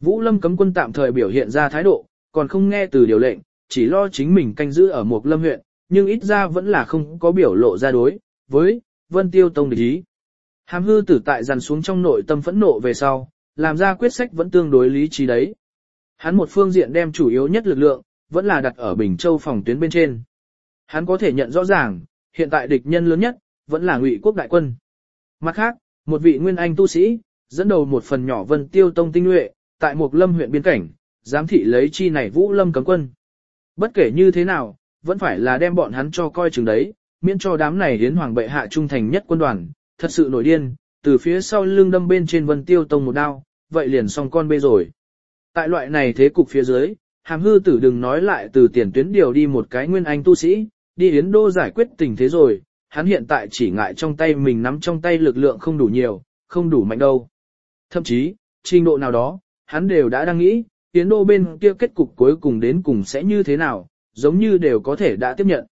Vũ Lâm cấm quân tạm thời biểu hiện ra thái độ, còn không nghe từ điều lệnh, chỉ lo chính mình canh giữ ở một lâm huyện, nhưng ít ra vẫn là không có biểu lộ ra đối, với, Vân Tiêu Tông địch ý. Hàm hư tử tại dằn xuống trong nội tâm phẫn nộ về sau, làm ra quyết sách vẫn tương đối lý trí đấy. Hắn một phương diện đem chủ yếu nhất lực lượng, vẫn là đặt ở Bình Châu phòng tuyến bên trên. Hắn có thể nhận rõ ràng, hiện tại địch nhân lớn nhất, vẫn là ngụy quốc đại quân. Mặt khác, một vị nguyên anh tu sĩ, dẫn đầu một phần nhỏ vân tiêu tông tinh nhuệ, tại mộc lâm huyện biên cảnh, giám thị lấy chi này vũ lâm cấm quân. Bất kể như thế nào, vẫn phải là đem bọn hắn cho coi chừng đấy, miễn cho đám này hiến hoàng bệ hạ trung thành nhất quân đoàn, thật sự nổi điên, từ phía sau lưng đâm bên trên vân tiêu tông một đao, vậy liền xong con bê rồi. Tại loại này thế cục phía dưới, hàm hư tử đừng nói lại từ tiền tuyến điều đi một cái nguyên anh tu sĩ, đi Yến Đô giải quyết tình thế rồi, hắn hiện tại chỉ ngại trong tay mình nắm trong tay lực lượng không đủ nhiều, không đủ mạnh đâu. Thậm chí, trình độ nào đó, hắn đều đã đang nghĩ, tiến Đô bên kia kết cục cuối cùng đến cùng sẽ như thế nào, giống như đều có thể đã tiếp nhận.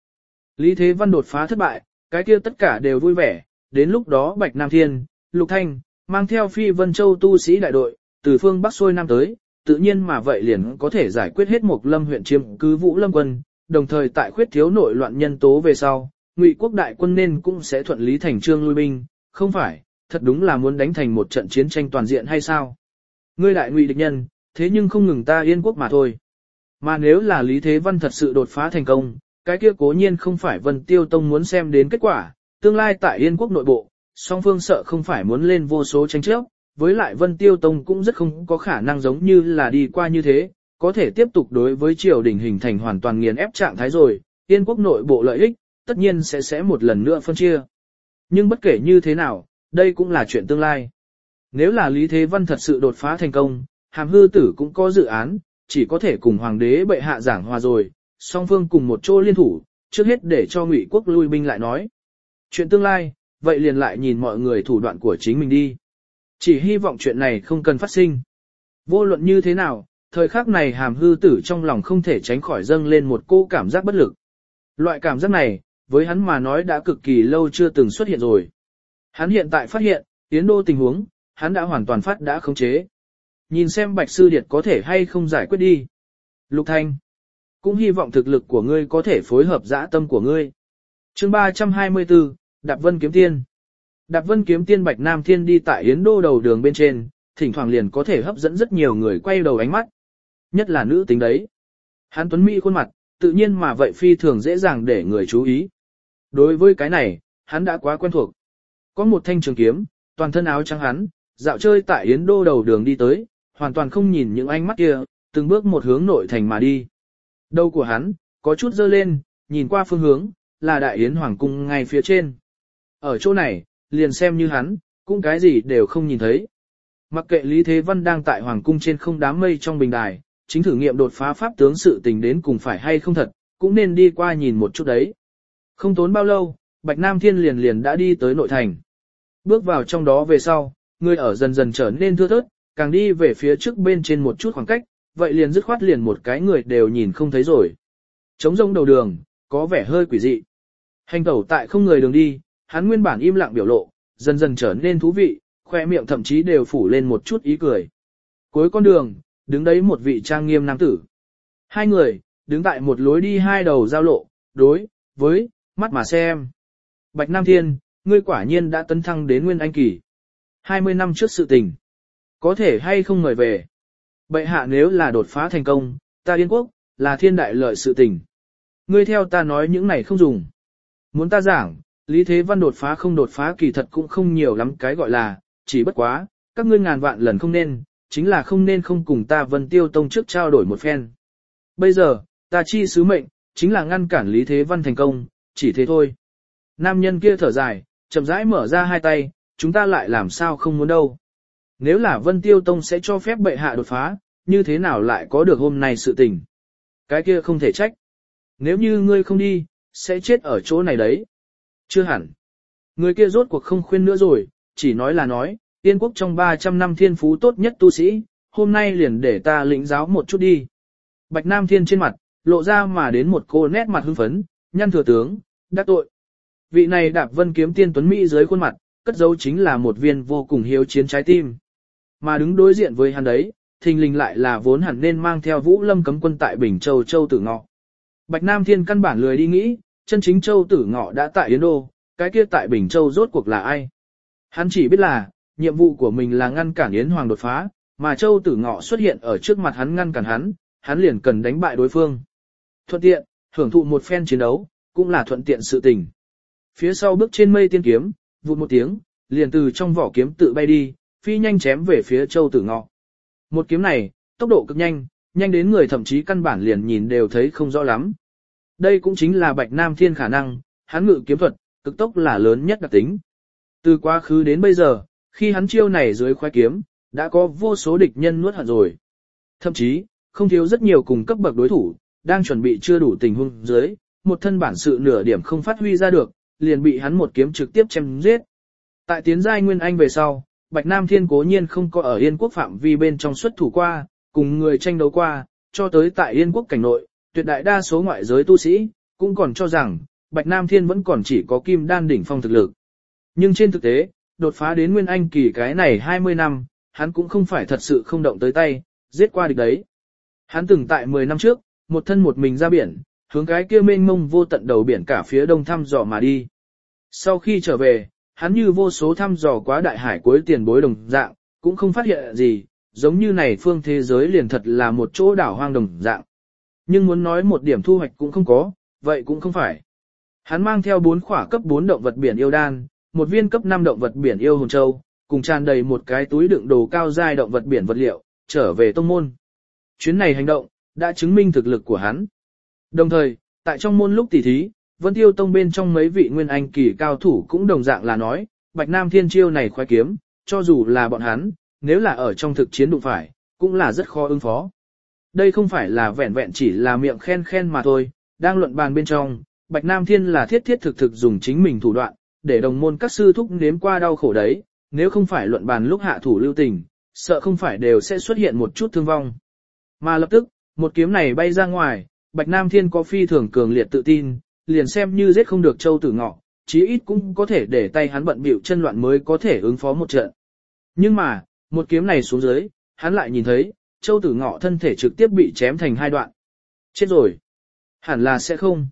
Lý Thế Văn đột phá thất bại, cái kia tất cả đều vui vẻ, đến lúc đó Bạch Nam Thiên, Lục Thanh, mang theo Phi Vân Châu tu sĩ đại đội, từ phương Bắc xuôi Nam tới, tự nhiên mà vậy liền có thể giải quyết hết một lâm huyện chiếm cứ Vũ Lâm quân, đồng thời tại khuyết thiếu nội loạn nhân tố về sau, Ngụy quốc đại quân nên cũng sẽ thuận lý thành trương lui binh, không phải, thật đúng là muốn đánh thành một trận chiến tranh toàn diện hay sao? Ngươi đại ngụy địch nhân, thế nhưng không ngừng ta yên quốc mà thôi. Mà nếu là Lý Thế Văn thật sự đột phá thành công, cái kia cố nhiên không phải Vân Tiêu Tông muốn xem đến kết quả, tương lai tại Yên quốc nội bộ, song phương sợ không phải muốn lên vô số tranh chấp, với lại Vân Tiêu Tông cũng rất không có khả năng giống như là đi qua như thế, có thể tiếp tục đối với triều đình hình thành hoàn toàn nghiền ép trạng thái rồi, Yên quốc nội bộ lợi ích, tất nhiên sẽ sẽ một lần nữa phân chia. Nhưng bất kể như thế nào, đây cũng là chuyện tương lai. Nếu là Lý Thế Văn thật sự đột phá thành công, hàm hư tử cũng có dự án, chỉ có thể cùng hoàng đế bệ hạ giảng hòa rồi, song phương cùng một chỗ liên thủ, trước hết để cho ngụy quốc lui binh lại nói. Chuyện tương lai, vậy liền lại nhìn mọi người thủ đoạn của chính mình đi. Chỉ hy vọng chuyện này không cần phát sinh. Vô luận như thế nào, thời khắc này hàm hư tử trong lòng không thể tránh khỏi dâng lên một cô cảm giác bất lực. Loại cảm giác này, với hắn mà nói đã cực kỳ lâu chưa từng xuất hiện rồi. Hắn hiện tại phát hiện, tiến đô tình huống, hắn đã hoàn toàn phát đã khống chế. Nhìn xem bạch sư điệt có thể hay không giải quyết đi. Lục Thanh, cũng hy vọng thực lực của ngươi có thể phối hợp dã tâm của ngươi. chương 324, Đạp Vân Kiếm Tiên Đạp Vân Kiếm Tiên Bạch Nam Thiên đi tại Yến Đô đầu đường bên trên, thỉnh thoảng liền có thể hấp dẫn rất nhiều người quay đầu ánh mắt. Nhất là nữ tính đấy. Hắn tuấn mỹ khuôn mặt, tự nhiên mà vậy phi thường dễ dàng để người chú ý. Đối với cái này, hắn đã quá quen thuộc. Có một thanh trường kiếm, toàn thân áo trắng hắn, dạo chơi tại Yến Đô đầu đường đi tới, hoàn toàn không nhìn những ánh mắt kia, từng bước một hướng nội thành mà đi. Đầu của hắn, có chút dơ lên, nhìn qua phương hướng, là đại yến hoàng cung ngay phía trên. Ở chỗ này, liền xem như hắn, cũng cái gì đều không nhìn thấy. Mặc kệ Lý Thế Văn đang tại hoàng cung trên không đám mây trong bình đài, chính thử nghiệm đột phá pháp tướng sự tình đến cùng phải hay không thật, cũng nên đi qua nhìn một chút đấy. Không tốn bao lâu, Bạch Nam Thiên liền liền đã đi tới nội thành. Bước vào trong đó về sau, người ở dần dần trở nên thưa thớt, càng đi về phía trước bên trên một chút khoảng cách, vậy liền dứt khoát liền một cái người đều nhìn không thấy rồi. Trống rông đầu đường, có vẻ hơi quỷ dị. Hành tẩu tại không người đường đi, hắn nguyên bản im lặng biểu lộ, dần dần trở nên thú vị, khoe miệng thậm chí đều phủ lên một chút ý cười. Cuối con đường, đứng đấy một vị trang nghiêm nam tử. Hai người, đứng tại một lối đi hai đầu giao lộ, đối, với, mắt mà xem. Bạch Nam Thiên, ngươi quả nhiên đã tấn thăng đến Nguyên Anh Kỳ. 20 năm trước sự tình. Có thể hay không mời về. Bệ hạ nếu là đột phá thành công, ta điên quốc, là thiên đại lợi sự tình. Ngươi theo ta nói những này không dùng. Muốn ta giảng, Lý Thế Văn đột phá không đột phá kỳ thật cũng không nhiều lắm cái gọi là, chỉ bất quá, các ngươi ngàn vạn lần không nên, chính là không nên không cùng ta Vân Tiêu Tông trước trao đổi một phen. Bây giờ, ta chi sứ mệnh, chính là ngăn cản Lý Thế Văn thành công, chỉ thế thôi. Nam nhân kia thở dài, chậm rãi mở ra hai tay, chúng ta lại làm sao không muốn đâu. Nếu là Vân Tiêu Tông sẽ cho phép bệ hạ đột phá, như thế nào lại có được hôm nay sự tình. Cái kia không thể trách. Nếu như ngươi không đi, sẽ chết ở chỗ này đấy. Chưa hẳn. Người kia rốt cuộc không khuyên nữa rồi, chỉ nói là nói, tiên quốc trong 300 năm thiên phú tốt nhất tu sĩ, hôm nay liền để ta lĩnh giáo một chút đi. Bạch Nam Thiên trên mặt, lộ ra mà đến một cô nét mặt hưng phấn, nhăn thừa tướng, đắc tội. Vị này đạp vân kiếm tiên tuấn Mỹ dưới khuôn mặt, cất dấu chính là một viên vô cùng hiếu chiến trái tim. Mà đứng đối diện với hắn đấy, thình lình lại là vốn hẳn nên mang theo Vũ Lâm cấm quân tại Bình Châu Châu Tử Ngọ. Bạch Nam Thiên căn bản lười đi nghĩ, chân chính Châu Tử Ngọ đã tại Yến Đô, cái kia tại Bình Châu rốt cuộc là ai? Hắn chỉ biết là, nhiệm vụ của mình là ngăn cản Yến Hoàng đột phá, mà Châu Tử Ngọ xuất hiện ở trước mặt hắn ngăn cản hắn, hắn liền cần đánh bại đối phương. Thuận tiện, hưởng thụ một phen chiến đấu, cũng là thuận tiện sự tình. Phía sau bước trên mây tiên kiếm, vụt một tiếng, liền từ trong vỏ kiếm tự bay đi, phi nhanh chém về phía Châu Tử Ngọ. Một kiếm này, tốc độ cực nhanh, nhanh đến người thậm chí căn bản liền nhìn đều thấy không rõ lắm. Đây cũng chính là Bạch Nam Thiên khả năng, hắn ngự kiếm thuật, cực tốc là lớn nhất đặc tính. Từ quá khứ đến bây giờ, khi hắn chiêu này dưới khoái kiếm, đã có vô số địch nhân nuốt hận rồi. Thậm chí, không thiếu rất nhiều cùng cấp bậc đối thủ, đang chuẩn bị chưa đủ tình huống dưới, một thân bản sự nửa điểm không phát huy ra được, liền bị hắn một kiếm trực tiếp chém giết. Tại tiến giai Nguyên Anh về sau, Bạch Nam Thiên cố nhiên không có ở Yên quốc phạm vi bên trong xuất thủ qua, cùng người tranh đấu qua, cho tới tại Yên quốc cảnh nội, tuyệt đại đa số ngoại giới tu sĩ, cũng còn cho rằng, Bạch Nam Thiên vẫn còn chỉ có kim đan đỉnh phong thực lực. Nhưng trên thực tế, đột phá đến Nguyên Anh kỳ cái này 20 năm, hắn cũng không phải thật sự không động tới tay, giết qua địch đấy. Hắn từng tại 10 năm trước, một thân một mình ra biển, hướng cái kia mênh mông vô tận đầu biển cả phía đông thăm dò mà đi. Sau khi trở về, hắn như vô số thăm dò quá đại hải cuối tiền bối đồng dạng, cũng không phát hiện gì, giống như này phương thế giới liền thật là một chỗ đảo hoang đồng dạng. Nhưng muốn nói một điểm thu hoạch cũng không có, vậy cũng không phải. Hắn mang theo bốn khỏa cấp 4 động vật biển yêu đan, một viên cấp 5 động vật biển yêu hồn châu, cùng tràn đầy một cái túi đựng đồ cao giai động vật biển vật liệu, trở về tông môn. Chuyến này hành động, đã chứng minh thực lực của hắn. Đồng thời, tại trong môn lúc tỉ thí, Vân Tiêu Tông bên trong mấy vị nguyên anh kỳ cao thủ cũng đồng dạng là nói, Bạch Nam Thiên chiêu này khoái kiếm, cho dù là bọn hắn, nếu là ở trong thực chiến đụng phải, cũng là rất khó ứng phó. Đây không phải là vẹn vẹn chỉ là miệng khen khen mà thôi, đang luận bàn bên trong, Bạch Nam Thiên là thiết thiết thực thực dùng chính mình thủ đoạn, để đồng môn các sư thúc nếm qua đau khổ đấy, nếu không phải luận bàn lúc hạ thủ lưu tình, sợ không phải đều sẽ xuất hiện một chút thương vong. Mà lập tức, một kiếm này bay ra ngoài, Bạch Nam Thiên có phi thường cường liệt tự tin, liền xem như giết không được châu tử ngọ, chí ít cũng có thể để tay hắn bận bịu chân loạn mới có thể ứng phó một trận. Nhưng mà, một kiếm này xuống dưới, hắn lại nhìn thấy, châu tử ngọ thân thể trực tiếp bị chém thành hai đoạn. Chết rồi. Hẳn là sẽ không.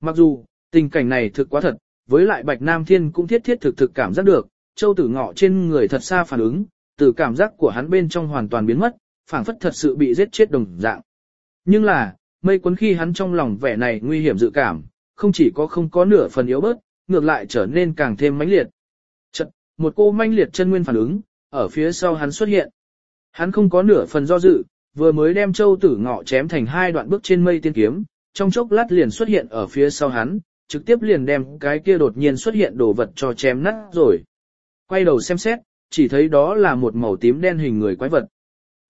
Mặc dù, tình cảnh này thực quá thật, với lại Bạch Nam Thiên cũng thiết thiết thực thực cảm giác được, châu tử ngọ trên người thật xa phản ứng, từ cảm giác của hắn bên trong hoàn toàn biến mất, phảng phất thật sự bị giết chết đồng dạng. Nhưng là, mây cuốn khi hắn trong lòng vẻ này nguy hiểm dự cảm, không chỉ có không có nửa phần yếu bớt, ngược lại trở nên càng thêm mãnh liệt. Chật, một cô mãnh liệt chân nguyên phản ứng, ở phía sau hắn xuất hiện. Hắn không có nửa phần do dự, vừa mới đem châu tử ngọ chém thành hai đoạn bước trên mây tiên kiếm, trong chốc lát liền xuất hiện ở phía sau hắn, trực tiếp liền đem cái kia đột nhiên xuất hiện đồ vật cho chém nát rồi. Quay đầu xem xét, chỉ thấy đó là một màu tím đen hình người quái vật.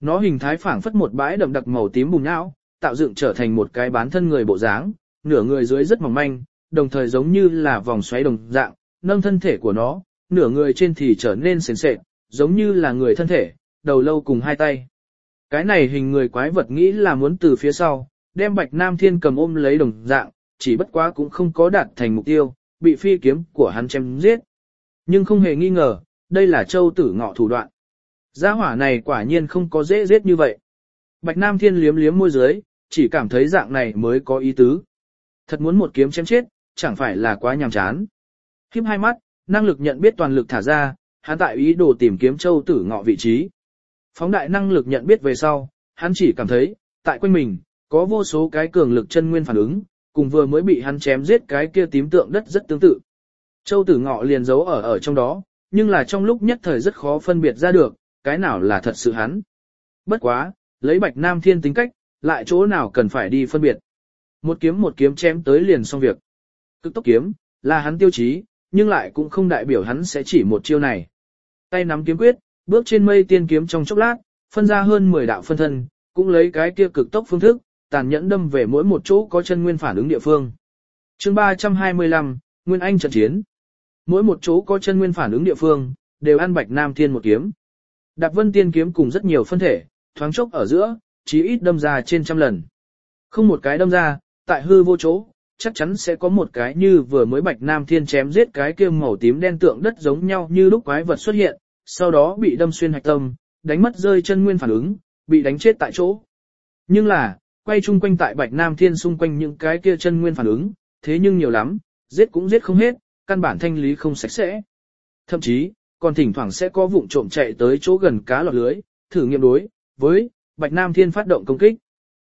Nó hình thái phảng phất một bãi đậm đặc màu tím bùn não, tạo dựng trở thành một cái bán thân người bộ dáng, nửa người dưới rất mỏng manh, đồng thời giống như là vòng xoáy đồng dạng, nâng thân thể của nó, nửa người trên thì trở nên sền sệt, giống như là người thân thể, đầu lâu cùng hai tay. Cái này hình người quái vật nghĩ là muốn từ phía sau, đem Bạch Nam Thiên cầm ôm lấy đồng dạng, chỉ bất quá cũng không có đạt thành mục tiêu, bị phi kiếm của hắn chém giết. Nhưng không hề nghi ngờ, đây là châu tử ngọ thủ đoạn. Gia hỏa này quả nhiên không có dễ giết như vậy. Bạch Nam Thiên liếm liếm môi dưới, chỉ cảm thấy dạng này mới có ý tứ. Thật muốn một kiếm chém chết, chẳng phải là quá nhàm chán. Khiếp hai mắt, năng lực nhận biết toàn lực thả ra, hắn tại ý đồ tìm kiếm châu tử ngọ vị trí. Phóng đại năng lực nhận biết về sau, hắn chỉ cảm thấy, tại quanh mình, có vô số cái cường lực chân nguyên phản ứng, cùng vừa mới bị hắn chém giết cái kia tím tượng đất rất tương tự. Châu tử ngọ liền giấu ở ở trong đó, nhưng là trong lúc nhất thời rất khó phân biệt ra được, cái nào là thật sự hắn. Bất quá, lấy bạch nam thiên tính cách, lại chỗ nào cần phải đi phân biệt. Một kiếm một kiếm chém tới liền xong việc. Cực tốc kiếm, là hắn tiêu chí, nhưng lại cũng không đại biểu hắn sẽ chỉ một chiêu này. Tay nắm kiếm quyết, bước trên mây tiên kiếm trong chốc lát, phân ra hơn 10 đạo phân thân, cũng lấy cái kia cực tốc phương thức, tàn nhẫn đâm về mỗi một chỗ có chân nguyên phản ứng địa phương. Chương 325, Nguyên Anh trận chiến. Mỗi một chỗ có chân nguyên phản ứng địa phương, đều ăn Bạch Nam Thiên một kiếm. Đạp Vân Tiên kiếm cùng rất nhiều phân thể, thoáng chốc ở giữa, chí ít đâm ra trên trăm lần. Không một cái đâm ra, tại hư vô chỗ, chắc chắn sẽ có một cái như vừa mới Bạch Nam Thiên chém giết cái kia màu tím đen tượng đất giống nhau như lúc quái vật xuất hiện, sau đó bị đâm xuyên hạch tâm, đánh mất rơi chân nguyên phản ứng, bị đánh chết tại chỗ. Nhưng là, quay chung quanh tại Bạch Nam Thiên xung quanh những cái kia chân nguyên phản ứng, thế nhưng nhiều lắm, giết cũng giết không hết, căn bản thanh lý không sạch sẽ. Thậm chí, còn thỉnh thoảng sẽ có vụng trộm chạy tới chỗ gần cá lọt lưới, thử nghiệm đối với Bạch Nam Thiên phát động công kích.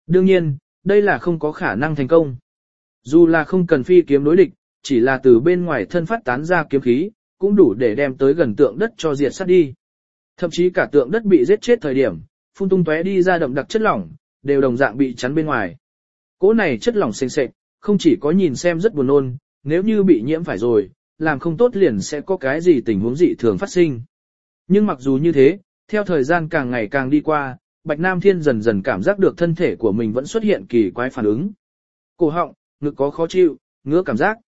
Đương nhiên, đây là không có khả năng thành công. Dù là không cần phi kiếm đối địch, chỉ là từ bên ngoài thân phát tán ra kiếm khí, cũng đủ để đem tới gần tượng đất cho diệt sát đi. Thậm chí cả tượng đất bị giết chết thời điểm, phun tung tóe đi ra đậm đặc chất lỏng, đều đồng dạng bị chắn bên ngoài. Cỗ này chất lỏng sền sệt, không chỉ có nhìn xem rất buồn nôn, nếu như bị nhiễm phải rồi, làm không tốt liền sẽ có cái gì tình huống dị thường phát sinh. Nhưng mặc dù như thế, theo thời gian càng ngày càng đi qua, Bạch Nam Thiên dần dần cảm giác được thân thể của mình vẫn xuất hiện kỳ quái phản ứng. Cổ họng, ngực có khó chịu, ngứa cảm giác.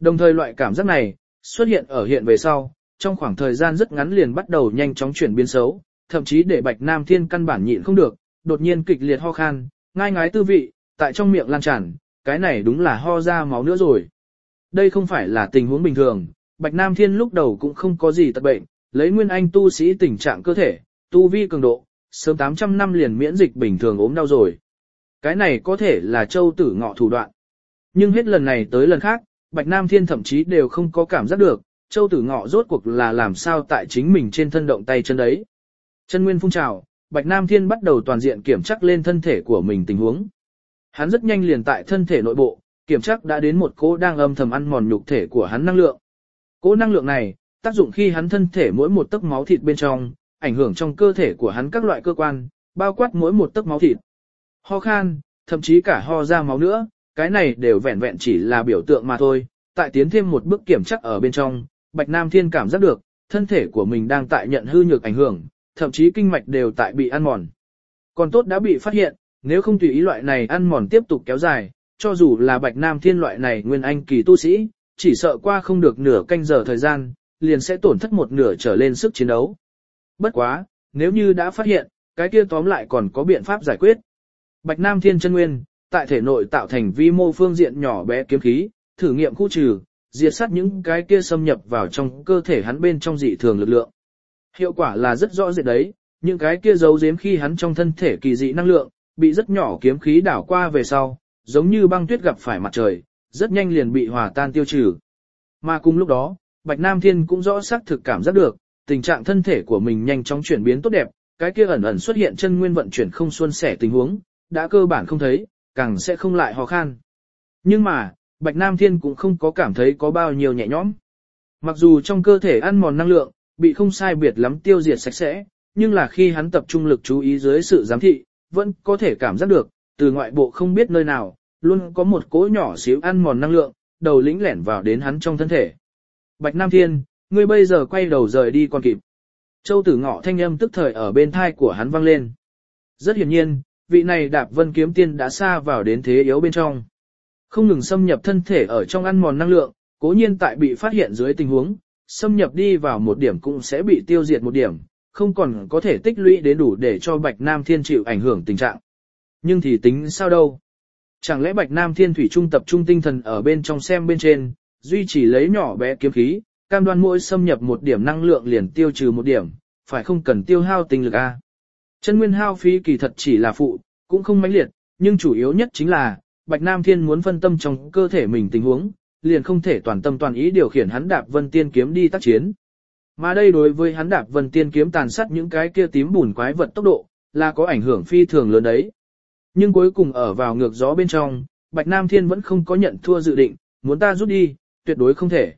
Đồng thời loại cảm giác này, xuất hiện ở hiện về sau, trong khoảng thời gian rất ngắn liền bắt đầu nhanh chóng chuyển biến xấu, thậm chí để Bạch Nam Thiên căn bản nhịn không được, đột nhiên kịch liệt ho khan, ngai ngái tư vị, tại trong miệng lan tràn, cái này đúng là ho ra máu nữa rồi. Đây không phải là tình huống bình thường, Bạch Nam Thiên lúc đầu cũng không có gì tật bệnh, lấy nguyên anh tu sĩ tình trạng cơ thể, tu vi cường độ, sớm 800 năm liền miễn dịch bình thường ốm đau rồi. Cái này có thể là châu tử ngọ thủ đoạn. Nhưng hết lần này tới lần khác, Bạch Nam Thiên thậm chí đều không có cảm giác được, châu tử ngọ rốt cuộc là làm sao tại chính mình trên thân động tay chân đấy. Chân nguyên phun trào, Bạch Nam Thiên bắt đầu toàn diện kiểm tra lên thân thể của mình tình huống. Hắn rất nhanh liền tại thân thể nội bộ, kiểm tra đã đến một cỗ đang âm thầm ăn mòn nhục thể của hắn năng lượng. Cỗ năng lượng này, tác dụng khi hắn thân thể mỗi một tấc máu thịt bên trong, ảnh hưởng trong cơ thể của hắn các loại cơ quan, bao quát mỗi một tấc máu thịt. Ho khan, thậm chí cả ho ra máu nữa, cái này đều vẹn vẹn chỉ là biểu tượng mà thôi. Tại tiến thêm một bước kiểm chắc ở bên trong, Bạch Nam Thiên cảm giác được, thân thể của mình đang tại nhận hư nhược ảnh hưởng, thậm chí kinh mạch đều tại bị ăn mòn. Còn tốt đã bị phát hiện, nếu không tùy ý loại này ăn mòn tiếp tục kéo dài, cho dù là Bạch Nam Thiên loại này nguyên anh kỳ tu sĩ, chỉ sợ qua không được nửa canh giờ thời gian, liền sẽ tổn thất một nửa trở lên sức chiến đấu. Bất quá, nếu như đã phát hiện, cái kia tóm lại còn có biện pháp giải quyết. Bạch Nam Thiên chân nguyên, tại thể nội tạo thành vi mô phương diện nhỏ bé kiếm khí, thử nghiệm khu trừ, diệt sát những cái kia xâm nhập vào trong cơ thể hắn bên trong dị thường lực lượng. Hiệu quả là rất rõ rệt đấy, những cái kia giấu giếm khi hắn trong thân thể kỳ dị năng lượng, bị rất nhỏ kiếm khí đảo qua về sau, giống như băng tuyết gặp phải mặt trời, rất nhanh liền bị hòa tan tiêu trừ. Mà cùng lúc đó, Bạch Nam Thiên cũng rõ xác thực cảm giác được, tình trạng thân thể của mình nhanh chóng chuyển biến tốt đẹp, cái kia ẩn ẩn xuất hiện chân nguyên vận chuyển không xuân sẻ tình huống, đã cơ bản không thấy, càng sẽ không lại ho khan. Nhưng mà, Bạch Nam Thiên cũng không có cảm thấy có bao nhiêu nhẹ nhõm. Mặc dù trong cơ thể ăn mòn năng lượng, bị không sai biệt lắm tiêu diệt sạch sẽ, nhưng là khi hắn tập trung lực chú ý dưới sự giám thị, vẫn có thể cảm giác được, từ ngoại bộ không biết nơi nào, luôn có một cỗ nhỏ xíu ăn mòn năng lượng, đầu lĩnh lẻn vào đến hắn trong thân thể. Bạch Nam Thiên, ngươi bây giờ quay đầu rời đi còn kịp. Châu tử ngọ thanh âm tức thời ở bên thai của hắn vang lên. Rất hiển nhiên, vị này đạp vân kiếm tiên đã xa vào đến thế yếu bên trong. Không ngừng xâm nhập thân thể ở trong ăn mòn năng lượng, cố nhiên tại bị phát hiện dưới tình huống, xâm nhập đi vào một điểm cũng sẽ bị tiêu diệt một điểm, không còn có thể tích lũy đến đủ để cho Bạch Nam Thiên chịu ảnh hưởng tình trạng. Nhưng thì tính sao đâu? Chẳng lẽ Bạch Nam Thiên Thủy Trung tập trung tinh thần ở bên trong xem bên trên, duy trì lấy nhỏ bé kiếm khí, cam đoan mỗi xâm nhập một điểm năng lượng liền tiêu trừ một điểm, phải không cần tiêu hao tinh lực a. Chân nguyên hao phí kỳ thật chỉ là phụ, cũng không mãnh liệt, nhưng chủ yếu nhất chính là, Bạch Nam Thiên muốn phân tâm trong cơ thể mình tình huống, liền không thể toàn tâm toàn ý điều khiển hắn đạp vân tiên kiếm đi tác chiến. Mà đây đối với hắn đạp vân tiên kiếm tàn sát những cái kia tím bùn quái vật tốc độ, là có ảnh hưởng phi thường lớn đấy. Nhưng cuối cùng ở vào ngược gió bên trong, Bạch Nam Thiên vẫn không có nhận thua dự định, muốn ta rút đi, tuyệt đối không thể.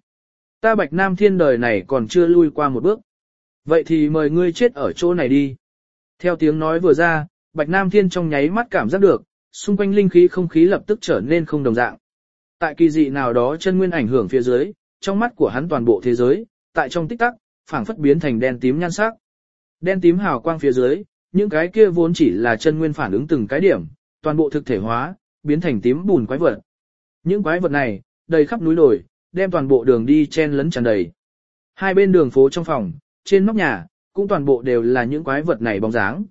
Ta Bạch Nam Thiên đời này còn chưa lui qua một bước. Vậy thì mời ngươi chết ở chỗ này đi. Theo tiếng nói vừa ra, Bạch Nam Thiên trong nháy mắt cảm giác được, xung quanh linh khí không khí lập tức trở nên không đồng dạng. Tại kỳ dị nào đó chân nguyên ảnh hưởng phía dưới, trong mắt của hắn toàn bộ thế giới, tại trong tích tắc, phảng phất biến thành đen tím nhan sắc. Đen tím hào quang phía dưới, những cái kia vốn chỉ là chân nguyên phản ứng từng cái điểm, toàn bộ thực thể hóa, biến thành tím bùn quái vật. Những quái vật này, đầy khắp núi đồi, đem toàn bộ đường đi chen lấn tràn đầy. Hai bên đường phố trong phòng, trên nóc nhà, cũng toàn bộ đều là những quái vật này bóng dáng.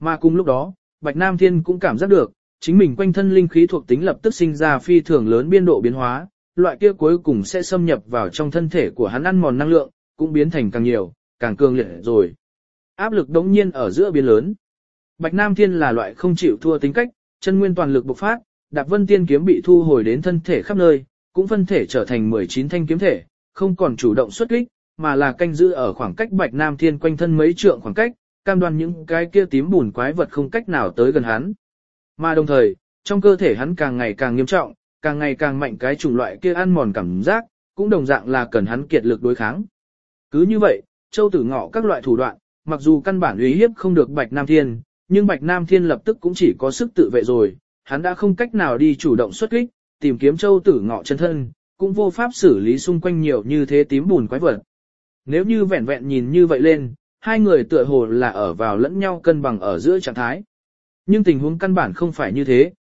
Mà cùng lúc đó, Bạch Nam Thiên cũng cảm giác được, chính mình quanh thân linh khí thuộc tính lập tức sinh ra phi thường lớn biên độ biến hóa, loại kia cuối cùng sẽ xâm nhập vào trong thân thể của hắn ăn mòn năng lượng, cũng biến thành càng nhiều, càng cường liệt rồi. Áp lực đống nhiên ở giữa biến lớn. Bạch Nam Thiên là loại không chịu thua tính cách, chân nguyên toàn lực bộc phát, Đạp Vân Tiên kiếm bị thu hồi đến thân thể khắp nơi, cũng phân thể trở thành 19 thanh kiếm thể, không còn chủ động xuất kích, mà là canh giữ ở khoảng cách Bạch Nam Thiên quanh thân mấy trượng khoảng cách, cam đoan những cái kia tím bùn quái vật không cách nào tới gần hắn. Mà đồng thời, trong cơ thể hắn càng ngày càng nghiêm trọng, càng ngày càng mạnh cái chủng loại kia ăn mòn cảm giác, cũng đồng dạng là cần hắn kiệt lực đối kháng. Cứ như vậy, châu tử ngọ các loại thủ đoạn, mặc dù căn bản uy hiếp không được Bạch Nam Thiên, nhưng Bạch Nam Thiên lập tức cũng chỉ có sức tự vệ rồi, hắn đã không cách nào đi chủ động xuất kích, tìm kiếm châu tử ngọ chân thân, cũng vô pháp xử lý xung quanh nhiều như thế tím bùn quái vật. Nếu như vẹn vẹn nhìn như vậy lên, hai người tựa hồ là ở vào lẫn nhau cân bằng ở giữa trạng thái. Nhưng tình huống căn bản không phải như thế.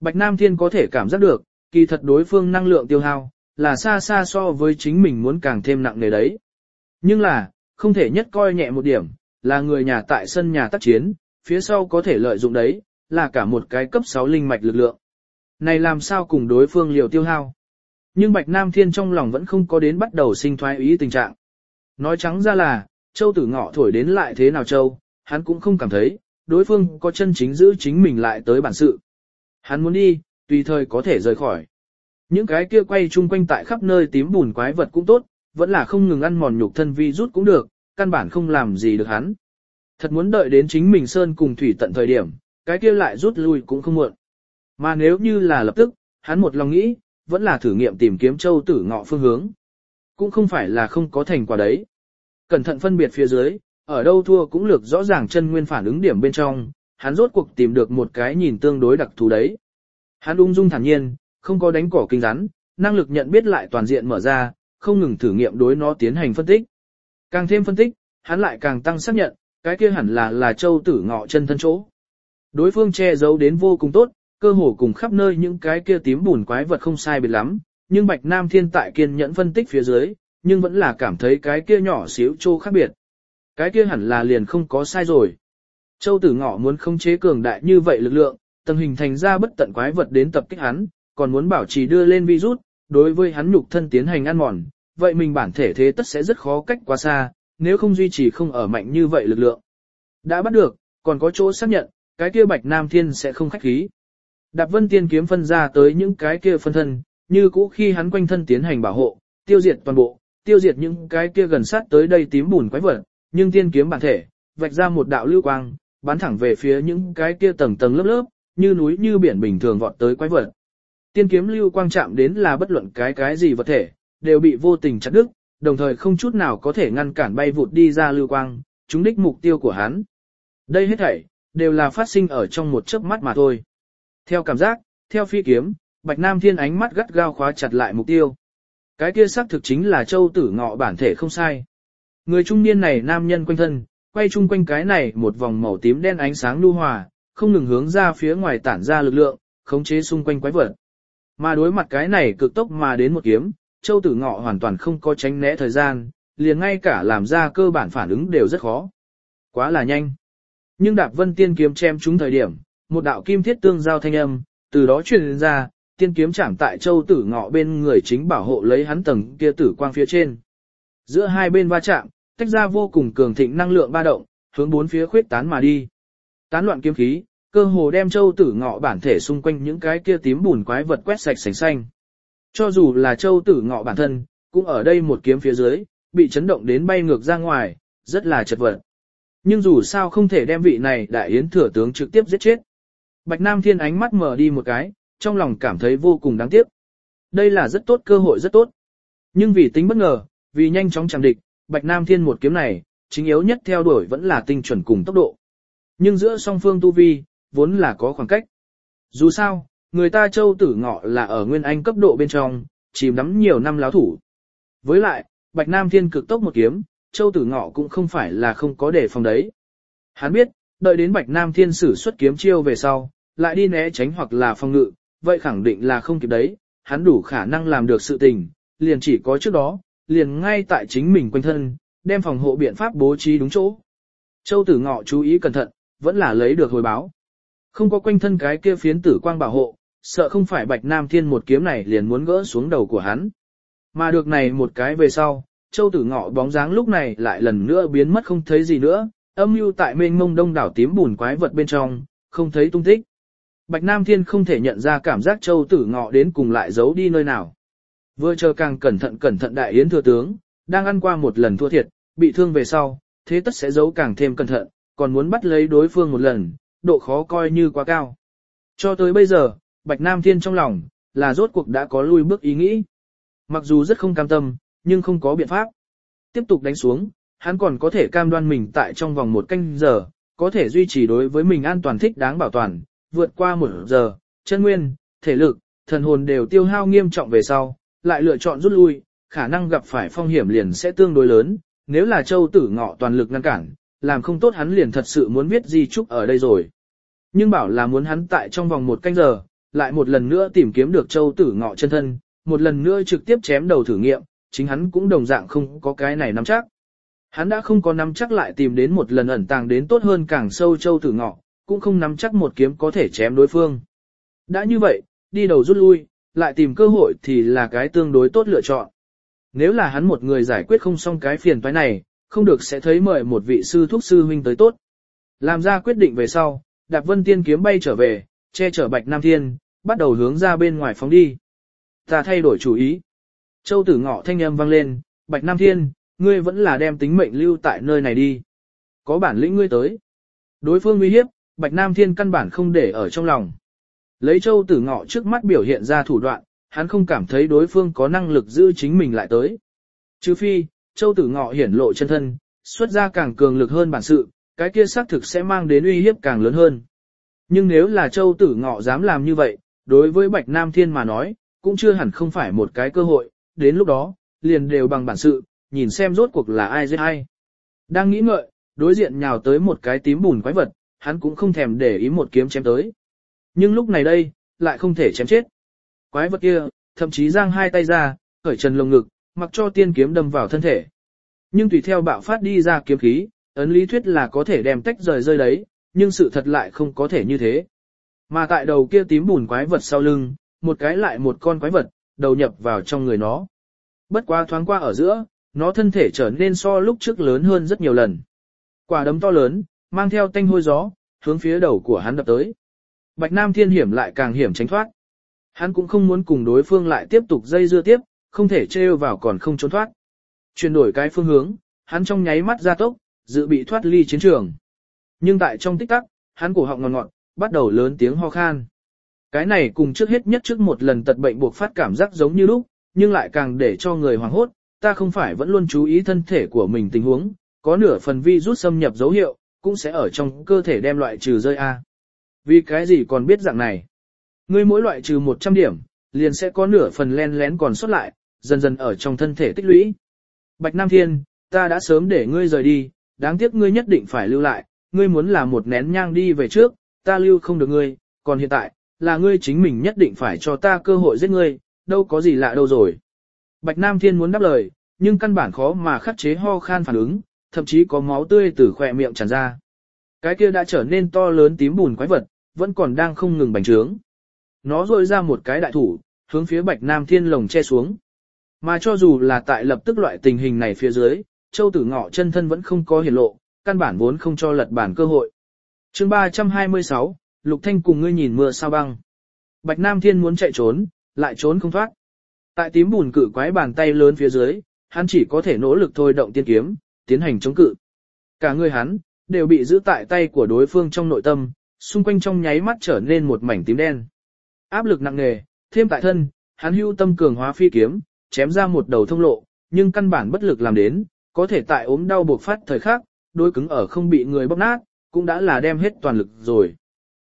Bạch Nam Thiên có thể cảm giác được, kỳ thật đối phương năng lượng tiêu hao, là xa xa so với chính mình muốn càng thêm nặng nề đấy. Nhưng là, không thể nhất coi nhẹ một điểm, là người nhà tại sân nhà tác chiến, phía sau có thể lợi dụng đấy, là cả một cái cấp 6 linh mạch lực lượng. Này làm sao cùng đối phương liều tiêu hao? Nhưng Bạch Nam Thiên trong lòng vẫn không có đến bắt đầu sinh thoái ý tình trạng. Nói trắng ra là, châu tử ngọ thổi đến lại thế nào châu, hắn cũng không cảm thấy, đối phương có chân chính giữ chính mình lại tới bản sự. Hắn muốn đi, tùy thời có thể rời khỏi. Những cái kia quay chung quanh tại khắp nơi tím bùn quái vật cũng tốt, vẫn là không ngừng ăn mòn nhục thân vi rút cũng được, căn bản không làm gì được hắn. Thật muốn đợi đến chính mình Sơn cùng Thủy tận thời điểm, cái kia lại rút lui cũng không muộn. Mà nếu như là lập tức, hắn một lòng nghĩ, vẫn là thử nghiệm tìm kiếm châu tử ngọ phương hướng. Cũng không phải là không có thành quả đấy. Cẩn thận phân biệt phía dưới, ở đâu thua cũng lược rõ ràng chân nguyên phản ứng điểm bên trong, hắn rốt cuộc tìm được một cái nhìn tương đối đặc thù đấy. Hắn ung dung thản nhiên, không có đánh cỏ kinh rắn, năng lực nhận biết lại toàn diện mở ra, không ngừng thử nghiệm đối nó tiến hành phân tích. Càng thêm phân tích, hắn lại càng tăng xác nhận, cái kia hẳn là là châu tử ngọ chân thân chỗ. Đối phương che giấu đến vô cùng tốt, cơ hồ cùng khắp nơi những cái kia tím bùn quái vật không sai biệt lắm, nhưng Bạch Nam Thiên tại kiên nhẫn phân tích phía dưới, nhưng vẫn là cảm thấy cái kia nhỏ xíu trô khác biệt. Cái kia hẳn là liền không có sai rồi. Châu tử ngọ muốn khống chế cường đại như vậy lực lượng, tầng hình thành ra bất tận quái vật đến tập kích hắn, còn muốn bảo trì đưa lên virus, đối với hắn nhục thân tiến hành ăn mòn, vậy mình bản thể thế tất sẽ rất khó cách quá xa, nếu không duy trì không ở mạnh như vậy lực lượng. Đã bắt được, còn có chỗ xác nhận, cái kia bạch nam thiên sẽ không khách khí. Đạp vân tiên kiếm phân ra tới những cái kia phân thân, như cũ khi hắn quanh thân tiến hành bảo hộ, tiêu diệt toàn bộ, tiêu diệt những cái kia gần sát tới đây tím bùn quái vật, nhưng tiên kiếm bản thể, vạch ra một đạo lưu quang, bắn thẳng về phía những cái kia tầng tầng lớp lớp, như núi như biển bình thường vọt tới quái vật. Tiên kiếm lưu quang chạm đến là bất luận cái cái gì vật thể, đều bị vô tình chặt đứt, đồng thời không chút nào có thể ngăn cản bay vụt đi ra lưu quang, chúng đích mục tiêu của hắn. Đây hết thảy, đều là phát sinh ở trong một chớp mắt mà thôi. Theo cảm giác, theo phi kiếm, Bạch Nam Thiên ánh mắt gắt gao khóa chặt lại mục tiêu. Cái kia xác thực chính là châu tử ngọ bản thể không sai. Người trung niên này nam nhân quanh thân, quay chung quanh cái này một vòng màu tím đen ánh sáng lưu hòa, không ngừng hướng ra phía ngoài tản ra lực lượng, khống chế xung quanh quái vật. Mà đối mặt cái này cực tốc mà đến một kiếm, châu tử ngọ hoàn toàn không có tránh né thời gian, liền ngay cả làm ra cơ bản phản ứng đều rất khó. Quá là nhanh. Nhưng đạp vân tiên kiếm chém trúng thời điểm, một đạo kim thiết tương giao thanh âm, từ đó truyền ra, tiên kiếm chạm tại châu tử ngọ bên người chính bảo hộ lấy hắn tầng kia tử quang phía trên. Giữa hai bên va chạm, tách ra vô cùng cường thịnh năng lượng ba động, hướng bốn phía khuyết tán mà đi. Tán loạn kiếm khí, cơ hồ đem châu tử ngọ bản thể xung quanh những cái kia tím bùn quái vật quét sạch sành xanh. Cho dù là châu tử ngọ bản thân, cũng ở đây một kiếm phía dưới, bị chấn động đến bay ngược ra ngoài, rất là chật vật. Nhưng dù sao không thể đem vị này đại yến thừa tướng trực tiếp giết chết. Bạch Nam Thiên ánh mắt mở đi một cái, trong lòng cảm thấy vô cùng đáng tiếc. Đây là rất tốt cơ hội rất tốt. Nhưng vì tính bất ngờ, vì nhanh chóng chẳng địch, Bạch Nam Thiên một kiếm này, chính yếu nhất theo đuổi vẫn là tinh chuẩn cùng tốc độ. Nhưng giữa song phương tu vi, vốn là có khoảng cách. Dù sao, người ta châu tử ngọ là ở nguyên anh cấp độ bên trong, chìm đắm nhiều năm láo thủ. Với lại, Bạch Nam Thiên cực tốc một kiếm, châu tử ngọ cũng không phải là không có đề phòng đấy. Hắn biết, đợi đến Bạch Nam Thiên sử xuất kiếm chiêu về sau, lại đi né tránh hoặc là phòng ngự, vậy khẳng định là không kịp đấy, hắn đủ khả năng làm được sự tình, liền chỉ có trước đó, liền ngay tại chính mình quanh thân, đem phòng hộ biện pháp bố trí đúng chỗ. Châu tử ngọ chú ý cẩn thận, vẫn là lấy được hồi báo. Không có quanh thân cái kia phiến tử quang bảo hộ, sợ không phải bạch nam thiên một kiếm này liền muốn gỡ xuống đầu của hắn. Mà được này một cái về sau, châu tử ngọ bóng dáng lúc này lại lần nữa biến mất không thấy gì nữa, âm mưu tại mênh mông đông đảo tím bùn quái vật bên trong, không thấy tung tích. Bạch Nam Thiên không thể nhận ra cảm giác châu tử ngọ đến cùng lại giấu đi nơi nào. Vừa chờ càng cẩn thận cẩn thận đại yến thừa tướng, đang ăn qua một lần thua thiệt, bị thương về sau, thế tất sẽ giấu càng thêm cẩn thận, còn muốn bắt lấy đối phương một lần, độ khó coi như quá cao. Cho tới bây giờ, Bạch Nam Thiên trong lòng, là rốt cuộc đã có lui bước ý nghĩ. Mặc dù rất không cam tâm, nhưng không có biện pháp. Tiếp tục đánh xuống, hắn còn có thể cam đoan mình tại trong vòng một canh giờ, có thể duy trì đối với mình an toàn thích đáng bảo toàn, vượt qua một giờ, chân nguyên, thể lực, thần hồn đều tiêu hao nghiêm trọng về sau, lại lựa chọn rút lui, khả năng gặp phải phong hiểm liền sẽ tương đối lớn, nếu là châu tử ngọ toàn lực ngăn cản, làm không tốt hắn liền thật sự muốn viết di trúc ở đây rồi. Nhưng bảo là muốn hắn tại trong vòng một canh giờ, lại một lần nữa tìm kiếm được châu tử ngọ chân thân, một lần nữa trực tiếp chém đầu thử nghiệm, chính hắn cũng đồng dạng không có cái này nắm chắc. Hắn đã không có nắm chắc lại tìm đến một lần ẩn tàng đến tốt hơn càng sâu châu tử ngọ, cũng không nắm chắc một kiếm có thể chém đối phương. Đã như vậy, đi đầu rút lui, lại tìm cơ hội thì là cái tương đối tốt lựa chọn. Nếu là hắn một người giải quyết không xong cái phiền toái này, không được sẽ thấy mời một vị sư thuốc sư huynh tới tốt. Làm ra quyết định về sau, Đạp Vân Tiên kiếm bay trở về, che chở Bạch Nam Thiên, bắt đầu hướng ra bên ngoài phóng đi. Ta thay đổi chủ ý. Châu tử ngọ thanh âm vang lên, Bạch Nam Thiên, ngươi vẫn là đem tính mệnh lưu tại nơi này đi. Có bản lĩnh ngươi tới. Đối phương uy hiếp, Bạch Nam Thiên căn bản không để ở trong lòng. Lấy châu tử ngọ trước mắt biểu hiện ra thủ đoạn, hắn không cảm thấy đối phương có năng lực giữ chính mình lại tới. Trừ phi, châu tử ngọ hiển lộ chân thân, xuất ra càng cường lực hơn bản sự, cái kia xác thực sẽ mang đến uy hiếp càng lớn hơn. Nhưng nếu là châu tử ngọ dám làm như vậy, đối với Bạch Nam Thiên mà nói, cũng chưa hẳn không phải một cái cơ hội, đến lúc đó, liền đều bằng bản sự, nhìn xem rốt cuộc là ai giết ai. Đang nghĩ ngợi, đối diện nhào tới một cái tím bùn quái vật, hắn cũng không thèm để ý một kiếm chém tới. Nhưng lúc này đây, lại không thể chém chết. Quái vật kia, thậm chí giang hai tay ra, khởi trần lồng ngực, mặc cho tiên kiếm đâm vào thân thể. Nhưng tùy theo bạo phát đi ra kiếm khí, ấn lý thuyết là có thể đem tách rời rơi đấy, nhưng sự thật lại không có thể như thế. Mà tại đầu kia tím bùn quái vật sau lưng, một cái lại một con quái vật, đầu nhập vào trong người nó. Bất quá thoáng qua ở giữa, nó thân thể trở nên so lúc trước lớn hơn rất nhiều lần. Quả đấm to lớn, mang theo tanh hôi gió, hướng phía đầu của hắn đập tới. Bạch Nam Thiên hiểm lại càng hiểm tránh thoát. Hắn cũng không muốn cùng đối phương lại tiếp tục dây dưa tiếp, không thể trêu vào còn không trốn thoát. Chuyển đổi cái phương hướng, hắn trong nháy mắt ra tốc, dự bị thoát ly chiến trường. Nhưng tại trong tích tắc, hắn cổ họng ngọt ngọt, bắt đầu lớn tiếng ho khan. Cái này cùng trước hết nhất trước một lần tật bệnh buộc phát cảm giác giống như lúc, nhưng lại càng để cho người hoảng hốt, ta không phải vẫn luôn chú ý thân thể của mình tình huống, có nửa phần vi rút xâm nhập dấu hiệu, cũng sẽ ở trong cơ thể đem loại trừ rơi A. Vì cái gì còn biết dạng này? Ngươi mỗi loại trừ 100 điểm, liền sẽ có nửa phần len lén còn sót lại, dần dần ở trong thân thể tích lũy. Bạch Nam Thiên, ta đã sớm để ngươi rời đi, đáng tiếc ngươi nhất định phải lưu lại, ngươi muốn là một nén nhang đi về trước, ta lưu không được ngươi, còn hiện tại, là ngươi chính mình nhất định phải cho ta cơ hội giết ngươi, đâu có gì lạ đâu rồi. Bạch Nam Thiên muốn đáp lời, nhưng căn bản khó mà khắc chế ho khan phản ứng, thậm chí có máu tươi từ khỏe miệng tràn ra. Cái kia đã trở nên to lớn tím bùn quái vật, vẫn còn đang không ngừng bành trướng. Nó rôi ra một cái đại thủ, hướng phía Bạch Nam Thiên lồng che xuống. Mà cho dù là tại lập tức loại tình hình này phía dưới, châu tử ngọ chân thân vẫn không có hiển lộ, căn bản vốn không cho lật bản cơ hội. chương 326, Lục Thanh cùng ngươi nhìn mưa sao băng. Bạch Nam Thiên muốn chạy trốn, lại trốn không thoát. Tại tím bùn cự quái bàn tay lớn phía dưới, hắn chỉ có thể nỗ lực thôi động tiên kiếm, tiến hành chống cự. Cả người hắn, đều bị giữ tại tay của đối phương trong nội tâm, xung quanh trong nháy mắt trở nên một mảnh tím đen. Áp lực nặng nề, thêm tại thân, hắn hưu tâm cường hóa phi kiếm, chém ra một đầu thông lộ, nhưng căn bản bất lực làm đến, có thể tại ốm đau buộc phát thời khắc, đôi cứng ở không bị người bóp nát, cũng đã là đem hết toàn lực rồi.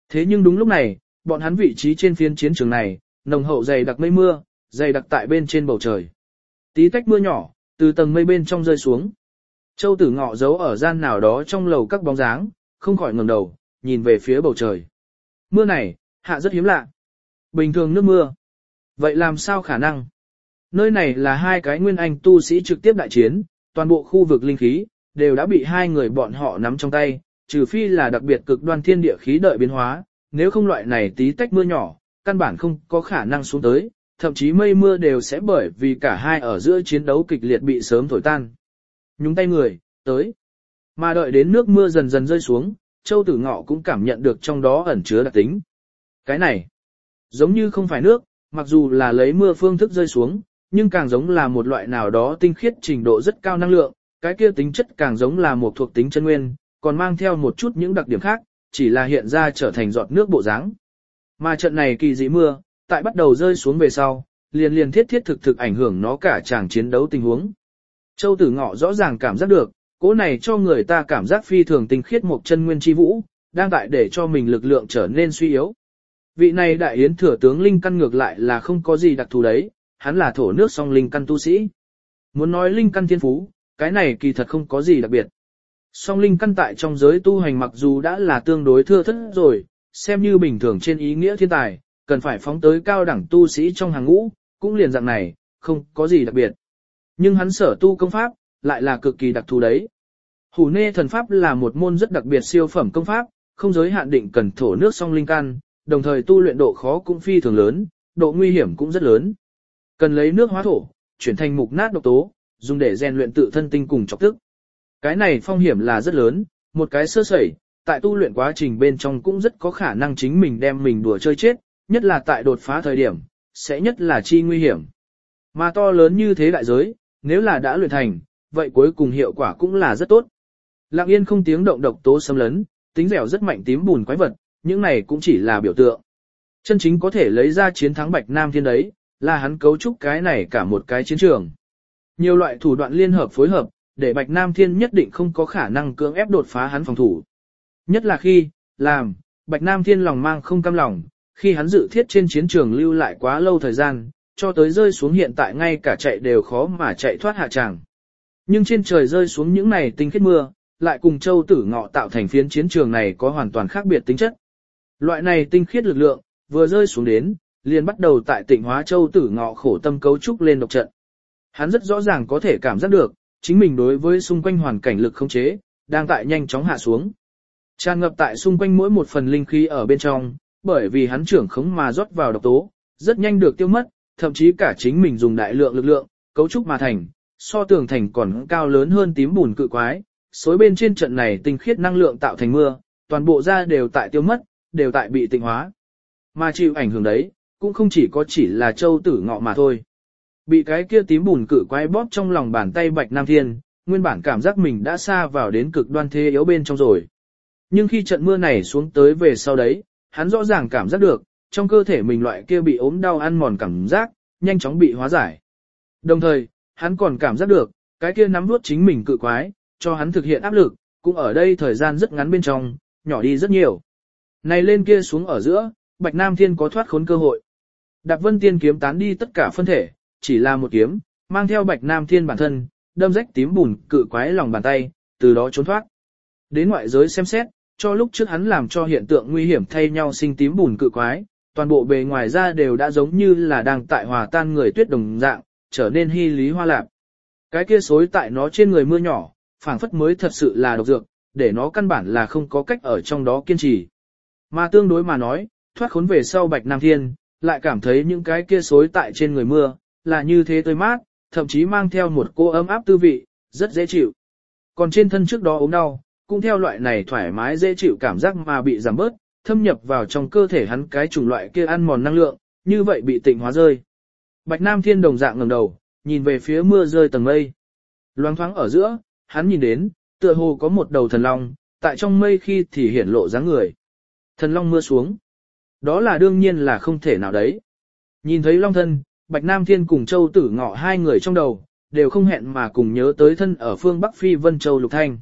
Thế nhưng đúng lúc này, bọn hắn vị trí trên phiên chiến trường này, nồng hậu dày đặc mây mưa, dày đặc tại bên trên bầu trời. Tí tách mưa nhỏ, từ tầng mây bên trong rơi xuống. Châu tử ngọ giấu ở gian nào đó trong lầu các bóng dáng, không khỏi ngẩng đầu, nhìn về phía bầu trời. Mưa này, hạ rất hiếm lạ. Bình thường nước mưa. Vậy làm sao khả năng? Nơi này là hai cái nguyên anh tu sĩ trực tiếp đại chiến, toàn bộ khu vực linh khí, đều đã bị hai người bọn họ nắm trong tay, trừ phi là đặc biệt cực đoan thiên địa khí đợi biến hóa, nếu không loại này tí tách mưa nhỏ, căn bản không có khả năng xuống tới, thậm chí mây mưa đều sẽ bởi vì cả hai ở giữa chiến đấu kịch liệt bị sớm thổi tan. Nhúng tay người, tới. Mà đợi đến nước mưa dần dần rơi xuống, Châu Tử Ngọ cũng cảm nhận được trong đó ẩn chứa đặc tính. Cái này, giống như không phải nước, mặc dù là lấy mưa phương thức rơi xuống, nhưng càng giống là một loại nào đó tinh khiết trình độ rất cao năng lượng, cái kia tính chất càng giống là một thuộc tính chân nguyên, còn mang theo một chút những đặc điểm khác, chỉ là hiện ra trở thành giọt nước bộ dáng. Mà trận này kỳ dị mưa, tại bắt đầu rơi xuống về sau, liền liền thiết thiết thực thực ảnh hưởng nó cả chàng chiến đấu tình huống. Châu Tử Ngọ rõ ràng cảm giác được, cố này cho người ta cảm giác phi thường tinh khiết một chân nguyên chi vũ, đang tại để cho mình lực lượng trở nên suy yếu. Vị này đại yến thừa tướng linh căn ngược lại là không có gì đặc thù đấy, hắn là thổ nước song linh căn tu sĩ. Muốn nói linh căn thiên phú, cái này kỳ thật không có gì đặc biệt. Song linh căn tại trong giới tu hành mặc dù đã là tương đối thưa thất rồi, xem như bình thường trên ý nghĩa thiên tài, cần phải phóng tới cao đẳng tu sĩ trong hàng ngũ, cũng liền dạng này, không có gì đặc biệt. Nhưng hắn sở tu công pháp, lại là cực kỳ đặc thù đấy. Hủ nê thần pháp là một môn rất đặc biệt siêu phẩm công pháp, không giới hạn định cần thổ nước song linh căn, đồng thời tu luyện độ khó cũng phi thường lớn, độ nguy hiểm cũng rất lớn. Cần lấy nước hóa thổ, chuyển thành mục nát độc tố, dùng để rèn luyện tự thân tinh cùng chọc tức. Cái này phong hiểm là rất lớn, một cái sơ sẩy, tại tu luyện quá trình bên trong cũng rất có khả năng chính mình đem mình đùa chơi chết, nhất là tại đột phá thời điểm, sẽ nhất là chi nguy hiểm. Mà to lớn như thế đại giới, nếu là đã luyện thành, vậy cuối cùng hiệu quả cũng là rất tốt. Lặng yên không tiếng động độc tố xâm lấn, tính dẻo rất mạnh tím bùn quái vật, những này cũng chỉ là biểu tượng. Chân chính có thể lấy ra chiến thắng Bạch Nam Thiên đấy, là hắn cấu trúc cái này cả một cái chiến trường. Nhiều loại thủ đoạn liên hợp phối hợp, để Bạch Nam Thiên nhất định không có khả năng cưỡng ép đột phá hắn phòng thủ. Nhất là khi, làm, Bạch Nam Thiên lòng mang không cam lòng, khi hắn dự thiết trên chiến trường lưu lại quá lâu thời gian, cho tới rơi xuống hiện tại ngay cả chạy đều khó mà chạy thoát hạ tràng. Nhưng trên trời rơi xuống những này tinh khiết mưa, lại cùng châu tử ngọ tạo thành phiến chiến trường này có hoàn toàn khác biệt tính chất. Loại này tinh khiết lực lượng, vừa rơi xuống đến, liền bắt đầu tại tỉnh hóa châu tử ngọ khổ tâm cấu trúc lên độc trận. Hắn rất rõ ràng có thể cảm giác được, chính mình đối với xung quanh hoàn cảnh lực không chế, đang tại nhanh chóng hạ xuống. Tràn ngập tại xung quanh mỗi một phần linh khí ở bên trong, bởi vì hắn trưởng khống mà rót vào độc tố, rất nhanh được tiêu mất, thậm chí cả chính mình dùng đại lượng lực lượng, cấu trúc mà thành, so tường thành còn cao lớn hơn tím bùn cự quái, xối bên trên trận này tinh khiết năng lượng tạo thành mưa, toàn bộ ra đều tại tiêu mất, đều tại bị tịnh hóa. Mà chịu ảnh hưởng đấy, cũng không chỉ có chỉ là châu tử ngọ mà thôi. Bị cái kia tím bùn cự quái bóp trong lòng bàn tay Bạch Nam Thiên, nguyên bản cảm giác mình đã xa vào đến cực đoan thế yếu bên trong rồi. Nhưng khi trận mưa này xuống tới về sau đấy, hắn rõ ràng cảm giác được, trong cơ thể mình loại kia bị ốm đau ăn mòn cảm giác, nhanh chóng bị hóa giải. Đồng thời, hắn còn cảm giác được, cái kia nắm nuốt chính mình cự quái, cho hắn thực hiện áp lực, cũng ở đây thời gian rất ngắn bên trong, nhỏ đi rất nhiều. Này lên kia xuống ở giữa, Bạch Nam Thiên có thoát khốn cơ hội. Đạp Vân Tiên kiếm tán đi tất cả phân thể, chỉ là một kiếm, mang theo Bạch Nam Thiên bản thân, đâm rách tím bùn cự quái lòng bàn tay, từ đó trốn thoát. Đến ngoại giới xem xét, cho lúc trước hắn làm cho hiện tượng nguy hiểm thay nhau sinh tím bùn cự quái, toàn bộ bề ngoài ra đều đã giống như là đang tại hòa tan người tuyết đồng dạng, trở nên hy lý hoa lạp. Cái kia xối tại nó trên người mưa nhỏ, phảng phất mới thật sự là độc dược, để nó căn bản là không có cách ở trong đó kiên trì. Mà tương đối mà nói, thoát khốn về sau Bạch Nam Thiên, lại cảm thấy những cái kia xối tại trên người mưa, là như thế tươi mát, thậm chí mang theo một cô ấm áp tư vị, rất dễ chịu. Còn trên thân trước đó ốm đau, cũng theo loại này thoải mái dễ chịu cảm giác mà bị giảm bớt, thâm nhập vào trong cơ thể hắn cái chủng loại kia ăn mòn năng lượng, như vậy bị tịnh hóa rơi. Bạch Nam Thiên đồng dạng ngẩng đầu, nhìn về phía mưa rơi tầng mây. Loáng thoáng ở giữa, hắn nhìn đến, tựa hồ có một đầu thần long, tại trong mây khi thì hiển lộ dáng người. Thần long mưa xuống. Đó là đương nhiên là không thể nào đấy. Nhìn thấy long thân, Bạch Nam Thiên cùng Châu Tử Ngọ hai người trong đầu, đều không hẹn mà cùng nhớ tới thân ở phương Bắc Phi Vân Châu Lục Thanh.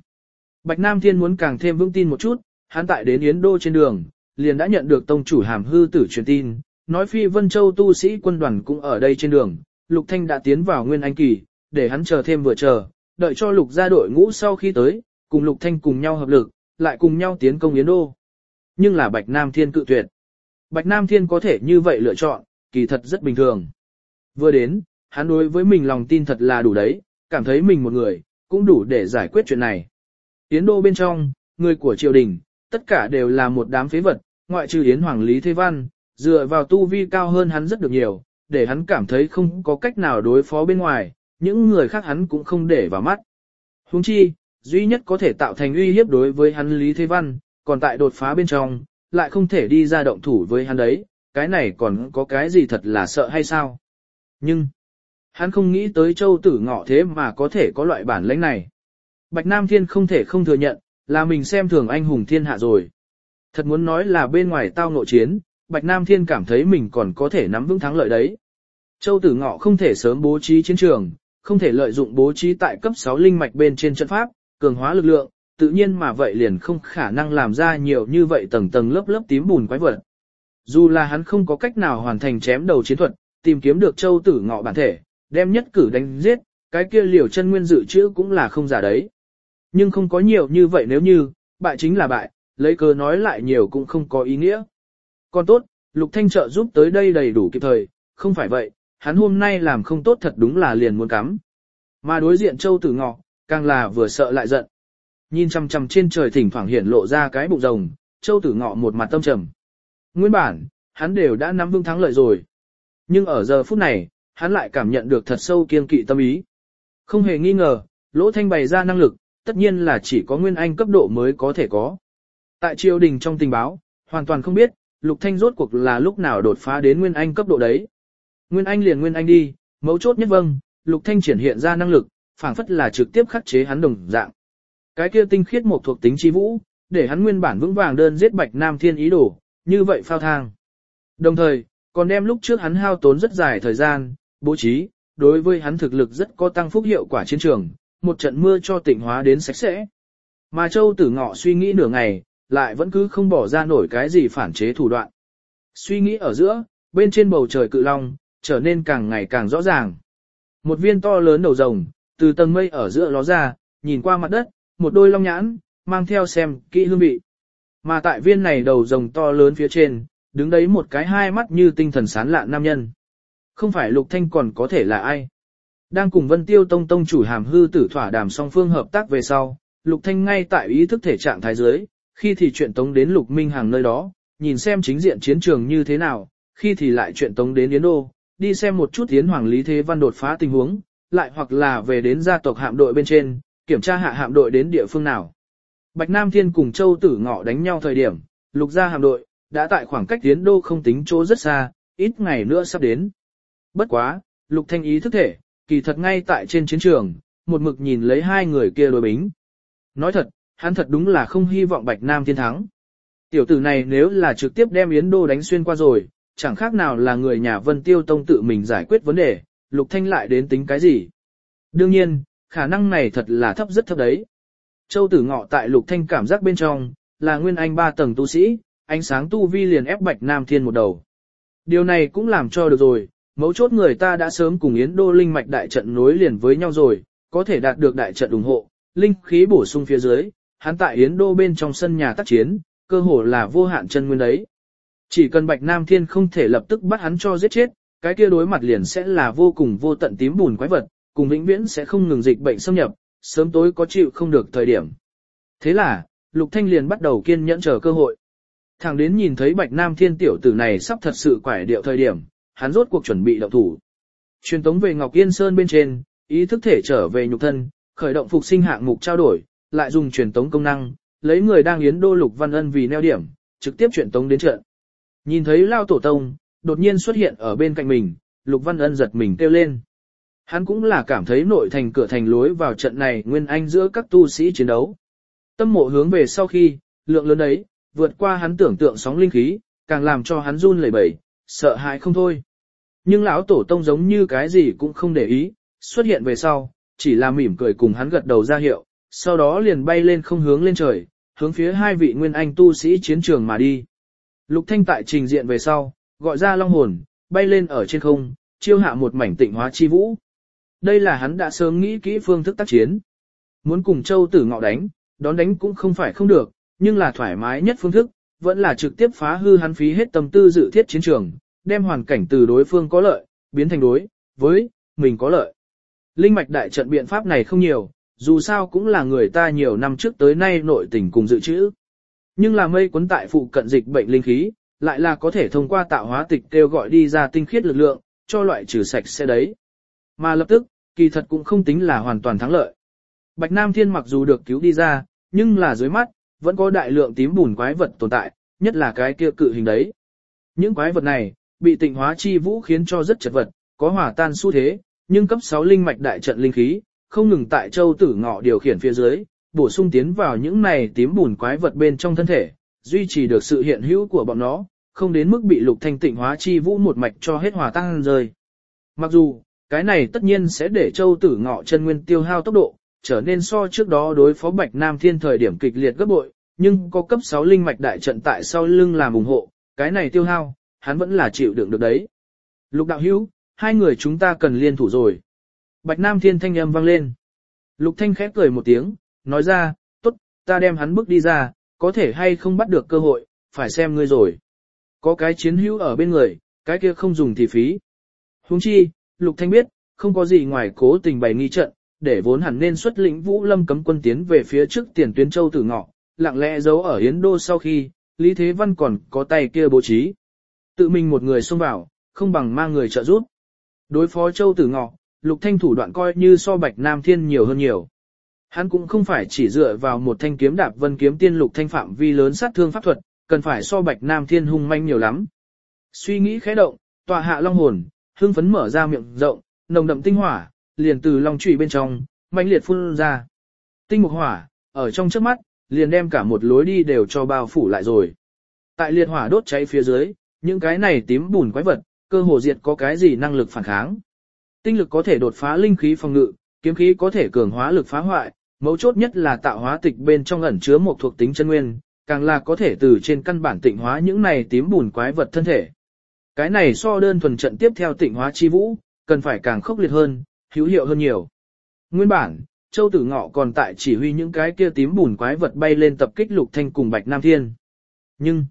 Bạch Nam Thiên muốn càng thêm vững tin một chút, hắn tại đến Yến Đô trên đường, liền đã nhận được tông chủ hàm hư tử truyền tin, nói Phi Vân Châu tu sĩ quân đoàn cũng ở đây trên đường, Lục Thanh đã tiến vào Nguyên Anh Kỳ, để hắn chờ thêm vừa chờ, đợi cho Lục gia đội ngũ sau khi tới, cùng Lục Thanh cùng nhau hợp lực, lại cùng nhau tiến công Yến Đô. Nhưng là Bạch Nam Thiên cự tuyệt. Bạch Nam Thiên có thể như vậy lựa chọn, kỳ thật rất bình thường. Vừa đến, hắn đối với mình lòng tin thật là đủ đấy, cảm thấy mình một người, cũng đủ để giải quyết chuyện này. Yến Đô bên trong, người của triều đình, tất cả đều là một đám phế vật, ngoại trừ Yến Hoàng Lý Thế Văn, dựa vào tu vi cao hơn hắn rất được nhiều, để hắn cảm thấy không có cách nào đối phó bên ngoài, những người khác hắn cũng không để vào mắt. Huống chi, Duy nhất có thể tạo thành uy hiếp đối với hắn Lý Thế Văn, còn tại đột phá bên trong, lại không thể đi ra động thủ với hắn đấy, cái này còn có cái gì thật là sợ hay sao? Nhưng, hắn không nghĩ tới châu tử ngọ thế mà có thể có loại bản lĩnh này. Bạch Nam Thiên không thể không thừa nhận, là mình xem thường anh hùng thiên hạ rồi. Thật muốn nói là bên ngoài tao nội chiến, Bạch Nam Thiên cảm thấy mình còn có thể nắm vững thắng lợi đấy. Châu Tử Ngọ không thể sớm bố trí chiến trường, không thể lợi dụng bố trí tại cấp 6 linh mạch bên trên trận pháp, cường hóa lực lượng, tự nhiên mà vậy liền không khả năng làm ra nhiều như vậy tầng tầng lớp lớp tím bùn quái vật. Dù là hắn không có cách nào hoàn thành chém đầu chiến thuật, tìm kiếm được Châu Tử Ngọ bản thể, đem nhất cử đánh giết, cái kia liều chân nguyên dự trữ cũng là không giả đấy. Nhưng không có nhiều như vậy nếu như, bại chính là bại, lấy cớ nói lại nhiều cũng không có ý nghĩa. Còn tốt, Lục Thanh trợ giúp tới đây đầy đủ kịp thời, không phải vậy, hắn hôm nay làm không tốt thật đúng là liền muốn cắm. Mà đối diện Châu Tử Ngọ, càng là vừa sợ lại giận. Nhìn chăm chăm trên trời thỉnh thoảng hiện lộ ra cái bụng rồng, Châu Tử Ngọ một mặt tâm trầm. Nguyên bản, hắn đều đã nắm vương thắng lợi rồi. Nhưng ở giờ phút này, hắn lại cảm nhận được thật sâu kiên kỵ tâm ý. Không hề nghi ngờ, Lỗ Thanh bày ra năng lực, tất nhiên là chỉ có Nguyên Anh cấp độ mới có thể có. Tại triều đình trong tình báo, hoàn toàn không biết, Lục Thanh rốt cuộc là lúc nào đột phá đến Nguyên Anh cấp độ đấy. Nguyên Anh liền Nguyên Anh đi, mấu chốt nhất vâng, Lục Thanh triển hiện ra năng lực, phảng phất là trực tiếp khắc chế hắn đồng dạng. Cái kia tinh khiết một thuộc tính chi vũ, để hắn nguyên bản vững vàng đơn giết Bạch Nam Thiên ý đồ, như vậy phao thang. Đồng thời, còn đem lúc trước hắn hao tốn rất dài thời gian, bố trí, đối với hắn thực lực rất có tăng phúc hiệu quả chiến trường, một trận mưa cho tỉnh hóa đến sạch sẽ. Mà Châu Tử Ngọ suy nghĩ nửa ngày, lại vẫn cứ không bỏ ra nổi cái gì phản chế thủ đoạn. Suy nghĩ ở giữa, bên trên bầu trời cự long, trở nên càng ngày càng rõ ràng. Một viên to lớn đầu rồng, từ tầng mây ở giữa ló ra, nhìn qua mặt đất, một đôi long nhãn, mang theo xem kỹ hương vị. Mà tại viên này đầu rồng to lớn phía trên, đứng đấy một cái hai mắt như tinh thần sán lạ nam nhân. Không phải Lục Thanh còn có thể là ai. Đang cùng Vân Tiêu Tông Tông chủ hàm hư tử thỏa đàm song phương hợp tác về sau, Lục Thanh ngay tại ý thức thể trạng thái giới, khi thì chuyện tống đến Lục Minh Hàng nơi đó, nhìn xem chính diện chiến trường như thế nào, khi thì lại chuyện tống đến Yến Đô, đi xem một chút Yến Hoàng Lý Thế Văn đột phá tình huống, lại hoặc là về đến gia tộc hạm đội bên trên, kiểm tra hạ hạm đội đến địa phương nào. Bạch Nam Thiên cùng Châu Tử Ngọ đánh nhau thời điểm, lục gia hạm đội, đã tại khoảng cách Yến Đô không tính chỗ rất xa, ít ngày nữa sắp đến. Bất quá, lục thanh ý thức thể, kỳ thật ngay tại trên chiến trường, một mực nhìn lấy hai người kia đối bính. Nói thật, hắn thật đúng là không hy vọng Bạch Nam Thiên thắng. Tiểu tử này nếu là trực tiếp đem Yến Đô đánh xuyên qua rồi, chẳng khác nào là người nhà Vân Tiêu Tông tự mình giải quyết vấn đề, Lục Thanh lại đến tính cái gì. Đương nhiên, khả năng này thật là thấp rất thấp đấy. Châu Tử Ngọ tại Lục Thanh cảm giác bên trong, là nguyên anh ba tầng tu sĩ, ánh sáng tu vi liền ép Bạch Nam Thiên một đầu. Điều này cũng làm cho được rồi, mấu chốt người ta đã sớm cùng Yến Đô Linh Mạch đại trận nối liền với nhau rồi, có thể đạt được đại trận ủng hộ, linh khí bổ sung phía dưới, hắn tại Yến Đô bên trong sân nhà tác chiến, cơ hồ là vô hạn chân nguyên đấy. Chỉ cần Bạch Nam Thiên không thể lập tức bắt hắn cho giết chết, cái kia đối mặt liền sẽ là vô cùng vô tận tím bùn quái vật, cùng vĩnh viễn sẽ không ngừng dịch bệnh xâm nhập, sớm tối có chịu không được thời điểm. Thế là, Lục Thanh liền bắt đầu kiên nhẫn chờ cơ hội. Thẳng đến nhìn thấy Bạch Nam Thiên tiểu tử này sắp thật sự quải điệu thời điểm, hắn rốt cuộc chuẩn bị động thủ. Truyền tống về Ngọc Yên Sơn bên trên, ý thức thể trở về nhục thân, khởi động phục sinh hạng mục trao đổi, lại dùng truyền tống công năng, lấy người đang yến đô Lục Văn Ân vì neo điểm, trực tiếp truyền tống đến trận. Nhìn thấy Lao Tổ Tông, đột nhiên xuất hiện ở bên cạnh mình, Lục Văn Ân giật mình kêu lên. Hắn cũng là cảm thấy nội thành cửa thành lối vào trận này nguyên anh giữa các tu sĩ chiến đấu. Tâm mộ hướng về sau khi, lượng lớn ấy, vượt qua hắn tưởng tượng sóng linh khí, càng làm cho hắn run lẩy bẩy, sợ hãi không thôi. Nhưng lão tổ tông giống như cái gì cũng không để ý, xuất hiện về sau, chỉ là mỉm cười cùng hắn gật đầu ra hiệu, sau đó liền bay lên không hướng lên trời, hướng phía hai vị nguyên anh tu sĩ chiến trường mà đi. Lục Thanh tại trình diện về sau, gọi ra long hồn, bay lên ở trên không, chiêu hạ một mảnh tịnh hóa chi vũ. Đây là hắn đã sớm nghĩ kỹ phương thức tác chiến. Muốn cùng châu tử ngọ đánh, đón đánh cũng không phải không được, nhưng là thoải mái nhất phương thức, vẫn là trực tiếp phá hư hắn phí hết tâm tư dự thiết chiến trường, đem hoàn cảnh từ đối phương có lợi, biến thành đối, với, mình có lợi. Linh mạch đại trận biện pháp này không nhiều, dù sao cũng là người ta nhiều năm trước tới nay nội tình cùng dự trữ. Nhưng là mây quấn tại phụ cận dịch bệnh linh khí, lại là có thể thông qua tạo hóa tịch kêu gọi đi ra tinh khiết lực lượng, cho loại trừ sạch sẽ đấy. Mà lập tức, kỳ thật cũng không tính là hoàn toàn thắng lợi. Bạch Nam Thiên mặc dù được cứu đi ra, nhưng là dưới mắt, vẫn có đại lượng tím bùn quái vật tồn tại, nhất là cái kia cự hình đấy. Những quái vật này, bị tịnh hóa chi vũ khiến cho rất chật vật, có hỏa tan xu thế, nhưng cấp 6 linh mạch đại trận linh khí, không ngừng tại châu tử ngọ điều khiển phía dưới, bổ sung tiến vào những này tím bùn quái vật bên trong thân thể, duy trì được sự hiện hữu của bọn nó, không đến mức bị lục thanh tịnh hóa chi vũ một mạch cho hết hòa tăng rơi. Mặc dù, cái này tất nhiên sẽ để châu tử ngọ chân nguyên tiêu hao tốc độ, trở nên so trước đó đối phó Bạch Nam Thiên thời điểm kịch liệt gấp bội, nhưng có cấp 6 linh mạch đại trận tại sau lưng làm ủng hộ, cái này tiêu hao, hắn vẫn là chịu đựng được đấy. Lục đạo hữu, hai người chúng ta cần liên thủ rồi. Bạch Nam Thiên thanh âm vang lên. Lục Thanh khép cười một tiếng, nói ra, tốt, ta đem hắn bước đi ra, có thể hay không bắt được cơ hội, phải xem ngươi rồi. Có cái chiến hữu ở bên người, cái kia không dùng thì phí. Huống chi, Lục Thanh biết, không có gì ngoài cố tình bày nghi trận, để vốn hẳn nên xuất lĩnh Vũ Lâm cấm quân tiến về phía trước tiền tuyến châu tử ngọ, lặng lẽ giấu ở Yến Đô sau khi, Lý Thế Văn còn có tay kia bố trí. Tự mình một người xông vào, không bằng mang người trợ giúp. Đối phó châu tử ngọ, Lục Thanh thủ đoạn coi như so Bạch Nam Thiên nhiều hơn nhiều. Hắn cũng không phải chỉ dựa vào một thanh kiếm đạp vân kiếm tiên Lục Thanh phạm vi lớn sát thương pháp thuật, cần phải so Bạch Nam Thiên hung manh nhiều lắm. Suy nghĩ khẽ động, tòa hạ long hồn, hưng phấn mở ra miệng rộng, nồng đậm tinh hỏa, liền từ long trụy bên trong, mãnh liệt phun ra. Tinh mục hỏa, ở trong trước mắt, liền đem cả một lối đi đều cho bao phủ lại rồi. Tại liệt hỏa đốt cháy phía dưới, những cái này tím bùn quái vật, cơ hồ diệt có cái gì năng lực phản kháng. Tinh lực có thể đột phá linh khí phòng ngự, kiếm khí có thể cường hóa lực phá hoại, mấu chốt nhất là tạo hóa tịch bên trong ẩn chứa một thuộc tính chân nguyên, càng là có thể từ trên căn bản tịnh hóa những này tím bùn quái vật thân thể. Cái này so đơn thuần trận tiếp theo tịnh hóa chi vũ, cần phải càng khốc liệt hơn, hữu hiệu hơn nhiều. Nguyên bản, Châu Tử Ngọ còn tại chỉ huy những cái kia tím bùn quái vật bay lên tập kích Lục Thanh cùng Bạch Nam Thiên. Nhưng,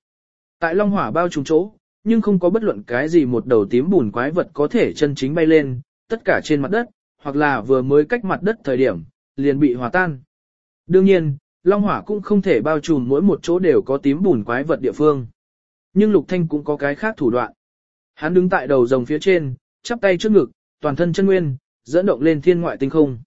tại Long Hỏa bao trùm chỗ, nhưng không có bất luận cái gì một đầu tím bùn quái vật có thể chân chính bay lên, tất cả trên mặt đất, hoặc là vừa mới cách mặt đất thời điểm, liền bị hòa tan. Đương nhiên, Long Hỏa cũng không thể bao trùm mỗi một chỗ đều có tím bùn quái vật địa phương. Nhưng Lục Thanh cũng có cái khác thủ đoạn. Hắn đứng tại đầu rồng phía trên, chắp tay trước ngực, toàn thân chân nguyên, dẫn động lên thiên ngoại tinh không.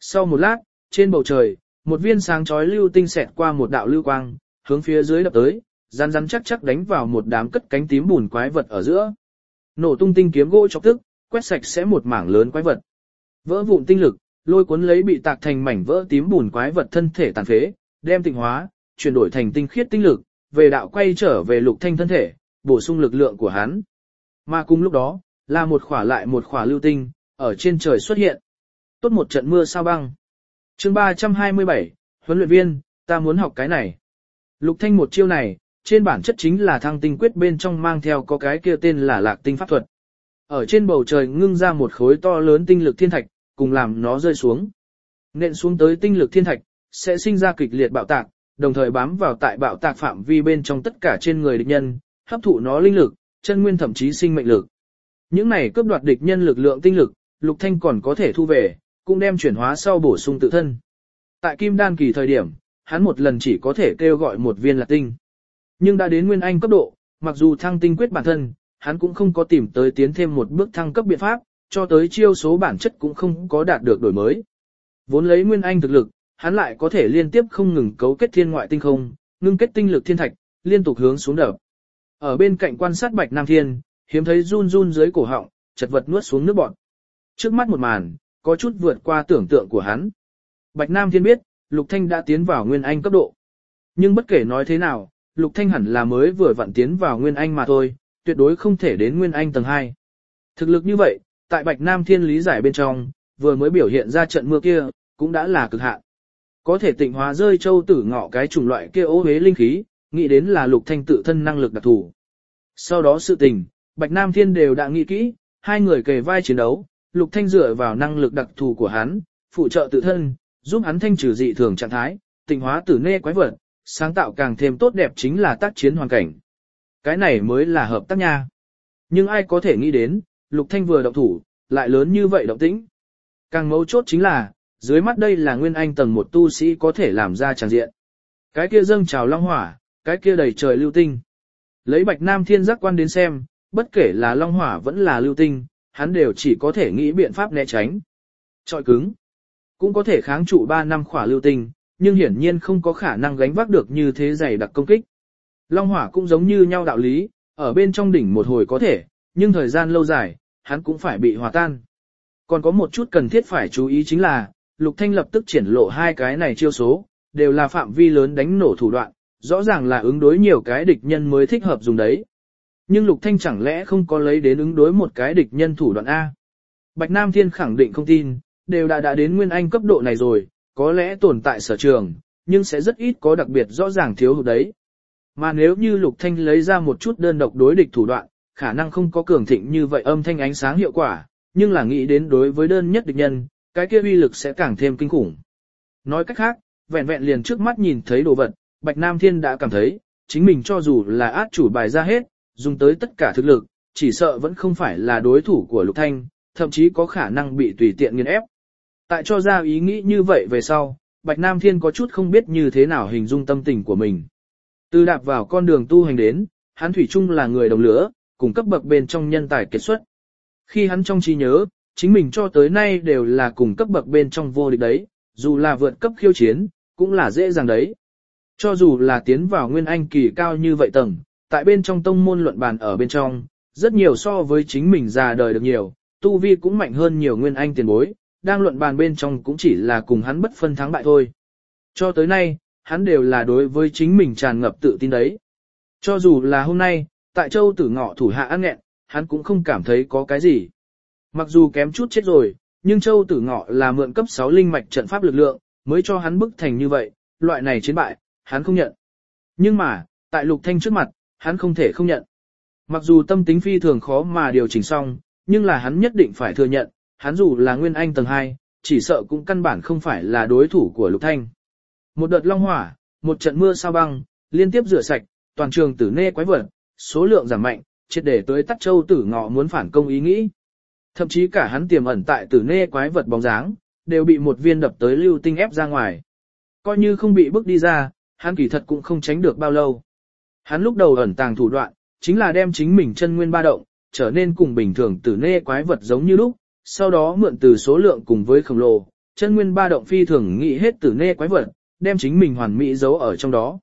Sau một lát, trên bầu trời, một viên sáng chói lưu tinh xẹt qua một đạo lưu quang, hướng phía dưới đập tới, rắn rắn chắc chắc đánh vào một đám cất cánh tím bùn quái vật ở giữa. Nổ tung tinh kiếm gỗ chọc tức, quét sạch sẽ một mảng lớn quái vật. Vỡ vụn tinh lực, lôi cuốn lấy bị tạc thành mảnh vỡ tím bùn quái vật thân thể tàn phế, đem tịnh hóa, chuyển đổi thành tinh khiết tinh lực, về đạo quay trở về lục thanh thân thể, bổ sung lực lượng của hắn. Mà cùng lúc đó, là một khỏa lại một khỏa lưu tinh, ở trên trời xuất hiện. Tốt một trận mưa sao băng. chương 327, huấn luyện viên, ta muốn học cái này. Lục thanh một chiêu này, trên bản chất chính là thăng tinh quyết bên trong mang theo có cái kia tên là lạc tinh pháp thuật. Ở trên bầu trời ngưng ra một khối to lớn tinh lực thiên thạch, cùng làm nó rơi xuống. Nện xuống tới tinh lực thiên thạch, sẽ sinh ra kịch liệt bạo tạc, đồng thời bám vào tại bạo tạc phạm vi bên trong tất cả trên người địch nhân, hấp thụ nó linh lực, chân nguyên thậm chí sinh mệnh lực. Những này cướp đoạt địch nhân lực lượng tinh lực, Lục Thanh còn có thể thu về, cũng đem chuyển hóa sau bổ sung tự thân. Tại Kim Đan kỳ thời điểm, hắn một lần chỉ có thể kêu gọi một viên lạc tinh. Nhưng đã đến Nguyên Anh cấp độ, mặc dù thăng tinh quyết bản thân, hắn cũng không có tìm tới tiến thêm một bước thăng cấp biện pháp, cho tới chiêu số bản chất cũng không có đạt được đổi mới. Vốn lấy Nguyên Anh thực lực, hắn lại có thể liên tiếp không ngừng cấu kết thiên ngoại tinh không, ngưng kết tinh lực thiên thạch, liên tục hướng xuống đập. Ở bên cạnh quan sát Bạch Nam Thiên, hiếm thấy run run dưới cổ họng, chật vật nuốt xuống nước bọt. Trước mắt một màn, có chút vượt qua tưởng tượng của hắn. Bạch Nam Thiên biết, Lục Thanh đã tiến vào Nguyên Anh cấp độ. Nhưng bất kể nói thế nào, Lục Thanh hẳn là mới vừa vặn tiến vào Nguyên Anh mà thôi, tuyệt đối không thể đến Nguyên Anh tầng 2. Thực lực như vậy, tại Bạch Nam Thiên lý giải bên trong, vừa mới biểu hiện ra trận mưa kia, cũng đã là cực hạn. Có thể tịnh hóa rơi châu tử ngọ cái chủng loại kia ô hế linh khí, nghĩ đến là Lục Thanh tự thân năng lực đặc thù. Sau đó sự tình, Bạch Nam Thiên đều đã nghĩ kỹ, hai người kề vai chiến đấu, Lục Thanh dựa vào năng lực đặc thù của hắn, phụ trợ tự thân, giúp hắn thanh trừ dị thường trạng thái, tịnh hóa tử nê quái vật, sáng tạo càng thêm tốt đẹp chính là tác chiến hoàn cảnh. Cái này mới là hợp tác nha. Nhưng ai có thể nghĩ đến, Lục Thanh vừa động thủ, lại lớn như vậy động tĩnh. Càng mấu chốt chính là, dưới mắt đây là nguyên anh tầng một tu sĩ có thể làm ra tràng diện. Cái kia dâng trào long hỏa, cái kia đầy trời lưu tinh. Lấy bạch nam thiên giác quan đến xem, bất kể là long hỏa vẫn là lưu tinh, hắn đều chỉ có thể nghĩ biện pháp né tránh. Trọi cứng. cũng có thể kháng trụ 3 năm khỏa lưu tinh, nhưng hiển nhiên không có khả năng gánh vác được như thế dày đặc công kích. Long hỏa cũng giống như nhau đạo lý, ở bên trong đỉnh một hồi có thể, nhưng thời gian lâu dài, hắn cũng phải bị hòa tan. Còn có một chút cần thiết phải chú ý chính là, Lục Thanh lập tức triển lộ hai cái này chiêu số, đều là phạm vi lớn đánh nổ thủ đoạn, rõ ràng là ứng đối nhiều cái địch nhân mới thích hợp dùng đấy. Nhưng Lục Thanh chẳng lẽ không có lấy đến ứng đối một cái địch nhân thủ đoạn A. Bạch Nam Thiên khẳng định không tin, đều đã đã đến Nguyên Anh cấp độ này rồi, có lẽ tồn tại sở trường, nhưng sẽ rất ít có đặc biệt rõ ràng thiếu hụt đấy. Mà nếu như Lục Thanh lấy ra một chút đơn độc đối địch thủ đoạn, khả năng không có cường thịnh như vậy âm thanh ánh sáng hiệu quả, nhưng là nghĩ đến đối với đơn nhất địch nhân, cái kia uy lực sẽ càng thêm kinh khủng. Nói cách khác, vẹn vẹn liền trước mắt nhìn thấy đồ vật, Bạch Nam Thiên đã cảm thấy, chính mình cho dù là át chủ bài ra hết, dùng tới tất cả thực lực, chỉ sợ vẫn không phải là đối thủ của Lục Thanh, thậm chí có khả năng bị tùy tiện nghiền ép. Tại cho ra ý nghĩ như vậy về sau, Bạch Nam Thiên có chút không biết như thế nào hình dung tâm tình của mình. Từ đạp vào con đường tu hành đến, hắn thủy chung là người đồng lửa, cùng cấp bậc bên trong nhân tài kết xuất. Khi hắn trong trí nhớ, chính mình cho tới nay đều là cùng cấp bậc bên trong vô địch đấy, dù là vượt cấp khiêu chiến, cũng là dễ dàng đấy. Cho dù là tiến vào nguyên anh kỳ cao như vậy tầng, tại bên trong tông môn luận bàn ở bên trong, rất nhiều so với chính mình già đời được nhiều, tu vi cũng mạnh hơn nhiều nguyên anh tiền bối, đang luận bàn bên trong cũng chỉ là cùng hắn bất phân thắng bại thôi. Cho tới nay, hắn đều là đối với chính mình tràn ngập tự tin đấy. Cho dù là hôm nay, tại châu tử ngọ thủ hạ ăn nghẹn, hắn cũng không cảm thấy có cái gì. Mặc dù kém chút chết rồi, nhưng châu tử ngọ là mượn cấp 6 linh mạch trận pháp lực lượng, mới cho hắn bức thành như vậy, loại này chiến bại, hắn không nhận. Nhưng mà, tại lục thanh trước mặt, hắn không thể không nhận. Mặc dù tâm tính phi thường khó mà điều chỉnh xong, nhưng là hắn nhất định phải thừa nhận, hắn dù là nguyên anh tầng 2, chỉ sợ cũng căn bản không phải là đối thủ của lục thanh. Một đợt long hỏa, một trận mưa sao băng, liên tiếp rửa sạch, toàn trường tử nê quái vật, số lượng giảm mạnh, triệt để tới tắt châu tử ngọ muốn phản công ý nghĩ. Thậm chí cả hắn tiềm ẩn tại tử nê quái vật bóng dáng, đều bị một viên đập tới lưu tinh ép ra ngoài. Coi như không bị bước đi ra, hắn kỳ thật cũng không tránh được bao lâu. Hắn lúc đầu ẩn tàng thủ đoạn, chính là đem chính mình chân nguyên ba động, trở nên cùng bình thường tử nê quái vật giống như lúc, sau đó mượn từ số lượng cùng với khổng lồ, chân nguyên ba động phi thường nghĩ hết tử nê quái vật, đem chính mình hoàn mỹ giấu ở trong đó.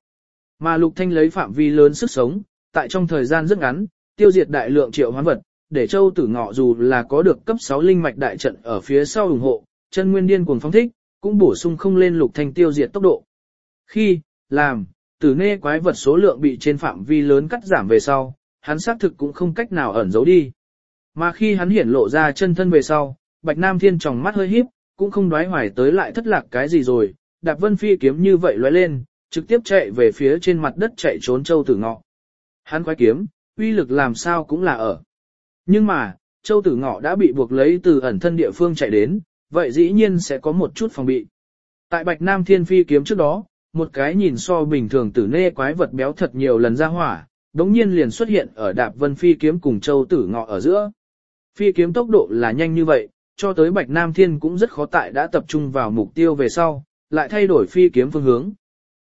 Mà Lục Thanh lấy phạm vi lớn sức sống, tại trong thời gian rất ngắn, tiêu diệt đại lượng triệu hoán vật, để Châu Tử Ngọ dù là có được cấp 6 linh mạch đại trận ở phía sau ủng hộ, chân nguyên điên cuồng phóng thích, cũng bổ sung không lên Lục Thanh tiêu diệt tốc độ. Khi, làm, tử nê quái vật số lượng bị trên phạm vi lớn cắt giảm về sau, hắn xác thực cũng không cách nào ẩn giấu đi. Mà khi hắn hiển lộ ra chân thân về sau, Bạch Nam Thiên tròng mắt hơi híp, cũng không đoái hoài tới lại thất lạc cái gì rồi, đạp vân phi kiếm như vậy lóe lên, trực tiếp chạy về phía trên mặt đất chạy trốn châu tử ngọ. Hắn khoái kiếm, uy lực làm sao cũng là ở. Nhưng mà, châu tử ngọ đã bị buộc lấy từ ẩn thân địa phương chạy đến, vậy dĩ nhiên sẽ có một chút phòng bị. Tại Bạch Nam Thiên phi kiếm trước đó, một cái nhìn so bình thường tử nê quái vật béo thật nhiều lần ra hỏa, đống nhiên liền xuất hiện ở đạp vân phi kiếm cùng châu tử ngọ ở giữa. Phi kiếm tốc độ là nhanh như vậy, cho tới Bạch Nam Thiên cũng rất khó tại đã tập trung vào mục tiêu về sau, lại thay đổi phi kiếm phương hướng.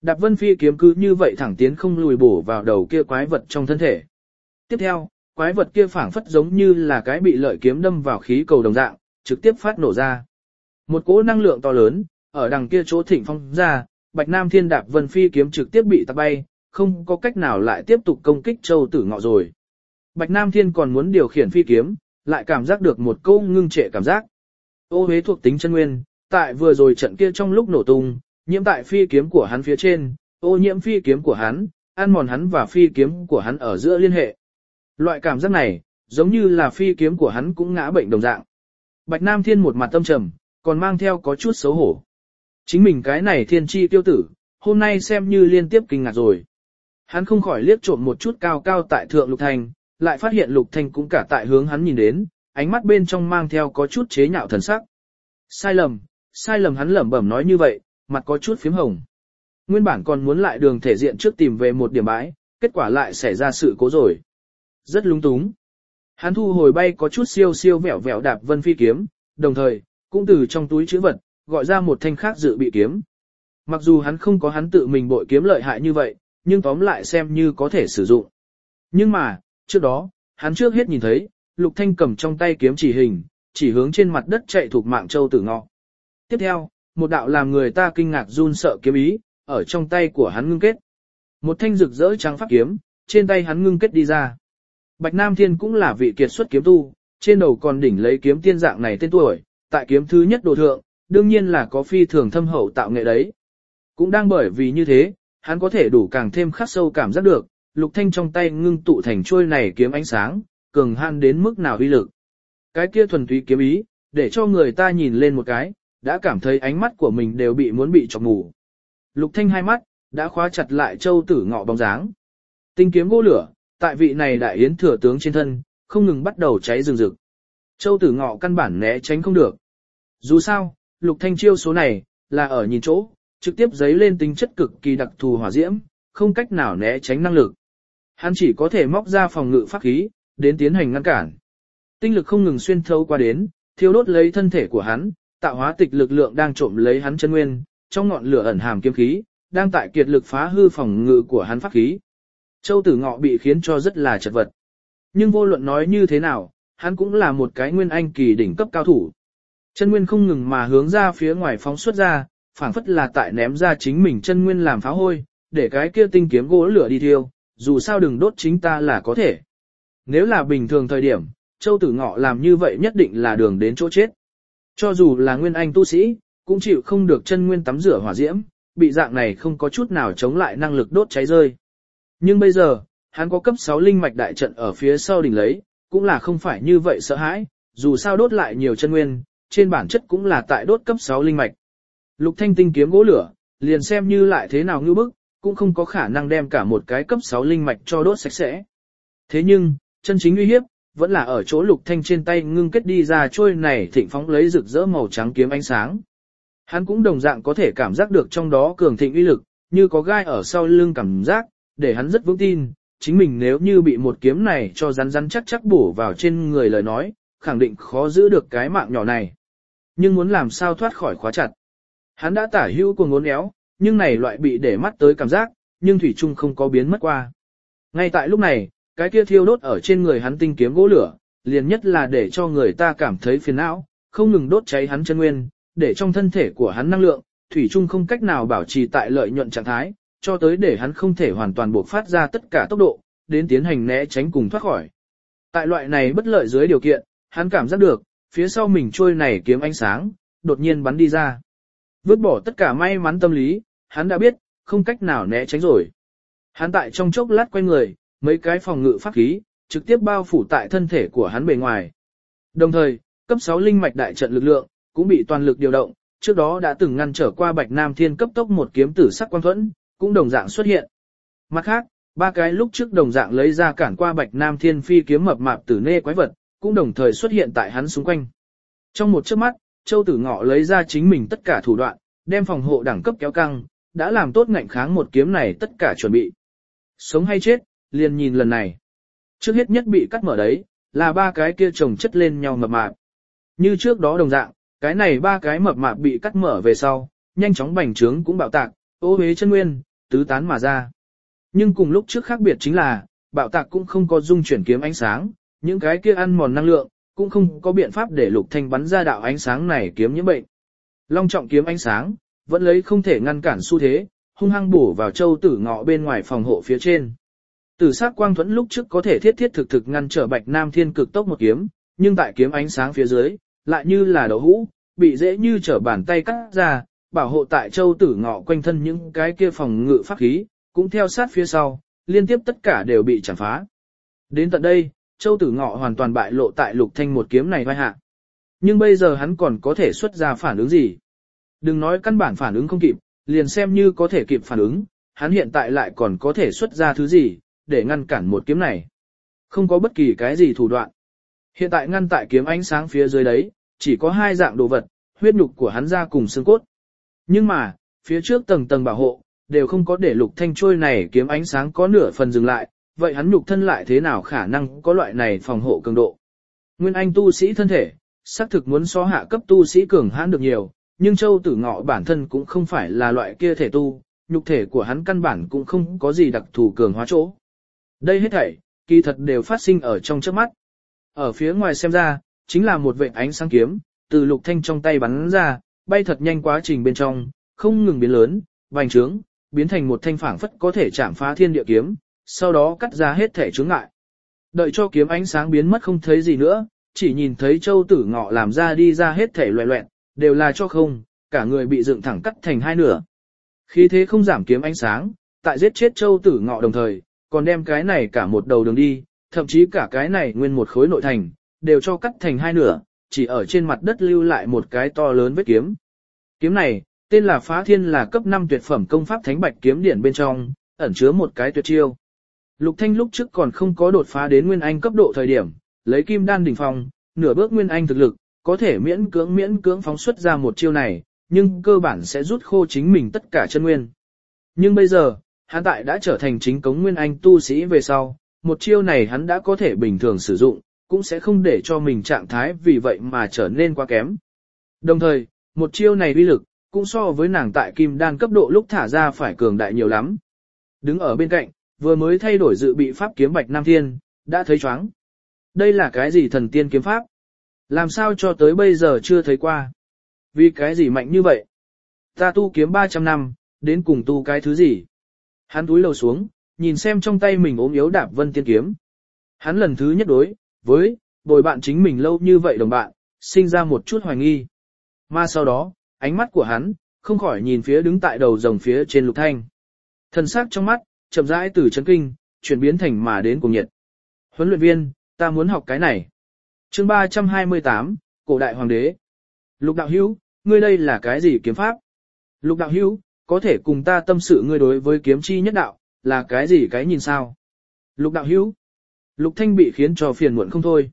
Đạp vân phi kiếm cứ như vậy thẳng tiến không lùi bổ vào đầu kia quái vật trong thân thể. Tiếp theo, quái vật kia phảng phất giống như là cái bị lợi kiếm đâm vào khí cầu đồng dạng, trực tiếp phát nổ ra. Một cỗ năng lượng to lớn, ở đằng kia chỗ thỉnh phong ra, Bạch Nam Thiên đạp vân phi kiếm trực tiếp bị tạt bay, không có cách nào lại tiếp tục công kích châu tử ngọ rồi. Bạch Nam Thiên còn muốn điều khiển phi kiếm, lại cảm giác được một câu ngưng trệ cảm giác. Ô hế thuộc tính chân nguyên, tại vừa rồi trận kia trong lúc nổ tung, nhiễm tại phi kiếm của hắn phía trên, ô nhiễm phi kiếm của hắn, ăn mòn hắn và phi kiếm của hắn ở giữa liên hệ. Loại cảm giác này, giống như là phi kiếm của hắn cũng ngã bệnh đồng dạng. Bạch Nam Thiên một mặt tâm trầm, còn mang theo có chút xấu hổ. Chính mình cái này thiên chi tiêu tử, hôm nay xem như liên tiếp kinh ngạc rồi. Hắn không khỏi liếc trộm một chút cao cao tại thượng lục thành, lại phát hiện lục thanh cũng cả tại hướng hắn nhìn đến, ánh mắt bên trong mang theo có chút chế nhạo thần sắc. Sai lầm, sai lầm hắn lẩm bẩm nói như vậy, mặt có chút phím hồng. Nguyên bản còn muốn lại đường thể diện trước tìm về một điểm bãi, kết quả lại xảy ra sự cố rồi. Rất lung túng. Hắn thu hồi bay có chút siêu siêu vẹo vẹo đạp vân phi kiếm, đồng thời, cũng từ trong túi chữ vật, gọi ra một thanh khác dự bị kiếm. Mặc dù hắn không có hắn tự mình bội kiếm lợi hại như vậy, nhưng tóm lại xem như có thể sử dụng. Nhưng mà, trước đó, hắn trước hết nhìn thấy, Lục Thanh cầm trong tay kiếm chỉ hình, chỉ hướng trên mặt đất chạy thuộc mạng châu tử ngọ. Tiếp theo, một đạo làm người ta kinh ngạc run sợ kiếm ý, ở trong tay của hắn ngưng kết. Một thanh rực rỡ trắng pháp kiếm, trên tay hắn ngưng kết đi ra. Bạch Nam Thiên cũng là vị kiệt xuất kiếm tu, trên đầu còn đỉnh lấy kiếm tiên dạng này tên tuổi, tại kiếm thứ nhất đồ thượng, đương nhiên là có phi thường thâm hậu tạo nghệ đấy. Cũng đang bởi vì như thế, hắn có thể đủ càng thêm khắc sâu cảm giác được, lục thanh trong tay ngưng tụ thành trôi này kiếm ánh sáng, cường han đến mức nào uy lực. Cái kia thuần túy kiếm ý, để cho người ta nhìn lên một cái, đã cảm thấy ánh mắt của mình đều bị muốn bị chọc ngủ. Lục thanh hai mắt, đã khóa chặt lại châu tử ngọ bóng dáng. Tinh kiếm gỗ lửa, tại vị này đại yến thừa tướng trên thân, không ngừng bắt đầu cháy rừng rực. Châu tử ngọ căn bản né tránh không được. Dù sao, lục thanh chiêu số này, là ở nhìn chỗ, trực tiếp giấy lên tính chất cực kỳ đặc thù hỏa diễm, không cách nào né tránh năng lực. Hắn chỉ có thể móc ra phòng ngự pháp khí, đến tiến hành ngăn cản. Tinh lực không ngừng xuyên thấu qua đến, thiêu đốt lấy thân thể của hắn, tạo hóa tịch lực lượng đang trộm lấy hắn chân nguyên, trong ngọn lửa ẩn hàm kiếm khí, đang tại kiệt lực phá hư phòng ngự của hắn pháp khí. Châu Tử Ngọ bị khiến cho rất là chật vật. Nhưng vô luận nói như thế nào, hắn cũng là một cái nguyên anh kỳ đỉnh cấp cao thủ. Chân nguyên không ngừng mà hướng ra phía ngoài phóng xuất ra, phảng phất là tại ném ra chính mình chân nguyên làm phá hôi, để cái kia tinh kiếm gỗ lửa đi thiêu, dù sao đừng đốt chính ta là có thể. Nếu là bình thường thời điểm, Châu Tử Ngọ làm như vậy nhất định là đường đến chỗ chết. Cho dù là nguyên anh tu sĩ, cũng chịu không được chân nguyên tắm rửa hỏa diễm, bị dạng này không có chút nào chống lại năng lực đốt cháy rơi. Nhưng bây giờ, hắn có cấp 6 linh mạch đại trận ở phía sau đỉnh lấy, cũng là không phải như vậy sợ hãi, dù sao đốt lại nhiều chân nguyên, trên bản chất cũng là tại đốt cấp 6 linh mạch. Lục thanh tinh kiếm gỗ lửa, liền xem như lại thế nào như bức, cũng không có khả năng đem cả một cái cấp 6 linh mạch cho đốt sạch sẽ. Thế nhưng, chân chính uy hiếp, vẫn là ở chỗ lục thanh trên tay ngưng kết đi ra trôi này thịnh phóng lấy rực rỡ màu trắng kiếm ánh sáng. Hắn cũng đồng dạng có thể cảm giác được trong đó cường thịnh uy lực, như có gai ở sau lưng cảm giác, để hắn rất vững tin, chính mình nếu như bị một kiếm này cho rắn rắn chắc chắc bổ vào trên người lời nói, khẳng định khó giữ được cái mạng nhỏ này. Nhưng muốn làm sao thoát khỏi khóa chặt. Hắn đã tả hữu cuồng ngốn éo, nhưng này loại bị để mắt tới cảm giác, nhưng Thủy Trung không có biến mất qua. Ngay tại lúc này, cái kia thiêu đốt ở trên người hắn tinh kiếm gỗ lửa, liền nhất là để cho người ta cảm thấy phiền não, không ngừng đốt cháy hắn chân nguyên, để trong thân thể của hắn năng lượng, Thủy chung không cách nào bảo trì tại lợi nhuận trạng thái, cho tới để hắn không thể hoàn toàn buộc phát ra tất cả tốc độ, đến tiến hành né tránh cùng thoát khỏi. Tại loại này bất lợi dưới điều kiện, hắn cảm giác được, phía sau mình trôi này kiếm ánh sáng, đột nhiên bắn đi ra. Vứt bỏ tất cả may mắn tâm lý, hắn đã biết, không cách nào né tránh rồi. Hắn tại trong chốc lát quay người, mấy cái phòng ngự pháp khí, trực tiếp bao phủ tại thân thể của hắn bề ngoài. Đồng thời, cấp 6 linh mạch đại trận lực lượng, cũng bị toàn lực điều động, trước đó đã từng ngăn trở qua Bạch Nam Thiên cấp tốc một kiếm tử sắc quan thuẫn, cũng đồng dạng xuất hiện. Mặt khác, ba cái lúc trước đồng dạng lấy ra cản qua Bạch Nam Thiên phi kiếm mập mạp tử nê quái vật, cũng đồng thời xuất hiện tại hắn xung quanh. Trong một chớp mắt, Châu Tử Ngọ lấy ra chính mình tất cả thủ đoạn, đem phòng hộ đẳng cấp kéo căng, đã làm tốt ngạnh kháng một kiếm này tất cả chuẩn bị. Sống hay chết, liền nhìn lần này. Trước hết nhất bị cắt mở đấy, là ba cái kia chồng chất lên nhau mập mạp. Như trước đó đồng dạng, cái này ba cái mập mạp bị cắt mở về sau, nhanh chóng bành trướng cũng bạo tạc, ô hế chân nguyên, tứ tán mà ra. Nhưng cùng lúc trước khác biệt chính là, bạo tạc cũng không có dung chuyển kiếm ánh sáng, những cái kia ăn mòn năng lượng, cũng không có biện pháp để lục thanh bắn ra đạo ánh sáng này kiếm nhiễm bệnh. Long trọng kiếm ánh sáng, vẫn lấy không thể ngăn cản xu thế, hung hăng bổ vào châu tử ngọ bên ngoài phòng hộ phía trên. Tử sắc quang thuẫn lúc trước có thể thiết thiết thực thực ngăn trở bạch nam thiên cực tốc một kiếm, nhưng tại kiếm ánh sáng phía dưới, lại như là đậu hũ, bị dễ như trở bàn tay cắt ra, bảo hộ tại châu tử ngọ quanh thân những cái kia phòng ngự pháp khí, cũng theo sát phía sau, liên tiếp tất cả đều bị chản phá. Đến tận đây, châu tử ngọ hoàn toàn bại lộ tại lục thanh một kiếm này vai hạ. Nhưng bây giờ hắn còn có thể xuất ra phản ứng gì? Đừng nói căn bản phản ứng không kịp, liền xem như có thể kịp phản ứng, hắn hiện tại lại còn có thể xuất ra thứ gì, để ngăn cản một kiếm này. Không có bất kỳ cái gì thủ đoạn. Hiện tại ngăn tại kiếm ánh sáng phía dưới đấy, chỉ có hai dạng đồ vật, huyết nhục của hắn ra cùng xương cốt. Nhưng mà, phía trước tầng tầng bảo hộ, đều không có để lục thanh trôi này kiếm ánh sáng có nửa phần dừng lại, vậy hắn nhục thân lại thế nào khả năng có loại này phòng hộ cường độ. Nguyên anh tu sĩ thân thể, xác thực muốn so hạ cấp tu sĩ cường hãn được nhiều, nhưng châu tử ngọ bản thân cũng không phải là loại kia thể tu, nhục thể của hắn căn bản cũng không có gì đặc thù cường hóa chỗ. Đây hết thảy, kỳ thật đều phát sinh ở trong trước mắt. Ở phía ngoài xem ra, chính là một vệ ánh sáng kiếm, từ lục thanh trong tay bắn ra, bay thật nhanh quá trình bên trong, không ngừng biến lớn, vành trướng, biến thành một thanh phảng phất có thể chạm phá thiên địa kiếm, sau đó cắt ra hết thể chướng ngại. Đợi cho kiếm ánh sáng biến mất không thấy gì nữa, chỉ nhìn thấy châu tử ngọ làm ra đi ra hết thể loẹ loẹn, đều là cho không, cả người bị dựng thẳng cắt thành hai nửa. Khí thế không giảm kiếm ánh sáng, tại giết chết châu tử ngọ đồng thời, còn đem cái này cả một đầu đường đi, thậm chí cả cái này nguyên một khối nội thành, đều cho cắt thành hai nửa, chỉ ở trên mặt đất lưu lại một cái to lớn vết kiếm. Kiếm này, tên là phá thiên là cấp 5 tuyệt phẩm công pháp thánh bạch kiếm điển bên trong, ẩn chứa một cái tuyệt chiêu. Lục Thanh lúc trước còn không có đột phá đến nguyên anh cấp độ thời điểm, lấy kim đan đỉnh phong, nửa bước nguyên anh thực lực, có thể miễn cưỡng miễn cưỡng phóng xuất ra một chiêu này, nhưng cơ bản sẽ rút khô chính mình tất cả chân nguyên. Nhưng bây giờ, hắn tại đã trở thành chính cống nguyên anh tu sĩ về sau, một chiêu này hắn đã có thể bình thường sử dụng, cũng sẽ không để cho mình trạng thái vì vậy mà trở nên quá kém. Đồng thời, một chiêu này uy lực, cũng so với nàng tại kim đan cấp độ lúc thả ra phải cường đại nhiều lắm. Đứng ở bên cạnh, vừa mới thay đổi dự bị pháp kiếm Bạch Nam Thiên, đã thấy chóng. Đây là cái gì thần tiên kiếm pháp? Làm sao cho tới bây giờ chưa thấy qua? Vì cái gì mạnh như vậy? Ta tu kiếm 300 năm, đến cùng tu cái thứ gì? Hắn túi lầu xuống, nhìn xem trong tay mình ốm yếu đạp vân tiên kiếm. Hắn lần thứ nhất đối, với, bồi bạn chính mình lâu như vậy đồng bạn, sinh ra một chút hoài nghi. Mà sau đó, ánh mắt của hắn, không khỏi nhìn phía đứng tại đầu rồng phía trên lục thanh. Thần sắc trong mắt, chậm rãi từ chấn kinh, chuyển biến thành mà đến cùng nhiệt. Huấn luyện viên, ta muốn học cái này. Chương 328, Cổ đại hoàng đế. Lục đạo hữu, ngươi đây là cái gì kiếm pháp? Lục đạo hữu, có thể cùng ta tâm sự ngươi đối với kiếm chi nhất đạo, là cái gì cái nhìn sao? Lục đạo hữu. Lục thanh bị khiến cho phiền muộn không thôi.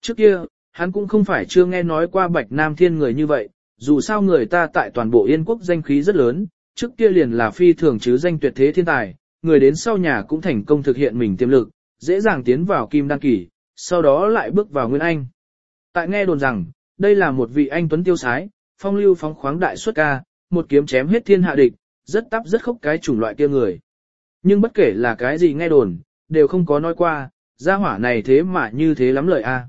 Trước kia, hắn cũng không phải chưa nghe nói qua bạch nam thiên người như vậy, dù sao người ta tại toàn bộ yên quốc danh khí rất lớn, trước kia liền là phi thường chứ danh tuyệt thế thiên tài, người đến sau nhà cũng thành công thực hiện mình tiềm lực, dễ dàng tiến vào kim đăng kỳ, sau đó lại bước vào nguyên anh. Tại nghe đồn rằng, đây là một vị anh tuấn tiêu sái, phong lưu phóng khoáng đại xuất ca, một kiếm chém hết thiên hạ địch, rất tắp rất khốc cái chủng loại kia người. Nhưng bất kể là cái gì nghe đồn, đều không có nói qua, gia hỏa này thế mà như thế lắm lời a.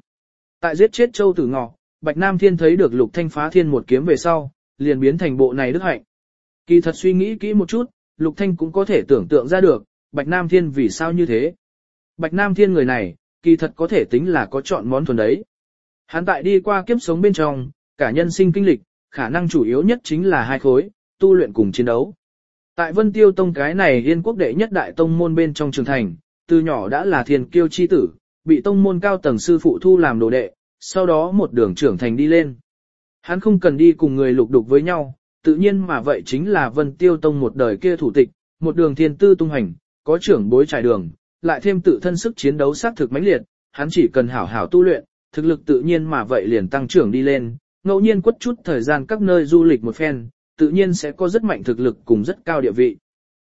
Tại giết chết châu tử ngọ, Bạch Nam Thiên thấy được Lục Thanh phá thiên một kiếm về sau, liền biến thành bộ này đức hạnh. Kỳ thật suy nghĩ kỹ một chút, Lục Thanh cũng có thể tưởng tượng ra được, Bạch Nam Thiên vì sao như thế. Bạch Nam Thiên người này, kỳ thật có thể tính là có chọn món thuần đấy. Hắn tại đi qua kiếp sống bên trong, cả nhân sinh kinh lịch, khả năng chủ yếu nhất chính là hai khối, tu luyện cùng chiến đấu. Tại Vân Tiêu Tông cái này yên quốc đệ nhất đại tông môn bên trong trường thành, từ nhỏ đã là thiên kiêu chi tử, bị tông môn cao tầng sư phụ thu làm đồ đệ, sau đó một đường trưởng thành đi lên. Hắn không cần đi cùng người lục đục với nhau, tự nhiên mà vậy chính là Vân Tiêu Tông một đời kia thủ tịch, một đường thiên tư tung hành, có trưởng bối trải đường, lại thêm tự thân sức chiến đấu xác thực mãnh liệt, hắn chỉ cần hảo hảo tu luyện, thực lực tự nhiên mà vậy liền tăng trưởng đi lên, ngẫu nhiên quất chút thời gian các nơi du lịch một phen, tự nhiên sẽ có rất mạnh thực lực cùng rất cao địa vị.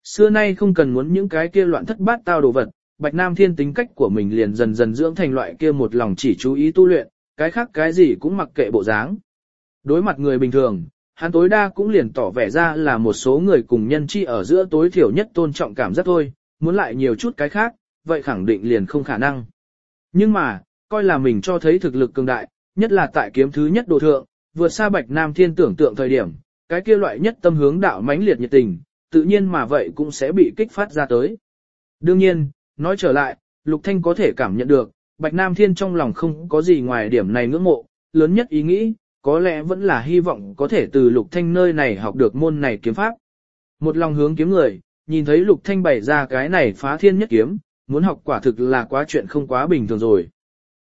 Xưa nay không cần muốn những cái kia loạn thất bát tao đồ vật, Bạch Nam Thiên tính cách của mình liền dần dần dưỡng thành loại kia một lòng chỉ chú ý tu luyện, cái khác cái gì cũng mặc kệ bộ dáng. Đối mặt người bình thường, hắn tối đa cũng liền tỏ vẻ ra là một số người cùng nhân chi ở giữa tối thiểu nhất tôn trọng cảm giác thôi, muốn lại nhiều chút cái khác, vậy khẳng định liền không khả năng. Nhưng mà, coi là mình cho thấy thực lực cường đại, nhất là tại kiếm thứ nhất đồ thượng, vượt xa Bạch Nam Thiên tưởng tượng thời điểm, cái kia loại nhất tâm hướng đạo mãnh liệt nhiệt tình, tự nhiên mà vậy cũng sẽ bị kích phát ra tới. Đương nhiên, nói trở lại, Lục Thanh có thể cảm nhận được, Bạch Nam Thiên trong lòng không có gì ngoài điểm này ngưỡng mộ, lớn nhất ý nghĩ, có lẽ vẫn là hy vọng có thể từ Lục Thanh nơi này học được môn này kiếm pháp. Một lòng hướng kiếm người, nhìn thấy Lục Thanh bày ra cái này phá thiên nhất kiếm, muốn học quả thực là quá chuyện không quá bình thường rồi.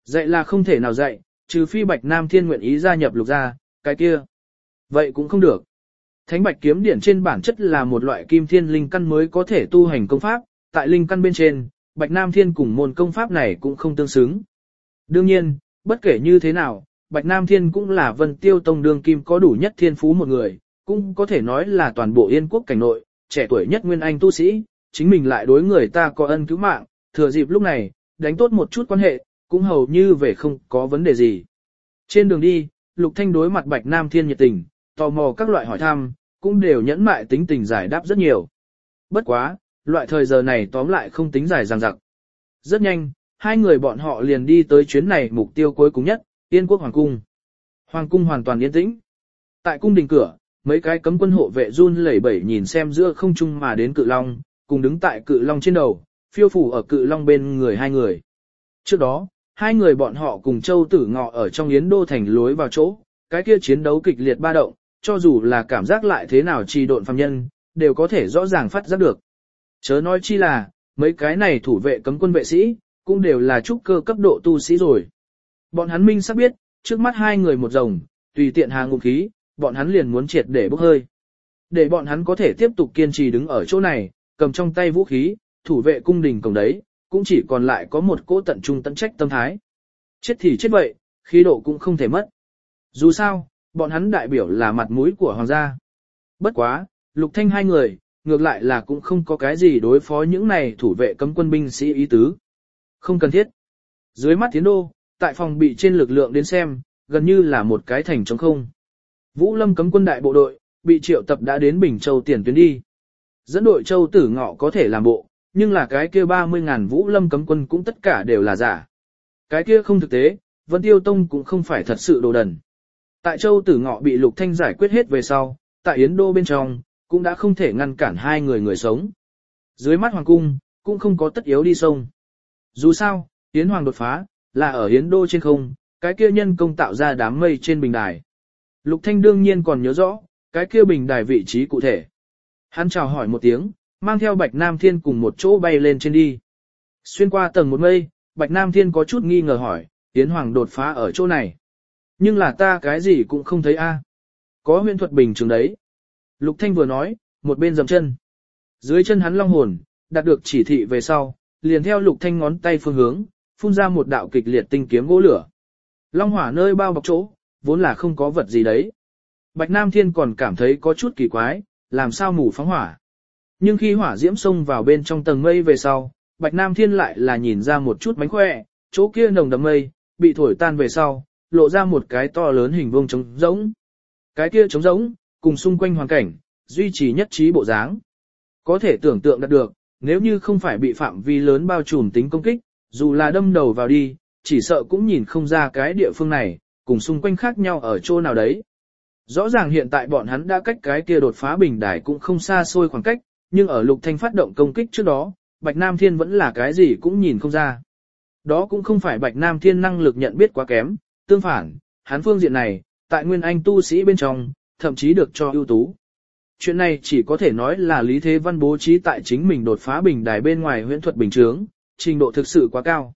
Dạy là không thể nào dạy, trừ phi Bạch Nam Thiên nguyện ý gia nhập Lục gia, cái kia. Vậy cũng không được. Thánh Bạch kiếm điển trên bản chất là một loại kim thiên linh căn mới có thể tu hành công pháp, tại linh căn bên trên, Bạch Nam Thiên cùng môn công pháp này cũng không tương xứng. Đương nhiên, bất kể như thế nào, Bạch Nam Thiên cũng là vân tiêu tông đương kim có đủ nhất thiên phú một người, cũng có thể nói là toàn bộ yên quốc cảnh nội, trẻ tuổi nhất nguyên anh tu sĩ, chính mình lại đối người ta có ân cứu mạng, thừa dịp lúc này, đánh tốt một chút quan hệ, cũng hầu như về không có vấn đề gì. Trên đường đi, Lục Thanh đối mặt Bạch Nam Thiên nhiệt tình, tò mò các loại hỏi thăm, cũng đều nhẫn mại tính tình giải đáp rất nhiều. Bất quá, loại thời giờ này tóm lại không tính dài dằng dặc. Rất nhanh, hai người bọn họ liền đi tới chuyến này mục tiêu cuối cùng nhất, Yên quốc Hoàng Cung. Hoàng Cung hoàn toàn yên tĩnh. Tại cung đình cửa, mấy cái cấm quân hộ vệ run lẩy bẩy nhìn xem giữa không trung mà đến cự long, cùng đứng tại cự long trên đầu, phiêu phủ ở cự long bên người hai người. Trước đó, hai người bọn họ cùng châu tử ngọ ở trong yến đô thành lối vào chỗ, cái kia chiến đấu kịch liệt ba động, cho dù là cảm giác lại thế nào trì độn phàm nhân, đều có thể rõ ràng phát giác được. Chớ nói chi là, mấy cái này thủ vệ cấm quân vệ sĩ, cũng đều là trúc cơ cấp độ tu sĩ rồi. Bọn hắn minh sắp biết, trước mắt hai người một rồng, tùy tiện hàng ngục khí, bọn hắn liền muốn triệt để bốc hơi. Để bọn hắn có thể tiếp tục kiên trì đứng ở chỗ này, cầm trong tay vũ khí, thủ vệ cung đình cổng đấy, cũng chỉ còn lại có một cỗ tận trung tận trách tâm thái. Chết thì chết vậy, khí độ cũng không thể mất. Dù sao, bọn hắn đại biểu là mặt mũi của hoàng gia. Bất quá, lục thanh hai người, ngược lại là cũng không có cái gì đối phó những này thủ vệ cấm quân binh sĩ ý tứ. Không cần thiết. Dưới mắt tiến đô, tại phòng bị trên lực lượng đến xem, gần như là một cái thành trống không. Vũ Lâm cấm quân đại bộ đội, bị triệu tập đã đến Bình Châu tiền tuyến đi. Dẫn đội Châu Tử Ngọ có thể làm bộ, nhưng là cái kia 30.000 Vũ Lâm cấm quân cũng tất cả đều là giả. Cái kia không thực tế, Vân Tiêu Tông cũng không phải thật sự đồ đần. Tại Châu Tử Ngọ bị Lục Thanh giải quyết hết về sau, tại Yến Đô bên trong, cũng đã không thể ngăn cản hai người người sống. Dưới mắt Hoàng Cung, cũng không có tất yếu đi sông. Dù sao, Yến Hoàng đột phá, là ở Yến Đô trên không, cái kia nhân công tạo ra đám mây trên bình đài. Lục Thanh đương nhiên còn nhớ rõ, cái kia bình đài vị trí cụ thể. Hắn chào hỏi một tiếng, mang theo Bạch Nam Thiên cùng một chỗ bay lên trên đi. Xuyên qua tầng một mây, Bạch Nam Thiên có chút nghi ngờ hỏi, Yến Hoàng đột phá ở chỗ này. Nhưng là ta cái gì cũng không thấy a. Có huyện thuật bình trường đấy. Lục Thanh vừa nói, một bên dầm chân. Dưới chân hắn long hồn, đạt được chỉ thị về sau, liền theo Lục Thanh ngón tay phương hướng, phun ra một đạo kịch liệt tinh kiếm gỗ lửa. Long hỏa nơi bao bọc chỗ, vốn là không có vật gì đấy. Bạch Nam Thiên còn cảm thấy có chút kỳ quái, làm sao mù phóng hỏa. Nhưng khi hỏa diễm xông vào bên trong tầng mây về sau, Bạch Nam Thiên lại là nhìn ra một chút mánh khỏe, chỗ kia nồng đậm mây, bị thổi tan về sau, lộ ra một cái to lớn hình vuông trống rỗng. Cái kia trống rỗng, cùng xung quanh hoàn cảnh, duy trì nhất trí bộ dáng. Có thể tưởng tượng đạt được, nếu như không phải bị phạm vi lớn bao trùm tính công kích, dù là đâm đầu vào đi, chỉ sợ cũng nhìn không ra cái địa phương này, cùng xung quanh khác nhau ở chỗ nào đấy. Rõ ràng hiện tại bọn hắn đã cách cái kia đột phá bình đài cũng không xa xôi khoảng cách, nhưng ở lục thanh phát động công kích trước đó, Bạch Nam Thiên vẫn là cái gì cũng nhìn không ra. Đó cũng không phải Bạch Nam Thiên năng lực nhận biết quá kém, tương phản, hắn phương diện này, tại Nguyên Anh tu sĩ bên trong, thậm chí được cho ưu tú. Chuyện này chỉ có thể nói là Lý Thế Văn bố trí tại chính mình đột phá bình đài bên ngoài huyễn thuật bình trướng trình độ thực sự quá cao.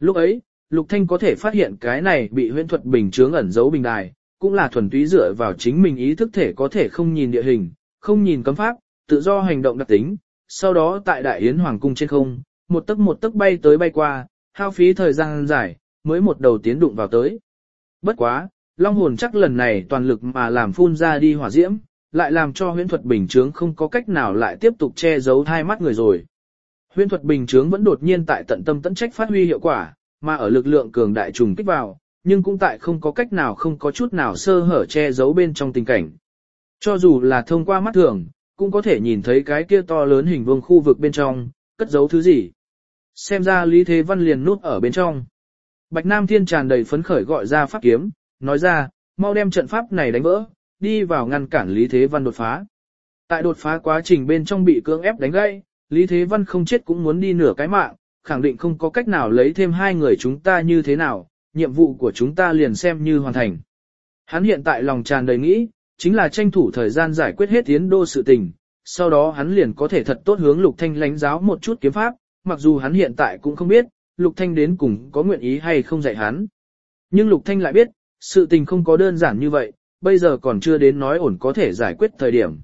Lúc ấy, Lục Thanh có thể phát hiện cái này bị huyễn thuật bình trướng ẩn giấu bình đài, cũng là thuần túy dựa vào chính mình ý thức thể có thể không nhìn địa hình, không nhìn cấm pháp, tự do hành động đặc tính. Sau đó tại Đại Yến Hoàng cung trên không, một tấc một tấc bay tới bay qua, hao phí thời gian dài, mới một đầu tiến đụng vào tới. Bất quá, Long hồn chắc lần này toàn lực mà làm phun ra đi hỏa diễm, lại làm cho huyễn thuật bình chướng không có cách nào lại tiếp tục che giấu hai mắt người rồi. Huyễn thuật bình chướng vẫn đột nhiên tại tận tâm tận trách phát huy hiệu quả, mà ở lực lượng cường đại trùng kích vào, nhưng cũng tại không có cách nào không có chút nào sơ hở che giấu bên trong tình cảnh. Cho dù là thông qua mắt thường, cũng có thể nhìn thấy cái kia to lớn hình vuông khu vực bên trong, cất giấu thứ gì. Xem ra Lý Thế Văn liền nút ở bên trong. Bạch Nam Thiên tràn đầy phấn khởi gọi ra pháp kiếm, nói ra, mau đem trận pháp này đánh vỡ, đi vào ngăn cản Lý Thế Văn đột phá. Tại đột phá quá trình bên trong bị cưỡng ép đánh gãy, Lý Thế Văn không chết cũng muốn đi nửa cái mạng, khẳng định không có cách nào lấy thêm hai người chúng ta như thế nào, nhiệm vụ của chúng ta liền xem như hoàn thành. Hắn hiện tại lòng tràn đầy nghĩ, chính là tranh thủ thời gian giải quyết hết tiến đô sự tình, sau đó hắn liền có thể thật tốt hướng Lục Thanh lãnh giáo một chút kiếm pháp, mặc dù hắn hiện tại cũng không biết, Lục Thanh đến cùng có nguyện ý hay không dạy hắn. Nhưng Lục Thanh lại biết, sự tình không có đơn giản như vậy, bây giờ còn chưa đến nói ổn có thể giải quyết thời điểm.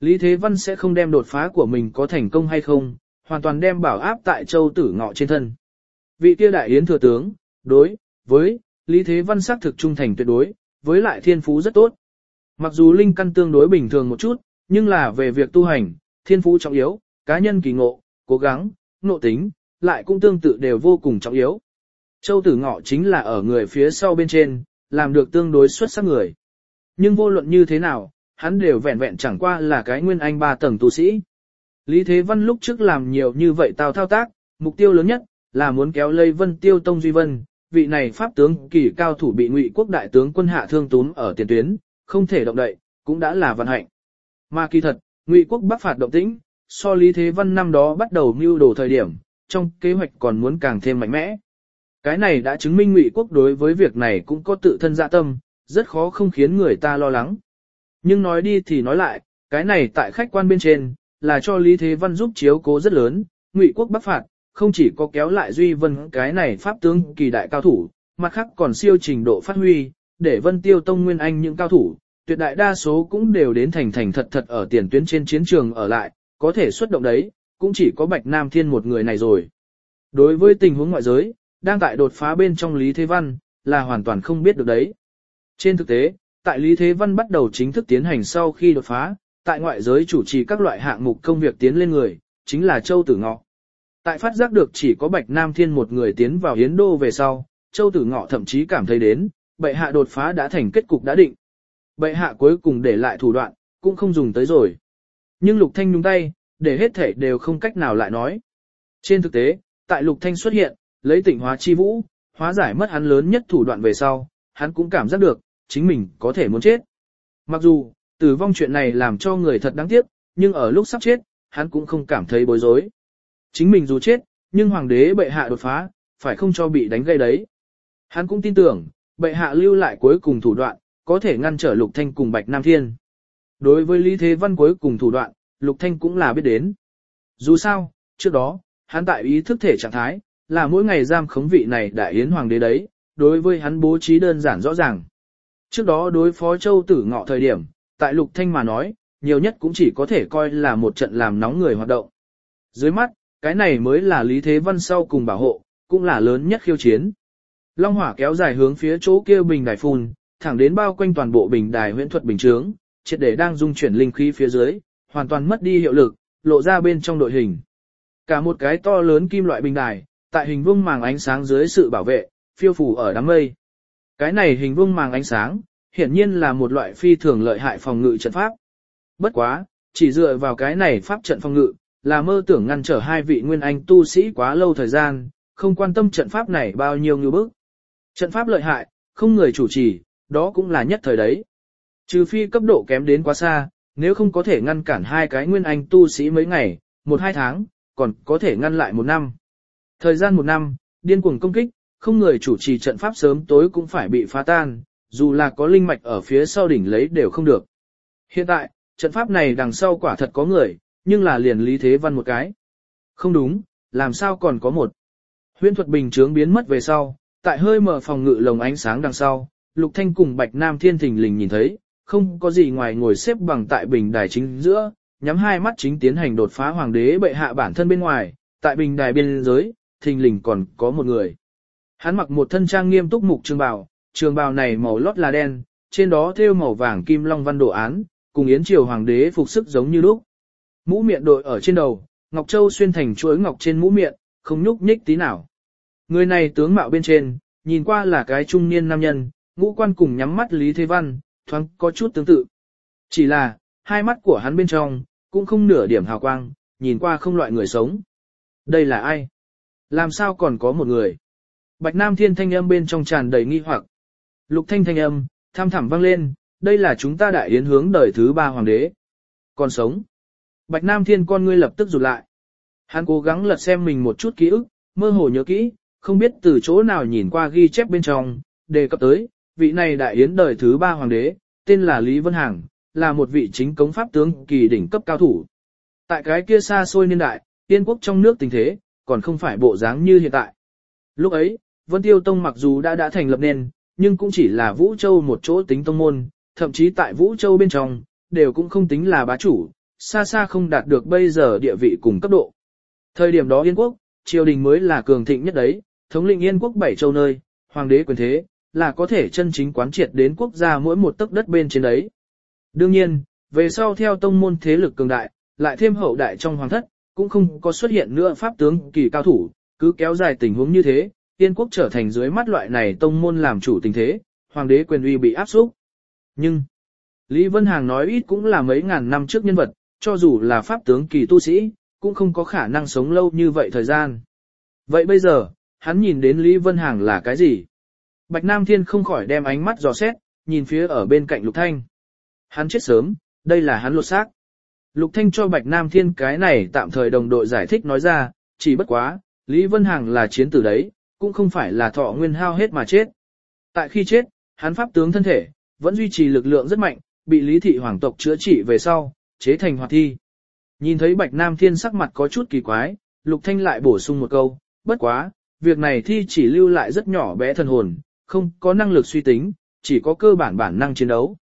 Lý Thế Văn sẽ không đem đột phá của mình có thành công hay không, hoàn toàn đem bảo áp tại châu tử ngọ trên thân. Vị kia đại yến thừa tướng, đối, với, Lý Thế Văn xác thực trung thành tuyệt đối, với lại thiên phú rất tốt. Mặc dù linh căn tương đối bình thường một chút, nhưng là về việc tu hành, thiên phú trọng yếu, cá nhân kỳ ngộ, cố gắng, nộ tính, lại cũng tương tự đều vô cùng trọng yếu. Châu tử ngọ chính là ở người phía sau bên trên, làm được tương đối xuất sắc người. Nhưng vô luận như thế nào, hắn đều vẹn vẹn chẳng qua là cái nguyên anh ba tầng tu sĩ. Lý Thế Văn lúc trước làm nhiều như vậy tao thao tác, mục tiêu lớn nhất là muốn kéo lây Vân Tiêu Tông Duy Vân, vị này pháp tướng kỳ cao thủ bị Ngụy quốc đại tướng quân hạ thương túm ở tiền tuyến, không thể động đậy, cũng đã là vận hạnh. Mà kỳ thật, Ngụy quốc bắc phạt động tĩnh, so Lý Thế Văn năm đó bắt đầu mưu đồ thời điểm, trong kế hoạch còn muốn càng thêm mạnh mẽ. Cái này đã chứng minh Ngụy quốc đối với việc này cũng có tự thân dạ tâm, rất khó không khiến người ta lo lắng. Nhưng nói đi thì nói lại, cái này tại khách quan bên trên, là cho Lý Thế Văn giúp chiếu cố rất lớn, Ngụy quốc bắc phạt, không chỉ có kéo lại Duy Vân cái này pháp tướng kỳ đại cao thủ, mặt khác còn siêu trình độ phát huy, để Vân Tiêu Tông Nguyên Anh những cao thủ, tuyệt đại đa số cũng đều đến thành thành thật thật ở tiền tuyến trên chiến trường ở lại, có thể xuất động đấy, cũng chỉ có Bạch Nam Thiên một người này rồi. Đối với tình huống ngoại giới, đang tại đột phá bên trong Lý Thế Văn, là hoàn toàn không biết được đấy. Trên thực tế, tại Lý Thế Văn bắt đầu chính thức tiến hành sau khi đột phá, tại ngoại giới chủ trì các loại hạng mục công việc tiến lên người, chính là Châu Tử Ngọ. Tại phát giác được chỉ có Bạch Nam Thiên một người tiến vào Hiến Đô về sau, Châu Tử Ngọ thậm chí cảm thấy đến, bệ hạ đột phá đã thành kết cục đã định. Bệ hạ cuối cùng để lại thủ đoạn, cũng không dùng tới rồi. Nhưng Lục Thanh nhúng tay, để hết thể đều không cách nào lại nói. Trên thực tế, tại Lục Thanh xuất hiện, lấy tịnh hóa chi vũ, hóa giải mất hắn lớn nhất thủ đoạn về sau, hắn cũng cảm giác được, chính mình có thể muốn chết. Mặc dù, tử vong chuyện này làm cho người thật đáng tiếc, nhưng ở lúc sắp chết, hắn cũng không cảm thấy bối rối. Chính mình dù chết, nhưng hoàng đế bệ hạ đột phá, phải không cho bị đánh gây đấy. Hắn cũng tin tưởng, bệ hạ lưu lại cuối cùng thủ đoạn, có thể ngăn trở Lục Thanh cùng Bạch Nam Thiên. Đối với Lý Thế Văn cuối cùng thủ đoạn, Lục Thanh cũng là biết đến. Dù sao, trước đó, hắn tại ý thức thể trạng thái, là mỗi ngày giam khống vị này đại yến hoàng đế đấy, đối với hắn bố trí đơn giản rõ ràng. Trước đó đối phó châu tử ngọ thời điểm, tại Lục Thanh mà nói, nhiều nhất cũng chỉ có thể coi là một trận làm nóng người hoạt động. Dưới mắt, cái này mới là Lý Thế Văn sau cùng bảo hộ, cũng là lớn nhất khiêu chiến. Long hỏa kéo dài hướng phía chỗ kia bình đài phun, thẳng đến bao quanh toàn bộ bình đài huyễn thuật bình chướng, triệt để đang dung chuyển linh khí phía dưới, hoàn toàn mất đi hiệu lực, lộ ra bên trong đội hình. Cả một cái to lớn kim loại bình đài, tại hình vuông màng ánh sáng dưới sự bảo vệ, phiêu phù ở đám mây. Cái này hình vuông màng ánh sáng, hiển nhiên là một loại phi thường lợi hại phòng ngự trận pháp. Bất quá, chỉ dựa vào cái này pháp trận phòng ngự, là mơ tưởng ngăn trở hai vị nguyên anh tu sĩ quá lâu thời gian, không quan tâm trận pháp này bao nhiêu như bức. Trận pháp lợi hại, không người chủ trì, đó cũng là nhất thời đấy. Trừ phi cấp độ kém đến quá xa, nếu không có thể ngăn cản hai cái nguyên anh tu sĩ mấy ngày, một hai tháng, còn có thể ngăn lại một năm. Thời gian một năm, điên cuồng công kích, không người chủ trì trận pháp sớm tối cũng phải bị phá tan, dù là có linh mạch ở phía sau đỉnh lấy đều không được. Hiện tại, trận pháp này đằng sau quả thật có người, nhưng là liền lý thế văn một cái. Không đúng, làm sao còn có một. Huyễn thuật bình chướng biến mất về sau, tại hơi mở phòng ngự lồng ánh sáng đằng sau, Lục Thanh cùng Bạch Nam Thiên thình lình nhìn thấy, không có gì ngoài ngồi xếp bằng tại bình đài chính giữa, nhắm hai mắt chính tiến hành đột phá hoàng đế bệ hạ bản thân bên ngoài, tại bình đài biên giới, thình lình còn có một người. Hắn mặc một thân trang nghiêm túc mục trường bào, trường bào này màu lót là đen, trên đó thêu màu vàng kim long văn đồ án, cùng yến triều hoàng đế phục sức giống như lúc. Mũ miệng đội ở trên đầu, ngọc châu xuyên thành chuỗi ngọc trên mũ miệng, không nhúc nhích tí nào. Người này tướng mạo bên trên, nhìn qua là cái trung niên nam nhân, ngũ quan cùng nhắm mắt Lý Thế Văn, thoáng có chút tương tự. Chỉ là, hai mắt của hắn bên trong, cũng không nửa điểm hào quang, nhìn qua không loại người sống. Đây là ai? Làm sao còn có một người? Bạch Nam Thiên thanh âm bên trong tràn đầy nghi hoặc. Lục thanh thanh âm, tham thẳm vang lên, đây là chúng ta đại yến hướng đời thứ ba hoàng đế. Còn sống. Bạch Nam Thiên con ngươi lập tức rụt lại. Hắn cố gắng lật xem mình một chút ký ức, mơ hồ nhớ kỹ, không biết từ chỗ nào nhìn qua ghi chép bên trong, đề cập tới, vị này đại yến đời thứ ba hoàng đế, tên là Lý Vân Hằng, là một vị chính cống pháp tướng kỳ đỉnh cấp cao thủ. Tại cái kia xa xôi niên đại, tiên quốc trong nước tình thế, còn không phải bộ dáng như hiện tại. Lúc ấy, Vân Tiêu Tông mặc dù đã đã thành lập nên, nhưng cũng chỉ là Vũ Châu một chỗ tính tông môn, thậm chí tại Vũ Châu bên trong, đều cũng không tính là bá chủ, xa xa không đạt được bây giờ địa vị cùng cấp độ. Thời điểm đó Yên quốc, triều đình mới là cường thịnh nhất đấy, thống lĩnh Yên quốc bảy châu nơi, hoàng đế quyền thế, là có thể chân chính quán triệt đến quốc gia mỗi một tấc đất bên trên đấy. Đương nhiên, về sau theo tông môn thế lực cường đại, lại thêm hậu đại trong hoàng thất, cũng không có xuất hiện nữa pháp tướng kỳ cao thủ, cứ kéo dài tình huống như thế, yên quốc trở thành dưới mắt loại này tông môn làm chủ tình thế, hoàng đế quyền uy bị áp xúc. Nhưng, Lý Vân Hàng nói ít cũng là mấy ngàn năm trước nhân vật, cho dù là pháp tướng kỳ tu sĩ, cũng không có khả năng sống lâu như vậy thời gian. Vậy bây giờ, hắn nhìn đến Lý Vân Hàng là cái gì? Bạch Nam Thiên không khỏi đem ánh mắt dò xét, nhìn phía ở bên cạnh Lục Thanh. Hắn chết sớm, đây là hắn lột xác. Lục Thanh cho Bạch Nam Thiên cái này tạm thời đồng đội giải thích nói ra, chỉ bất quá, Lý Vân Hằng là chiến tử đấy, cũng không phải là thọ nguyên hao hết mà chết. Tại khi chết, hắn pháp tướng thân thể, vẫn duy trì lực lượng rất mạnh, bị Lý Thị Hoàng tộc chữa trị về sau, chế thành hoạt thi. Nhìn thấy Bạch Nam Thiên sắc mặt có chút kỳ quái, Lục Thanh lại bổ sung một câu, bất quá, việc này thi chỉ lưu lại rất nhỏ bé thần hồn, không có năng lực suy tính, chỉ có cơ bản bản năng chiến đấu.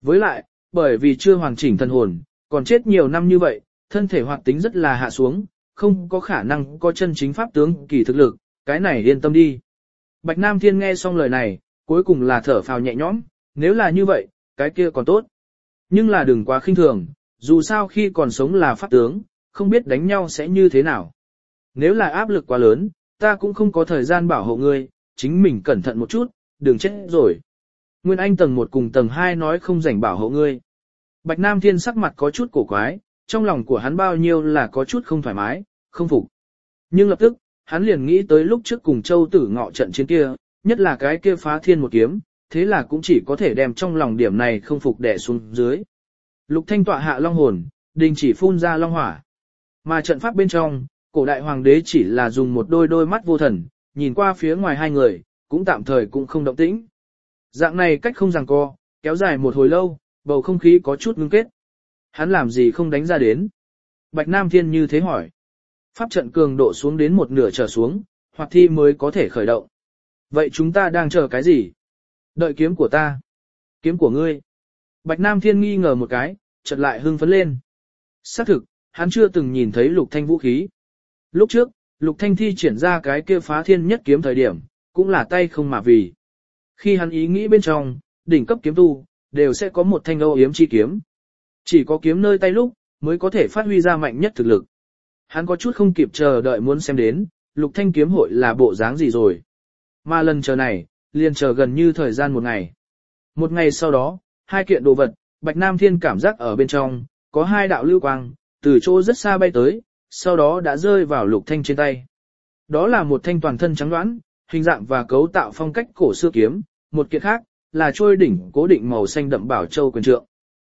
Với lại, bởi vì chưa hoàn chỉnh thần hồn, còn chết nhiều năm như vậy, thân thể hoạt tính rất là hạ xuống, không có khả năng có chân chính pháp tướng kỳ thực lực, cái này yên tâm đi. Bạch Nam Thiên nghe xong lời này, cuối cùng là thở phào nhẹ nhõm, nếu là như vậy, cái kia còn tốt. Nhưng là đừng quá khinh thường, dù sao khi còn sống là pháp tướng, không biết đánh nhau sẽ như thế nào. Nếu là áp lực quá lớn, ta cũng không có thời gian bảo hộ ngươi, chính mình cẩn thận một chút, đừng chết rồi. Nguyên Anh tầng 1 cùng tầng 2 nói không rảnh bảo hộ ngươi. Bạch Nam Thiên sắc mặt có chút cổ quái, trong lòng của hắn bao nhiêu là có chút không thoải mái, không phục. Nhưng lập tức, hắn liền nghĩ tới lúc trước cùng châu tử ngọ trận chiến kia, nhất là cái kia phá thiên một kiếm, thế là cũng chỉ có thể đem trong lòng điểm này không phục đè xuống dưới. Lục thanh tọa hạ long hồn, đình chỉ phun ra long hỏa. Mà trận pháp bên trong, cổ đại hoàng đế chỉ là dùng một đôi đôi mắt vô thần, nhìn qua phía ngoài hai người, cũng tạm thời cũng không động tĩnh. Dạng này cách không rằng co, kéo dài một hồi lâu, bầu không khí có chút ngưng kết. Hắn làm gì không đánh ra đến? Bạch Nam Thiên như thế hỏi. Pháp trận cường độ xuống đến một nửa trở xuống, hoặc thi mới có thể khởi động. Vậy chúng ta đang chờ cái gì? Đợi kiếm của ta. Kiếm của ngươi. Bạch Nam Thiên nghi ngờ một cái, chợt lại hưng phấn lên. Xác thực, hắn chưa từng nhìn thấy lục thanh vũ khí. Lúc trước, lục thanh thi triển ra cái kia phá thiên nhất kiếm thời điểm, cũng là tay không mà vì. Khi hắn ý nghĩ bên trong, đỉnh cấp kiếm tu, đều sẽ có một thanh âu yếm chi kiếm. Chỉ có kiếm nơi tay lúc, mới có thể phát huy ra mạnh nhất thực lực. Hắn có chút không kịp chờ đợi muốn xem đến, lục thanh kiếm hội là bộ dáng gì rồi. Mà lần chờ này, liền chờ gần như thời gian một ngày. Một ngày sau đó, hai kiện đồ vật, Bạch Nam Thiên cảm giác ở bên trong, có hai đạo lưu quang, từ chỗ rất xa bay tới, sau đó đã rơi vào lục thanh trên tay. Đó là một thanh toàn thân trắng đoán, hình dạng và cấu tạo phong cách cổ xưa kiếm, một kiện khác, là trôi đỉnh cố định màu xanh đậm bảo châu quyền trượng.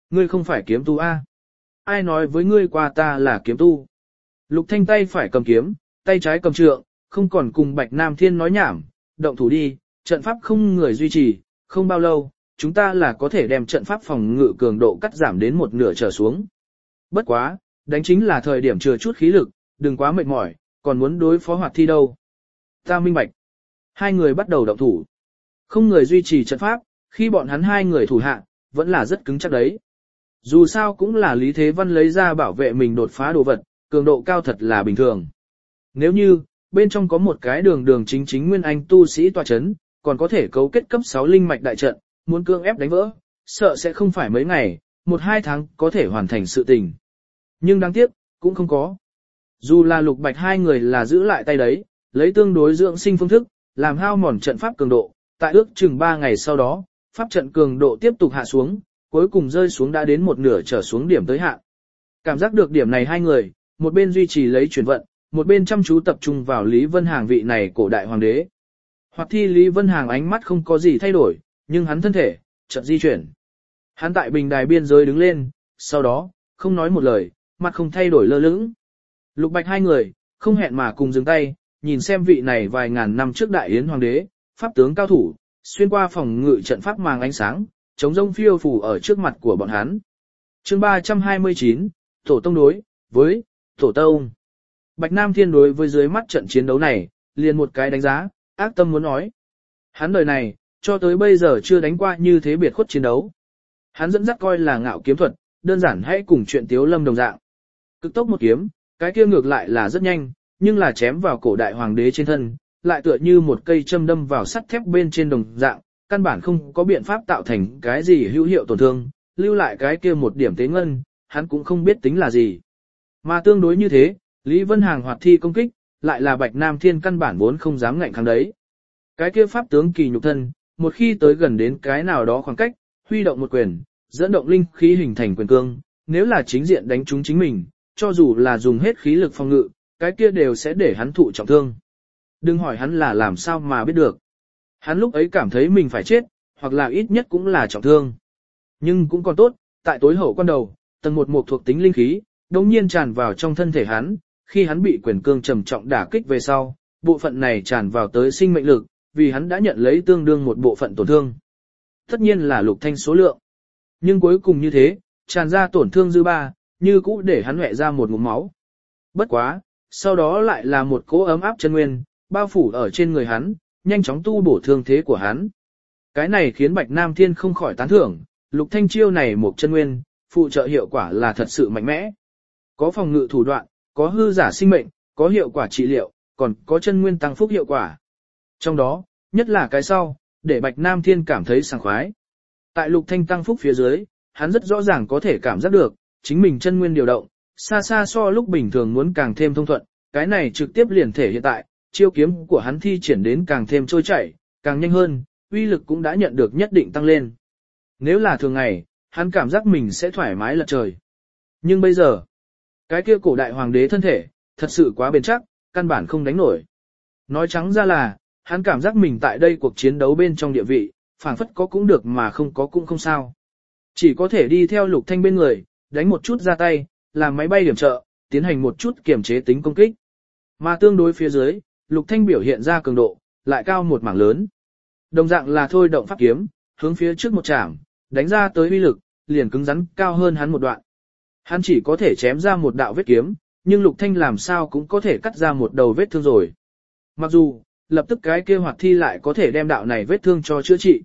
Ngươi không phải kiếm tu A. Ai nói với ngươi qua ta là kiếm tu? Lục thanh tay phải cầm kiếm, tay trái cầm trượng, không còn cùng Bạch Nam Thiên nói nhảm, động thủ đi, trận pháp không người duy trì, không bao lâu, chúng ta là có thể đem trận pháp phòng ngự cường độ cắt giảm đến một nửa trở xuống. Bất quá, đánh chính là thời điểm chừa chút khí lực, đừng quá mệt mỏi, còn muốn đối phó hoạt thi đâu. Ta minh bạch. Hai người bắt đầu động thủ. Không người duy trì trận pháp, khi bọn hắn hai người thủ hạ, vẫn là rất cứng chắc đấy. Dù sao cũng là Lý Thế Văn lấy ra bảo vệ mình đột phá đồ vật, cường độ cao thật là bình thường. Nếu như, bên trong có một cái đường đường chính chính nguyên anh tu sĩ tòa chấn, còn có thể cấu kết cấp 6 linh mạch đại trận, muốn cương ép đánh vỡ, sợ sẽ không phải mấy ngày, một hai tháng có thể hoàn thành sự tình. Nhưng đáng tiếc, cũng không có. Dù là lục bạch hai người là giữ lại tay đấy, lấy tương đối dưỡng sinh phương thức, làm hao mòn trận pháp cường độ, tại ước chừng 3 ngày sau đó, pháp trận cường độ tiếp tục hạ xuống, cuối cùng rơi xuống đã đến một nửa trở xuống điểm tới hạn. Cảm giác được điểm này hai người, một bên duy trì lấy chuyển vận, một bên chăm chú tập trung vào Lý Vân Hàng vị này cổ đại hoàng đế. Hoặc thi Lý Vân Hàng ánh mắt không có gì thay đổi, nhưng hắn thân thể, chợt di chuyển. Hắn tại bình đài biên giới đứng lên, sau đó, không nói một lời, mặt không thay đổi lơ lửng. Lục bạch hai người, không hẹn mà cùng dừng tay, nhìn xem vị này vài ngàn năm trước đại yến hoàng đế, pháp tướng cao thủ, xuyên qua phòng ngự trận pháp màng ánh sáng, chống rông phiêu phù ở trước mặt của bọn hắn. chương 329, Tổ Tông đối, với, Tổ Tông. Bạch Nam Thiên đối với dưới mắt trận chiến đấu này, liền một cái đánh giá, ác tâm muốn nói. Hắn đời này, cho tới bây giờ chưa đánh qua như thế biệt khuất chiến đấu. Hắn dẫn dắt coi là ngạo kiếm thuật, đơn giản hãy cùng chuyện tiếu lâm đồng dạng. Cực tốc một kiếm, cái kia ngược lại là rất nhanh, nhưng là chém vào cổ đại hoàng đế trên thân, lại tựa như một cây châm đâm vào sắt thép bên trên đồng dạng, căn bản không có biện pháp tạo thành cái gì hữu hiệu tổn thương, lưu lại cái kia một điểm tế ngân, hắn cũng không biết tính là gì. Mà tương đối như thế, Lý Vân Hàng hoạt thi công kích, lại là Bạch Nam Thiên căn bản vốn không dám ngạnh kháng đấy. Cái kia pháp tướng kỳ nhục thân, một khi tới gần đến cái nào đó khoảng cách, huy động một quyền, dẫn động linh khí hình thành quyền cương, nếu là chính diện đánh trúng chính mình, cho dù là dùng hết khí lực phòng ngự, cái kia đều sẽ để hắn thụ trọng thương. Đừng hỏi hắn là làm sao mà biết được. Hắn lúc ấy cảm thấy mình phải chết, hoặc là ít nhất cũng là trọng thương. Nhưng cũng còn tốt, tại tối hậu quan đầu, tầng một một thuộc tính linh khí, đống nhiên tràn vào trong thân thể hắn, khi hắn bị quyền cương trầm trọng đả kích về sau, bộ phận này tràn vào tới sinh mệnh lực, vì hắn đã nhận lấy tương đương một bộ phận tổn thương. Tất nhiên là lục thanh số lượng. Nhưng cuối cùng như thế, tràn ra tổn thương dư ba, như cũ để hắn hẹ ra một ngụm máu. Bất quá, sau đó lại là một cỗ ấm áp chân nguyên, bao phủ ở trên người hắn, nhanh chóng tu bổ thương thế của hắn. Cái này khiến Bạch Nam Thiên không khỏi tán thưởng, lục thanh chiêu này một chân nguyên, phụ trợ hiệu quả là thật sự mạnh mẽ. Có phòng ngự thủ đoạn, có hư giả sinh mệnh, có hiệu quả trị liệu, còn có chân nguyên tăng phúc hiệu quả. Trong đó, nhất là cái sau, để Bạch Nam Thiên cảm thấy sảng khoái. Tại lục thanh tăng phúc phía dưới, hắn rất rõ ràng có thể cảm giác được, chính mình chân nguyên điều động, xa xa so lúc bình thường muốn càng thêm thông thuận, cái này trực tiếp liền thể hiện tại, chiêu kiếm của hắn thi triển đến càng thêm trôi chảy, càng nhanh hơn, uy lực cũng đã nhận được nhất định tăng lên. Nếu là thường ngày, hắn cảm giác mình sẽ thoải mái lật trời. Nhưng bây giờ, cái kia cổ đại hoàng đế thân thể, thật sự quá bền chắc, căn bản không đánh nổi. Nói trắng ra là, hắn cảm giác mình tại đây cuộc chiến đấu bên trong địa vị, phảng phất có cũng được mà không có cũng không sao. Chỉ có thể đi theo lục thanh bên người, đánh một chút ra tay, làm máy bay điểm trợ, tiến hành một chút kiểm chế tính công kích. Mà tương đối phía dưới, lục thanh biểu hiện ra cường độ, lại cao một mảng lớn. Đồng dạng là thôi động pháp kiếm, hướng phía trước một chạm, đánh ra tới uy lực, liền cứng rắn cao hơn hắn một đoạn. Hắn chỉ có thể chém ra một đạo vết kiếm, nhưng lục thanh làm sao cũng có thể cắt ra một đầu vết thương rồi. Mặc dù, lập tức cái kia hoạt thi lại có thể đem đạo này vết thương cho chữa trị.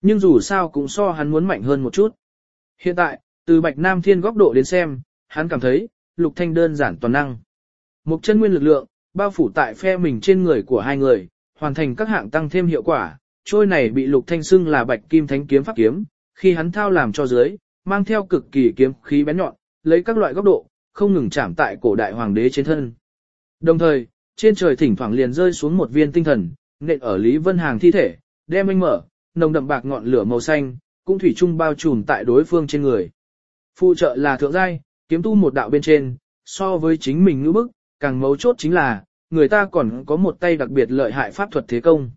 Nhưng dù sao cũng so hắn muốn mạnh hơn một chút. Hiện tại, từ Bạch Nam Thiên góc độ đến xem, hắn cảm thấy, Lục Thanh đơn giản toàn năng. Một chân nguyên lực lượng, bao phủ tại phe mình trên người của hai người, hoàn thành các hạng tăng thêm hiệu quả. Trôi này bị Lục Thanh xưng là Bạch Kim Thánh kiếm pháp kiếm, khi hắn thao làm cho dưới, mang theo cực kỳ kiếm khí bén nhọn, lấy các loại góc độ, không ngừng chạm tại cổ đại hoàng đế trên thân. Đồng thời, trên trời thỉnh thoảng liền rơi xuống một viên tinh thần, nện ở Lý Vân Hàng thi thể, đem anh mở, nồng đậm bạc ngọn lửa màu xanh, cũng thủy chung bao trùm tại đối phương trên người. Phụ trợ là thượng giai, kiếm tu một đạo bên trên, so với chính mình ngữ bức, càng mấu chốt chính là, người ta còn có một tay đặc biệt lợi hại pháp thuật thế công.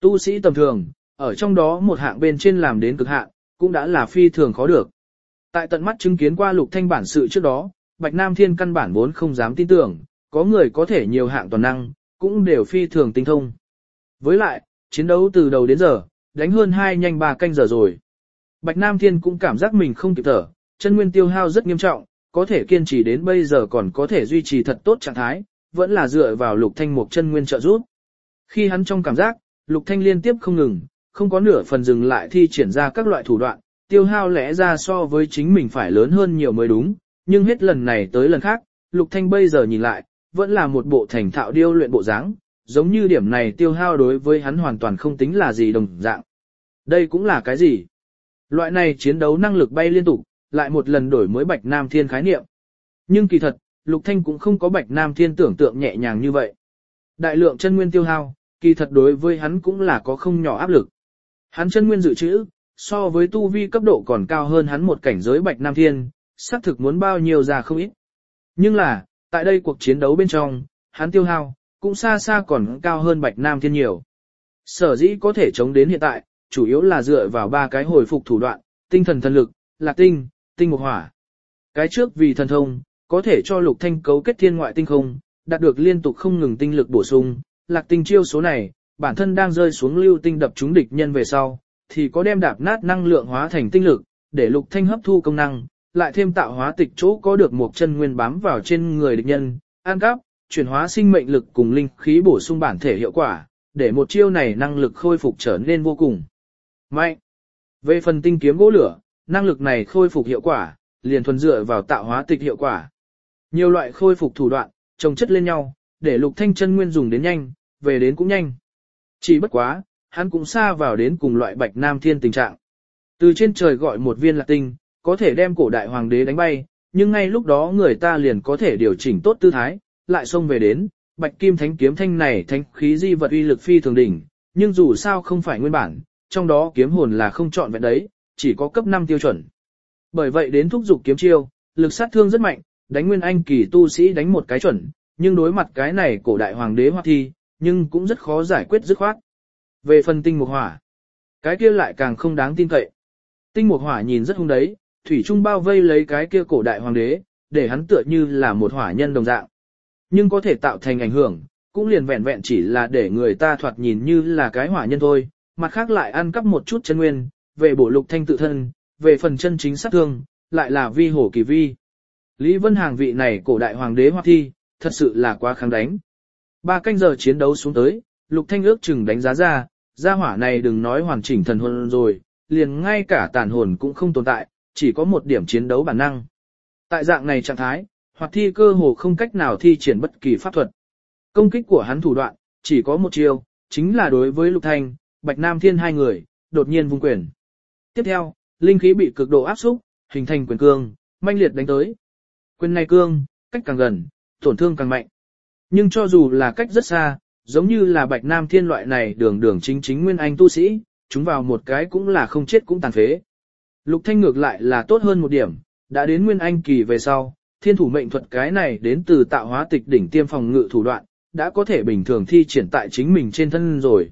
Tu sĩ tầm thường, ở trong đó một hạng bên trên làm đến cực hạn, cũng đã là phi thường khó được. Tại tận mắt chứng kiến qua lục thanh bản sự trước đó, Bạch Nam Thiên căn bản vốn không dám tin tưởng, có người có thể nhiều hạng toàn năng, cũng đều phi thường tinh thông. Với lại, chiến đấu từ đầu đến giờ, đánh hơn hai nhanh ba canh giờ rồi. Bạch Nam Thiên cũng cảm giác mình không kịp thở, chân nguyên tiêu hao rất nghiêm trọng, có thể kiên trì đến bây giờ còn có thể duy trì thật tốt trạng thái, vẫn là dựa vào lục thanh một chân nguyên trợ giúp. Khi hắn trong cảm giác, lục thanh liên tiếp không ngừng, không có nửa phần dừng lại thi triển ra các loại thủ đoạn, tiêu hao lẽ ra so với chính mình phải lớn hơn nhiều mới đúng, nhưng hết lần này tới lần khác, lục thanh bây giờ nhìn lại, vẫn là một bộ thành thạo điêu luyện bộ dáng, giống như điểm này tiêu hao đối với hắn hoàn toàn không tính là gì đồng dạng. Đây cũng là cái gì? Loại này chiến đấu năng lực bay liên tục, lại một lần đổi mới Bạch Nam Thiên khái niệm. Nhưng kỳ thật, Lục Thanh cũng không có Bạch Nam Thiên tưởng tượng nhẹ nhàng như vậy. Đại lượng chân nguyên tiêu hao, kỳ thật đối với hắn cũng là có không nhỏ áp lực. Hắn chân nguyên dự trữ, so với tu vi cấp độ còn cao hơn hắn một cảnh giới Bạch Nam Thiên, xác thực muốn bao nhiêu ra không ít. Nhưng là, tại đây cuộc chiến đấu bên trong, hắn tiêu hao, cũng xa xa còn cao hơn Bạch Nam Thiên nhiều. Sở dĩ có thể chống đến hiện tại, chủ yếu là dựa vào ba cái hồi phục thủ đoạn, tinh thần thần lực, lạc tinh, tinh mục hỏa. Cái trước vì thần thông, có thể cho lục thanh cấu kết thiên ngoại tinh không, đạt được liên tục không ngừng tinh lực bổ sung, lạc tinh chiêu số này, bản thân đang rơi xuống lưu tinh đập trúng địch nhân về sau, thì có đem đạp nát năng lượng hóa thành tinh lực, để lục thanh hấp thu công năng, lại thêm tạo hóa tịch chỗ có được một chân nguyên bám vào trên người địch nhân, an cắp, chuyển hóa sinh mệnh lực cùng linh khí bổ sung bản thể hiệu quả, để một chiêu này năng lực khôi phục trở nên vô cùng mạnh. Về phần tinh kiếm gỗ lửa, năng lực này khôi phục hiệu quả, liền thuần dựa vào tạo hóa tịch hiệu quả. Nhiều loại khôi phục thủ đoạn, trồng chất lên nhau, để lục thanh chân nguyên dùng đến nhanh, về đến cũng nhanh. Chỉ bất quá, hắn cũng xa vào đến cùng loại bạch nam thiên tình trạng. Từ trên trời gọi một viên lạc tinh, có thể đem cổ đại hoàng đế đánh bay, nhưng ngay lúc đó người ta liền có thể điều chỉnh tốt tư thái, lại xông về đến, bạch kim thánh kiếm thanh này thánh khí di vật uy lực phi thường đỉnh, nhưng dù sao không phải nguyên bản, trong đó kiếm hồn là không chọn vẹn đấy, chỉ có cấp 5 tiêu chuẩn. Bởi vậy đến thúc dục kiếm chiêu, lực sát thương rất mạnh, đánh nguyên anh kỳ tu sĩ đánh một cái chuẩn, nhưng đối mặt cái này cổ đại hoàng đế hoa thi, nhưng cũng rất khó giải quyết dứt khoát. Về phần tinh mục hỏa, cái kia lại càng không đáng tin cậy. Tinh mục hỏa nhìn rất hung đấy, thủy trung bao vây lấy cái kia cổ đại hoàng đế, để hắn tựa như là một hỏa nhân đồng dạng. Nhưng có thể tạo thành ảnh hưởng, cũng liền vẹn vẹn chỉ là để người ta thoạt nhìn như là cái hỏa nhân thôi, mặt khác lại ăn cắp một chút chân nguyên, về bổ lục thanh tự thân, về phần chân chính sát thương, lại là vi hổ kỳ vi. Lý Vân Hàng vị này cổ đại hoàng đế hoa thi, thật sự là quá kháng đánh. Ba canh giờ chiến đấu xuống tới, lục thanh ước chừng đánh giá ra, gia hỏa này đừng nói hoàn chỉnh thần hồn rồi, liền ngay cả tàn hồn cũng không tồn tại, chỉ có một điểm chiến đấu bản năng. Tại dạng này trạng thái, hoặc thi cơ hồ không cách nào thi triển bất kỳ pháp thuật. Công kích của hắn thủ đoạn, chỉ có một chiêu, chính là đối với Lục Thanh, Bạch Nam Thiên hai người, đột nhiên vung quyền. Tiếp theo, linh khí bị cực độ áp xúc, hình thành quyền cương, manh liệt đánh tới. Quyền này cương, cách càng gần, tổn thương càng mạnh. Nhưng cho dù là cách rất xa, giống như là Bạch Nam Thiên loại này đường đường chính chính nguyên anh tu sĩ, chúng vào một cái cũng là không chết cũng tàn phế. Lục Thanh ngược lại là tốt hơn một điểm, đã đến nguyên anh kỳ về sau, thiên thủ mệnh thuật cái này đến từ tạo hóa tịch đỉnh tiêm phòng ngự thủ đoạn, đã có thể bình thường thi triển tại chính mình trên thân rồi.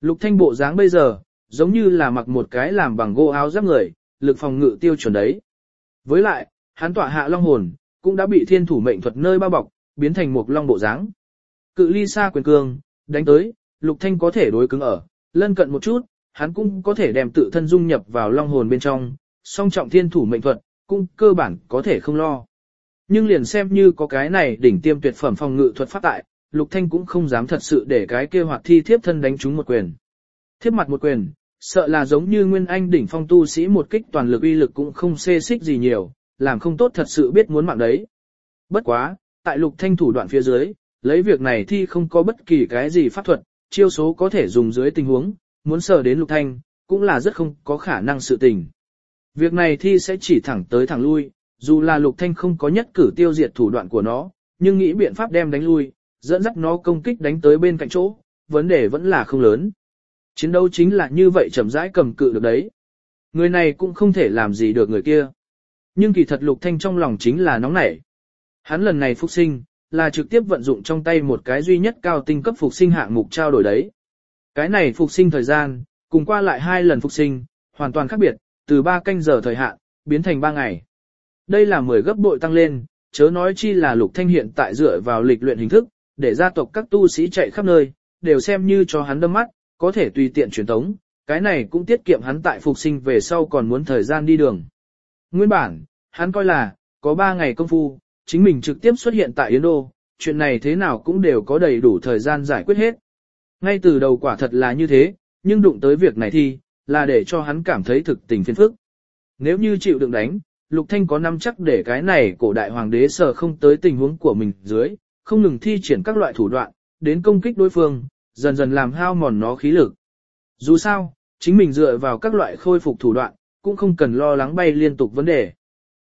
Lục thanh bộ dáng bây giờ, giống như là mặc một cái làm bằng gỗ áo giáp người, lực phòng ngự tiêu chuẩn đấy. Với lại, hắn tỏa hạ long hồn, cũng đã bị thiên thủ mệnh thuật nơi bao bọc, biến thành một long bộ dáng. Cự ly xa quyền cương, đánh tới, lục thanh có thể đối cứng ở, lân cận một chút, hắn cũng có thể đem tự thân dung nhập vào long hồn bên trong, song trọng thiên thủ mệnh thuật, cũng cơ bản có thể không lo. Nhưng liền xem như có cái này đỉnh tiêm tuyệt phẩm phòng ngự thuật pháp tại, Lục Thanh cũng không dám thật sự để cái kia hoạt thi thiếp thân đánh chúng một quyền. Thiếp mặt một quyền, sợ là giống như Nguyên Anh đỉnh phong tu sĩ một kích toàn lực uy lực cũng không xê xích gì nhiều, làm không tốt thật sự biết muốn mạng đấy. Bất quá, tại Lục Thanh thủ đoạn phía dưới, lấy việc này thi không có bất kỳ cái gì pháp thuật, chiêu số có thể dùng dưới tình huống, muốn sở đến Lục Thanh, cũng là rất không có khả năng sự tình. Việc này thi sẽ chỉ thẳng tới thẳng lui, dù là Lục Thanh không có nhất cử tiêu diệt thủ đoạn của nó, nhưng nghĩ biện pháp đem đánh lui, dẫn dắt nó công kích đánh tới bên cạnh chỗ, vấn đề vẫn là không lớn. Chiến đấu chính là như vậy chậm rãi cầm cự được đấy. Người này cũng không thể làm gì được người kia. Nhưng kỳ thật Lục Thanh trong lòng chính là nóng nảy. Hắn lần này phục sinh, là trực tiếp vận dụng trong tay một cái duy nhất cao tinh cấp phục sinh hạng mục trao đổi đấy. Cái này phục sinh thời gian, cùng qua lại hai lần phục sinh, hoàn toàn khác biệt, từ 3 canh giờ thời hạn, biến thành 3 ngày. Đây là 10 gấp bội tăng lên, chớ nói chi là lục thanh hiện tại dựa vào lịch luyện hình thức, để gia tộc các tu sĩ chạy khắp nơi, đều xem như cho hắn đâm mắt, có thể tùy tiện truyền tống, cái này cũng tiết kiệm hắn tại phục sinh về sau còn muốn thời gian đi đường. Nguyên bản, hắn coi là, có 3 ngày công phu, chính mình trực tiếp xuất hiện tại Yến Đô, chuyện này thế nào cũng đều có đầy đủ thời gian giải quyết hết. Ngay từ đầu quả thật là như thế, nhưng đụng tới việc này thì, là để cho hắn cảm thấy thực tình phiền phức. Nếu như chịu đựng đánh, Lục Thanh có năm chắc để cái này cổ đại hoàng đế sợ không tới tình huống của mình dưới, không ngừng thi triển các loại thủ đoạn, đến công kích đối phương, dần dần làm hao mòn nó khí lực. Dù sao, chính mình dựa vào các loại khôi phục thủ đoạn, cũng không cần lo lắng bay liên tục vấn đề.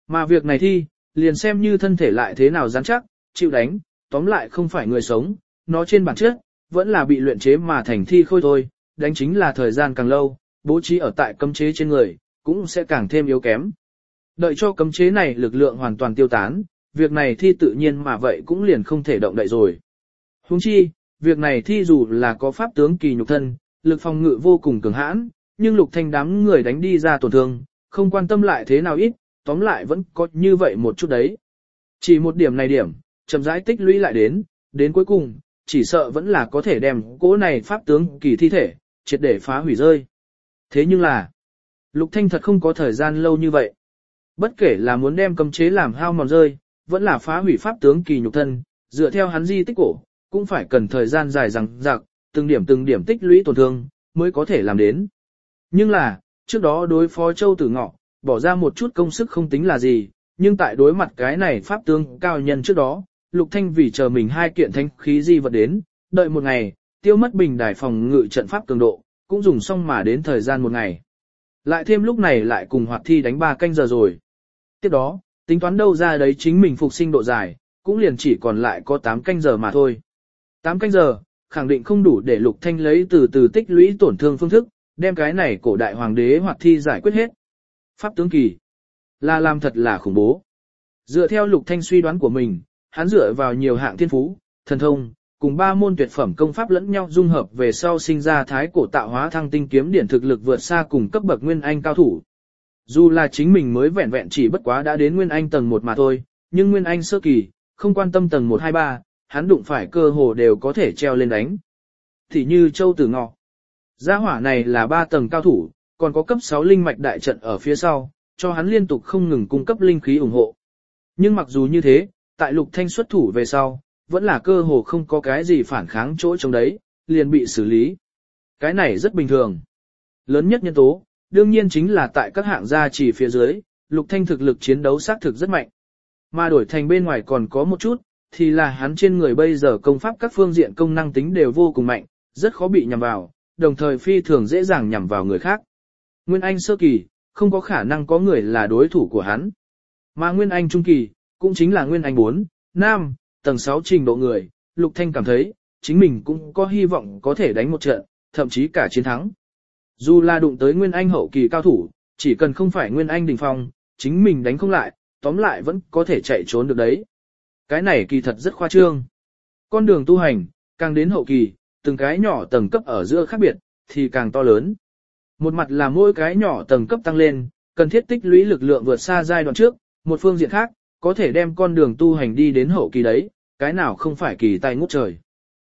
Mà việc này thi, liền xem như thân thể lại thế nào rắn chắc, chịu đánh, tóm lại không phải người sống, nó trên bản chất, vẫn là bị luyện chế mà thành thi khôi thôi, đánh chính là thời gian càng lâu, bố trí ở tại cấm chế trên người, cũng sẽ càng thêm yếu kém. Đợi cho cấm chế này lực lượng hoàn toàn tiêu tán, việc này thi tự nhiên mà vậy cũng liền không thể động đậy rồi. Huống chi, việc này thi dù là có pháp tướng kỳ nhục thân, lực phòng ngự vô cùng cường hãn, nhưng lục thanh đám người đánh đi ra tổn thương, không quan tâm lại thế nào ít, tóm lại vẫn có như vậy một chút đấy. Chỉ một điểm này điểm, chậm rãi tích lũy lại đến, đến cuối cùng, chỉ sợ vẫn là có thể đem cỗ này pháp tướng kỳ thi thể, triệt để phá hủy rơi. Thế nhưng là, Lục Thanh thật không có thời gian lâu như vậy. Bất kể là muốn đem cấm chế làm hao mòn rơi, vẫn là phá hủy pháp tướng kỳ nhục thân, dựa theo hắn di tích cổ, cũng phải cần thời gian dài rằng rạc, từng điểm từng điểm tích lũy tổn thương, mới có thể làm đến. Nhưng là, trước đó đối phó châu tử ngọ, bỏ ra một chút công sức không tính là gì, nhưng tại đối mặt cái này pháp tướng cao nhân trước đó, Lục Thanh vì chờ mình hai kiện thanh khí di vật đến, đợi một ngày, tiêu mất bình đài phòng ngự trận pháp cường độ, cũng dùng xong mà đến thời gian một ngày. Lại thêm lúc này lại cùng hoạt thi đánh ba canh giờ rồi. Tiếp đó, tính toán đâu ra đấy chính mình phục sinh độ dài, cũng liền chỉ còn lại có 8 canh giờ mà thôi. 8 canh giờ, khẳng định không đủ để lục thanh lấy từ từ tích lũy tổn thương phương thức, đem cái này cổ đại hoàng đế hoạt thi giải quyết hết. Pháp tướng kỳ, là làm thật là khủng bố. Dựa theo lục thanh suy đoán của mình, hắn dựa vào nhiều hạng thiên phú, thần thông, cùng ba môn tuyệt phẩm công pháp lẫn nhau dung hợp về sau sinh ra thái cổ tạo hóa thăng tinh kiếm điển thực lực vượt xa cùng cấp bậc nguyên anh cao thủ. Dù là chính mình mới vẹn vẹn chỉ bất quá đã đến Nguyên Anh tầng 1 mà thôi, nhưng Nguyên Anh sơ kỳ, không quan tâm tầng 1 2 3, hắn đụng phải cơ hồ đều có thể treo lên đánh. Thì như Châu Tử Ngọ. Gia hỏa này là 3 tầng cao thủ, còn có cấp 6 linh mạch đại trận ở phía sau, cho hắn liên tục không ngừng cung cấp linh khí ủng hộ. Nhưng mặc dù như thế, tại Lục Thanh xuất thủ về sau, vẫn là cơ hồ không có cái gì phản kháng chỗ trong đấy, liền bị xử lý. Cái này rất bình thường. Lớn nhất nhân tố, đương nhiên chính là tại các hạng gia chỉ phía dưới, Lục Thanh thực lực chiến đấu xác thực rất mạnh. Mà đổi thành bên ngoài còn có một chút, thì là hắn trên người bây giờ công pháp các phương diện công năng tính đều vô cùng mạnh, rất khó bị nhằm vào, đồng thời phi thường dễ dàng nhằm vào người khác. Nguyên Anh sơ kỳ, không có khả năng có người là đối thủ của hắn. Mà Nguyên Anh trung kỳ, cũng chính là Nguyên Anh 4, Nam, tầng 6 trình độ người, Lục Thanh cảm thấy, chính mình cũng có hy vọng có thể đánh một trận, thậm chí cả chiến thắng. Dù là đụng tới Nguyên Anh hậu kỳ cao thủ, chỉ cần không phải Nguyên Anh đỉnh phong, chính mình đánh không lại, tóm lại vẫn có thể chạy trốn được đấy. Cái này kỳ thật rất khoa trương. Con đường tu hành, càng đến hậu kỳ, từng cái nhỏ tầng cấp ở giữa khác biệt, thì càng to lớn. Một mặt là mỗi cái nhỏ tầng cấp tăng lên, cần thiết tích lũy lực lượng vượt xa giai đoạn trước, một phương diện khác, có thể đem con đường tu hành đi đến hậu kỳ đấy, cái nào không phải kỳ tay ngút trời.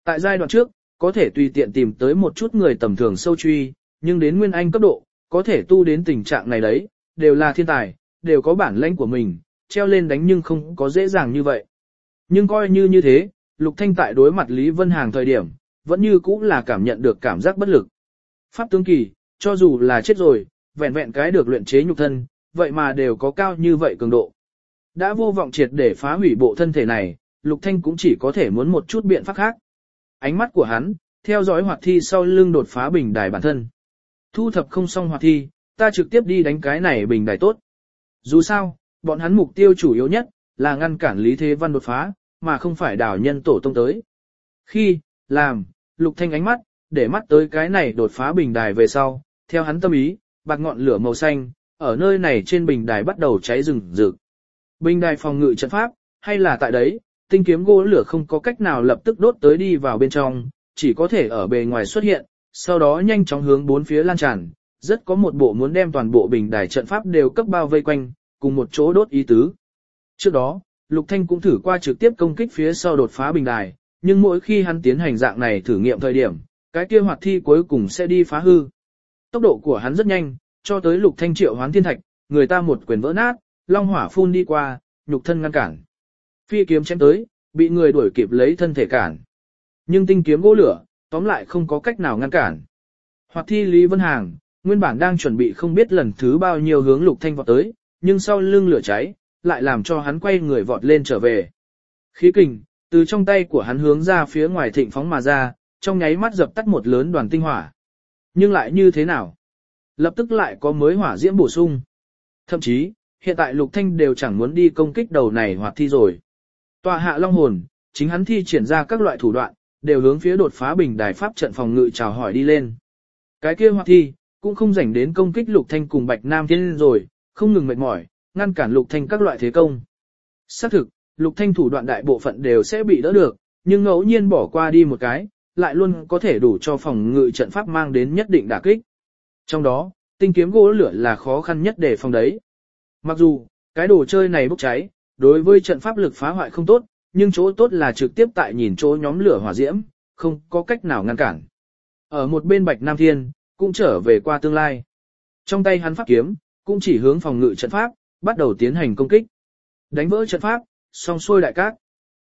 Tại giai đoạn trước, có thể tùy tiện tìm tới một chút người tầm thường sâu truy, nhưng đến nguyên anh cấp độ, có thể tu đến tình trạng này đấy, đều là thiên tài, đều có bản lãnh của mình, treo lên đánh nhưng không có dễ dàng như vậy. Nhưng coi như như thế, Lục Thanh tại đối mặt Lý Vân Hàng thời điểm, vẫn như cũ là cảm nhận được cảm giác bất lực. Pháp tướng kỳ, cho dù là chết rồi, vẹn vẹn cái được luyện chế nhục thân, vậy mà đều có cao như vậy cường độ. Đã vô vọng triệt để phá hủy bộ thân thể này, Lục Thanh cũng chỉ có thể muốn một chút biện pháp khác. Ánh mắt của hắn, theo dõi hoạt thi sau lưng đột phá bình đài bản thân. Thu thập không xong hoạt thi, ta trực tiếp đi đánh cái này bình đài tốt. Dù sao, bọn hắn mục tiêu chủ yếu nhất, là ngăn cản Lý Thế Văn đột phá, mà không phải đảo nhân tổ tông tới. Khi, làm, Lục Thanh ánh mắt, để mắt tới cái này đột phá bình đài về sau, theo hắn tâm ý, bạc ngọn lửa màu xanh, ở nơi này trên bình đài bắt đầu cháy rừng rực. Bình đài phòng ngự trận pháp, hay là tại đấy, tinh kiếm gỗ lửa không có cách nào lập tức đốt tới đi vào bên trong, chỉ có thể ở bề ngoài xuất hiện, sau đó nhanh chóng hướng bốn phía lan tràn, rất có một bộ muốn đem toàn bộ bình đài trận pháp đều cấp bao vây quanh, cùng một chỗ đốt ý tứ. Trước đó, Lục Thanh cũng thử qua trực tiếp công kích phía sau đột phá bình đài, nhưng mỗi khi hắn tiến hành dạng này thử nghiệm thời điểm, cái kia hoạt thi cuối cùng sẽ đi phá hư. Tốc độ của hắn rất nhanh, cho tới Lục Thanh triệu hoán thiên thạch, người ta một quyền vỡ nát, long hỏa phun đi qua, nhục thân ngăn cản. Phi kiếm chém tới, bị người đuổi kịp lấy thân thể cản. Nhưng tinh kiếm gỗ lửa, tóm lại không có cách nào ngăn cản. Hoạt thi Lý Vân Hàng, nguyên bản đang chuẩn bị không biết lần thứ bao nhiêu hướng lục thanh vọt tới, nhưng sau lưng lửa cháy, lại làm cho hắn quay người vọt lên trở về. Khí kình, từ trong tay của hắn hướng ra phía ngoài thịnh phóng mà ra, trong nháy mắt dập tắt một lớn đoàn tinh hỏa. Nhưng lại như thế nào? Lập tức lại có mới hỏa diễm bổ sung. Thậm chí, hiện tại Lục Thanh đều chẳng muốn đi công kích đầu này hoặc thi rồi. Tòa hạ long hồn, chính hắn thi triển ra các loại thủ đoạn, đều hướng phía đột phá bình đài pháp trận phòng ngự chào hỏi đi lên. Cái kia hoặc thi, cũng không rảnh đến công kích Lục Thanh cùng Bạch Nam Thiên rồi, không ngừng mệt mỏi, ngăn cản Lục Thanh các loại thế công. Xác thực, Lục Thanh thủ đoạn đại bộ phận đều sẽ bị đỡ được, nhưng ngẫu nhiên bỏ qua đi một cái, lại luôn có thể đủ cho phòng ngự trận pháp mang đến nhất định đả kích. Trong đó, tinh kiếm gỗ lửa là khó khăn nhất để phòng đấy. Mặc dù, cái đồ chơi này bốc cháy, đối với trận pháp lực phá hoại không tốt, nhưng chỗ tốt là trực tiếp tại nhìn chỗ nhóm lửa hỏa diễm, không có cách nào ngăn cản. Ở một bên Bạch Nam Thiên, cũng trở về qua tương lai. Trong tay hắn pháp kiếm, cũng chỉ hướng phòng ngự trận pháp, bắt đầu tiến hành công kích. Đánh vỡ trận pháp, song xuôi đại cát.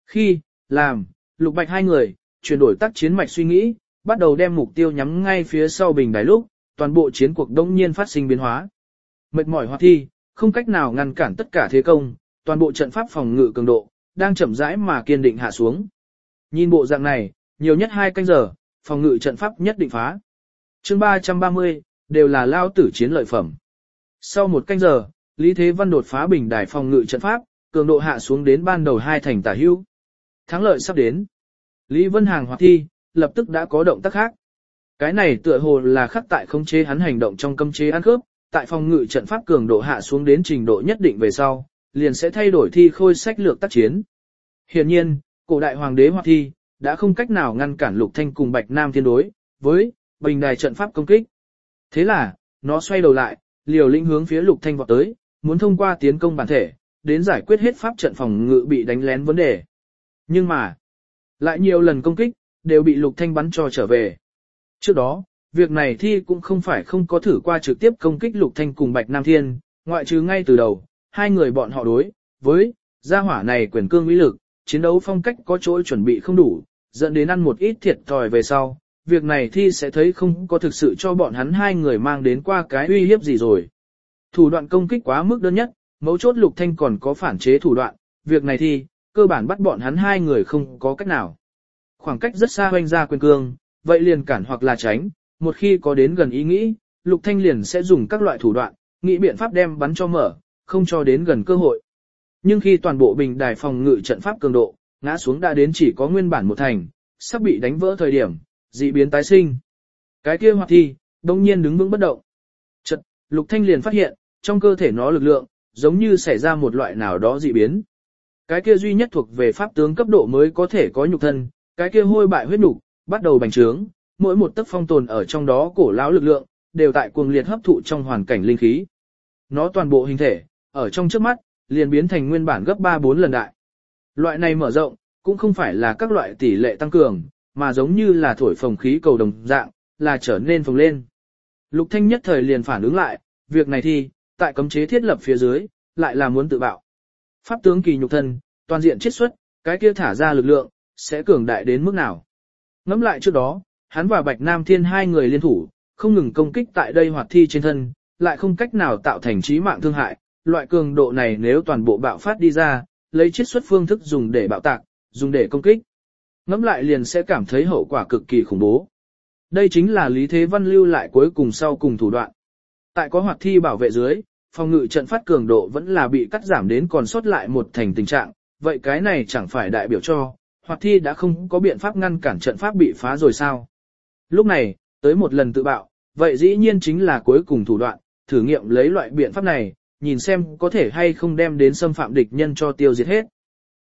Khi, làm, lục bạch hai người, chuyển đổi tác chiến mạch suy nghĩ, bắt đầu đem mục tiêu nhắm ngay phía sau bình đài lúc, toàn bộ chiến cuộc đông nhiên phát sinh biến hóa. Mệt mỏi hoạt thi, không cách nào ngăn cản tất cả thế công, toàn bộ trận pháp phòng ngự cường độ, đang chậm rãi mà kiên định hạ xuống. Nhìn bộ dạng này, nhiều nhất hai canh giờ, phòng ngự trận pháp nhất định phá. chương 330, đều là lao tử chiến lợi phẩm. Sau một canh giờ, Lý Thế Văn đột phá bình đài phòng ngự trận pháp, cường độ hạ xuống đến ban đầu hai thành tả hưu. Thắng lợi sắp đến. Lý Vân Hàng hoặc thi, lập tức đã có động tác khác. Cái này tựa hồ là khắc tại không chế hắn hành động trong cấm chế ăn cướp, tại phòng ngự trận pháp cường độ hạ xuống đến trình độ nhất định về sau, liền sẽ thay đổi thi khôi sách lược tác chiến. Hiển nhiên, cổ đại hoàng đế hoặc thi, đã không cách nào ngăn cản lục thanh cùng bạch nam thiên đối, với, bình đài trận pháp công kích. Thế là, nó xoay đầu lại, liều lĩnh hướng phía Lục Thanh vọt tới, muốn thông qua tiến công bản thể, đến giải quyết hết pháp trận phòng ngự bị đánh lén vấn đề. Nhưng mà, lại nhiều lần công kích, đều bị Lục Thanh bắn cho trở về. Trước đó, việc này thi cũng không phải không có thử qua trực tiếp công kích Lục Thanh cùng Bạch Nam Thiên, ngoại trừ ngay từ đầu, hai người bọn họ đối, với, gia hỏa này quyền cương uy lực, chiến đấu phong cách có chỗ chuẩn bị không đủ, dẫn đến ăn một ít thiệt thòi về sau, việc này thi sẽ thấy không có thực sự cho bọn hắn hai người mang đến qua cái uy hiếp gì rồi. Thủ đoạn công kích quá mức đơn nhất, mấu chốt lục thanh còn có phản chế thủ đoạn, việc này thì cơ bản bắt bọn hắn hai người không có cách nào. Khoảng cách rất xa hoanh ra quyền cương, vậy liền cản hoặc là tránh, một khi có đến gần ý nghĩ, lục thanh liền sẽ dùng các loại thủ đoạn, nghĩ biện pháp đem bắn cho mở, không cho đến gần cơ hội. Nhưng khi toàn bộ bình đài phòng ngự trận pháp cường độ, ngã xuống đã đến chỉ có nguyên bản một thành, sắp bị đánh vỡ thời điểm, dị biến tái sinh. Cái kia hoạt thi, đông nhiên đứng vững bất động. Chật, Lục Thanh liền phát hiện, trong cơ thể nó lực lượng, giống như xảy ra một loại nào đó dị biến. Cái kia duy nhất thuộc về pháp tướng cấp độ mới có thể có nhục thân, cái kia hôi bại huyết nục, bắt đầu bành trướng, mỗi một tấc phong tồn ở trong đó cổ lão lực lượng, đều tại cuồng liệt hấp thụ trong hoàn cảnh linh khí. Nó toàn bộ hình thể, ở trong trước mắt, liền biến thành nguyên bản gấp 3-4 lần đại. Loại này mở rộng, cũng không phải là các loại tỷ lệ tăng cường, mà giống như là thổi phồng khí cầu đồng dạng, là trở nên phồng lên. Lục Thanh nhất thời liền phản ứng lại, việc này thì, tại cấm chế thiết lập phía dưới, lại là muốn tự bạo. Pháp tướng kỳ nhục thân, toàn diện chiết xuất, cái kia thả ra lực lượng, sẽ cường đại đến mức nào. Ngắm lại trước đó, hắn và Bạch Nam Thiên hai người liên thủ, không ngừng công kích tại đây hoạt thi trên thân, lại không cách nào tạo thành trí mạng thương hại. Loại cường độ này nếu toàn bộ bạo phát đi ra, lấy chiết xuất phương thức dùng để bạo tạc, dùng để công kích. Ngắm lại liền sẽ cảm thấy hậu quả cực kỳ khủng bố. Đây chính là Lý Thế Văn lưu lại cuối cùng sau cùng thủ đoạn. Tại có hoạt thi bảo vệ dưới, phòng ngự trận phát cường độ vẫn là bị cắt giảm đến còn sót lại một thành tình trạng, vậy cái này chẳng phải đại biểu cho, hoạt thi đã không có biện pháp ngăn cản trận pháp bị phá rồi sao. Lúc này, tới một lần tự bạo, vậy dĩ nhiên chính là cuối cùng thủ đoạn, thử nghiệm lấy loại biện pháp này, nhìn xem có thể hay không đem đến xâm phạm địch nhân cho tiêu diệt hết.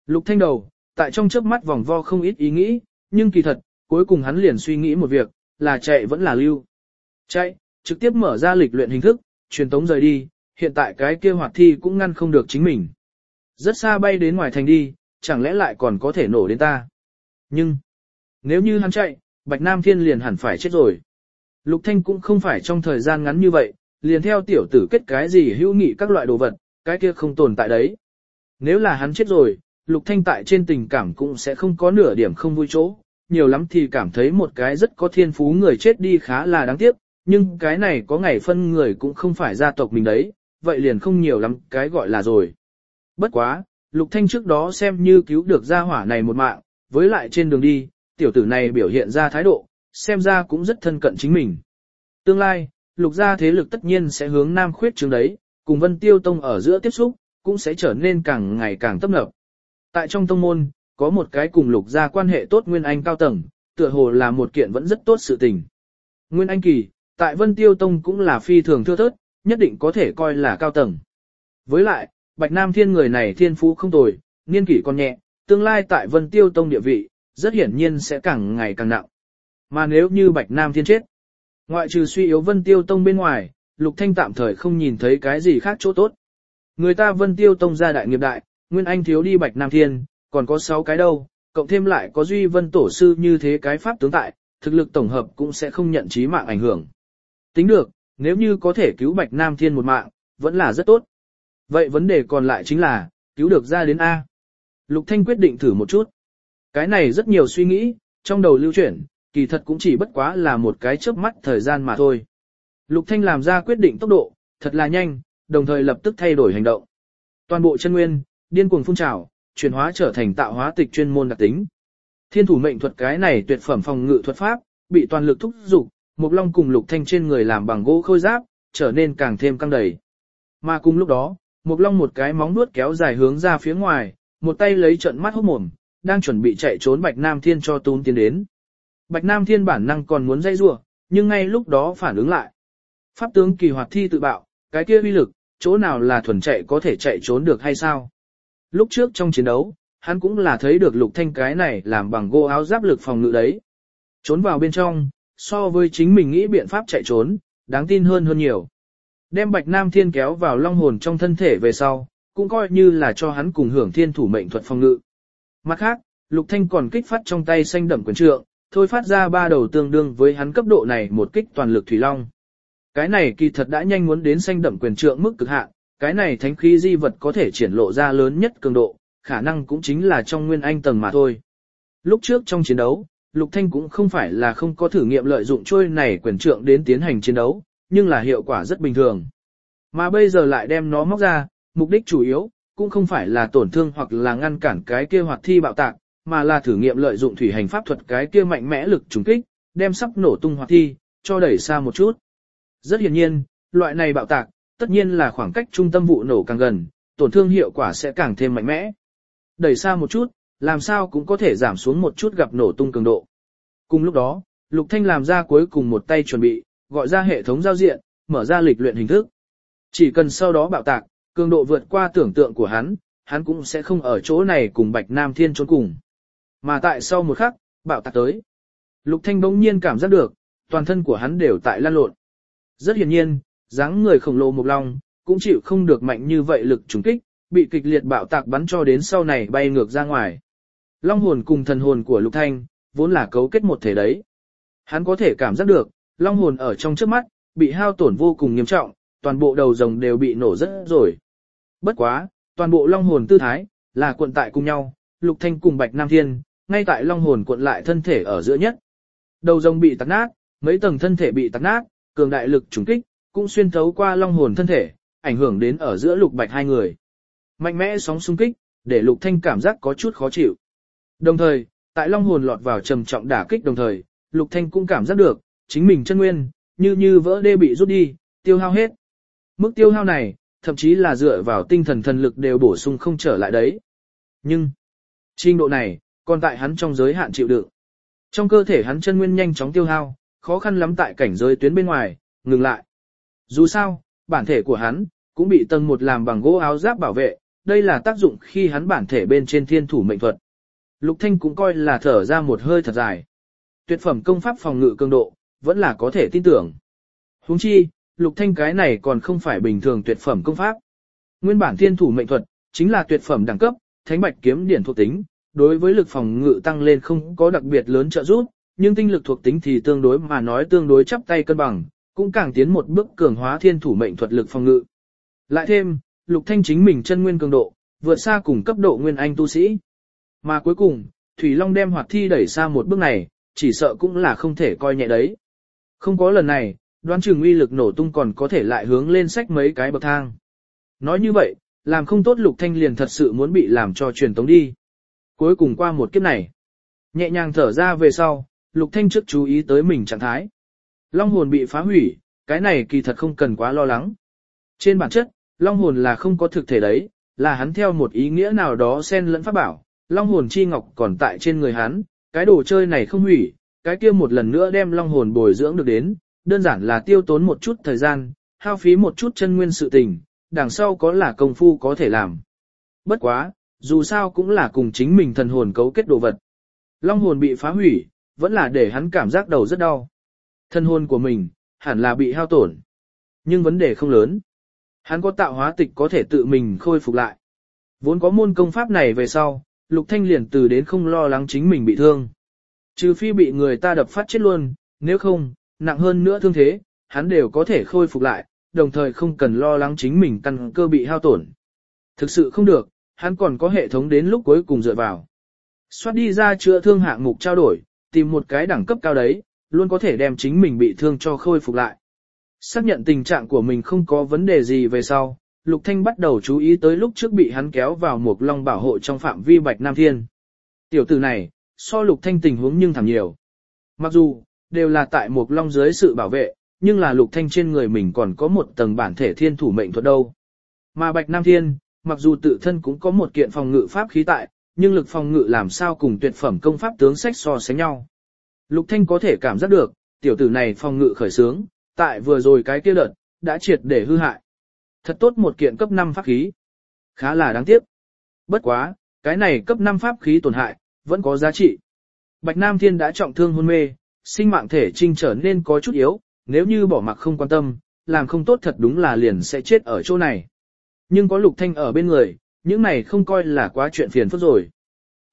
Lục thanh đầu, tại trong chớp mắt vòng vo không ít ý nghĩ, nhưng kỳ thật, cuối cùng hắn liền suy nghĩ một việc, là chạy vẫn là lưu. Chạy, trực tiếp mở ra lịch luyện hình thức, truyền tống rời đi, hiện tại cái kia hoạt thi cũng ngăn không được chính mình. Rất xa bay đến ngoài thành đi, chẳng lẽ lại còn có thể nổ đến ta. Nhưng, nếu như hắn chạy, Bạch Nam Thiên liền hẳn phải chết rồi. Lục Thanh cũng không phải trong thời gian ngắn như vậy, liền theo tiểu tử kết cái gì hữu nghị các loại đồ vật, cái kia không tồn tại đấy. Nếu là hắn chết rồi, Lục Thanh tại trên tình cảm cũng sẽ không có nửa điểm không vui chỗ, nhiều lắm thì cảm thấy một cái rất có thiên phú người chết đi khá là đáng tiếc, nhưng cái này có ngày phân người cũng không phải gia tộc mình đấy, vậy liền không nhiều lắm cái gọi là rồi. Bất quá, Lục Thanh trước đó xem như cứu được gia hỏa này một mạng, với lại trên đường đi, tiểu tử này biểu hiện ra thái độ, xem ra cũng rất thân cận chính mình. Tương lai, lục gia thế lực tất nhiên sẽ hướng nam khuyết trường đấy, cùng Vân Tiêu Tông ở giữa tiếp xúc, cũng sẽ trở nên càng ngày càng tấp nập. Tại trong tông môn, có một cái cùng lục gia quan hệ tốt Nguyên Anh cao tầng, tựa hồ là một kiện vẫn rất tốt sự tình. Nguyên Anh kỳ, tại Vân Tiêu Tông cũng là phi thường thưa thớt, nhất định có thể coi là cao tầng. Với lại, Bạch Nam Thiên người này thiên phú không tồi, niên kỷ còn nhẹ, tương lai tại Vân Tiêu Tông địa vị, rất hiển nhiên sẽ càng ngày càng nặng. Mà nếu như Bạch Nam Thiên chết, ngoại trừ suy yếu Vân Tiêu Tông bên ngoài, Lục Thanh tạm thời không nhìn thấy cái gì khác chỗ tốt. Người ta Vân Tiêu Tông gia đại nghiệp đại, Nguyên Anh thiếu đi Bạch Nam Thiên, còn có 6 cái đâu, cộng thêm lại có Duy Vân Tổ Sư như thế cái pháp tướng tại, thực lực tổng hợp cũng sẽ không nhận chí mạng ảnh hưởng. Tính được, nếu như có thể cứu Bạch Nam Thiên một mạng, vẫn là rất tốt. Vậy vấn đề còn lại chính là, cứu được ra đến A. Lục Thanh quyết định thử một chút. Cái này rất nhiều suy nghĩ, trong đầu lưu chuyển, kỳ thật cũng chỉ bất quá là một cái chớp mắt thời gian mà thôi. Lục Thanh làm ra quyết định tốc độ, thật là nhanh, đồng thời lập tức thay đổi hành động. Toàn bộ chân nguyên, điên cuồng phun trào, chuyển hóa trở thành tạo hóa tịch chuyên môn đặc tính. Thiên thủ mệnh thuật cái này tuyệt phẩm phòng ngự thuật pháp, bị toàn lực thúc dục, Mộc Long cùng Lục Thanh trên người làm bằng gỗ khôi giáp, trở nên càng thêm căng đầy. Mà cùng lúc đó, Mộc Long một cái móng nuốt kéo dài hướng ra phía ngoài, một tay lấy trận mắt hốc mồm, đang chuẩn bị chạy trốn Bạch Nam Thiên cho tún tiến đến. Bạch Nam Thiên bản năng còn muốn dây rủa, nhưng ngay lúc đó phản ứng lại. Pháp tướng kỳ hoạt thi tự bạo, cái kia uy lực, chỗ nào là thuần chạy có thể chạy trốn được hay sao? Lúc trước trong chiến đấu, hắn cũng là thấy được lục thanh cái này làm bằng gỗ áo giáp lực phòng ngự đấy. Trốn vào bên trong, so với chính mình nghĩ biện pháp chạy trốn, đáng tin hơn hơn nhiều. Đem Bạch Nam Thiên kéo vào long hồn trong thân thể về sau, cũng coi như là cho hắn cùng hưởng thiên thủ mệnh thuật phong ngự. Mặt khác, Lục Thanh còn kích phát trong tay xanh đậm quyền trượng, thôi phát ra ba đầu tương đương với hắn cấp độ này một kích toàn lực thủy long. Cái này kỳ thật đã nhanh muốn đến xanh đậm quyền trượng mức cực hạn, cái này thánh khí di vật có thể triển lộ ra lớn nhất cường độ, khả năng cũng chính là trong nguyên anh tầng mà thôi. Lúc trước trong chiến đấu, Lục Thanh cũng không phải là không có thử nghiệm lợi dụng trôi này quyền trượng đến tiến hành chiến đấu, nhưng là hiệu quả rất bình thường. Mà bây giờ lại đem nó móc ra, mục đích chủ yếu, cũng không phải là tổn thương hoặc là ngăn cản cái kia hoạt thi bạo tạc, mà là thử nghiệm lợi dụng thủy hành pháp thuật cái kia mạnh mẽ lực trùng kích, đem sắp nổ tung hoạt thi, cho đẩy xa một chút. Rất hiển nhiên, loại này bạo tạc, tất nhiên là khoảng cách trung tâm vụ nổ càng gần, tổn thương hiệu quả sẽ càng thêm mạnh mẽ. Đẩy xa một chút, làm sao cũng có thể giảm xuống một chút gặp nổ tung cường độ. Cùng lúc đó, Lục Thanh làm ra cuối cùng một tay chuẩn bị, gọi ra hệ thống giao diện, mở ra lịch luyện hình thức. Chỉ cần sau đó bạo tạc, cường độ vượt qua tưởng tượng của hắn, hắn cũng sẽ không ở chỗ này cùng Bạch Nam Thiên trốn cùng. Mà tại sau một khắc, bạo tạc tới. Lục Thanh bỗng nhiên cảm giác được, toàn thân của hắn đều tại lan lộn. Rất hiển nhiên, dáng người khổng lồ một long, cũng chịu không được mạnh như vậy lực trùng kích, bị kịch liệt bạo tạc bắn cho đến sau này bay ngược ra ngoài. Long hồn cùng thần hồn của Lục Thanh, vốn là cấu kết một thể đấy. Hắn có thể cảm giác được, long hồn ở trong trước mắt, bị hao tổn vô cùng nghiêm trọng, toàn bộ đầu rồng đều bị nổ rất rồi. Bất quá, toàn bộ long hồn tư thái, là cuộn tại cùng nhau, Lục Thanh cùng Bạch Nam Thiên, ngay tại long hồn cuộn lại thân thể ở giữa nhất. Đầu rồng bị tạc nát, mấy tầng thân thể bị tạc nát, cường đại lực trùng kích, cũng xuyên thấu qua long hồn thân thể, ảnh hưởng đến ở giữa Lục Bạch hai người. Mạnh mẽ sóng xung kích, để Lục Thanh cảm giác có chút khó chịu. Đồng thời, tại long hồn lọt vào trầm trọng đả kích đồng thời, Lục Thanh cũng cảm giác được, chính mình chân nguyên, như như vỡ đê bị rút đi, tiêu hao hết. Mức tiêu hao này, thậm chí là dựa vào tinh thần thần lực đều bổ sung không trở lại đấy. Nhưng, trình độ này, còn tại hắn trong giới hạn chịu đựng. Trong cơ thể hắn chân nguyên nhanh chóng tiêu hao, khó khăn lắm tại cảnh giới tuyến bên ngoài, ngừng lại. Dù sao, bản thể của hắn, cũng bị tầng một làm bằng gỗ áo giáp bảo vệ, đây là tác dụng khi hắn bản thể bên trên thiên thủ mệnh thuật. Lục Thanh cũng coi là thở ra một hơi thật dài. Tuyệt phẩm công pháp phòng ngự cường độ, vẫn là có thể tin tưởng. Huống chi, Lục Thanh cái này còn không phải bình thường tuyệt phẩm công pháp. Nguyên bản thiên thủ mệnh thuật, chính là tuyệt phẩm đẳng cấp, thánh bạch kiếm điển thuộc tính, đối với lực phòng ngự tăng lên không có đặc biệt lớn trợ giúp, nhưng tinh lực thuộc tính thì tương đối mà nói tương đối chắp tay cân bằng, cũng càng tiến một bước cường hóa thiên thủ mệnh thuật lực phòng ngự. Lại thêm, Lục Thanh chính mình chân nguyên cường độ, vượt xa cùng cấp độ nguyên anh tu sĩ. Mà cuối cùng, Thủy Long đem hoạt thi đẩy xa một bước này, chỉ sợ cũng là không thể coi nhẹ đấy. Không có lần này, đoán chừng uy lực nổ tung còn có thể lại hướng lên sách mấy cái bậc thang. Nói như vậy, làm không tốt Lục Thanh liền thật sự muốn bị làm cho truyền tống đi. Cuối cùng qua một kiếp này, nhẹ nhàng thở ra về sau, Lục Thanh trước chú ý tới mình trạng thái. Long hồn bị phá hủy, cái này kỳ thật không cần quá lo lắng. Trên bản chất, long hồn là không có thực thể đấy, là hắn theo một ý nghĩa nào đó xen lẫn pháp bảo, long hồn chi ngọc còn tại trên người hắn, cái đồ chơi này không hủy, cái kia một lần nữa đem long hồn bồi dưỡng được đến, đơn giản là tiêu tốn một chút thời gian, hao phí một chút chân nguyên sự tình, đằng sau có là công phu có thể làm. Bất quá, dù sao cũng là cùng chính mình thần hồn cấu kết đồ vật. Long hồn bị phá hủy, vẫn là để hắn cảm giác đầu rất đau. Thần hồn của mình, hẳn là bị hao tổn. Nhưng vấn đề không lớn. Hắn có tạo hóa tịch có thể tự mình khôi phục lại. Vốn có môn công pháp này về sau, Lục Thanh liền từ đến không lo lắng chính mình bị thương. Trừ phi bị người ta đập phát chết luôn, nếu không, nặng hơn nữa thương thế, hắn đều có thể khôi phục lại, đồng thời không cần lo lắng chính mình căn cơ bị hao tổn. Thực sự không được, hắn còn có hệ thống đến lúc cuối cùng dựa vào. Xoát đi ra chữa thương hạng mục trao đổi, tìm một cái đẳng cấp cao đấy, luôn có thể đem chính mình bị thương cho khôi phục lại. Xác nhận tình trạng của mình không có vấn đề gì về sau, Lục Thanh bắt đầu chú ý tới lúc trước bị hắn kéo vào một long bảo hộ trong phạm vi Bạch Nam Thiên. Tiểu tử này, so Lục Thanh tình huống nhưng thảm nhiều. Mặc dù, đều là tại một long dưới sự bảo vệ, nhưng là Lục Thanh trên người mình còn có một tầng bản thể thiên thủ mệnh thuật đâu. Mà Bạch Nam Thiên, mặc dù tự thân cũng có một kiện phòng ngự pháp khí tại, nhưng lực phòng ngự làm sao cùng tuyệt phẩm công pháp tướng sách so sánh nhau. Lục Thanh có thể cảm giác được, tiểu tử này phòng ngự khởi sướng, tại vừa rồi cái kia đợt, đã triệt để hư hại. Thật tốt một kiện cấp 5 pháp khí. Khá là đáng tiếc. Bất quá, cái này cấp 5 pháp khí tổn hại, vẫn có giá trị. Bạch Nam Thiên đã trọng thương hôn mê, sinh mạng thể trinh trở nên có chút yếu, nếu như bỏ mặc không quan tâm, làm không tốt thật đúng là liền sẽ chết ở chỗ này. Nhưng có lục thanh ở bên người, những này không coi là quá chuyện phiền phức rồi.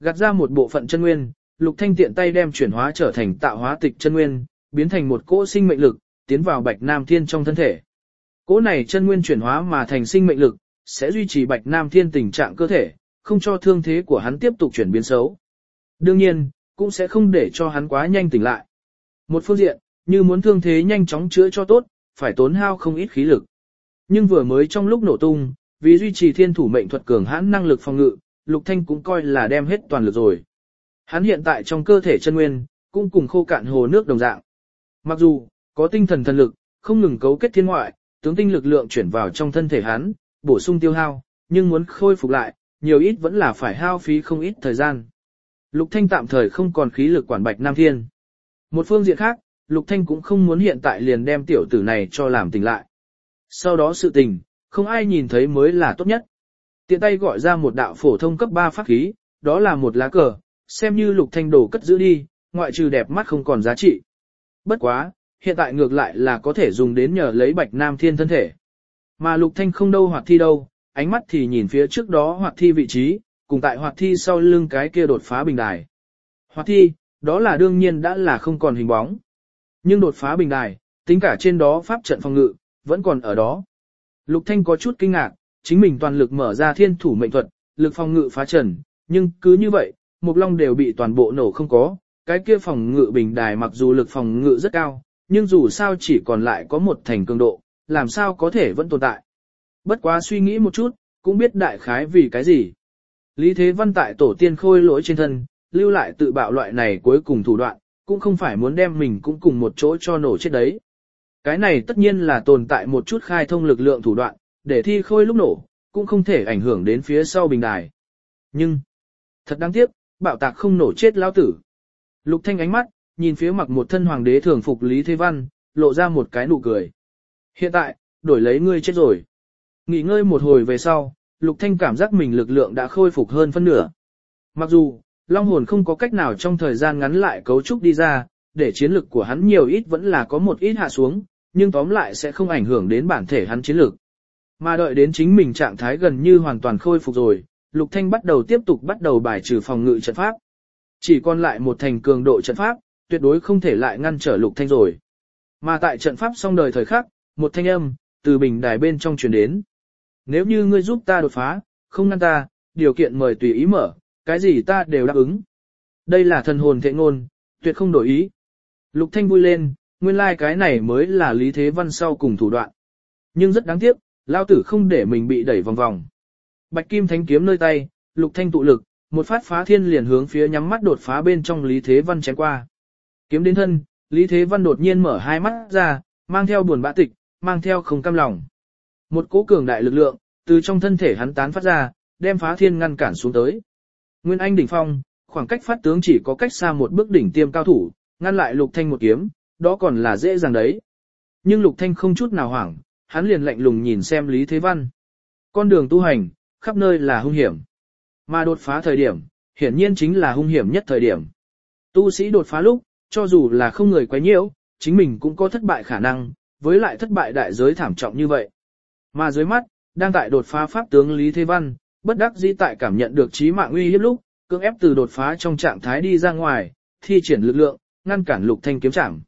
Gạt ra một bộ phận chân nguyên, lục thanh tiện tay đem chuyển hóa trở thành tạo hóa tịch chân nguyên, biến thành một cỗ sinh mệnh lực, tiến vào bạch nam thiên trong thân thể. Cỗ này chân nguyên chuyển hóa mà thành sinh mệnh lực, sẽ duy trì bạch nam thiên tình trạng cơ thể, không cho thương thế của hắn tiếp tục chuyển biến xấu. Đương nhiên, cũng sẽ không để cho hắn quá nhanh tỉnh lại. Một phương diện, như muốn thương thế nhanh chóng chữa cho tốt, phải tốn hao không ít khí lực. Nhưng vừa mới trong lúc nổ tung, vì duy trì thiên thủ mệnh thuật cường hãn năng lực phòng ngự, Lục Thanh cũng coi là đem hết toàn lực rồi. Hắn hiện tại trong cơ thể chân nguyên, cũng cùng khô cạn hồ nước đồng dạng. Mặc dù, có tinh thần thần lực, không ngừng cấu kết thiên ngoại, tướng tinh lực lượng chuyển vào trong thân thể hắn, bổ sung tiêu hao, nhưng muốn khôi phục lại, nhiều ít vẫn là phải hao phí không ít thời gian. Lục Thanh tạm thời không còn khí lực quản Bạch Nam Thiên. Một phương diện khác, Lục Thanh cũng không muốn hiện tại liền đem tiểu tử này cho làm tỉnh lại. Sau đó sự tình, không ai nhìn thấy mới là tốt nhất. Tiện tay gọi ra một đạo phổ thông cấp 3 pháp khí, đó là một lá cờ, xem như Lục Thanh đồ cất giữ đi, ngoại trừ đẹp mắt không còn giá trị. Bất quá, hiện tại ngược lại là có thể dùng đến nhờ lấy Bạch Nam Thiên thân thể. Mà Lục Thanh không đâu hoạt thi đâu, ánh mắt thì nhìn phía trước đó hoạt thi vị trí, cùng tại hoạt thi sau lưng cái kia đột phá bình đài. hoạt thi, đó là đương nhiên đã là không còn hình bóng. Nhưng đột phá bình đài, tính cả trên đó pháp trận phòng ngự, vẫn còn ở đó. Lục Thanh có chút kinh ngạc, chính mình toàn lực mở ra thiên thủ mệnh thuật, lực phòng ngự phá trần, nhưng cứ như vậy, Mục Long đều bị toàn bộ nổ không có, cái kia phòng ngự bình đài mặc dù lực phòng ngự rất cao, nhưng dù sao chỉ còn lại có một thành cường độ, làm sao có thể vẫn tồn tại. Bất quá suy nghĩ một chút, cũng biết đại khái vì cái gì. Lý Thế Văn tại tổ tiên khôi lỗi trên thân, lưu lại tự bạo loại này cuối cùng thủ đoạn, cũng không phải muốn đem mình cũng cùng một chỗ cho nổ chết đấy. Cái này tất nhiên là tồn tại một chút khai thông lực lượng thủ đoạn, để thi khôi lúc nổ, cũng không thể ảnh hưởng đến phía sau bình đài. Nhưng, thật đáng tiếc, bạo tạc không nổ chết lao tử. Lục Thanh ánh mắt, nhìn phía mặc một thân hoàng đế thường phục Lý Thế Văn, lộ ra một cái nụ cười. Hiện tại, đổi lấy ngươi chết rồi. Nghỉ ngơi một hồi về sau, Lục Thanh cảm giác mình lực lượng đã khôi phục hơn phân nửa. Mặc dù, Long hồn không có cách nào trong thời gian ngắn lại cấu trúc đi ra, để chiến lực của hắn nhiều ít vẫn là có một ít hạ xuống, nhưng tóm lại sẽ không ảnh hưởng đến bản thể hắn chiến lực. Mà đợi đến chính mình trạng thái gần như hoàn toàn khôi phục rồi, Lục Thanh bắt đầu tiếp tục bắt đầu bài trừ phòng ngự trận pháp. Chỉ còn lại một thành cường độ trận pháp, tuyệt đối không thể lại ngăn trở Lục Thanh rồi. Mà tại trận pháp xong đời thời khắc, một thanh âm, từ bình đài bên trong truyền đến. Nếu như ngươi giúp ta đột phá, không ngăn ta, điều kiện mời tùy ý mở, cái gì ta đều đáp ứng. Đây là thần hồn thệ ngôn, tuyệt không đổi ý. Lục Thanh vui lên, nguyên lai like cái này mới là Lý Thế Văn sau cùng thủ đoạn. Nhưng rất đáng tiếc, lao tử không để mình bị đẩy vòng vòng. Bạch Kim Thánh kiếm nơi tay, Lục Thanh tụ lực, một phát phá thiên liền hướng phía nhắm mắt đột phá bên trong Lý Thế Văn chém qua. Kiếm đến thân, Lý Thế Văn đột nhiên mở hai mắt ra, mang theo buồn bã tịch, mang theo không cam lòng. Một cỗ cường đại lực lượng, từ trong thân thể hắn tán phát ra, đem phá thiên ngăn cản xuống tới. Nguyên Anh đỉnh phong, khoảng cách phát tướng chỉ có cách xa một bước đỉnh tiêm cao thủ, ngăn lại Lục Thanh một kiếm, đó còn là dễ dàng đấy. Nhưng Lục Thanh không chút nào hoảng, hắn liền lạnh lùng nhìn xem Lý Thế Văn. Con đường tu hành, khắp nơi là hung hiểm. Mà đột phá thời điểm, hiển nhiên chính là hung hiểm nhất thời điểm. Tu sĩ đột phá lúc, cho dù là không người quấy nhiễu, chính mình cũng có thất bại khả năng, với lại thất bại đại giới thảm trọng như vậy. Mà dưới mắt, đang tại đột phá pháp tướng Lý Thế Văn, bất đắc dĩ tại cảm nhận được trí mạng uy hiếp lúc, cưỡng ép từ đột phá trong trạng thái đi ra ngoài, thi triển lực lượng, ngăn cản lục thanh kiếm chạm.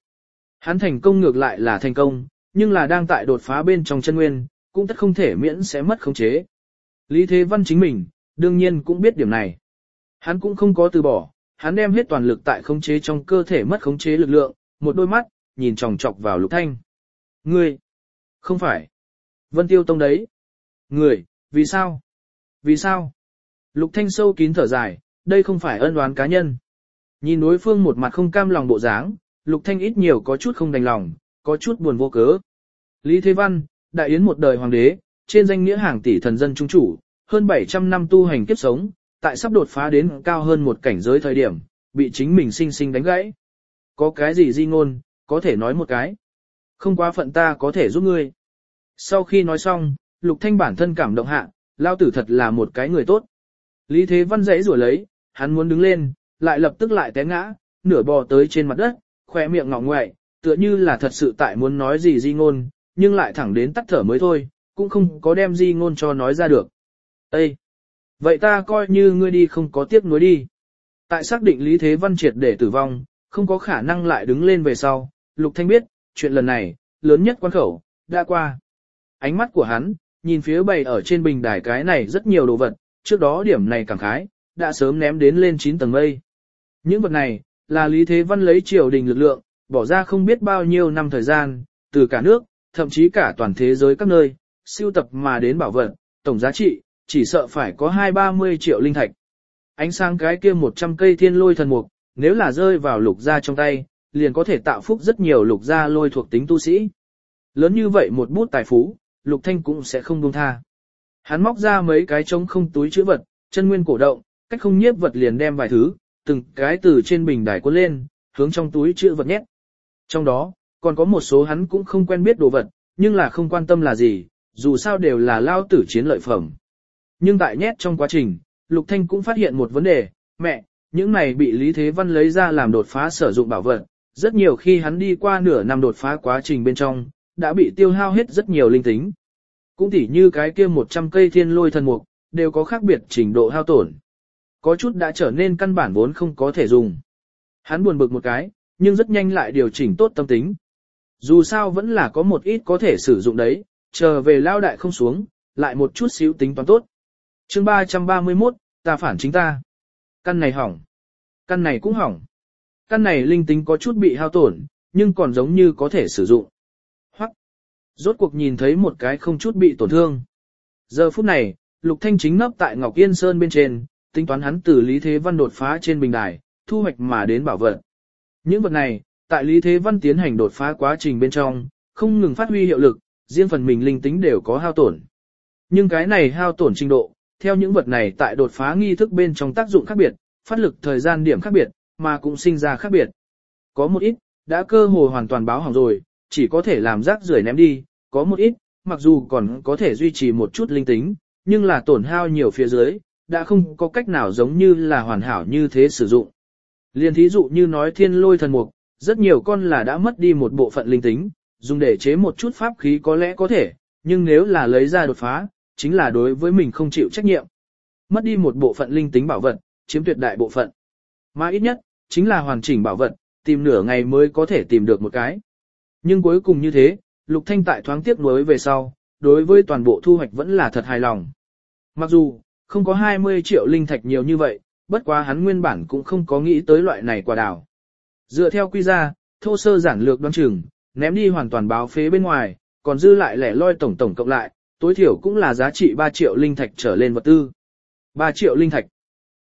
Hắn thành công ngược lại là thành công, nhưng là đang tại đột phá bên trong chân nguyên, cũng tất không thể miễn sẽ mất khống chế. Lý Thế Văn chính mình, đương nhiên cũng biết điểm này. Hắn cũng không có từ bỏ, hắn đem hết toàn lực tại khống chế trong cơ thể mất khống chế lực lượng, một đôi mắt, nhìn chòng chọc vào lục thanh. Ngươi, không phải, Vân Tiêu Tông đấy. Người, vì sao? Vì sao? Lục thanh sâu kín thở dài, đây không phải ân oán cá nhân. Nhìn đối phương một mặt không cam lòng bộ dáng, lục thanh ít nhiều có chút không đành lòng, có chút buồn vô cớ. Lý Thế Văn, đại yến một đời hoàng đế, trên danh nghĩa hàng tỷ thần dân trung chủ, hơn 700 năm tu hành kiếp sống, tại sắp đột phá đến cao hơn một cảnh giới thời điểm, bị chính mình sinh sinh đánh gãy. Có cái gì di ngôn, có thể nói một cái. Không quá phận ta có thể giúp ngươi. Sau khi nói xong, Lục Thanh bản thân cảm động hạ, lao tử thật là một cái người tốt. Lý Thế Văn dãy rủa lấy, hắn muốn đứng lên, lại lập tức lại té ngã, nửa bò tới trên mặt đất, khỏe miệng ngọng ngoại, tựa như là thật sự tại muốn nói gì di ngôn, nhưng lại thẳng đến tắt thở mới thôi, cũng không có đem di ngôn cho nói ra được. Ê! Vậy ta coi như ngươi đi không có tiếc nuối đi. Tại xác định Lý Thế Văn triệt để tử vong, không có khả năng lại đứng lên về sau, Lục Thanh biết, chuyện lần này, lớn nhất quan khẩu, đã qua. Ánh mắt của hắn, nhìn phía bày ở trên bình đài cái này rất nhiều đồ vật, trước đó điểm này cảm khái, đã sớm ném đến lên 9 tầng mây. Những vật này, là Lý Thế Văn lấy triều đình lực lượng, bỏ ra không biết bao nhiêu năm thời gian, từ cả nước, thậm chí cả toàn thế giới các nơi, siêu tập mà đến bảo vật, tổng giá trị, chỉ sợ phải có 2-30 triệu linh thạch. Ánh sáng cái kia 100 cây thiên lôi thần mục, nếu là rơi vào lục gia trong tay, liền có thể tạo phúc rất nhiều lục gia lôi thuộc tính tu sĩ. Lớn như vậy một bút tài phú, lục thanh cũng sẽ không buông tha. Hắn móc ra mấy cái trống không túi chữ vật, chân nguyên cổ động, cách không nhiếp vật liền đem vài thứ, từng cái từ trên bình đài cuốn lên, hướng trong túi chữ vật nhét. Trong đó, còn có một số hắn cũng không quen biết đồ vật, nhưng là không quan tâm là gì, dù sao đều là lao tử chiến lợi phẩm. Nhưng tại nhét trong quá trình, Lục Thanh cũng phát hiện một vấn đề, mẹ, những này bị Lý Thế Văn lấy ra làm đột phá sử dụng bảo vật, rất nhiều khi hắn đi qua nửa năm đột phá quá trình bên trong, đã bị tiêu hao hết rất nhiều linh tính. Cũng tỉ như cái kia 100 cây thiên lôi thần mục, đều có khác biệt trình độ hao tổn. Có chút đã trở nên căn bản vốn không có thể dùng. Hắn buồn bực một cái, nhưng rất nhanh lại điều chỉnh tốt tâm tính. Dù sao vẫn là có một ít có thể sử dụng đấy, chờ về lao đại không xuống, lại một chút xíu tính toán tốt chương 331, ta phản chính ta. Căn này hỏng. Căn này cũng hỏng. Căn này linh tính có chút bị hao tổn, nhưng còn giống như có thể sử dụng. Hoặc, rốt cuộc nhìn thấy một cái không chút bị tổn thương. Giờ phút này, Lục Thanh chính nấp tại Ngọc Yên Sơn bên trên, tính toán hắn từ Lý Thế Văn đột phá trên bình đài, thu hoạch mà đến bảo vật. Những vật này, tại Lý Thế Văn tiến hành đột phá quá trình bên trong, không ngừng phát huy hiệu lực, riêng phần mình linh tính đều có hao tổn. Nhưng cái này hao tổn trình độ, theo những vật này tại đột phá nghi thức bên trong tác dụng khác biệt, phát lực thời gian điểm khác biệt, mà cũng sinh ra khác biệt. Có một ít, đã cơ hồ hoàn toàn báo hỏng rồi, chỉ có thể làm rác rưởi ném đi, có một ít, mặc dù còn có thể duy trì một chút linh tính, nhưng là tổn hao nhiều phía dưới, đã không có cách nào giống như là hoàn hảo như thế sử dụng. Liên thí dụ như nói thiên lôi thần mục, rất nhiều con là đã mất đi một bộ phận linh tính, dùng để chế một chút pháp khí có lẽ có thể, nhưng nếu là lấy ra đột phá, chính là đối với mình không chịu trách nhiệm. Mất đi một bộ phận linh tính bảo vật, chiếm tuyệt đại bộ phận. Mà ít nhất, chính là hoàn chỉnh bảo vật, tìm nửa ngày mới có thể tìm được một cái. Nhưng cuối cùng như thế, Lục Thanh tại thoáng tiếc nuối về sau, đối với toàn bộ thu hoạch vẫn là thật hài lòng. Mặc dù, không có 20 triệu linh thạch nhiều như vậy, bất quá hắn nguyên bản cũng không có nghĩ tới loại này quả đào. Dựa theo quy ra, thô sơ giản lược đoán chừng, ném đi hoàn toàn báo phế bên ngoài, còn dư lại lẻ loi tổng tổng cộng lại, tối thiểu cũng là giá trị 3 triệu linh thạch trở lên vật tư. 3 triệu linh thạch.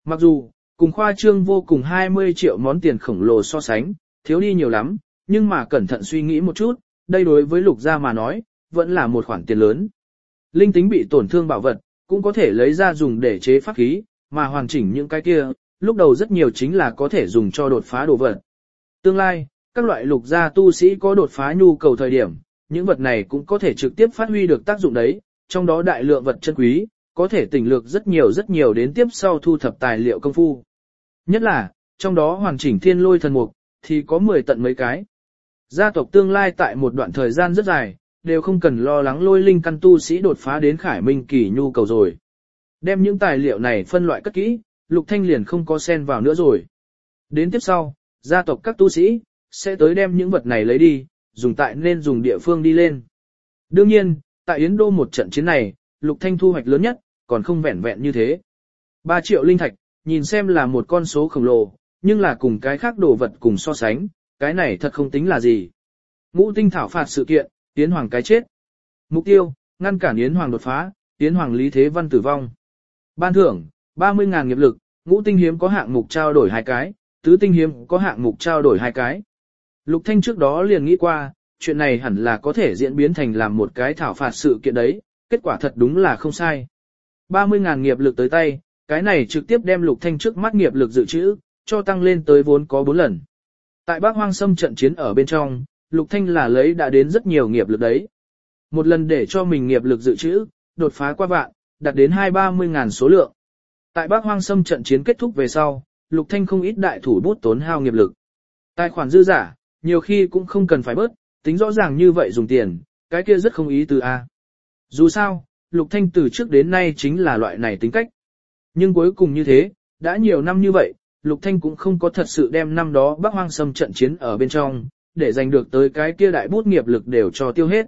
Mặc dù, cùng khoa trương vô cùng 20 triệu món tiền khổng lồ so sánh, thiếu đi nhiều lắm, nhưng mà cẩn thận suy nghĩ một chút, đây đối với lục gia mà nói, vẫn là một khoản tiền lớn. Linh tính bị tổn thương bảo vật, cũng có thể lấy ra dùng để chế pháp khí, mà hoàn chỉnh những cái kia, lúc đầu rất nhiều chính là có thể dùng cho đột phá đồ vật. Tương lai, các loại lục gia tu sĩ có đột phá nhu cầu thời điểm, những vật này cũng có thể trực tiếp phát huy được tác dụng đấy, trong đó đại lượng vật chân quý, có thể tỉnh lược rất nhiều rất nhiều đến tiếp sau thu thập tài liệu công phu. Nhất là, trong đó hoàn chỉnh thiên lôi thần mục, thì có 10 tận mấy cái. Gia tộc tương lai tại một đoạn thời gian rất dài, đều không cần lo lắng lôi linh căn tu sĩ đột phá đến khải minh kỳ nhu cầu rồi. Đem những tài liệu này phân loại cất kỹ, Lục Thanh liền không có xen vào nữa rồi. Đến tiếp sau, gia tộc các tu sĩ, sẽ tới đem những vật này lấy đi, dùng tại nên dùng địa phương đi lên. Đương nhiên, tại Yến Đô một trận chiến này, Lục Thanh thu hoạch lớn nhất, còn không vẹn vẹn như thế. 3 triệu linh thạch, nhìn xem là một con số khổng lồ, nhưng là cùng cái khác đồ vật cùng so sánh, cái này thật không tính là gì. Ngũ tinh thảo phạt sự kiện, Yến Hoàng cái chết. Mục tiêu, ngăn cản Yến Hoàng đột phá, Yến Hoàng Lý Thế Văn tử vong. Ban thưởng, 30.000 nghiệp lực, ngũ tinh hiếm có hạng mục trao đổi hai cái, tứ tinh hiếm có hạng mục trao đổi hai cái. Lục Thanh trước đó liền nghĩ qua, chuyện này hẳn là có thể diễn biến thành làm một cái thảo phạt sự kiện đấy, kết quả thật đúng là không sai. 30.000 nghiệp lực tới tay, cái này trực tiếp đem Lục Thanh trước mắt nghiệp lực dự trữ, cho tăng lên tới vốn có 4 lần. Tại Bắc Hoang Sâm trận chiến ở bên trong, Lục Thanh là lấy đã đến rất nhiều nghiệp lực đấy. Một lần để cho mình nghiệp lực dự trữ, đột phá qua vạn, đạt đến hai ba mươi ngàn số lượng. Tại Bắc Hoang Sâm trận chiến kết thúc về sau, Lục Thanh không ít đại thủ bút tốn hao nghiệp lực. Tài khoản dư giả, nhiều khi cũng không cần phải bớt, tính rõ ràng như vậy dùng tiền, cái kia rất không ý từ a. Dù sao, Lục Thanh từ trước đến nay chính là loại này tính cách. Nhưng cuối cùng như thế, đã nhiều năm như vậy, Lục Thanh cũng không có thật sự đem năm đó Bắc Hoang Sâm trận chiến ở bên trong, để giành được tới cái kia đại bút nghiệp lực đều cho tiêu hết.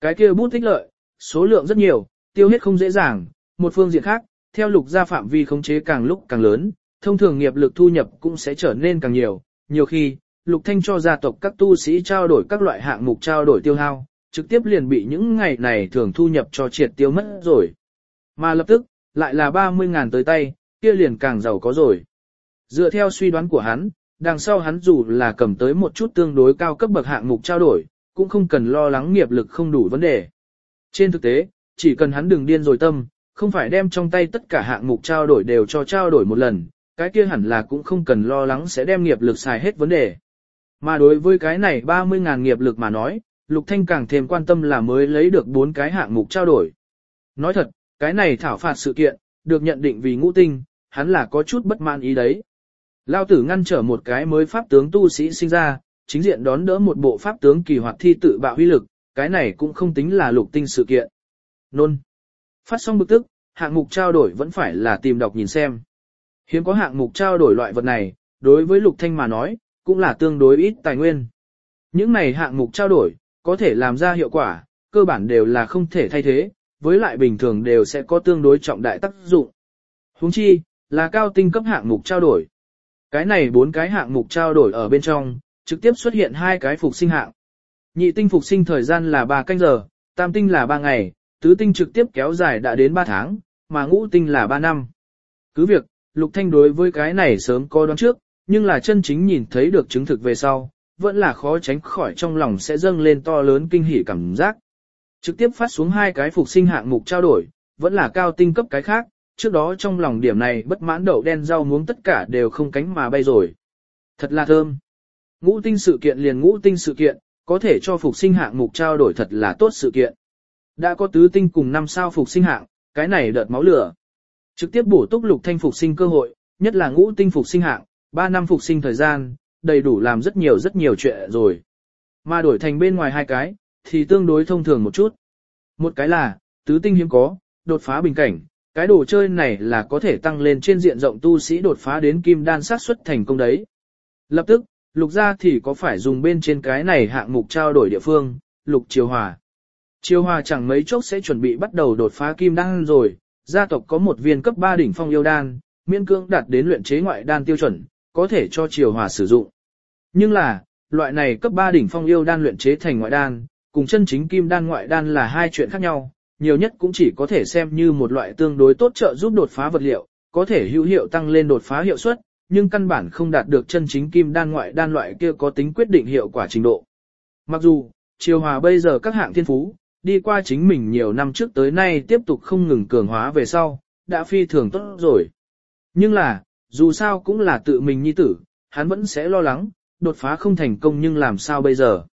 Cái kia bút tích lợi, số lượng rất nhiều, tiêu hết không dễ dàng, một phương diện khác, theo lục gia phạm vi khống chế càng lúc càng lớn, thông thường nghiệp lực thu nhập cũng sẽ trở nên càng nhiều, nhiều khi, lục thanh cho gia tộc các tu sĩ trao đổi các loại hạng mục trao đổi tiêu hao, trực tiếp liền bị những ngày này thường thu nhập cho triệt tiêu mất rồi. Mà lập tức, lại là 30 ngàn tới tay, kia liền càng giàu có rồi. Dựa theo suy đoán của hắn, đằng sau hắn dù là cầm tới một chút tương đối cao cấp bậc hạng mục trao đổi, cũng không cần lo lắng nghiệp lực không đủ vấn đề. Trên thực tế, chỉ cần hắn đừng điên rồi tâm, không phải đem trong tay tất cả hạng mục trao đổi đều cho trao đổi một lần, cái kia hẳn là cũng không cần lo lắng sẽ đem nghiệp lực xài hết vấn đề. Mà đối với cái này 30.000 nghiệp lực mà nói, Lục Thanh càng thêm quan tâm là mới lấy được bốn cái hạng mục trao đổi. Nói thật, cái này thảo phạt sự kiện, được nhận định vì ngũ tinh, hắn là có chút bất mãn ý đấy. Lao tử ngăn trở một cái mới pháp tướng tu sĩ sinh ra, chính diện đón đỡ một bộ pháp tướng kỳ hoạt thi tự bạo huy lực, cái này cũng không tính là lục tinh sự kiện. Nôn. Phát xong bực tức, hạng mục trao đổi vẫn phải là tìm đọc nhìn xem. Hiếm có hạng mục trao đổi loại vật này, đối với lục thanh mà nói, cũng là tương đối ít tài nguyên. Những này hạng mục trao đổi, có thể làm ra hiệu quả, cơ bản đều là không thể thay thế, với lại bình thường đều sẽ có tương đối trọng đại tác dụng. Huống chi, là cao tinh cấp hạng mục trao đổi. Cái này bốn cái hạng mục trao đổi ở bên trong, trực tiếp xuất hiện hai cái phục sinh hạng. Nhị tinh phục sinh thời gian là 3 canh giờ, tam tinh là 3 ngày, tứ tinh trực tiếp kéo dài đã đến 3 tháng, mà ngũ tinh là 3 năm. Cứ việc, Lục Thanh đối với cái này sớm có đoán trước, nhưng là chân chính nhìn thấy được chứng thực về sau, vẫn là khó tránh khỏi trong lòng sẽ dâng lên to lớn kinh hỉ cảm giác. Trực tiếp phát xuống hai cái phục sinh hạng mục trao đổi, vẫn là cao tinh cấp cái khác, trước đó trong lòng điểm này bất mãn đậu đen rau muống tất cả đều không cánh mà bay rồi. Thật là thơm. Ngũ tinh sự kiện liền ngũ tinh sự kiện, có thể cho phục sinh hạng mục trao đổi thật là tốt sự kiện. Đã có tứ tinh cùng năm sao phục sinh hạng, cái này đợt máu lửa. Trực tiếp bổ túc lục thanh phục sinh cơ hội, nhất là ngũ tinh phục sinh hạng, 3 năm phục sinh thời gian, đầy đủ làm rất nhiều rất nhiều chuyện rồi. Mà đổi thành bên ngoài hai cái, thì tương đối thông thường một chút. Một cái là, tứ tinh hiếm có, đột phá bình cảnh, cái đồ chơi này là có thể tăng lên trên diện rộng tu sĩ đột phá đến kim đan sát xuất thành công đấy. Lập tức, lục gia thì có phải dùng bên trên cái này hạng mục trao đổi địa phương, lục triều hòa. Triều hòa chẳng mấy chốc sẽ chuẩn bị bắt đầu đột phá kim đan rồi, gia tộc có một viên cấp 3 đỉnh phong yêu đan, miễn cưỡng đạt đến luyện chế ngoại đan tiêu chuẩn, có thể cho triều hòa sử dụng. Nhưng là, loại này cấp 3 đỉnh phong yêu đan luyện chế thành ngoại đan, cùng chân chính kim đan ngoại đan là hai chuyện khác nhau, nhiều nhất cũng chỉ có thể xem như một loại tương đối tốt trợ giúp đột phá vật liệu, có thể hữu hiệu tăng lên đột phá hiệu suất, nhưng căn bản không đạt được chân chính kim đan ngoại đan loại kia có tính quyết định hiệu quả trình độ. Mặc dù, Triều Hòa bây giờ các hạng thiên phú, đi qua chính mình nhiều năm trước tới nay tiếp tục không ngừng cường hóa về sau, đã phi thường tốt rồi. Nhưng là, dù sao cũng là tự mình nhi tử, hắn vẫn sẽ lo lắng, đột phá không thành công nhưng làm sao bây giờ.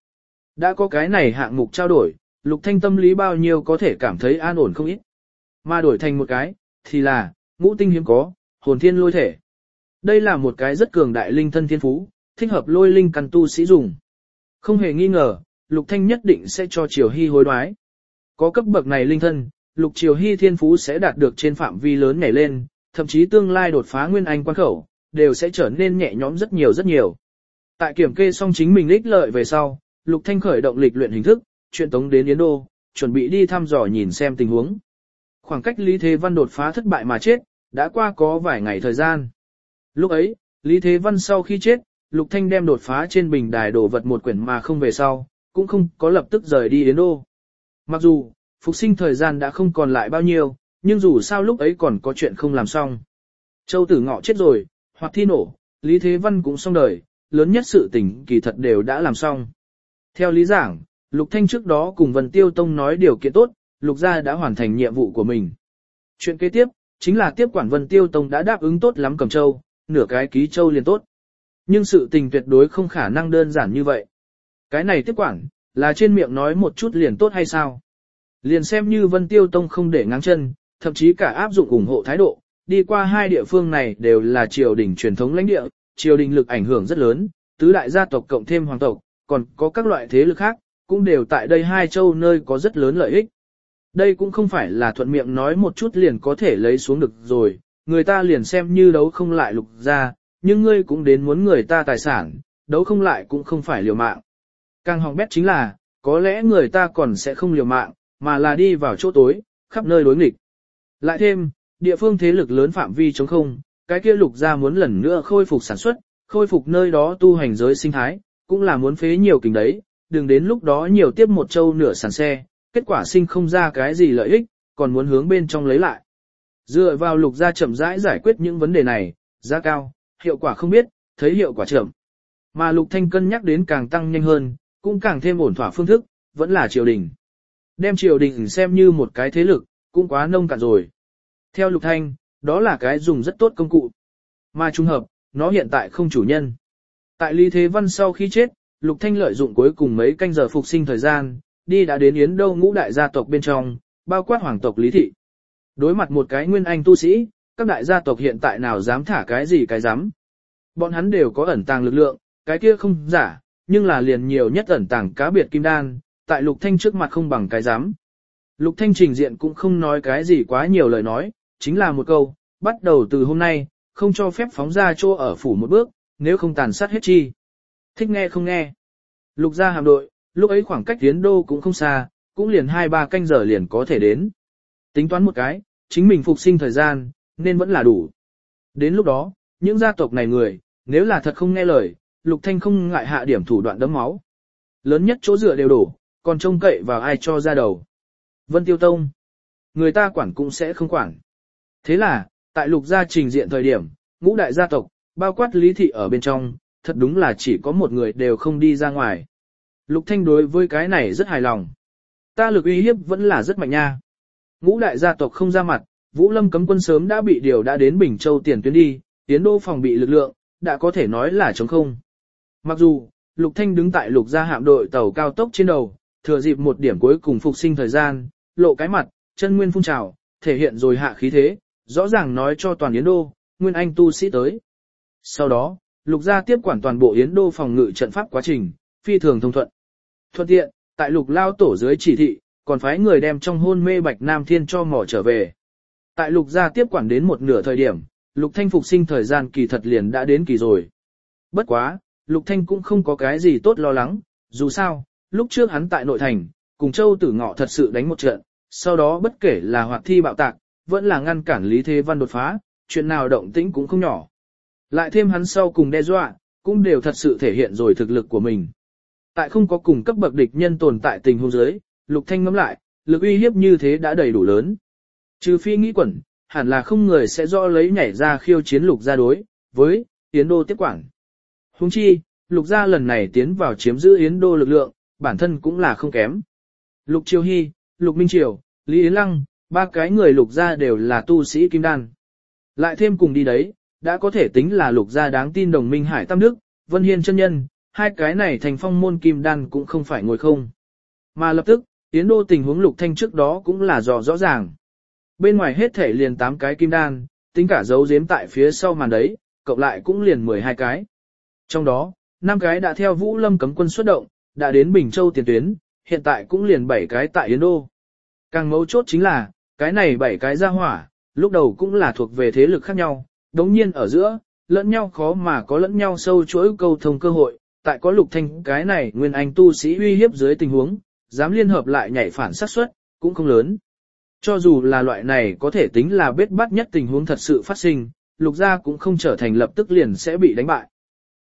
Đã có cái này hạng mục trao đổi, lục thanh tâm lý bao nhiêu có thể cảm thấy an ổn không ít. Mà đổi thành một cái, thì là, ngũ tinh hiếm có, hồn thiên lôi thể. Đây là một cái rất cường đại linh thân thiên phú, thích hợp lôi linh căn tu sĩ dùng. Không hề nghi ngờ, Lục Thanh nhất định sẽ cho Triều Hy hối đoái. Có cấp bậc này linh thân, Lục Triều Hy thiên phú sẽ đạt được trên phạm vi lớn nhảy lên, thậm chí tương lai đột phá nguyên anh quan khẩu, đều sẽ trở nên nhẹ nhõm rất nhiều rất nhiều. Tại kiểm kê xong chính mình ích lợi về sau, Lục Thanh khởi động lịch luyện hình thức, chuyện tống đến Yến Đô, chuẩn bị đi thăm dò nhìn xem tình huống. Khoảng cách Lý Thế Văn đột phá thất bại mà chết, đã qua có vài ngày thời gian. Lúc ấy, Lý Thế Văn sau khi chết, Lục Thanh đem đột phá trên bình đài đổ vật một quyển mà không về sau, cũng không có lập tức rời đi yến đô. Mặc dù, phục sinh thời gian đã không còn lại bao nhiêu, nhưng dù sao lúc ấy còn có chuyện không làm xong. Châu tử ngọ chết rồi, hoặc thi nổ, Lý Thế Văn cũng xong đời, lớn nhất sự tình kỳ thật đều đã làm xong. Theo lý giảng, Lục Thanh trước đó cùng Vân Tiêu Tông nói điều kiện tốt, Lục gia đã hoàn thành nhiệm vụ của mình. Chuyện kế tiếp, chính là tiếp quản Vân Tiêu Tông đã đáp ứng tốt lắm cầm châu, nửa cái ký châu liền tốt. Nhưng sự tình tuyệt đối không khả năng đơn giản như vậy. Cái này tiếp quản, là trên miệng nói một chút liền tốt hay sao? Liền xem như Vân Tiêu Tông không để ngang chân, thậm chí cả áp dụng ủng hộ thái độ, đi qua hai địa phương này đều là triều đình truyền thống lãnh địa, triều đình lực ảnh hưởng rất lớn, tứ đại gia tộc cộng thêm hoàng tộc, còn có các loại thế lực khác, cũng đều tại đây hai châu nơi có rất lớn lợi ích. Đây cũng không phải là thuận miệng nói một chút liền có thể lấy xuống được rồi, người ta liền xem như đấu không lại lục ra, nhưng ngươi cũng đến muốn người ta tài sản, đấu không lại cũng không phải liều mạng. Càng hỏng bét chính là, có lẽ người ta còn sẽ không liều mạng, mà là đi vào chỗ tối, khắp nơi đối nghịch. Lại thêm, địa phương thế lực lớn phạm vi chống không, cái kia lục gia muốn lần nữa khôi phục sản xuất, khôi phục nơi đó tu hành giới sinh thái, cũng là muốn phế nhiều kinh đấy, đừng đến lúc đó nhiều tiếp một châu nửa sản xe, kết quả sinh không ra cái gì lợi ích, còn muốn hướng bên trong lấy lại. Dựa vào lục gia chậm rãi giải quyết những vấn đề này, giá cao, hiệu quả không biết, thấy hiệu quả chậm. Mà lục thanh cân nhắc đến càng tăng nhanh hơn, cũng càng thêm ổn thỏa phương thức, vẫn là triều đình. Đem triều đình xem như một cái thế lực, cũng quá nông cạn rồi. Theo lục thanh, đó là cái dùng rất tốt công cụ. Mà trung hợp, nó hiện tại không chủ nhân. Tại Lý Thế Văn sau khi chết, Lục Thanh lợi dụng cuối cùng mấy canh giờ phục sinh thời gian, đi đã đến Yến Đâu ngũ đại gia tộc bên trong, bao quát hoàng tộc Lý Thị. Đối mặt một cái nguyên anh tu sĩ, các đại gia tộc hiện tại nào dám thả cái gì cái dám. Bọn hắn đều có ẩn tàng lực lượng, cái kia không giả, nhưng là liền nhiều nhất ẩn tàng cá biệt kim đan, tại Lục Thanh trước mặt không bằng cái dám. Lục Thanh trình diện cũng không nói cái gì quá nhiều lời nói, chính là một câu, bắt đầu từ hôm nay, không cho phép phóng ra chỗ ở phủ một bước, nếu không tàn sát hết chi. Thích nghe không nghe. Lục gia hạm đội, lúc ấy khoảng cách tiến đô cũng không xa, cũng liền 2-3 canh giờ liền có thể đến. Tính toán một cái, chính mình phục sinh thời gian, nên vẫn là đủ. Đến lúc đó, những gia tộc này người, nếu là thật không nghe lời, Lục Thanh không ngại hạ điểm thủ đoạn đấm máu. Lớn nhất chỗ dựa đều đủ, còn trông cậy vào ai cho ra đầu. Vân Tiêu Tông. Người ta quản cũng sẽ không quản. Thế là, tại lục gia trình diện thời điểm, ngũ đại gia tộc, bao quát lý thị ở bên trong, thật đúng là chỉ có một người đều không đi ra ngoài. Lục Thanh đối với cái này rất hài lòng. Ta lực uy hiếp vẫn là rất mạnh nha. Ngũ đại gia tộc không ra mặt, Vũ Lâm cấm quân sớm đã bị điều đã đến Bình Châu tiền tuyến đi, tiến đô phòng bị lực lượng, đã có thể nói là chống không. Mặc dù, Lục Thanh đứng tại lục gia hạm đội tàu cao tốc trên đầu, thừa dịp một điểm cuối cùng phục sinh thời gian, lộ cái mặt, chân nguyên phun trào, thể hiện rồi hạ khí thế, rõ ràng nói cho toàn Yến Đô, Nguyên Anh tu sĩ tới. Sau đó, lục gia tiếp quản toàn bộ Yến Đô phòng ngự trận pháp quá trình, phi thường thông thuận. Thuận tiện, tại lục lao tổ dưới chỉ thị, còn phái người đem trong hôn mê Bạch Nam Thiên cho mỏ trở về. Tại lục gia tiếp quản đến một nửa thời điểm, lục thanh phục sinh thời gian kỳ thật liền đã đến kỳ rồi. Bất quá, lục thanh cũng không có cái gì tốt lo lắng, dù sao, lúc trước hắn tại nội thành, cùng châu tử ngọ thật sự đánh một trận, sau đó bất kể là hoạt thi bạo tạc, vẫn là ngăn cản Lý Thế Văn đột phá, chuyện nào động tĩnh cũng không nhỏ. Lại thêm hắn sau cùng đe dọa, cũng đều thật sự thể hiện rồi thực lực của mình. Tại không có cùng cấp bậc địch nhân tồn tại tình huống giới, Lục Thanh ngắm lại, lực uy hiếp như thế đã đầy đủ lớn. Trừ phi nghĩ quẩn, hẳn là không người sẽ do lấy nhảy ra khiêu chiến Lục gia đối, với, Yến Đô tiếp quản. Huống chi, Lục gia lần này tiến vào chiếm giữ Yến Đô lực lượng, bản thân cũng là không kém. Lục Triều Hy, Lục Minh Triều, Lý Yến Lăng, ba cái người lục gia đều là tu sĩ kim đan. Lại thêm cùng đi đấy, đã có thể tính là lục gia đáng tin đồng minh Hải Tam Đức, Vân Hiên chân nhân, hai cái này thành phong môn kim đan cũng không phải ngồi không. Mà lập tức, tiến đô tình huống lục thanh trước đó cũng là rõ rõ ràng. Bên ngoài hết thể liền 8 cái kim đan, tính cả dấu giếm tại phía sau màn đấy, cộng lại cũng liền 12 cái. Trong đó, 5 cái đã theo Vũ Lâm cấm quân xuất động, đã đến Bình Châu tiền tuyến, hiện tại cũng liền 7 cái tại Yến Đô. Càng mấu chốt chính là, cái này bảy cái ra hỏa, lúc đầu cũng là thuộc về thế lực khác nhau, đống nhiên ở giữa, lẫn nhau khó mà có lẫn nhau sâu chuỗi câu thông cơ hội, tại có lục thanh cái này nguyên anh tu sĩ uy hiếp dưới tình huống, dám liên hợp lại nhảy phản sát suất, cũng không lớn. Cho dù là loại này có thể tính là bết bát nhất tình huống thật sự phát sinh, lục gia cũng không trở thành lập tức liền sẽ bị đánh bại.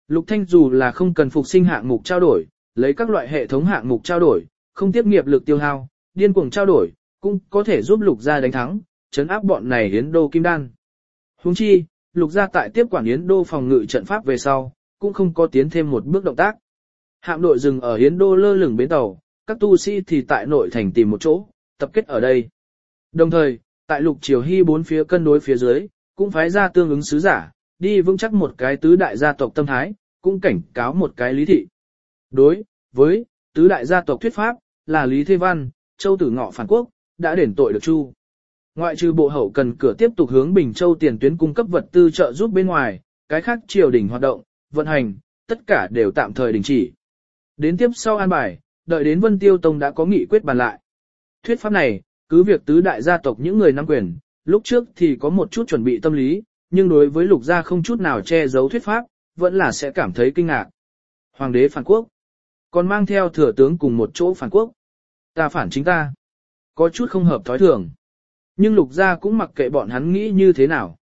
Lục thanh dù là không cần phục sinh hạng mục trao đổi, lấy các loại hệ thống hạng mục trao đổi, không tiếp nghiệp lực tiêu hao, điên cuồng trao đổi, cũng có thể giúp lục gia đánh thắng, chấn áp bọn này yến đô kim đan. Huống chi, lục gia tại tiếp quản yến đô phòng ngự trận pháp về sau, cũng không có tiến thêm một bước động tác. Hạm đội dừng ở yến đô lơ lửng bến tàu, các tu sĩ thì tại nội thành tìm một chỗ, tập kết ở đây. Đồng thời, tại lục triều hy bốn phía cân đối phía dưới, cũng phái ra tương ứng sứ giả, đi vững chắc một cái tứ đại gia tộc tâm thái, cũng cảnh cáo một cái lý thị. Đối, với, tứ đại gia tộc thuyết pháp, là Lý Thế Văn, Châu Tử Ngọ phản quốc, đã đền tội được chu. Ngoại trừ bộ hậu cần cửa tiếp tục hướng Bình Châu tiền tuyến cung cấp vật tư trợ giúp bên ngoài, cái khác triều đình hoạt động, vận hành, tất cả đều tạm thời đình chỉ. Đến tiếp sau an bài, đợi đến Vân Tiêu Tông đã có nghị quyết bàn lại. Thuyết pháp này, cứ việc tứ đại gia tộc những người nắm quyền, lúc trước thì có một chút chuẩn bị tâm lý, nhưng đối với lục gia không chút nào che giấu thuyết pháp, vẫn là sẽ cảm thấy kinh ngạc. Hoàng đế phản quốc, còn mang theo thừa tướng cùng một chỗ phản quốc. Ta phản chính ta. Có chút không hợp thói thường. Nhưng lục gia cũng mặc kệ bọn hắn nghĩ như thế nào.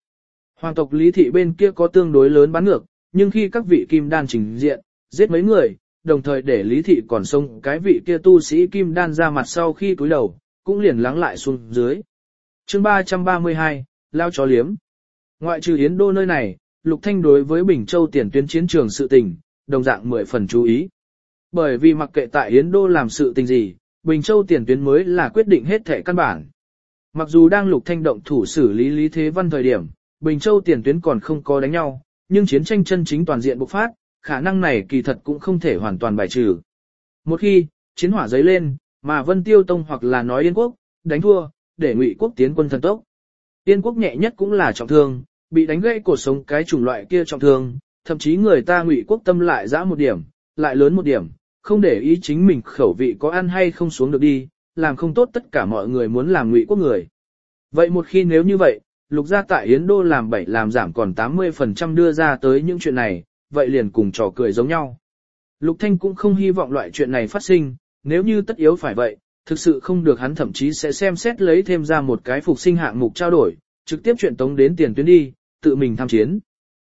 Hoàng tộc lý thị bên kia có tương đối lớn bán ngược, nhưng khi các vị kim đan trình diện, giết mấy người, đồng thời để lý thị còn sông cái vị kia tu sĩ kim đan ra mặt sau khi cúi đầu, cũng liền lắng lại xuống dưới. chương 332, lao chó liếm. Ngoại trừ Yến Đô nơi này, Lục Thanh đối với Bình Châu tiền tuyến chiến trường sự tình, đồng dạng mười phần chú ý. Bởi vì mặc kệ tại Yến Đô làm sự tình gì, Bình Châu tiền tuyến mới là quyết định hết thể căn bản. Mặc dù đang Lục Thanh động thủ xử lý Lý Thế Văn thời điểm, Bình Châu tiền tuyến còn không có đánh nhau, nhưng chiến tranh chân chính toàn diện bộc phát, khả năng này kỳ thật cũng không thể hoàn toàn bài trừ. Một khi, chiến hỏa dấy lên, mà Vân Tiêu Tông hoặc là nói Yên Quốc, đánh thua, để Ngụy Quốc tiến quân thần tốc. Yên Quốc nhẹ nhất cũng là trọng thương, bị đánh gãy cổ sống cái chủng loại kia trọng thương, thậm chí người ta Ngụy Quốc tâm lại dã một điểm, lại lớn một điểm, không để ý chính mình khẩu vị có ăn hay không xuống được đi, làm không tốt tất cả mọi người muốn làm Ngụy Quốc người. Vậy một khi nếu như vậy, lục gia tại Yến Đô làm bảy làm giảm còn 80% đưa ra tới những chuyện này, vậy liền cùng trò cười giống nhau. Lục Thanh cũng không hy vọng loại chuyện này phát sinh, nếu như tất yếu phải vậy, thực sự không được hắn thậm chí sẽ xem xét lấy thêm ra một cái phục sinh hạng mục trao đổi, trực tiếp chuyện tống đến tiền tuyến đi, tự mình tham chiến.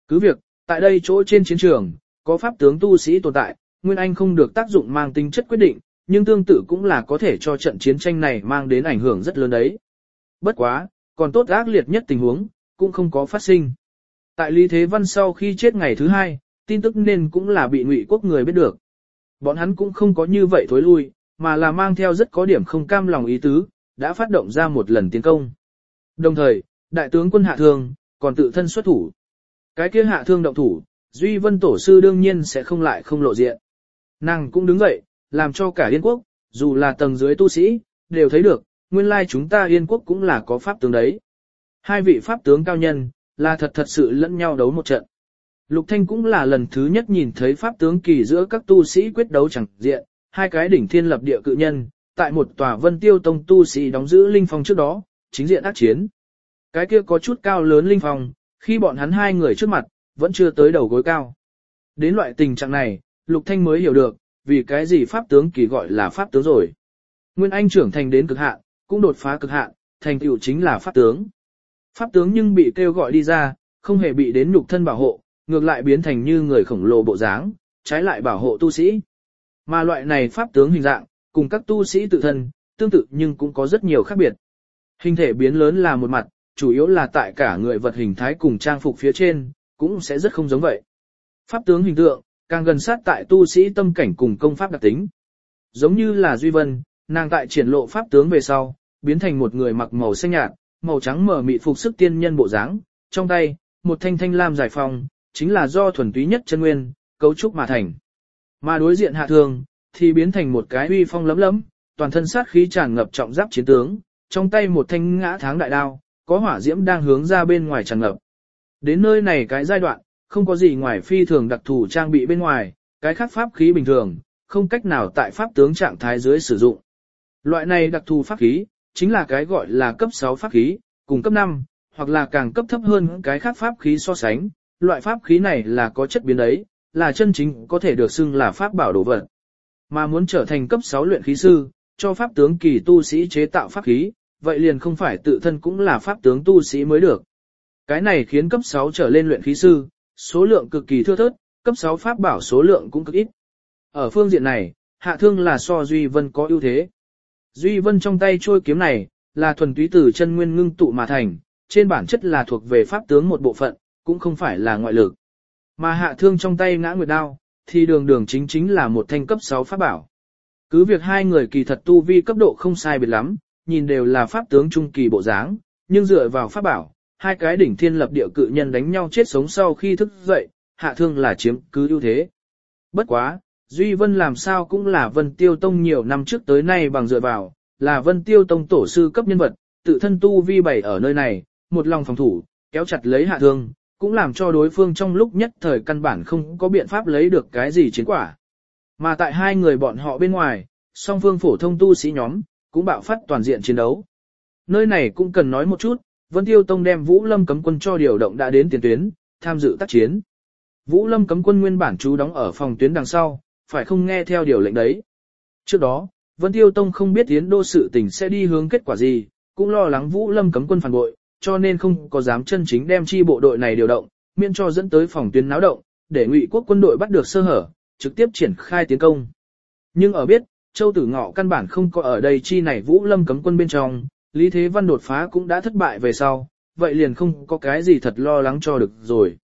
Cứ việc, tại đây chỗ trên chiến trường, có pháp tướng tu sĩ tồn tại, Nguyên Anh không được tác dụng mang tính chất quyết định, nhưng tương tự cũng là có thể cho trận chiến tranh này mang đến ảnh hưởng rất lớn đấy. Bất quá, còn tốt ác liệt nhất tình huống, cũng không có phát sinh. Tại Lý Thế Văn sau khi chết ngày thứ hai, tin tức nên cũng là bị ngụy quốc người biết được. Bọn hắn cũng không có như vậy thối lui, mà là mang theo rất có điểm không cam lòng ý tứ, đã phát động ra một lần tiến công. Đồng thời, đại tướng quân hạ thương, còn tự thân xuất thủ. Cái kia hạ thương động thủ, Duy Vân Tổ sư đương nhiên sẽ không lại không lộ diện. Nàng cũng đứng dậy, làm cho cả Yên quốc, dù là tầng dưới tu sĩ, đều thấy được, nguyên lai chúng ta Yên quốc cũng là có pháp tướng đấy. Hai vị pháp tướng cao nhân, là thật thật sự lẫn nhau đấu một trận. Lục Thanh cũng là lần thứ nhất nhìn thấy pháp tướng kỳ giữa các tu sĩ quyết đấu chẳng diện, hai cái đỉnh thiên lập địa cự nhân, tại một tòa vân tiêu tông tu sĩ đóng giữ linh phong trước đó, chính diện ác chiến. Cái kia có chút cao lớn linh phong, khi bọn hắn hai người trước mặt, vẫn chưa tới đầu gối cao. Đến loại tình trạng này, Lục Thanh mới hiểu được, vì cái gì pháp tướng kỳ gọi là pháp tướng rồi. Nguyên Anh trưởng thành đến cực hạn, cũng đột phá cực hạn, thành tựu chính là pháp tướng. Pháp tướng nhưng bị kêu gọi đi ra, không hề bị đến nhục thân bảo hộ, ngược lại biến thành như người khổng lồ bộ dáng, trái lại bảo hộ tu sĩ. Mà loại này pháp tướng hình dạng, cùng các tu sĩ tự thân, tương tự nhưng cũng có rất nhiều khác biệt. Hình thể biến lớn là một mặt, chủ yếu là tại cả người vật hình thái cùng trang phục phía trên, cũng sẽ rất không giống vậy. Pháp tướng hình tượng, càng gần sát tại tu sĩ tâm cảnh cùng công pháp đặc tính. Giống như là Duy Vân, nàng tại triển lộ pháp tướng về sau, biến thành một người mặc màu xanh nhạt, màu trắng mở mị phục sức tiên nhân bộ dáng, trong tay, một thanh thanh lam giải phong, chính là do thuần túy nhất chân nguyên, cấu trúc mà thành. Mà đối diện hạ thường, thì biến thành một cái uy phong lấm lấm, toàn thân sát khí tràn ngập trọng giáp chiến tướng, trong tay một thanh ngã tháng đại đao, có hỏa diễm đang hướng ra bên ngoài tràn ngập. Đến nơi này cái giai đoạn, không có gì ngoài phi thường đặc thù trang bị bên ngoài, cái khác pháp khí bình thường, không cách nào tại pháp tướng trạng thái dưới sử dụng. Loại này đặc thù pháp khí, chính là cái gọi là cấp 6 pháp khí, cùng cấp 5, hoặc là càng cấp thấp hơn cái khác pháp khí so sánh, loại pháp khí này là có chất biến đấy, là chân chính có thể được xưng là pháp bảo đồ vật. Mà muốn trở thành cấp 6 luyện khí sư, cho pháp tướng kỳ tu sĩ chế tạo pháp khí, vậy liền không phải tự thân cũng là pháp tướng tu sĩ mới được. Cái này khiến cấp 6 trở lên luyện khí sư, số lượng cực kỳ thưa thớt, cấp 6 pháp bảo số lượng cũng cực ít. Ở phương diện này, hạ thương là so Duy Vân có ưu thế. Duy Vân trong tay trôi kiếm này, là thuần túy từ chân nguyên ngưng tụ mà thành, trên bản chất là thuộc về pháp tướng một bộ phận, cũng không phải là ngoại lực. Mà hạ thương trong tay ngã nguyệt đao, thì đường đường chính chính là một thanh cấp 6 pháp bảo. Cứ việc hai người kỳ thật tu vi cấp độ không sai biệt lắm, nhìn đều là pháp tướng trung kỳ bộ dáng, nhưng dựa vào pháp bảo, hai cái đỉnh thiên lập địa cự nhân đánh nhau chết sống sau khi thức dậy, hạ thương là chiếm cứ ưu thế. Bất quá, Duy Vân làm sao cũng là Vân Tiêu Tông nhiều năm trước tới nay bằng dựa vào, là Vân Tiêu Tông tổ sư cấp nhân vật, tự thân tu vi bảy ở nơi này, một lòng phòng thủ, kéo chặt lấy hạ thương, cũng làm cho đối phương trong lúc nhất thời căn bản không có biện pháp lấy được cái gì chiến quả. Mà tại hai người bọn họ bên ngoài, song phương phổ thông tu sĩ nhóm, cũng bạo phát toàn diện chiến đấu. Nơi này cũng cần nói một chút, Vân Tiêu Tông đem Vũ Lâm cấm quân cho điều động đã đến tiền tuyến, tham dự tác chiến. Vũ Lâm cấm quân nguyên bản trú đóng ở phòng tuyến đằng sau, phải không nghe theo điều lệnh đấy. Trước đó, Vân Tiêu Tông không biết tiến đô sự tình sẽ đi hướng kết quả gì, cũng lo lắng Vũ Lâm cấm quân phản bội, cho nên không có dám chân chính đem chi bộ đội này điều động, miễn cho dẫn tới phòng tuyến náo động, để ngụy quốc quân đội bắt được sơ hở, trực tiếp triển khai tiến công. Nhưng ở biết, Châu Tử Ngọ căn bản không có ở đây chi này Vũ Lâm cấm quân bên trong, Lý Thế Văn đột phá cũng đã thất bại về sau, vậy liền không có cái gì thật lo lắng cho được rồi.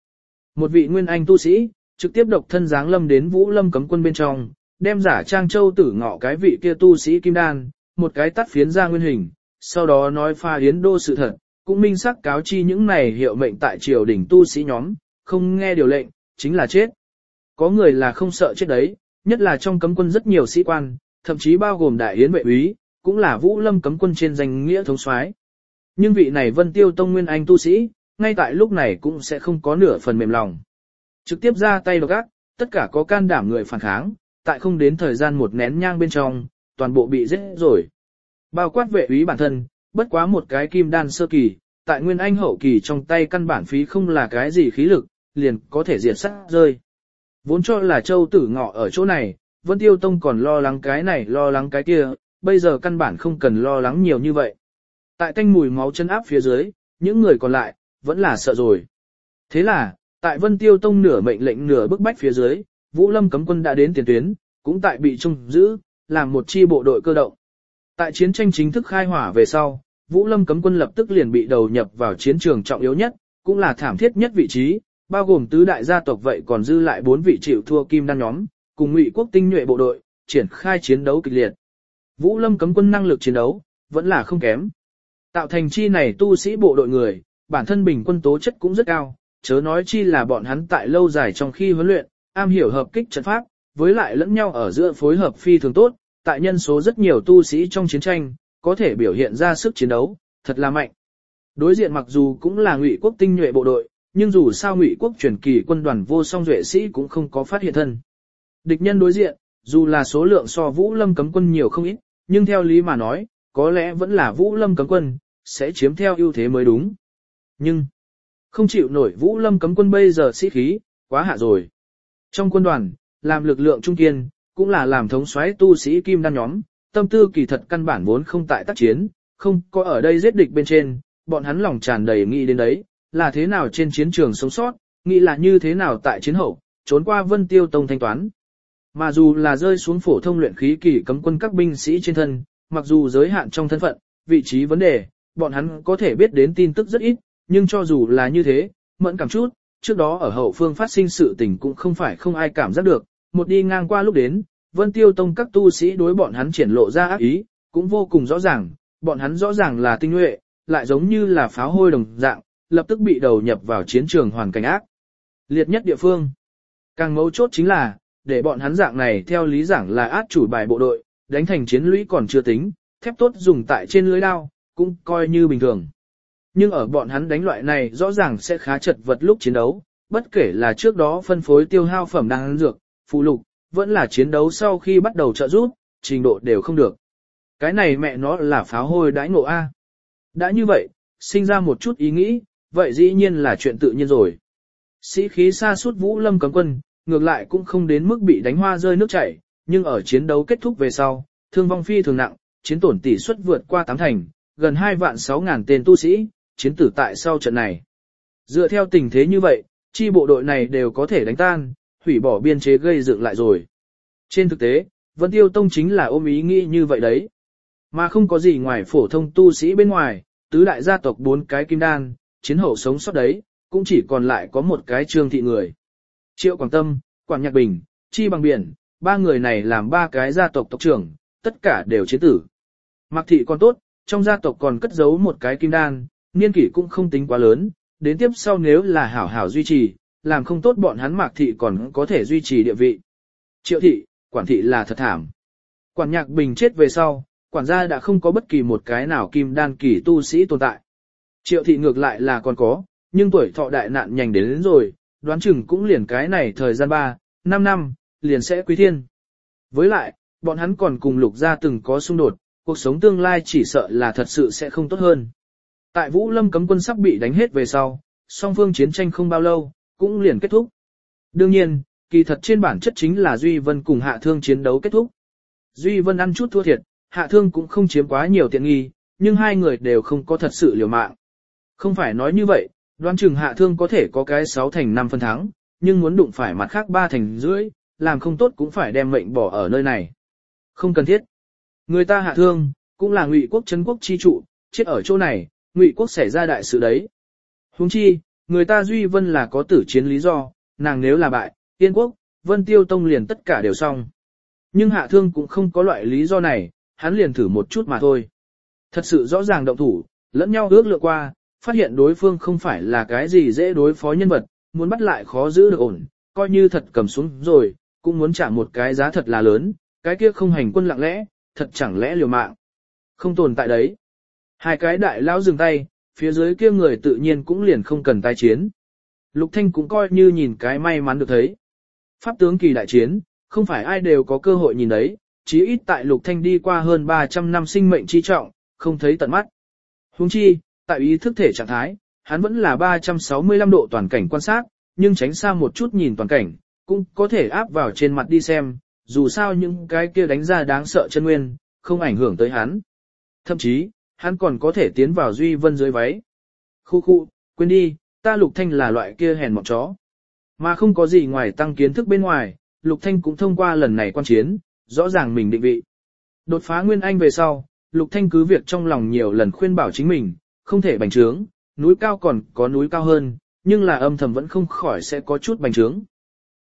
Một vị nguyên anh tu sĩ, trực tiếp độc thân dáng lâm đến Vũ Lâm cấm quân bên trong, đem giả trang Châu Tử Ngọ cái vị kia tu sĩ kim đan, một cái tắt phiến ra nguyên hình, sau đó nói pha yến đô sự thật, cũng minh xác cáo chi những này hiệu mệnh tại triều đỉnh tu sĩ nhóm, không nghe điều lệnh, chính là chết. Có người là không sợ chết đấy, nhất là trong cấm quân rất nhiều sĩ quan, thậm chí bao gồm đại yến vệ úy, cũng là vũ lâm cấm quân trên danh nghĩa thống soái. Nhưng vị này vân tiêu tông nguyên anh tu sĩ, ngay tại lúc này cũng sẽ không có nửa phần mềm lòng. Trực tiếp ra tay độc ác, tất cả có can đảm người phản kháng, tại không đến thời gian một nén nhang bên trong, toàn bộ bị giết rồi. Bao quát vệ úy bản thân, bất quá một cái kim đan sơ kỳ, tại nguyên anh hậu kỳ trong tay căn bản phí không là cái gì khí lực, liền có thể diệt sát rơi. Vốn cho là châu tử ngọ ở chỗ này, Vân Tiêu Tông còn lo lắng cái này lo lắng cái kia, bây giờ căn bản không cần lo lắng nhiều như vậy. Tại thanh mùi máu chân áp phía dưới, những người còn lại, vẫn là sợ rồi. Thế là, tại Vân Tiêu Tông nửa mệnh lệnh nửa bức bách phía dưới, Vũ Lâm cấm quân đã đến tiền tuyến, cũng tại bị trung giữ, làm một chi bộ đội cơ động. Tại chiến tranh chính thức khai hỏa về sau, Vũ Lâm cấm quân lập tức liền bị đầu nhập vào chiến trường trọng yếu nhất, cũng là thảm thiết nhất vị trí, bao gồm tứ đại gia tộc vậy còn dư lại bốn vị chịu thua kim đan nhóm, cùng ngụy quốc tinh nhuệ bộ đội, triển khai chiến đấu kịch liệt. Vũ Lâm cấm quân năng lực chiến đấu, vẫn là không kém. Tạo thành chi này tu sĩ bộ đội người, bản thân bình quân tố chất cũng rất cao, chớ nói chi là bọn hắn tại lâu dài trong khi huấn luyện, am hiểu hợp kích trận pháp, với lại lẫn nhau ở giữa phối hợp phi thường tốt, tại nhân số rất nhiều tu sĩ trong chiến tranh, có thể biểu hiện ra sức chiến đấu, thật là mạnh. Đối diện mặc dù cũng là ngụy quốc tinh nhuệ bộ đội, nhưng dù sao ngụy quốc truyền kỳ quân đoàn vô song duệ sĩ cũng không có phát hiện thân. Địch nhân đối diện, dù là số lượng so Vũ Lâm cấm quân nhiều không ít, nhưng theo lý mà nói, có lẽ vẫn là Vũ Lâm cấm quân, sẽ chiếm theo ưu thế mới đúng. Nhưng, không chịu nổi Vũ Lâm cấm quân bây giờ sĩ khí, quá hạ rồi. Trong quân đoàn, làm lực lượng trung kiên, cũng là làm thống soái tu sĩ kim đan nhóm, tâm tư kỳ thật căn bản vốn không tại tác chiến, không có ở đây giết địch bên trên, bọn hắn lòng tràn đầy nghĩ đến đấy, là thế nào trên chiến trường sống sót, nghĩ là như thế nào tại chiến hậu, trốn qua vân tiêu tông thanh toán. Mà dù là rơi xuống phổ thông luyện khí kỳ cấm quân các binh sĩ trên thân, mặc dù giới hạn trong thân phận, vị trí vấn đề, bọn hắn có thể biết đến tin tức rất ít, nhưng cho dù là như thế, mẫn cảm chút, trước đó ở hậu phương phát sinh sự tình cũng không phải không ai cảm giác được, một đi ngang qua lúc đến, Vân Tiêu Tông các tu sĩ đối bọn hắn triển lộ ra ác ý, cũng vô cùng rõ ràng, bọn hắn rõ ràng là tinh nhuệ, lại giống như là pháo hôi đồng dạng, lập tức bị đầu nhập vào chiến trường hoàn cảnh ác. Liệt nhất địa phương. Càng mấu chốt chính là, để bọn hắn dạng này theo lý giảng là át chủ bài bộ đội, đánh thành chiến lũy còn chưa tính, thép tốt dùng tại trên lưới đao, cũng coi như bình thường. Nhưng ở bọn hắn đánh loại này rõ ràng sẽ khá chật vật lúc chiến đấu, bất kể là trước đó phân phối tiêu hao phẩm đang dược, phụ lục, vẫn là chiến đấu sau khi bắt đầu trợ giúp, trình độ đều không được. Cái này mẹ nó là pháo hôi đãi ngộ A. Đã như vậy, sinh ra một chút ý nghĩ, vậy dĩ nhiên là chuyện tự nhiên rồi. Sĩ khí xa suốt vũ lâm cấm quân, ngược lại cũng không đến mức bị đánh hoa rơi nước chảy, nhưng ở chiến đấu kết thúc về sau, thương vong phi thường nặng, chiến tổn tỷ suất vượt qua tám thành, gần 2 vạn 6 ngàn tên tu sĩ, chiến tử tại sau trận này. Dựa theo tình thế như vậy, chi bộ đội này đều có thể đánh tan, hủy bỏ biên chế gây dựng lại rồi. Trên thực tế, Vân Tiêu Tông chính là ôm ý nghĩ như vậy đấy. Mà không có gì ngoài phổ thông tu sĩ bên ngoài, tứ đại gia tộc bốn cái kim đan, chiến hậu sống sót đấy, cũng chỉ còn lại có một cái trương thị người. Triệu Quảng Tâm, Quảng Nhạc Bình, Chi Bằng Biển, ba người này làm ba cái gia tộc tộc trưởng, tất cả đều chế tử. Mạc thị còn tốt, trong gia tộc còn cất giấu một cái kim đan, niên kỷ cũng không tính quá lớn, đến tiếp sau nếu là hảo hảo duy trì, làm không tốt bọn hắn mạc thị còn có thể duy trì địa vị. Triệu thị, quản thị là thật thảm. Quản nhạc bình chết về sau, quản gia đã không có bất kỳ một cái nào kim đan kỳ tu sĩ tồn tại. Triệu thị ngược lại là còn có, nhưng tuổi thọ đại nạn nhanh đến, đến rồi, đoán chừng cũng liền cái này thời gian 3, 5 năm, liền sẽ quý thiên. Với lại, bọn hắn còn cùng lục gia từng có xung đột, cuộc sống tương lai chỉ sợ là thật sự sẽ không tốt hơn. Tại Vũ Lâm cấm quân sắp bị đánh hết về sau, song phương chiến tranh không bao lâu, cũng liền kết thúc. Đương nhiên, kỳ thật trên bản chất chính là Duy Vân cùng Hạ Thương chiến đấu kết thúc. Duy Vân ăn chút thua thiệt, Hạ Thương cũng không chiếm quá nhiều tiện nghi, nhưng hai người đều không có thật sự liều mạng. Không phải nói như vậy, đoán chừng Hạ Thương có thể có cái 6 thành 5 phân thắng, nhưng muốn đụng phải mặt khác 3 thành rưỡi, làm không tốt cũng phải đem mệnh bỏ ở nơi này. Không cần thiết. Người ta Hạ Thương, cũng là ngụy quốc chấn quốc chi trụ, chết ở chỗ này, ngụy quốc xảy ra đại sự đấy. Huống chi, người ta Duy Vân là có tử chiến lý do, nàng nếu là bại, Yên quốc, Vân Tiêu Tông liền tất cả đều xong. Nhưng Hạ Thương cũng không có loại lý do này, hắn liền thử một chút mà thôi. Thật sự rõ ràng động thủ, lẫn nhau ước lượng qua, phát hiện đối phương không phải là cái gì dễ đối phó nhân vật, muốn bắt lại khó giữ được ổn, coi như thật cầm xuống rồi, cũng muốn trả một cái giá thật là lớn, cái kia không hành quân lặng lẽ, thật chẳng lẽ liều mạng. Không tồn tại đấy. Hai cái đại lão dừng tay, phía dưới kia người tự nhiên cũng liền không cần tai chiến. Lục Thanh cũng coi như nhìn cái may mắn được thấy. Pháp tướng kỳ đại chiến, không phải ai đều có cơ hội nhìn đấy, chí ít tại Lục Thanh đi qua hơn 300 năm sinh mệnh chi trọng, không thấy tận mắt. Huống chi, tại ý thức thể trạng thái, hắn vẫn là 365 độ toàn cảnh quan sát, nhưng tránh xa một chút nhìn toàn cảnh, cũng có thể áp vào trên mặt đi xem, dù sao những cái kia đánh ra đáng sợ chân nguyên, không ảnh hưởng tới hắn. Thậm chí, hắn còn có thể tiến vào Duy Vân dưới váy. Khu khu, quên đi, ta Lục Thanh là loại kia hèn mọn chó. Mà không có gì ngoài tăng kiến thức bên ngoài, Lục Thanh cũng thông qua lần này quan chiến, rõ ràng mình định vị. Đột phá Nguyên Anh về sau, Lục Thanh cứ việc trong lòng nhiều lần khuyên bảo chính mình, không thể bành trướng, núi cao còn có núi cao hơn, nhưng là âm thầm vẫn không khỏi sẽ có chút bành trướng.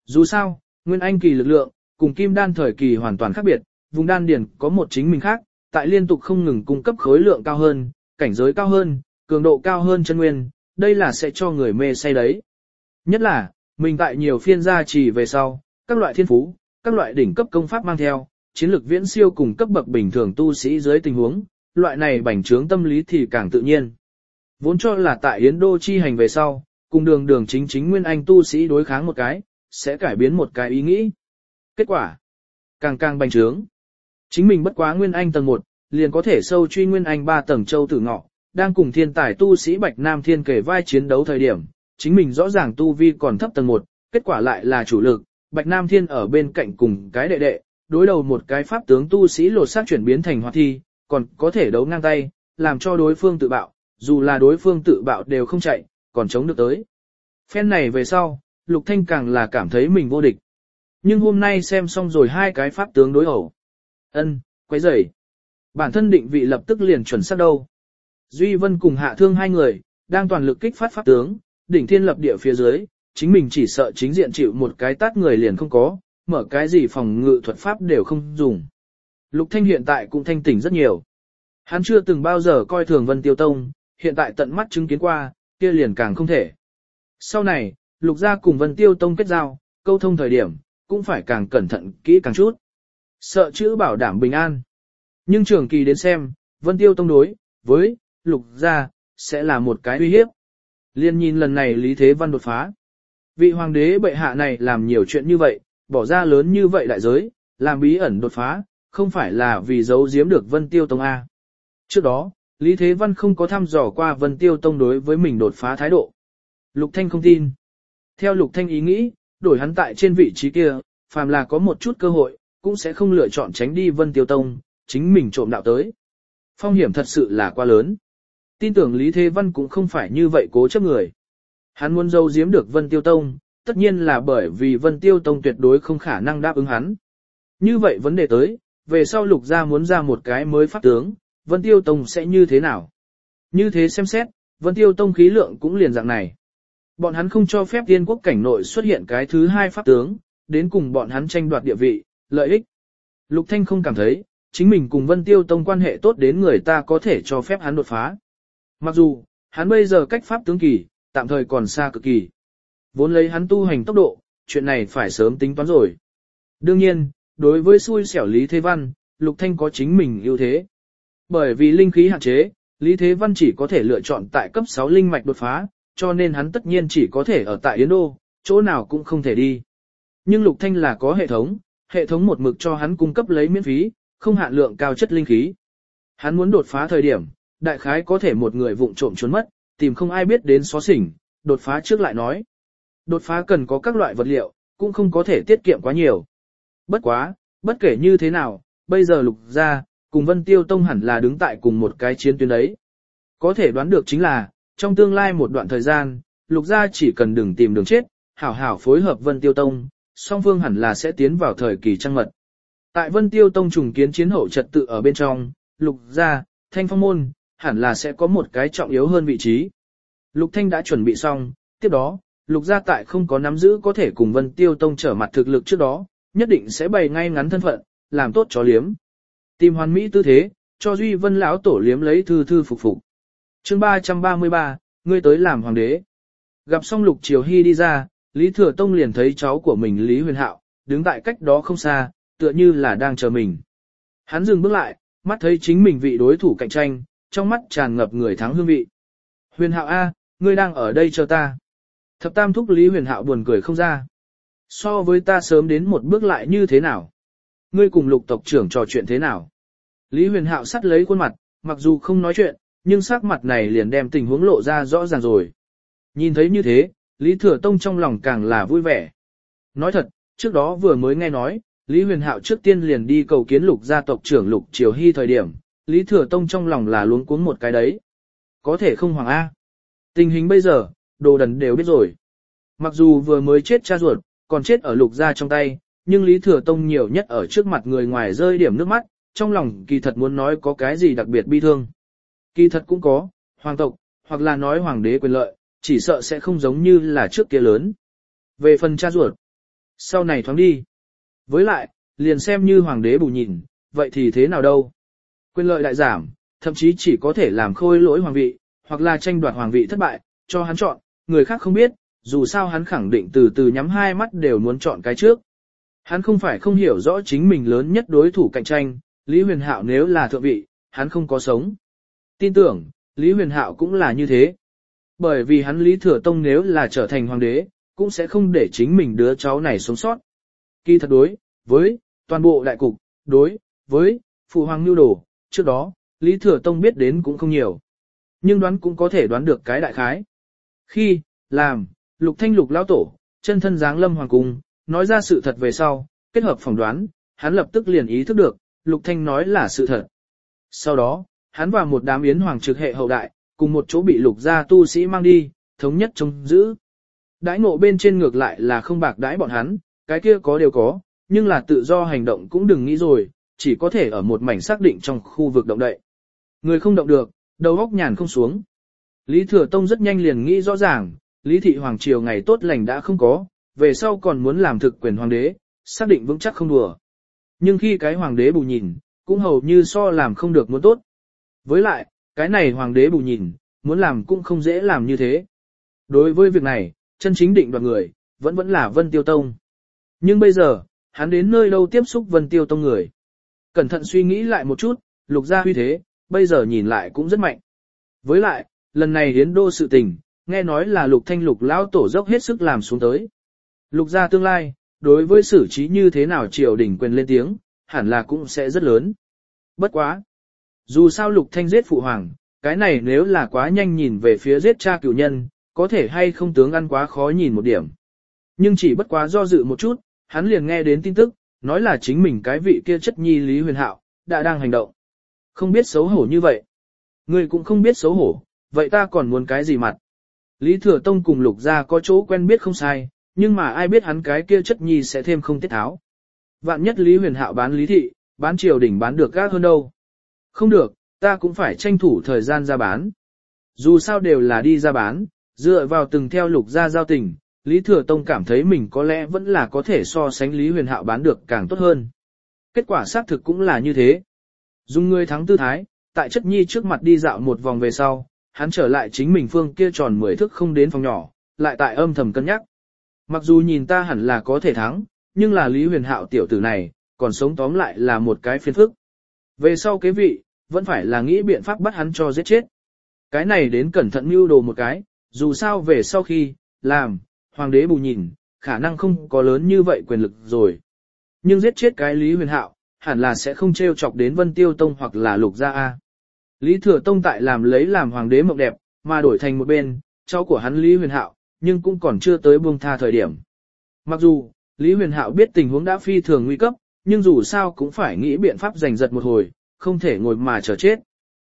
Dù sao, Nguyên Anh kỳ lực lượng, cùng Kim Đan thời kỳ hoàn toàn khác biệt, vùng đan điển có một chính mình khác, tại liên tục không ngừng cung cấp khối lượng cao hơn, cảnh giới cao hơn, cường độ cao hơn chân nguyên, đây là sẽ cho người mê say đấy. Nhất là, mình tại nhiều phiên gia trì về sau, các loại thiên phú, các loại đỉnh cấp công pháp mang theo, chiến lược viễn siêu cùng cấp bậc bình thường tu sĩ dưới tình huống, loại này bành trướng tâm lý thì càng tự nhiên. Vốn cho là tại Yến Đô chi hành về sau, cùng đường đường chính chính nguyên anh tu sĩ đối kháng một cái, sẽ cải biến một cái ý nghĩ. Kết quả, càng càng bành trướng. Chính mình bất quá nguyên anh tầng 1, liền có thể sâu truy nguyên anh 3 tầng châu tử ngọ, đang cùng thiên tài tu sĩ Bạch Nam Thiên kể vai chiến đấu thời điểm, chính mình rõ ràng tu vi còn thấp tầng 1, kết quả lại là chủ lực, Bạch Nam Thiên ở bên cạnh cùng cái đệ đệ, đối đầu một cái pháp tướng tu sĩ lột xác chuyển biến thành hoạt thi, còn có thể đấu ngang tay, làm cho đối phương tự bạo, dù là đối phương tự bạo đều không chạy, còn chống được tới. Phen này về sau, Lục Thanh càng là cảm thấy mình vô địch. Nhưng hôm nay xem xong rồi hai cái pháp tướng đối ẩu. Ân, quấy rầy. Bản thân định vị lập tức liền chuẩn xác đâu. Duy Vân cùng Hạ Thương hai người, đang toàn lực kích phát pháp tướng, đỉnh thiên lập địa phía dưới, chính mình chỉ sợ chính diện chịu một cái tát người liền không có, mở cái gì phòng ngự thuật pháp đều không dùng. Lục Thanh hiện tại cũng thanh tỉnh rất nhiều. Hắn chưa từng bao giờ coi thường Vân Tiêu Tông, hiện tại tận mắt chứng kiến qua, kia liền càng không thể. Sau này, Lục gia cùng Vân Tiêu Tông kết giao, câu thông thời điểm, cũng phải càng cẩn thận kỹ càng chút. Sợ chữ bảo đảm bình an. Nhưng trường kỳ đến xem, Vân Tiêu Tông đối, với, Lục gia, sẽ là một cái uy hiếp. Liên nhìn lần này Lý Thế Văn đột phá. Vị hoàng đế bệ hạ này làm nhiều chuyện như vậy, bỏ ra lớn như vậy đại giới, làm bí ẩn đột phá, không phải là vì giấu giếm được Vân Tiêu Tông A. Trước đó, Lý Thế Văn không có thăm dò qua Vân Tiêu Tông đối với mình đột phá thái độ. Lục Thanh không tin. Theo Lục Thanh ý nghĩ, đổi hắn tại trên vị trí kia, phàm là có một chút cơ hội, cũng sẽ không lựa chọn tránh đi Vân Tiêu Tông, chính mình trộm đạo tới. Phong hiểm thật sự là quá lớn. Tin tưởng Lý Thế Văn cũng không phải như vậy cố chấp người. Hắn muốn giấu giếm được Vân Tiêu Tông, tất nhiên là bởi vì Vân Tiêu Tông tuyệt đối không khả năng đáp ứng hắn. Như vậy vấn đề tới, về sau lục gia muốn ra một cái mới pháp tướng, Vân Tiêu Tông sẽ như thế nào? Như thế xem xét, Vân Tiêu Tông khí lượng cũng liền dạng này. Bọn hắn không cho phép tiên quốc cảnh nội xuất hiện cái thứ hai pháp tướng, đến cùng bọn hắn tranh đoạt địa vị, lợi ích. Lục Thanh không cảm thấy, chính mình cùng Vân Tiêu Tông quan hệ tốt đến người ta có thể cho phép hắn đột phá. Mặc dù, hắn bây giờ cách pháp tướng kỳ, tạm thời còn xa cực kỳ. Vốn lấy hắn tu hành tốc độ, chuyện này phải sớm tính toán rồi. Đương nhiên, đối với xui xẻo Lý Thế Văn, Lục Thanh có chính mình ưu thế. Bởi vì linh khí hạn chế, Lý Thế Văn chỉ có thể lựa chọn tại cấp 6 linh mạch đột phá, cho nên hắn tất nhiên chỉ có thể ở tại Yến Đô, chỗ nào cũng không thể đi. Nhưng Lục Thanh là có hệ thống, hệ thống một mực cho hắn cung cấp lấy miễn phí, không hạn lượng cao chất linh khí. Hắn muốn đột phá thời điểm, đại khái có thể một người vụng trộm trốn mất, tìm không ai biết đến xóa xỉnh, đột phá trước lại nói. Đột phá cần có các loại vật liệu, cũng không có thể tiết kiệm quá nhiều. Bất quá, bất kể như thế nào, bây giờ lục gia, cùng Vân Tiêu Tông hẳn là đứng tại cùng một cái chiến tuyến đấy. Có thể đoán được chính là, trong tương lai một đoạn thời gian, lục gia chỉ cần đừng tìm đường chết, hảo hảo phối hợp Vân Tiêu Tông, song phương hẳn là sẽ tiến vào thời kỳ trăng mật. Tại Vân Tiêu Tông trùng kiến chiến hậu trật tự ở bên trong, lục gia, thanh phong môn, hẳn là sẽ có một cái trọng yếu hơn vị trí. Lục Thanh đã chuẩn bị xong, tiếp đó, lục gia tại không có nắm giữ có thể cùng Vân Tiêu Tông trở mặt thực lực trước đó, nhất định sẽ bày ngay ngắn thân phận, làm tốt chó liếm. Tìm hoàn mỹ tư thế, cho Duy Vân lão tổ liếm lấy thư thư phục phục. Chương 333, ngươi tới làm hoàng đế. Gặp xong Lục Triều Hy đi ra, Lý Thừa Tông liền thấy cháu của mình Lý Huyền Hạo, đứng tại cách đó không xa, tựa như là đang chờ mình. Hắn dừng bước lại, mắt thấy chính mình vị đối thủ cạnh tranh, trong mắt tràn ngập người thắng hương vị. Huyền Hạo A, ngươi đang ở đây chờ ta. Thập tam thúc Lý Huyền Hạo buồn cười không ra. So với ta sớm đến một bước lại như thế nào? Ngươi cùng lục tộc trưởng trò chuyện thế nào? Lý Huyền Hạo sắt lấy khuôn mặt, mặc dù không nói chuyện, nhưng sắc mặt này liền đem tình huống lộ ra rõ ràng rồi. Nhìn thấy như thế, Lý Thừa Tông trong lòng càng là vui vẻ. Nói thật, trước đó vừa mới nghe nói, Lý Huyền Hạo trước tiên liền đi cầu kiến lục gia tộc trưởng lục Triều Hy thời điểm, Lý Thừa Tông trong lòng là luống cuống một cái đấy. Có thể không hoàng A. Tình hình bây giờ, đồ đần đều biết rồi. Mặc dù vừa mới chết cha ruột, còn chết ở lục gia trong tay, nhưng Lý Thừa Tông nhiều nhất ở trước mặt người ngoài rơi điểm nước mắt, trong lòng kỳ thật muốn nói có cái gì đặc biệt bi thương. Kỳ thật cũng có, hoàng tộc, hoặc là nói hoàng đế quyền lợi, chỉ sợ sẽ không giống như là trước kia lớn. Về phần cha ruột, sau này thoáng đi. Với lại, liền xem như hoàng đế bù nhìn, vậy thì thế nào đâu. Quyền lợi đại giảm, thậm chí chỉ có thể làm khôi lỗi hoàng vị, hoặc là tranh đoạt hoàng vị thất bại, cho hắn chọn, người khác không biết, dù sao hắn khẳng định từ từ nhắm hai mắt đều muốn chọn cái trước. Hắn không phải không hiểu rõ chính mình lớn nhất đối thủ cạnh tranh, Lý Huyền Hạo nếu là thượng vị, hắn không có sống. Tin tưởng, Lý Huyền Hạo cũng là như thế. Bởi vì hắn Lý Thừa Tông nếu là trở thành hoàng đế, cũng sẽ không để chính mình đứa cháu này sống sót. Kỳ thật đối, với, toàn bộ đại cục, đối, với, phụ hoàng nưu đồ, trước đó, Lý Thừa Tông biết đến cũng không nhiều. Nhưng đoán cũng có thể đoán được cái đại khái. Khi, làm, lục thanh lục lão tổ, chân thân dáng lâm hoàng cung, nói ra sự thật về sau, kết hợp phỏng đoán, hắn lập tức liền ý thức được, lục thanh nói là sự thật. Sau đó, hắn và một đám yến hoàng trực hệ hậu đại, cùng một chỗ bị lục gia tu sĩ mang đi, thống nhất chống giữ. Đãi ngộ bên trên ngược lại là không bạc đãi bọn hắn, cái kia có đều có, nhưng là tự do hành động cũng đừng nghĩ rồi, chỉ có thể ở một mảnh xác định trong khu vực động đậy. Người không động được, đầu óc nhàn không xuống. Lý Thừa Tông rất nhanh liền nghĩ rõ ràng, Lý Thị Hoàng Triều ngày tốt lành đã không có, về sau còn muốn làm thực quyền hoàng đế, xác định vững chắc không đùa. Nhưng khi cái hoàng đế bù nhìn, cũng hầu như so làm không được muốn tốt. Với lại, cái này hoàng đế bù nhìn, muốn làm cũng không dễ làm như thế. Đối với việc này, chân chính định đoạt người, vẫn vẫn là Vân Tiêu Tông. Nhưng bây giờ, hắn đến nơi đâu tiếp xúc Vân Tiêu Tông người. Cẩn thận suy nghĩ lại một chút, lục gia huy thế, bây giờ nhìn lại cũng rất mạnh. Với lại, lần này hiến đô sự tình, nghe nói là lục thanh lục lão tổ dốc hết sức làm xuống tới. Lục gia tương lai, đối với xử trí như thế nào triều đình quyền lên tiếng, hẳn là cũng sẽ rất lớn. Bất quá. Dù sao lục thanh giết phụ hoàng, cái này nếu là quá nhanh nhìn về phía giết cha cựu nhân, có thể hay không tướng ăn quá khó nhìn một điểm. Nhưng chỉ bất quá do dự một chút, hắn liền nghe đến tin tức, nói là chính mình cái vị kia chất nhi Lý Huyền Hạo, đã đang hành động. Không biết xấu hổ như vậy. Người cũng không biết xấu hổ, vậy ta còn muốn cái gì mặt? Lý Thừa Tông cùng Lục Gia có chỗ quen biết không sai, nhưng mà ai biết hắn cái kia chất nhi sẽ thêm không tiết tháo. Vạn nhất Lý Huyền Hạo bán Lý Thị, bán triều đỉnh bán được gác hơn đâu. Không được, ta cũng phải tranh thủ thời gian ra bán. Dù sao đều là đi ra bán, dựa vào từng theo Lục Gia giao tình, Lý Thừa Tông cảm thấy mình có lẽ vẫn là có thể so sánh Lý Huyền Hạo bán được càng tốt hơn. Kết quả xác thực cũng là như thế. Dùng người thắng tư thái, tại chất nhi trước mặt đi dạo một vòng về sau, hắn trở lại chính mình phương kia tròn mười thước không đến phòng nhỏ, lại tại âm thầm cân nhắc. Mặc dù nhìn ta hẳn là có thể thắng, nhưng là Lý Huyền Hạo tiểu tử này, còn sống tóm lại là một cái phiền phức. Về sau cái vị, vẫn phải là nghĩ biện pháp bắt hắn cho giết chết. Cái này đến cẩn thận mưu đồ một cái, dù sao về sau khi, làm, hoàng đế bù nhìn, khả năng không có lớn như vậy quyền lực rồi. Nhưng giết chết cái Lý Huyền Hạo, hẳn là sẽ không trêu chọc đến Vân Tiêu Tông hoặc là Lục Gia A. Lý Thừa Tông tại làm lấy làm hoàng đế mộng đẹp, mà đổi thành một bên, cháu của hắn Lý Huyền Hạo, nhưng cũng còn chưa tới buông tha thời điểm. Mặc dù, Lý Huyền Hạo biết tình huống đã phi thường nguy cấp, nhưng dù sao cũng phải nghĩ biện pháp giành giật một hồi, không thể ngồi mà chờ chết.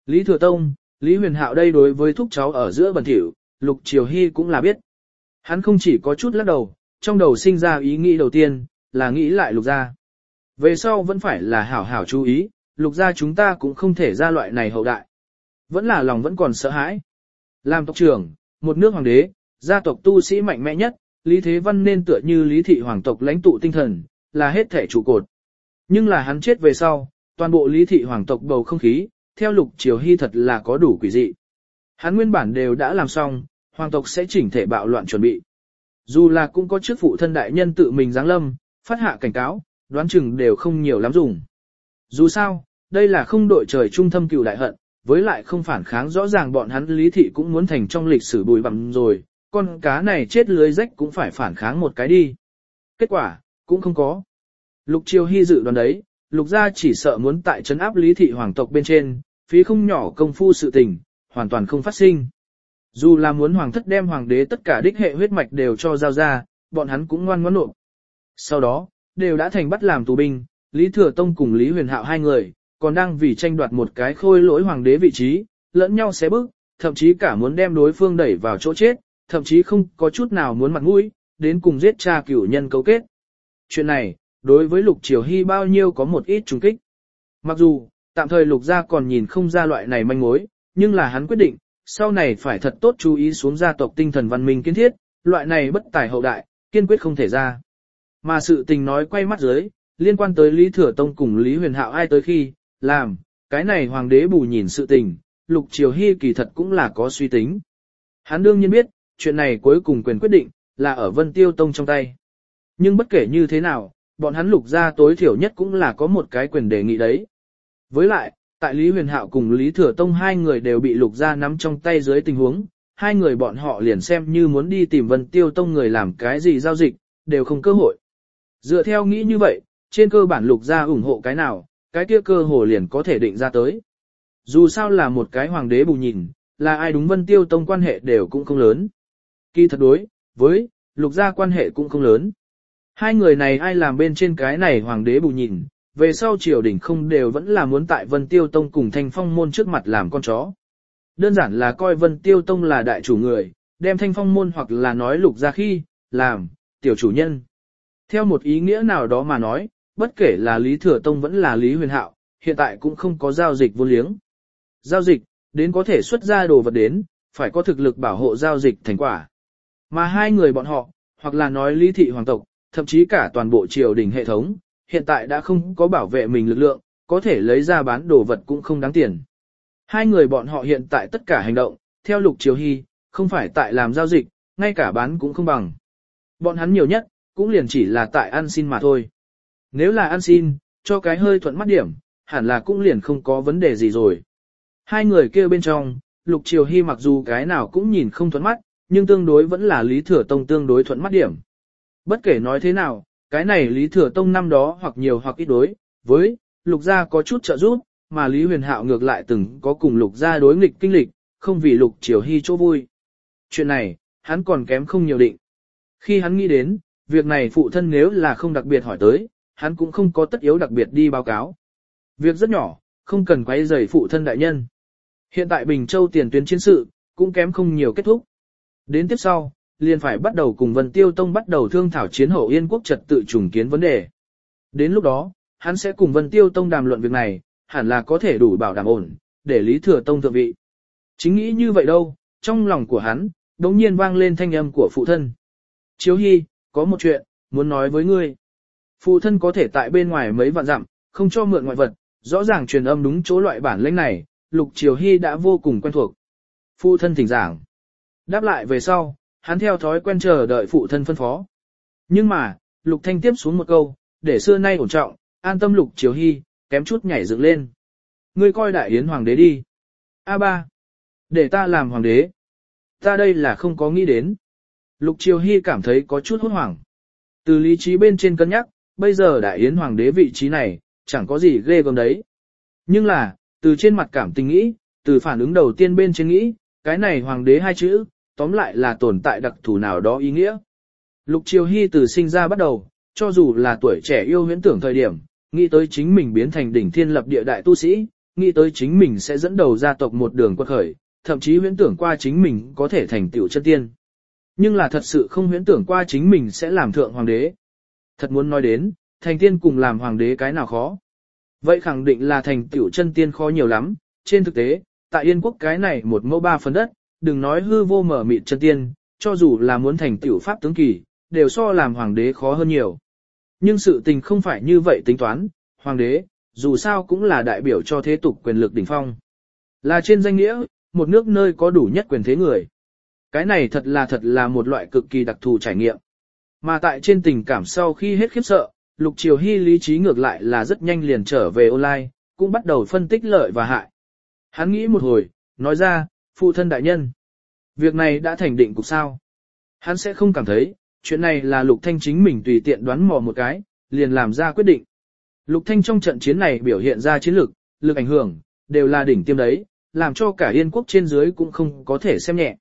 Lý Thừa Tông, Lý Huyền Hạo đây đối với thúc cháu ở giữa bần thỉu, Lục Triều Hy cũng là biết. Hắn không chỉ có chút lắc đầu, trong đầu sinh ra ý nghĩ đầu tiên, là nghĩ lại Lục gia. Về sau vẫn phải là hảo hảo chú ý, Lục gia chúng ta cũng không thể ra loại này hậu đại. Vẫn là lòng vẫn còn sợ hãi. Làm tộc trưởng, một nước hoàng đế, gia tộc tu sĩ mạnh mẽ nhất, Lý Thế Văn nên tựa như Lý Thị Hoàng tộc lãnh tụ tinh thần, là hết thể trụ cột. Nhưng là hắn chết về sau, toàn bộ Lý Thị Hoàng tộc bầu không khí, theo lục triều hy thật là có đủ quỷ dị. Hắn nguyên bản đều đã làm xong, hoàng tộc sẽ chỉnh thể bạo loạn chuẩn bị. Dù là cũng có chức phụ thân đại nhân tự mình giáng lâm, phát hạ cảnh cáo, đoán chừng đều không nhiều lắm dùng. Dù sao, đây là không đội trời trung thâm cựu đại hận, với lại không phản kháng rõ ràng bọn hắn lý thị cũng muốn thành trong lịch sử bùi bằng rồi, con cá này chết lưới rách cũng phải phản kháng một cái đi. Kết quả, cũng không có. Lục Triều Hy dự đoán đấy, lục gia chỉ sợ muốn tại trấn áp lý thị hoàng tộc bên trên, phí không nhỏ công phu sự tình, hoàn toàn không phát sinh. Dù là muốn hoàng thất đem hoàng đế tất cả đích hệ huyết mạch đều cho giao ra, bọn hắn cũng ngoan ngoãn nộp. Sau đó, đều đã thành bắt làm tù binh, Lý Thừa Tông cùng Lý Huyền Hạo hai người, còn đang vì tranh đoạt một cái khôi lỗi hoàng đế vị trí, lẫn nhau xé bức, thậm chí cả muốn đem đối phương đẩy vào chỗ chết, thậm chí không có chút nào muốn mặt mũi, đến cùng giết cha cửu nhân cấu kết. Chuyện này, đối với Lục Triều Hy bao nhiêu có một ít trùng kích. Mặc dù, tạm thời Lục gia còn nhìn không ra loại này manh mối, nhưng là hắn quyết định, sau này phải thật tốt chú ý xuống gia tộc tinh thần văn minh kiến thiết, loại này bất tài hậu đại, kiên quyết không thể ra. Mà sự tình nói quay mắt dưới, liên quan tới Lý Thừa Tông cùng Lý Huyền Hạo ai tới khi, làm, cái này hoàng đế bù nhìn sự tình, Lục Triều Hy kỳ thật cũng là có suy tính. Hắn đương nhiên biết, chuyện này cuối cùng quyền quyết định, là ở Vân Tiêu Tông trong tay. Nhưng bất kể như thế nào, bọn hắn lục gia tối thiểu nhất cũng là có một cái quyền đề nghị đấy. Với lại, tại Lý Huyền Hạo cùng Lý Thừa Tông hai người đều bị lục gia nắm trong tay dưới tình huống, hai người bọn họ liền xem như muốn đi tìm Vân Tiêu Tông người làm cái gì giao dịch, đều không cơ hội. Dựa theo nghĩ như vậy, trên cơ bản lục gia ủng hộ cái nào, cái kia cơ hồ liền có thể định ra tới. Dù sao là một cái hoàng đế bù nhìn, là ai đúng Vân Tiêu Tông quan hệ đều cũng không lớn. Kỳ thật đối, với, lục gia quan hệ cũng không lớn. Hai người này ai làm bên trên cái này hoàng đế bù nhìn, về sau triều đình không đều vẫn là muốn tại Vân Tiêu Tông cùng Thanh Phong môn trước mặt làm con chó. Đơn giản là coi Vân Tiêu Tông là đại chủ người, đem Thanh Phong môn hoặc là nói lục gia khi, làm, tiểu chủ nhân. Theo một ý nghĩa nào đó mà nói, bất kể là Lý Thừa Tông vẫn là Lý Huyền Hạo, hiện tại cũng không có giao dịch vô liếng. Giao dịch, đến có thể xuất ra đồ vật đến, phải có thực lực bảo hộ giao dịch thành quả. Mà hai người bọn họ, hoặc là nói Lý Thị Hoàng tộc, thậm chí cả toàn bộ triều đình hệ thống, hiện tại đã không có bảo vệ mình lực lượng, có thể lấy ra bán đồ vật cũng không đáng tiền. Hai người bọn họ hiện tại tất cả hành động, theo lục triều hy, không phải tại làm giao dịch, ngay cả bán cũng không bằng. Bọn hắn nhiều nhất, cũng liền chỉ là tại ăn xin mà thôi. Nếu là ăn xin, cho cái hơi thuận mắt điểm, hẳn là cũng liền không có vấn đề gì rồi. Hai người kia bên trong, lục triều hy mặc dù cái nào cũng nhìn không thuận mắt, nhưng tương đối vẫn là lý thừa tông tương đối thuận mắt điểm. Bất kể nói thế nào, cái này Lý Thừa Tông năm đó hoặc nhiều hoặc ít đối, với, lục gia có chút trợ giúp, mà Lý Huyền Hạo ngược lại từng có cùng lục gia đối nghịch kinh lịch, không vì lục triều hy chỗ vui. Chuyện này, hắn còn kém không nhiều định. Khi hắn nghĩ đến, việc này phụ thân nếu là không đặc biệt hỏi tới, hắn cũng không có tất yếu đặc biệt đi báo cáo. Việc rất nhỏ, không cần quay rầy phụ thân đại nhân. Hiện tại Bình Châu tiền tuyến chiến sự, cũng kém không nhiều kết thúc. Đến tiếp sau, liền phải bắt đầu cùng Vân Tiêu Tông bắt đầu thương thảo chiến hậu Yên quốc trật tự trùng kiến vấn đề. Đến lúc đó, hắn sẽ cùng Vân Tiêu Tông đàm luận việc này, hẳn là có thể đủ bảo đảm ổn, để Lý Thừa Tông thượng vị. Chính nghĩ như vậy đâu, trong lòng của hắn, đống nhiên vang lên thanh âm của phụ thân. Chiếu Hy, có một chuyện, muốn nói với ngươi. Phụ thân có thể tại bên ngoài mấy vạn dặm, không cho mượn ngoại vật, rõ ràng truyền âm đúng chỗ loại bản lĩnh này, Lục Triều Hy đã vô cùng quen thuộc. Phụ thân thỉnh giảng. Đáp lại về sau, hắn theo thói quen chờ đợi phụ thân phân phó. Nhưng mà, Lục Thanh tiếp xuống một câu, để xưa nay ổn trọng, an tâm Lục Triều Hy, kém chút nhảy dựng lên. Ngươi coi đại yến hoàng đế đi. A ba, để ta làm hoàng đế. Ta đây là không có nghĩ đến. Lục Triều Hy cảm thấy có chút hốt hoảng. Từ lý trí bên trên cân nhắc, bây giờ đại yến hoàng đế vị trí này, chẳng có gì ghê gớm đấy. Nhưng là, từ trên mặt cảm tình nghĩ, từ phản ứng đầu tiên bên trên nghĩ, cái này hoàng đế hai chữ, tóm lại là tồn tại đặc thù nào đó ý nghĩa. Lục Triều Hy từ sinh ra bắt đầu, cho dù là tuổi trẻ yêu huyễn tưởng thời điểm, nghĩ tới chính mình biến thành đỉnh thiên lập địa đại tu sĩ, nghĩ tới chính mình sẽ dẫn đầu gia tộc một đường quật khởi, thậm chí huyễn tưởng qua chính mình có thể thành tiểu chân tiên. Nhưng là thật sự không huyễn tưởng qua chính mình sẽ làm thượng hoàng đế. Thật muốn nói đến, thành tiên cùng làm hoàng đế cái nào khó. Vậy khẳng định là thành tiểu chân tiên khó nhiều lắm, trên thực tế, tại Yên quốc cái này một mẫu ba phần đất, đừng nói hư vô mở mịt chân tiên, cho dù là muốn thành tiểu pháp tướng kỳ, đều so làm hoàng đế khó hơn nhiều. Nhưng sự tình không phải như vậy tính toán, hoàng đế, dù sao cũng là đại biểu cho thế tục quyền lực đỉnh phong. Là trên danh nghĩa, một nước nơi có đủ nhất quyền thế người. Cái này thật là thật là một loại cực kỳ đặc thù trải nghiệm. Mà tại trên tình cảm sau khi hết khiếp sợ, Lục Triều Hy lý trí ngược lại là rất nhanh liền trở về online, cũng bắt đầu phân tích lợi và hại. Hắn nghĩ một hồi, nói ra, phụ thân đại nhân. Việc này đã thành định cục sao. Hắn sẽ không cảm thấy, chuyện này là Lục Thanh chính mình tùy tiện đoán mò một cái, liền làm ra quyết định. Lục Thanh trong trận chiến này biểu hiện ra chiến lược, lực ảnh hưởng, đều là đỉnh tiêm đấy, làm cho cả Yên quốc trên dưới cũng không có thể xem nhẹ.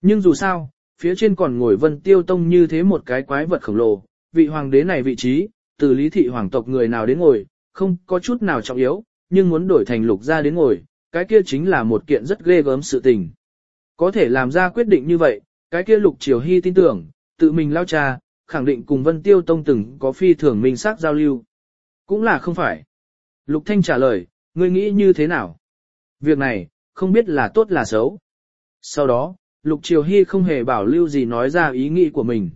Nhưng dù sao, phía trên còn ngồi Vân Tiêu Tông như thế một cái quái vật khổng lồ, vị hoàng đế này vị trí, từ lý thị hoàng tộc người nào đến ngồi, không có chút nào trọng yếu, nhưng muốn đổi thành lục gia đến ngồi, cái kia chính là một kiện rất ghê gớm sự tình. Có thể làm ra quyết định như vậy, cái kia lục triều hy tin tưởng, tự mình lao cha, khẳng định cùng Vân Tiêu Tông từng có phi thường minh xác giao lưu. Cũng là không phải. Lục Thanh trả lời, ngươi nghĩ như thế nào? Việc này, không biết là tốt là xấu. Sau đó, Lục Triều Hy không hề bảo lưu gì nói ra ý nghĩ của mình.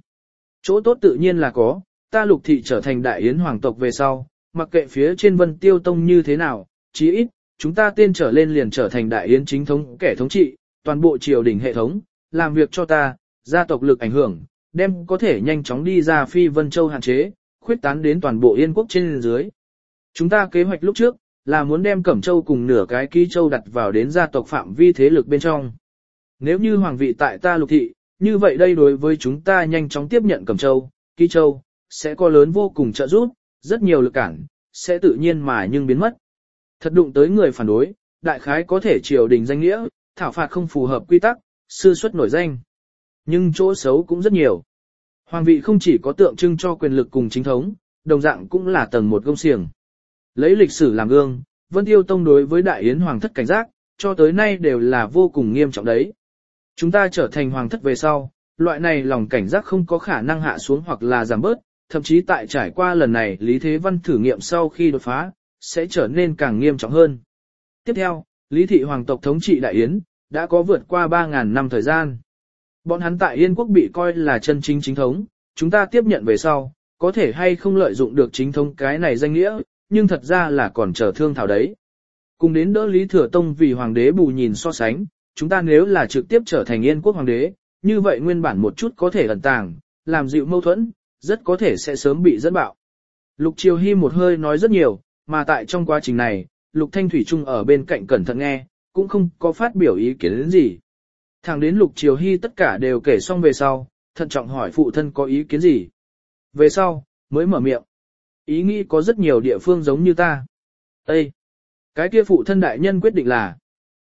Chỗ tốt tự nhiên là có, ta Lục Thị trở thành đại yến hoàng tộc về sau, mặc kệ phía trên Vân Tiêu Tông như thế nào, chí ít, chúng ta tên trở lên liền trở thành đại yến chính thống kẻ thống trị, toàn bộ triều đình hệ thống, làm việc cho ta, gia tộc lực ảnh hưởng, đem có thể nhanh chóng đi ra phi Vân Châu hạn chế, khuyết tán đến toàn bộ Yên quốc trên dưới. Chúng ta kế hoạch lúc trước, là muốn đem Cẩm Châu cùng nửa cái ký châu đặt vào đến gia tộc phạm vi thế lực bên trong. Nếu như hoàng vị tại ta lục thị, như vậy đây đối với chúng ta nhanh chóng tiếp nhận Cẩm Châu, ký châu, sẽ có lớn vô cùng trợ giúp, rất nhiều lực cản, sẽ tự nhiên mà nhưng biến mất. Thật đụng tới người phản đối, đại khái có thể triều đình danh nghĩa, thảo phạt không phù hợp quy tắc, sư xuất nổi danh. Nhưng chỗ xấu cũng rất nhiều. Hoàng vị không chỉ có tượng trưng cho quyền lực cùng chính thống, đồng dạng cũng là tầng một công xiềng. Lấy lịch sử làm gương, Vân Tiêu Tông đối với Đại Yến Hoàng thất cảnh giác, cho tới nay đều là vô cùng nghiêm trọng đấy. Chúng ta trở thành Hoàng thất về sau, loại này lòng cảnh giác không có khả năng hạ xuống hoặc là giảm bớt, thậm chí tại trải qua lần này Lý Thế Văn thử nghiệm sau khi đột phá, sẽ trở nên càng nghiêm trọng hơn. Tiếp theo, Lý Thị Hoàng tộc thống trị Đại Yến, đã có vượt qua 3.000 năm thời gian. Bọn hắn tại Yên quốc bị coi là chân chính chính thống, chúng ta tiếp nhận về sau, có thể hay không lợi dụng được chính thống cái này danh nghĩa, nhưng thật ra là còn chờ thương thảo đấy. Cùng đến đỡ Lý Thừa Tông vì hoàng đế bù nhìn so sánh, chúng ta nếu là trực tiếp trở thành Yên quốc hoàng đế, như vậy nguyên bản một chút có thể ẩn tàng, làm dịu mâu thuẫn, rất có thể sẽ sớm bị dẫn bạo. Lục Triều Hy một hơi nói rất nhiều, mà tại trong quá trình này, Lục Thanh Thủy Trung ở bên cạnh cẩn thận nghe, cũng không có phát biểu ý kiến đến gì. Thẳng đến Lục Triều Hy tất cả đều kể xong về sau, thận trọng hỏi phụ thân có ý kiến gì. Về sau, mới mở miệng. Ý nghĩ có rất nhiều địa phương giống như ta. Ê! Cái kia phụ thân đại nhân quyết định là,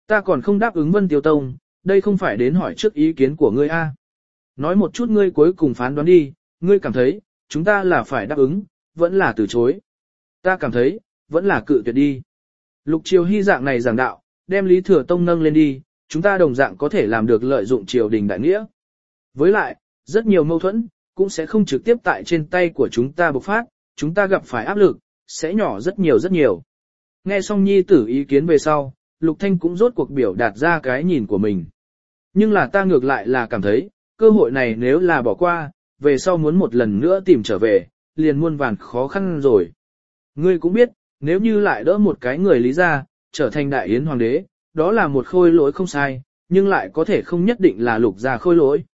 ta còn không đáp ứng Vân Tiêu Tông, đây không phải đến hỏi trước ý kiến của ngươi a. Nói một chút ngươi cuối cùng phán đoán đi, ngươi cảm thấy, chúng ta là phải đáp ứng, vẫn là từ chối. Ta cảm thấy, vẫn là cự tuyệt đi. Lục Triều Hy dạng này giảng đạo, đem Lý Thừa Tông nâng lên đi, chúng ta đồng dạng có thể làm được lợi dụng triều đình đại nghĩa. Với lại, rất nhiều mâu thuẫn, cũng sẽ không trực tiếp tại trên tay của chúng ta bộc phát, chúng ta gặp phải áp lực, sẽ nhỏ rất nhiều rất nhiều. Nghe xong nhi tử ý kiến về sau, Lục Thanh cũng rốt cuộc biểu đạt ra cái nhìn của mình. Nhưng là ta ngược lại là cảm thấy, cơ hội này nếu là bỏ qua, về sau muốn một lần nữa tìm trở về, liền muôn vàn khó khăn rồi. Ngươi cũng biết, nếu như lại đỡ một cái người lý ra, trở thành đại yến hoàng đế, đó là một khôi lỗi không sai, nhưng lại có thể không nhất định là lục gia khôi lỗi.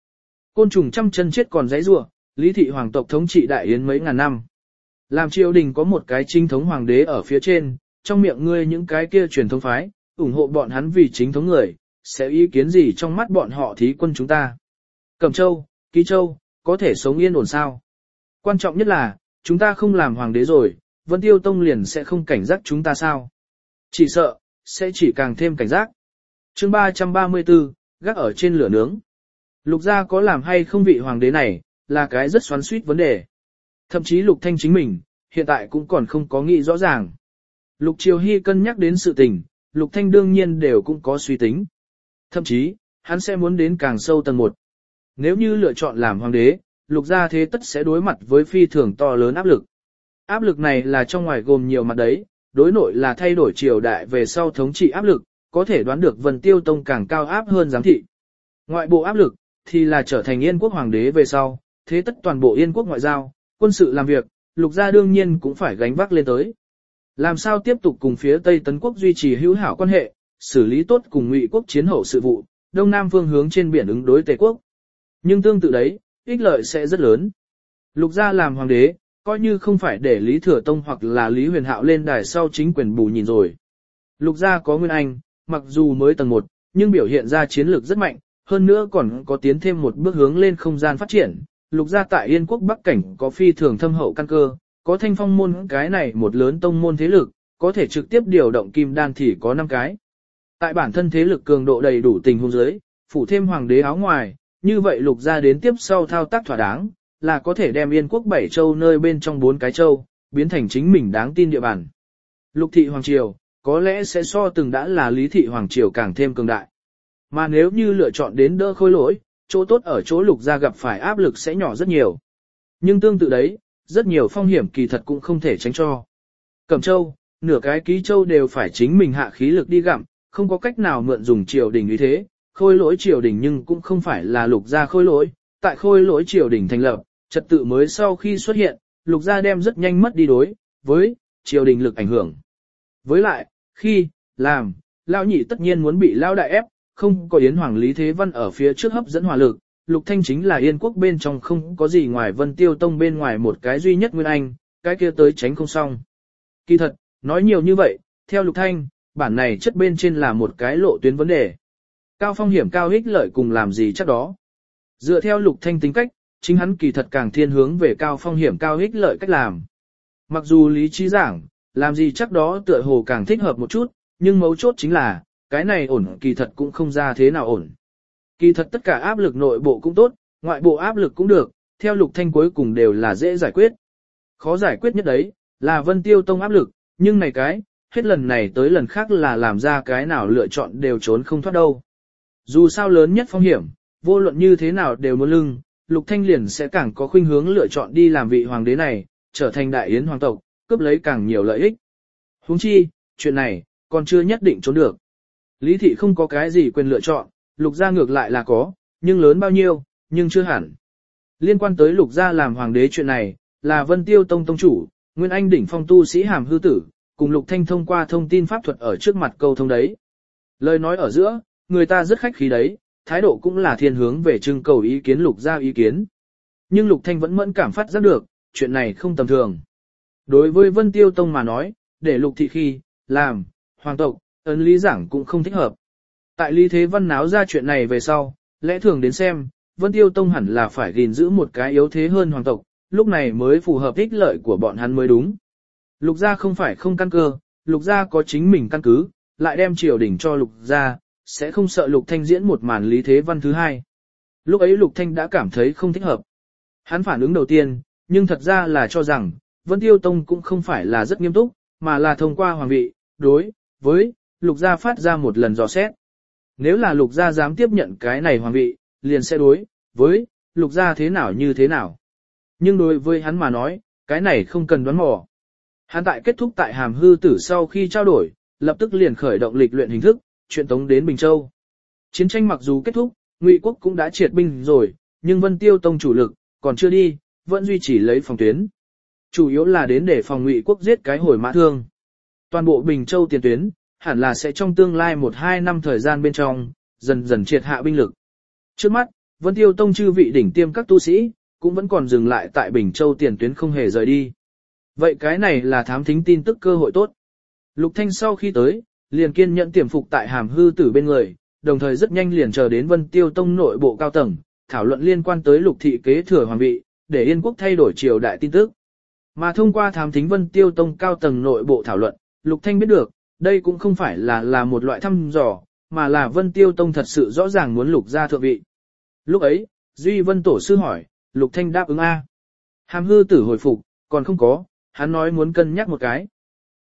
Côn trùng trăm chân chết còn dãy rủa, lý thị hoàng tộc thống trị đại yến mấy ngàn năm. Làm triều đình có một cái chính thống hoàng đế ở phía trên, trong miệng ngươi những cái kia truyền thống phái, ủng hộ bọn hắn vì chính thống người, sẽ ý kiến gì trong mắt bọn họ thí quân chúng ta. Cẩm Châu, Ký Châu, có thể sống yên ổn sao? Quan trọng nhất là, chúng ta không làm hoàng đế rồi, Vân Tiêu Tông liền sẽ không cảnh giác chúng ta sao? Chỉ sợ, sẽ chỉ càng thêm cảnh giác. chương 334, gác ở trên lửa nướng. Lục gia có làm hay không vị hoàng đế này, là cái rất xoắn suýt vấn đề. Thậm chí Lục Thanh chính mình, hiện tại cũng còn không có nghĩ rõ ràng. Lục Triều Hy cân nhắc đến sự tình, Lục Thanh đương nhiên đều cũng có suy tính. Thậm chí, hắn sẽ muốn đến càng sâu tầng một. Nếu như lựa chọn làm hoàng đế, Lục gia thế tất sẽ đối mặt với phi thường to lớn áp lực. Áp lực này là trong ngoài gồm nhiều mặt đấy, đối nội là thay đổi triều đại về sau thống trị áp lực, có thể đoán được Vân Tiêu Tông càng cao áp hơn giám thị. Ngoại bộ áp lực, thì là trở thành Yên quốc hoàng đế về sau, thế tất toàn bộ Yên quốc ngoại giao, quân sự làm việc, lục gia đương nhiên cũng phải gánh vác lên tới. Làm sao tiếp tục cùng phía Tây Tấn quốc duy trì hữu hảo quan hệ, xử lý tốt cùng Ngụy quốc chiến hậu sự vụ, Đông Nam phương hướng trên biển ứng đối Tề quốc. Nhưng tương tự đấy, ích lợi sẽ rất lớn. Lục gia làm hoàng đế, coi như không phải để Lý Thừa Tông hoặc là Lý Huyền Hạo lên đài sau chính quyền bù nhìn rồi. Lục gia có Nguyên Anh, mặc dù mới tầng 1, nhưng biểu hiện ra chiến lược rất mạnh, hơn nữa còn có tiến thêm một bước hướng lên không gian phát triển. Lục gia tại Yên quốc Bắc Cảnh có phi thường thâm hậu căn cơ, có thanh phong môn cái này một lớn tông môn thế lực, có thể trực tiếp điều động kim đan thì có 5 cái. Tại bản thân thế lực cường độ đầy đủ tình huống dưới, phủ thêm hoàng đế áo ngoài, như vậy lục gia đến tiếp sau thao tác thỏa đáng, là có thể đem Yên quốc bảy châu nơi bên trong bốn cái châu, biến thành chính mình đáng tin địa bàn. Lục thị Hoàng Triều, có lẽ sẽ so từng đã là Lý thị Hoàng Triều càng thêm cường đại. Mà nếu như lựa chọn đến đỡ khôi lỗi, chỗ tốt ở chỗ lục gia gặp phải áp lực sẽ nhỏ rất nhiều. Nhưng tương tự đấy, rất nhiều phong hiểm kỳ thật cũng không thể tránh cho. Cẩm châu, nửa cái ký châu đều phải chính mình hạ khí lực đi gặm, không có cách nào mượn dùng triều đình như thế, khôi lỗi triều đình nhưng cũng không phải là lục gia khôi lỗi, tại khôi lỗi triều đình thành lập, trật tự mới sau khi xuất hiện, lục gia đem rất nhanh mất đi đối với triều đình lực ảnh hưởng. Với lại, khi làm, lão nhị tất nhiên muốn bị lão đại ép, không có yến hoàng lý thế văn ở phía trước hấp dẫn hỏa lực, lục thanh chính là yên quốc bên trong không có gì ngoài vân tiêu tông bên ngoài một cái duy nhất nguyên anh, cái kia tới tránh không xong. Kỳ thật, nói nhiều như vậy, theo lục thanh, bản này chất bên trên là một cái lộ tuyến vấn đề. Cao phong hiểm cao ích lợi cùng làm gì chắc đó. Dựa theo lục thanh tính cách, chính hắn kỳ thật càng thiên hướng về cao phong hiểm cao ích lợi cách làm. Mặc dù lý trí giảng, làm gì chắc đó tựa hồ càng thích hợp một chút, nhưng mấu chốt chính là, cái này ổn kỳ thật cũng không ra thế nào ổn. Kỳ thật tất cả áp lực nội bộ cũng tốt, ngoại bộ áp lực cũng được, theo lục thanh cuối cùng đều là dễ giải quyết. Khó giải quyết nhất đấy, là vân tiêu tông áp lực, nhưng này cái, hết lần này tới lần khác là làm ra cái nào lựa chọn đều trốn không thoát đâu. Dù sao lớn nhất phong hiểm, vô luận như thế nào đều muốn lưng, Lục Thanh liền sẽ càng có khuynh hướng lựa chọn đi làm vị hoàng đế này, trở thành đại yến hoàng tộc, cướp lấy càng nhiều lợi ích. Huống chi, chuyện này, còn chưa nhất định trốn được. Lý thị không có cái gì quyền lựa chọn, lục gia ngược lại là có, nhưng lớn bao nhiêu, nhưng chưa hẳn. Liên quan tới lục gia làm hoàng đế chuyện này, là Vân Tiêu Tông Tông chủ, Nguyên Anh đỉnh phong tu sĩ hàm hư tử, cùng lục thanh thông qua thông tin pháp thuật ở trước mặt câu thông đấy. Lời nói ở giữa, người ta rất khách khí đấy, thái độ cũng là thiên hướng về trưng cầu ý kiến lục gia ý kiến. Nhưng lục thanh vẫn mẫn cảm phát giác được, chuyện này không tầm thường. Đối với Vân Tiêu Tông mà nói, để lục thị khi, làm, hoàng tộc, ấn lý giảng cũng không thích hợp. Tại Lý Thế Văn náo ra chuyện này về sau, lẽ thường đến xem, Vân Tiêu Tông hẳn là phải gìn giữ một cái yếu thế hơn hoàng tộc, lúc này mới phù hợp ích lợi của bọn hắn mới đúng. Lục gia không phải không căn cơ, lục gia có chính mình căn cứ, lại đem triều đình cho lục gia, sẽ không sợ lục thanh diễn một màn Lý Thế Văn thứ hai. Lúc ấy lục thanh đã cảm thấy không thích hợp. Hắn phản ứng đầu tiên, nhưng thật ra là cho rằng, Vân Tiêu Tông cũng không phải là rất nghiêm túc, mà là thông qua hoàng vị, đối, với, lục gia phát ra một lần dò xét. Nếu là lục gia dám tiếp nhận cái này hoàng vị, liền sẽ đối, với, lục gia thế nào như thế nào. Nhưng đối với hắn mà nói, cái này không cần đoán mò. Hắn tại kết thúc tại hàm hư tử sau khi trao đổi, lập tức liền khởi động lịch luyện hình thức, chuyện tống đến Bình Châu. Chiến tranh mặc dù kết thúc, Ngụy quốc cũng đã triệt binh rồi, nhưng Vân Tiêu Tông chủ lực, còn chưa đi, vẫn duy trì lấy phòng tuyến. Chủ yếu là đến để phòng Ngụy quốc giết cái hồi mã thương. Toàn bộ Bình Châu tiền tuyến, hẳn là sẽ trong tương lai 1-2 năm thời gian bên trong, dần dần triệt hạ binh lực. Trước mắt, Vân Tiêu Tông chư vị đỉnh tiêm các tu sĩ, cũng vẫn còn dừng lại tại Bình Châu tiền tuyến không hề rời đi. Vậy cái này là thám thính tin tức cơ hội tốt. Lục Thanh sau khi tới, liền kiên nhẫn tiềm phục tại hàm hư tử bên người, đồng thời rất nhanh liền chờ đến Vân Tiêu Tông nội bộ cao tầng, thảo luận liên quan tới lục thị kế thừa hoàng vị, để Yên quốc thay đổi triều đại tin tức. Mà thông qua thám thính Vân Tiêu Tông cao tầng nội bộ thảo luận, Lục Thanh biết được, đây cũng không phải là là một loại thăm dò, mà là Vân Tiêu Tông thật sự rõ ràng muốn Lục ra thượng vị. Lúc ấy, Duy Vân Tổ sư hỏi, Lục Thanh đáp ứng A. Hàm hư tử hồi phục, còn không có, hắn nói muốn cân nhắc một cái.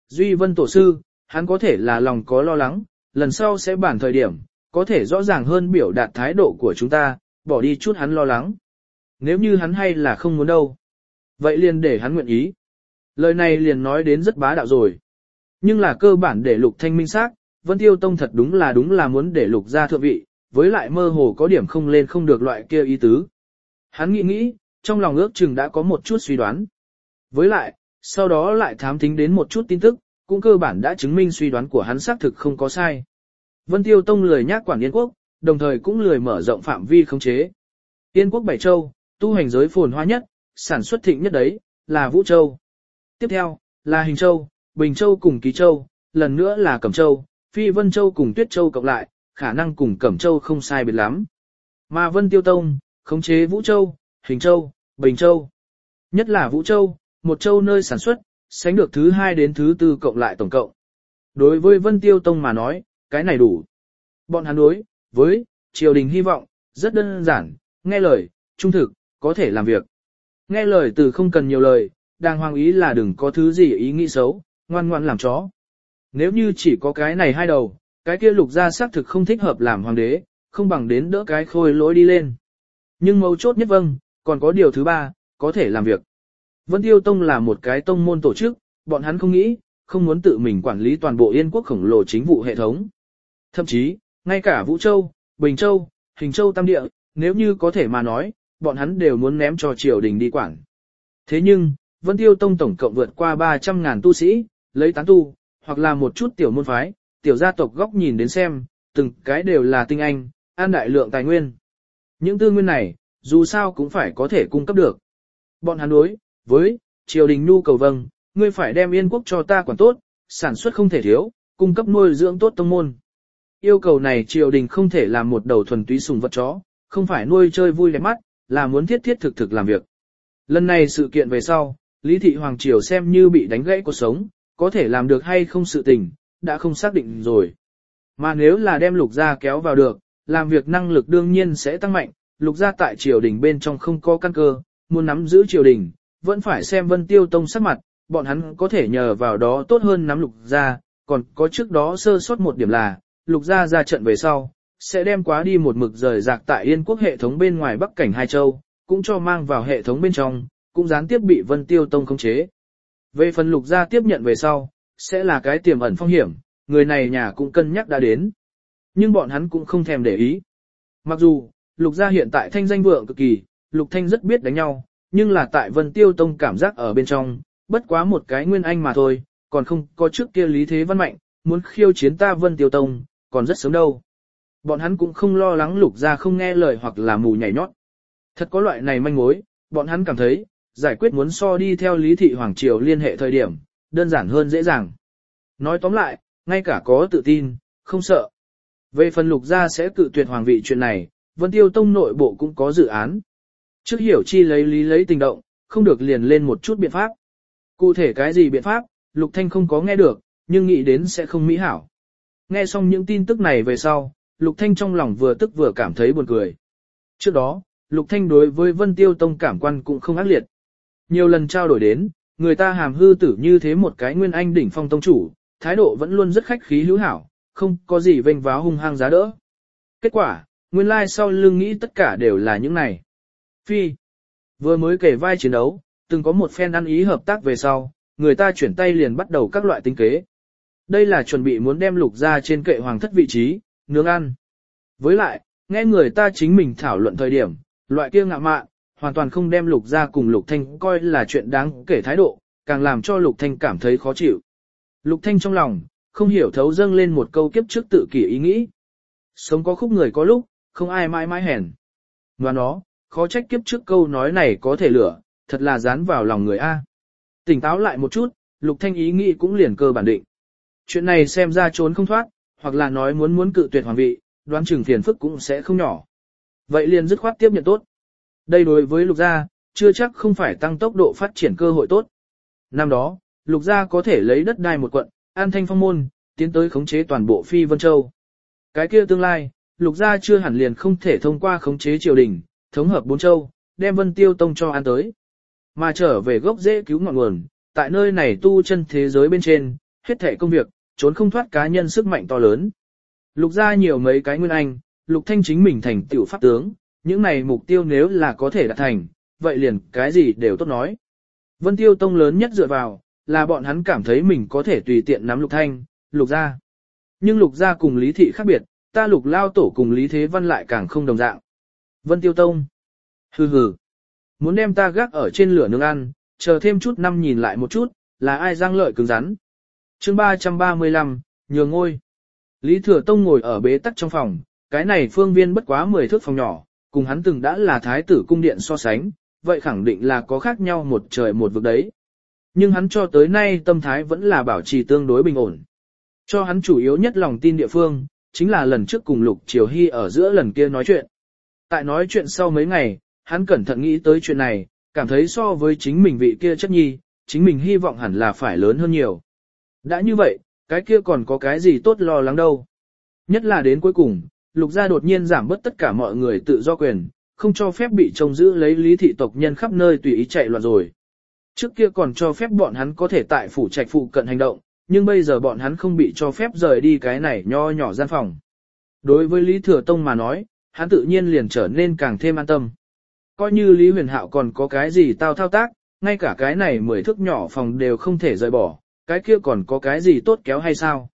Duy Vân Tổ sư, hắn có thể là lòng có lo lắng, lần sau sẽ bản thời điểm, có thể rõ ràng hơn biểu đạt thái độ của chúng ta, bỏ đi chút hắn lo lắng. Nếu như hắn hay là không muốn đâu. Vậy liền để hắn nguyện ý. Lời này liền nói đến rất bá đạo rồi. Nhưng là cơ bản để lục thanh minh xác, Vân Tiêu Tông thật đúng là đúng là muốn để lục ra thượng vị, với lại mơ hồ có điểm không lên không được loại kia ý tứ. Hắn nghĩ nghĩ, trong lòng ước chừng đã có một chút suy đoán. Với lại, sau đó lại thám thính đến một chút tin tức, cũng cơ bản đã chứng minh suy đoán của hắn xác thực không có sai. Vân Tiêu Tông lười nhác quản Yên Quốc, đồng thời cũng lười mở rộng phạm vi khống chế. Yên Quốc Bảy Châu, tu hành giới phồn hoa nhất, sản xuất thịnh nhất đấy, là Vũ Châu. Tiếp theo, là Hình Châu, Bình Châu cùng Ký Châu, lần nữa là Cẩm Châu, Phi Vân Châu cùng Tuyết Châu cộng lại, khả năng cùng Cẩm Châu không sai biệt lắm. Mà Vân Tiêu Tông, khống chế Vũ Châu, Hình Châu, Bình Châu. Nhất là Vũ Châu, một châu nơi sản xuất, sánh được thứ hai đến thứ tư cộng lại tổng cộng. Đối với Vân Tiêu Tông mà nói, cái này đủ. Bọn hắn đối, với, triều đình hy vọng, rất đơn giản, nghe lời, trung thực, có thể làm việc. Nghe lời từ không cần nhiều lời, đàng hoàng ý là đừng có thứ gì ý nghĩ xấu, ngoan ngoan làm chó. Nếu như chỉ có cái này hai đầu, cái kia lục gia xác thực không thích hợp làm hoàng đế, không bằng đến đỡ cái khôi lỗi đi lên. Nhưng mấu chốt nhất vâng, còn có điều thứ ba, có thể làm việc. Vân Tiêu Tông là một cái tông môn tổ chức, bọn hắn không nghĩ, không muốn tự mình quản lý toàn bộ Yên quốc khổng lồ chính vụ hệ thống. Thậm chí, ngay cả Vũ Châu, Bình Châu, Hình Châu Tam Địa, nếu như có thể mà nói, bọn hắn đều muốn ném cho triều đình đi quản. Thế nhưng, Vân Tiêu Tông tổng cộng vượt qua 300.000 tu sĩ, lấy tán tu, hoặc là một chút tiểu môn phái, tiểu gia tộc góc nhìn đến xem, từng cái đều là tinh anh, an đại lượng tài nguyên. Những tư nguyên này, dù sao cũng phải có thể cung cấp được. Bọn hắn đối, với, triều đình nhu cầu vâng, ngươi phải đem yên quốc cho ta quản tốt, sản xuất không thể thiếu, cung cấp nuôi dưỡng tốt tông môn. Yêu cầu này triều đình không thể làm một đầu thuần túy sùng vật chó, không phải nuôi chơi vui đẹp mắt, là muốn thiết thiết thực thực làm việc. Lần này sự kiện về sau, Lý Thị Hoàng Triều xem như bị đánh gãy cuộc sống, có thể làm được hay không sự tình, đã không xác định rồi. Mà nếu là đem lục gia kéo vào được, làm việc năng lực đương nhiên sẽ tăng mạnh, lục gia tại triều đình bên trong không có căn cơ, muốn nắm giữ triều đình, vẫn phải xem vân tiêu tông sắc mặt, bọn hắn có thể nhờ vào đó tốt hơn nắm lục gia, còn có trước đó sơ sót một điểm là, lục gia ra trận về sau, sẽ đem quá đi một mực rời rạc tại Yên quốc hệ thống bên ngoài Bắc cảnh hai châu, cũng cho mang vào hệ thống bên trong, cũng gián tiếp bị Vân Tiêu Tông khống chế. Về phần lục gia tiếp nhận về sau, sẽ là cái tiềm ẩn phong hiểm, người này nhà cũng cân nhắc đã đến. Nhưng bọn hắn cũng không thèm để ý. Mặc dù, lục gia hiện tại thanh danh vượng cực kỳ, lục thanh rất biết đánh nhau, nhưng là tại Vân Tiêu Tông cảm giác ở bên trong, bất quá một cái nguyên anh mà thôi, còn không có trước kia lý thế văn mạnh, muốn khiêu chiến ta Vân Tiêu Tông, còn rất sớm đâu. Bọn hắn cũng không lo lắng lục gia không nghe lời hoặc là mù nhảy nhót. Thật có loại này manh mối, bọn hắn cảm thấy, giải quyết muốn so đi theo lý thị Hoàng Triều liên hệ thời điểm, đơn giản hơn dễ dàng. Nói tóm lại, ngay cả có tự tin, không sợ. Về phần lục gia sẽ cự tuyệt hoàng vị chuyện này, Vân Tiêu Tông nội bộ cũng có dự án. Trước hiểu chi lấy lý lấy tình động, không được liền lên một chút biện pháp. Cụ thể cái gì biện pháp, Lục Thanh không có nghe được, nhưng nghĩ đến sẽ không mỹ hảo. Nghe xong những tin tức này về sau, Lục Thanh trong lòng vừa tức vừa cảm thấy buồn cười. Trước đó, Lục Thanh đối với Vân Tiêu Tông cảm quan cũng không ác liệt. Nhiều lần trao đổi đến, người ta hàm hư tử như thế một cái nguyên anh đỉnh phong tông chủ, thái độ vẫn luôn rất khách khí hữu hảo, không có gì vênh váo hung hăng giá đỡ. Kết quả, nguyên lai like sau lưng nghĩ tất cả đều là những này. Phi, vừa mới kể vai chiến đấu, từng có một phen ăn ý hợp tác về sau, người ta chuyển tay liền bắt đầu các loại tính kế. Đây là chuẩn bị muốn đem lục ra trên kệ hoàng thất vị trí, nướng ăn. Với lại, nghe người ta chính mình thảo luận thời điểm, loại kia ngạ mạn, hoàn toàn không đem lục ra cùng lục thanh coi là chuyện đáng kể thái độ, càng làm cho lục thanh cảm thấy khó chịu. Lục thanh trong lòng, không hiểu thấu dâng lên một câu kiếp trước tự kỷ ý nghĩ. Sống có khúc người có lúc, không ai mãi mãi hèn. Và nó, khó trách kiếp trước câu nói này có thể lửa, thật là dán vào lòng người A. Tỉnh táo lại một chút, lục thanh ý nghĩ cũng liền cơ bản định. Chuyện này xem ra trốn không thoát, hoặc là nói muốn muốn cự tuyệt hoàng vị, đoán chừng phiền phức cũng sẽ không nhỏ. Vậy liền dứt khoát tiếp nhận tốt. Đây đối với lục gia, chưa chắc không phải tăng tốc độ phát triển cơ hội tốt. năm đó, lục gia có thể lấy đất đai một quận, an thanh phong môn, tiến tới khống chế toàn bộ phi vân châu. Cái kia tương lai, lục gia chưa hẳn liền không thể thông qua khống chế triều đình, thống hợp bốn châu, đem vân tiêu tông cho an tới. Mà trở về gốc dễ cứu ngọn nguồn, tại nơi này tu chân thế giới bên trên, hết thể công việc, trốn không thoát cá nhân sức mạnh to lớn. Lục gia nhiều mấy cái nguyên anh, lục thanh chính mình thành tiểu pháp tướng, những này mục tiêu nếu là có thể đạt thành, vậy liền cái gì đều tốt nói. Vân tiêu tông lớn nhất dựa vào, là bọn hắn cảm thấy mình có thể tùy tiện nắm lục thanh, lục gia. Nhưng lục gia cùng lý thị khác biệt, ta lục lao tổ cùng lý thế văn lại càng không đồng dạng. Vân tiêu tông. Hừ hừ. Muốn đem ta gác ở trên lửa nướng ăn, chờ thêm chút năm nhìn lại một chút, là ai giang lợi cứng rắn. chương 335, nhường ngôi. Lý Thừa Tông ngồi ở bế tắc trong phòng, cái này phương viên bất quá 10 thước phòng nhỏ, cùng hắn từng đã là thái tử cung điện so sánh, vậy khẳng định là có khác nhau một trời một vực đấy. Nhưng hắn cho tới nay tâm thái vẫn là bảo trì tương đối bình ổn. Cho hắn chủ yếu nhất lòng tin địa phương, chính là lần trước cùng Lục Triều Hy ở giữa lần kia nói chuyện. Tại nói chuyện sau mấy ngày, hắn cẩn thận nghĩ tới chuyện này, cảm thấy so với chính mình vị kia chất nhi, chính mình hy vọng hẳn là phải lớn hơn nhiều. Đã như vậy, cái kia còn có cái gì tốt lo lắng đâu. Nhất là đến cuối cùng, lục gia đột nhiên giảm bớt tất cả mọi người tự do quyền, không cho phép bị trông giữ lấy lý thị tộc nhân khắp nơi tùy ý chạy loạn rồi. Trước kia còn cho phép bọn hắn có thể tại phủ trạch phụ cận hành động, nhưng bây giờ bọn hắn không bị cho phép rời đi cái này nho nhỏ gian phòng. Đối với Lý Thừa Tông mà nói, hắn tự nhiên liền trở nên càng thêm an tâm. Coi như Lý Huyền Hạo còn có cái gì tao thao tác, ngay cả cái này mười thước nhỏ phòng đều không thể rời bỏ, cái kia còn có cái gì tốt kéo hay sao?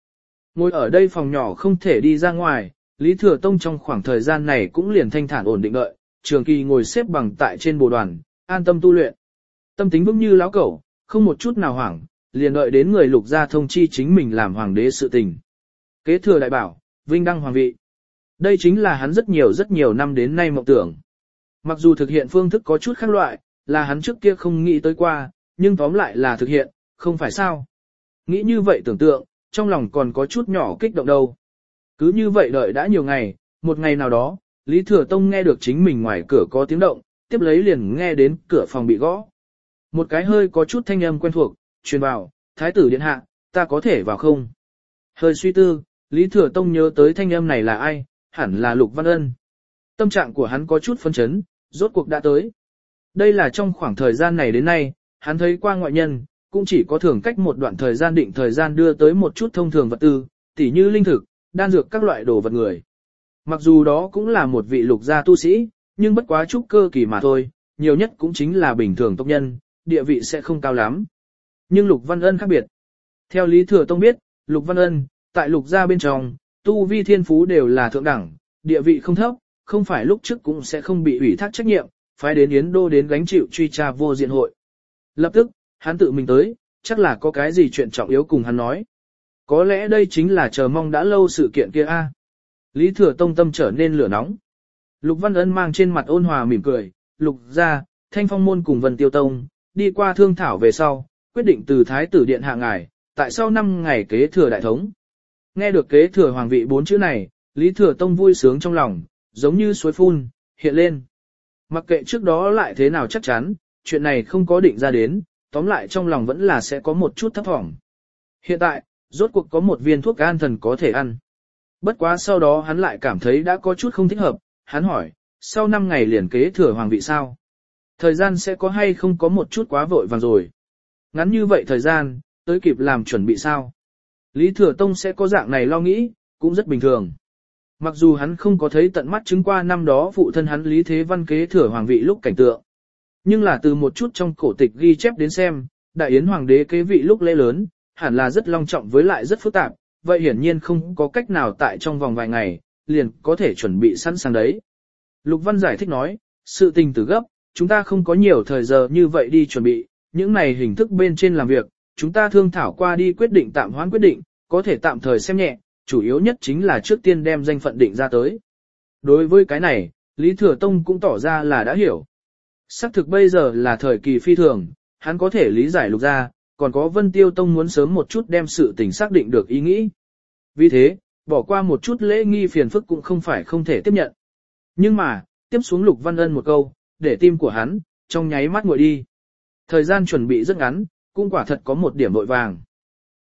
Ngồi ở đây phòng nhỏ không thể đi ra ngoài, Lý Thừa Tông trong khoảng thời gian này cũng liền thanh thản ổn định đợi, trường kỳ ngồi xếp bằng tại trên bồ đoàn, an tâm tu luyện. Tâm tính vững như lão cẩu, không một chút nào hoảng, liền đợi đến người lục gia thông chi chính mình làm hoàng đế sự tình. Kế thừa đại bảo, vinh đăng hoàng vị. Đây chính là hắn rất nhiều rất nhiều năm đến nay mộng tưởng. Mặc dù thực hiện phương thức có chút khác loại, là hắn trước kia không nghĩ tới qua, nhưng tóm lại là thực hiện, không phải sao. Nghĩ như vậy tưởng tượng, trong lòng còn có chút nhỏ kích động đâu. Cứ như vậy đợi đã nhiều ngày, một ngày nào đó, Lý Thừa Tông nghe được chính mình ngoài cửa có tiếng động, tiếp lấy liền nghe đến cửa phòng bị gõ. Một cái hơi có chút thanh âm quen thuộc, truyền vào, thái tử điện hạ, ta có thể vào không? Hơi suy tư, Lý Thừa Tông nhớ tới thanh âm này là ai, hẳn là Lục Văn Ân. Tâm trạng của hắn có chút phân chấn, rốt cuộc đã tới. Đây là trong khoảng thời gian này đến nay, hắn thấy qua ngoại nhân, cũng chỉ có thường cách một đoạn thời gian định thời gian đưa tới một chút thông thường vật tư, tỉ như linh thực, đan dược các loại đồ vật người. Mặc dù đó cũng là một vị lục gia tu sĩ, nhưng bất quá chút cơ kỳ mà thôi, nhiều nhất cũng chính là bình thường tộc nhân, địa vị sẽ không cao lắm. Nhưng Lục Văn Ân khác biệt. Theo Lý Thừa Tông biết, Lục Văn Ân, tại Lục gia bên trong, tu vi thiên phú đều là thượng đẳng, địa vị không thấp, không phải lúc trước cũng sẽ không bị ủy thác trách nhiệm, phải đến Yến Đô đến gánh chịu truy tra vô diện hội. Lập tức, hắn tự mình tới, chắc là có cái gì chuyện trọng yếu cùng hắn nói. Có lẽ đây chính là chờ mong đã lâu sự kiện kia a. Lý Thừa Tông tâm trở nên lửa nóng. Lục Văn Ân mang trên mặt ôn hòa mỉm cười, Lục ra, Thanh Phong Môn cùng Vân Tiêu Tông, đi qua thương thảo về sau, quyết định từ Thái tử Điện hạ ngài, tại sau 5 ngày kế thừa đại thống. Nghe được kế thừa hoàng vị bốn chữ này, Lý Thừa Tông vui sướng trong lòng, giống như suối phun, hiện lên. Mặc kệ trước đó lại thế nào chắc chắn, chuyện này không có định ra đến, tóm lại trong lòng vẫn là sẽ có một chút thấp thỏm. Hiện tại, rốt cuộc có một viên thuốc an thần có thể ăn. Bất quá sau đó hắn lại cảm thấy đã có chút không thích hợp, hắn hỏi, sau 5 ngày liền kế thừa hoàng vị sao? Thời gian sẽ có hay không có một chút quá vội vàng rồi. Ngắn như vậy thời gian, tới kịp làm chuẩn bị sao? Lý Thừa Tông sẽ có dạng này lo nghĩ, cũng rất bình thường. Mặc dù hắn không có thấy tận mắt chứng qua năm đó phụ thân hắn Lý Thế Văn kế thừa hoàng vị lúc cảnh tượng. Nhưng là từ một chút trong cổ tịch ghi chép đến xem, đại yến hoàng đế kế vị lúc lễ lớn, hẳn là rất long trọng với lại rất phức tạp, vậy hiển nhiên không có cách nào tại trong vòng vài ngày, liền có thể chuẩn bị sẵn sàng đấy. Lục Văn giải thích nói, sự tình từ gấp, chúng ta không có nhiều thời giờ như vậy đi chuẩn bị, những này hình thức bên trên làm việc, chúng ta thương thảo qua đi quyết định tạm hoãn quyết định, có thể tạm thời xem nhẹ, chủ yếu nhất chính là trước tiên đem danh phận định ra tới. Đối với cái này, Lý Thừa Tông cũng tỏ ra là đã hiểu. Sắc thực bây giờ là thời kỳ phi thường, hắn có thể lý giải lục ra, còn có Vân Tiêu Tông muốn sớm một chút đem sự tình xác định được ý nghĩ. Vì thế, bỏ qua một chút lễ nghi phiền phức cũng không phải không thể tiếp nhận. Nhưng mà, tiếp xuống Lục Văn Ân một câu, để tim của hắn, trong nháy mắt nguội đi. Thời gian chuẩn bị rất ngắn, cũng quả thật có một điểm vội vàng.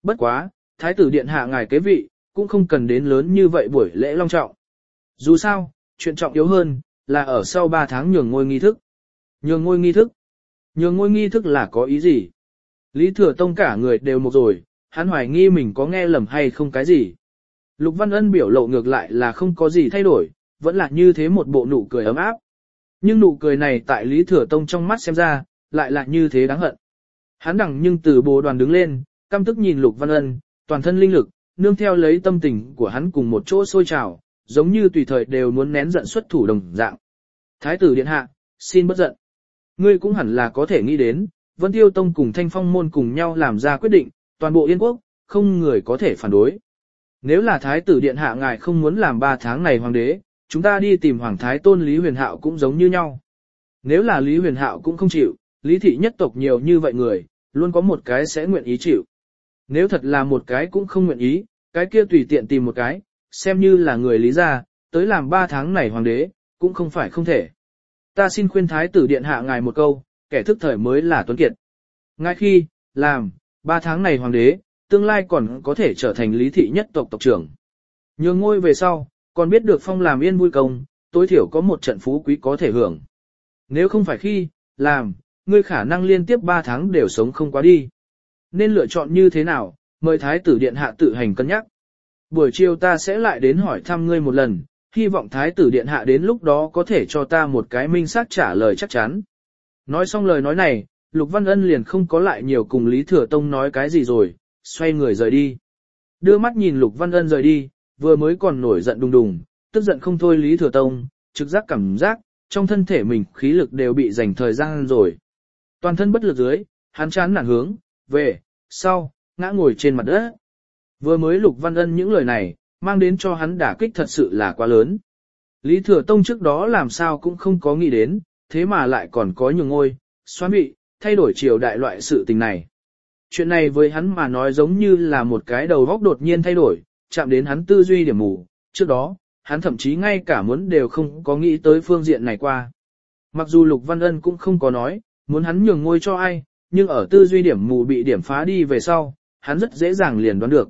Bất quá, thái tử điện hạ ngài kế vị, cũng không cần đến lớn như vậy buổi lễ long trọng. Dù sao, chuyện trọng yếu hơn, là ở sau 3 tháng nhường ngôi nghi thức. Nhường ngôi nghi thức? Nhường ngôi nghi thức là có ý gì? Lý Thừa Tông cả người đều một rồi, hắn hoài nghi mình có nghe lầm hay không cái gì. Lục Văn Ân biểu lộ ngược lại là không có gì thay đổi, vẫn là như thế một bộ nụ cười ấm áp. Nhưng nụ cười này tại Lý Thừa Tông trong mắt xem ra, lại là như thế đáng hận. Hắn đằng nhưng từ bồ đoàn đứng lên, căm tức nhìn Lục Văn Ân, toàn thân linh lực, nương theo lấy tâm tình của hắn cùng một chỗ sôi trào, giống như tùy thời đều muốn nén giận xuất thủ đồng dạng. Thái tử điện hạ, xin bất giận. Ngươi cũng hẳn là có thể nghĩ đến, Vân Tiêu Tông cùng Thanh Phong môn cùng nhau làm ra quyết định, toàn bộ Yên quốc, không người có thể phản đối. Nếu là thái tử điện hạ ngài không muốn làm ba tháng này hoàng đế, chúng ta đi tìm hoàng thái tôn Lý Huyền Hạo cũng giống như nhau. Nếu là Lý Huyền Hạo cũng không chịu, Lý thị nhất tộc nhiều như vậy người, luôn có một cái sẽ nguyện ý chịu. Nếu thật là một cái cũng không nguyện ý, cái kia tùy tiện tìm một cái, xem như là người lý gia, tới làm ba tháng này hoàng đế, cũng không phải không thể. Ta xin khuyên thái tử điện hạ ngài một câu, kẻ thức thời mới là tuấn kiệt. Ngay khi, làm, ba tháng này hoàng đế, tương lai còn có thể trở thành lý thị nhất tộc tộc trưởng. Nhường ngôi về sau, còn biết được phong làm yên vui công, tối thiểu có một trận phú quý có thể hưởng. Nếu không phải khi, làm, ngươi khả năng liên tiếp 3 tháng đều sống không quá đi. Nên lựa chọn như thế nào, mời thái tử điện hạ tự hành cân nhắc. Buổi chiều ta sẽ lại đến hỏi thăm ngươi một lần, hy vọng thái tử điện hạ đến lúc đó có thể cho ta một cái minh xác trả lời chắc chắn. Nói xong lời nói này, Lục Văn Ân liền không có lại nhiều cùng Lý Thừa Tông nói cái gì rồi, xoay người rời đi. Đưa mắt nhìn Lục Văn Ân rời đi, vừa mới còn nổi giận đùng đùng, tức giận không thôi Lý Thừa Tông, trực giác cảm giác, trong thân thể mình khí lực đều bị dành thời gian rồi. Toàn thân bất lực dưới, hắn chán nản hướng, về, sau, ngã ngồi trên mặt đất. Vừa mới Lục Văn Ân những lời này, mang đến cho hắn đả kích thật sự là quá lớn. Lý Thừa Tông trước đó làm sao cũng không có nghĩ đến, thế mà lại còn có nhiều ngôi, xoan bị, thay đổi chiều đại loại sự tình này. Chuyện này với hắn mà nói giống như là một cái đầu góc đột nhiên thay đổi, chạm đến hắn tư duy điểm mù, trước đó, hắn thậm chí ngay cả muốn đều không có nghĩ tới phương diện này qua. Mặc dù Lục Văn Ân cũng không có nói, muốn hắn nhường ngôi cho ai, nhưng ở tư duy điểm mù bị điểm phá đi về sau, hắn rất dễ dàng liền đoán được.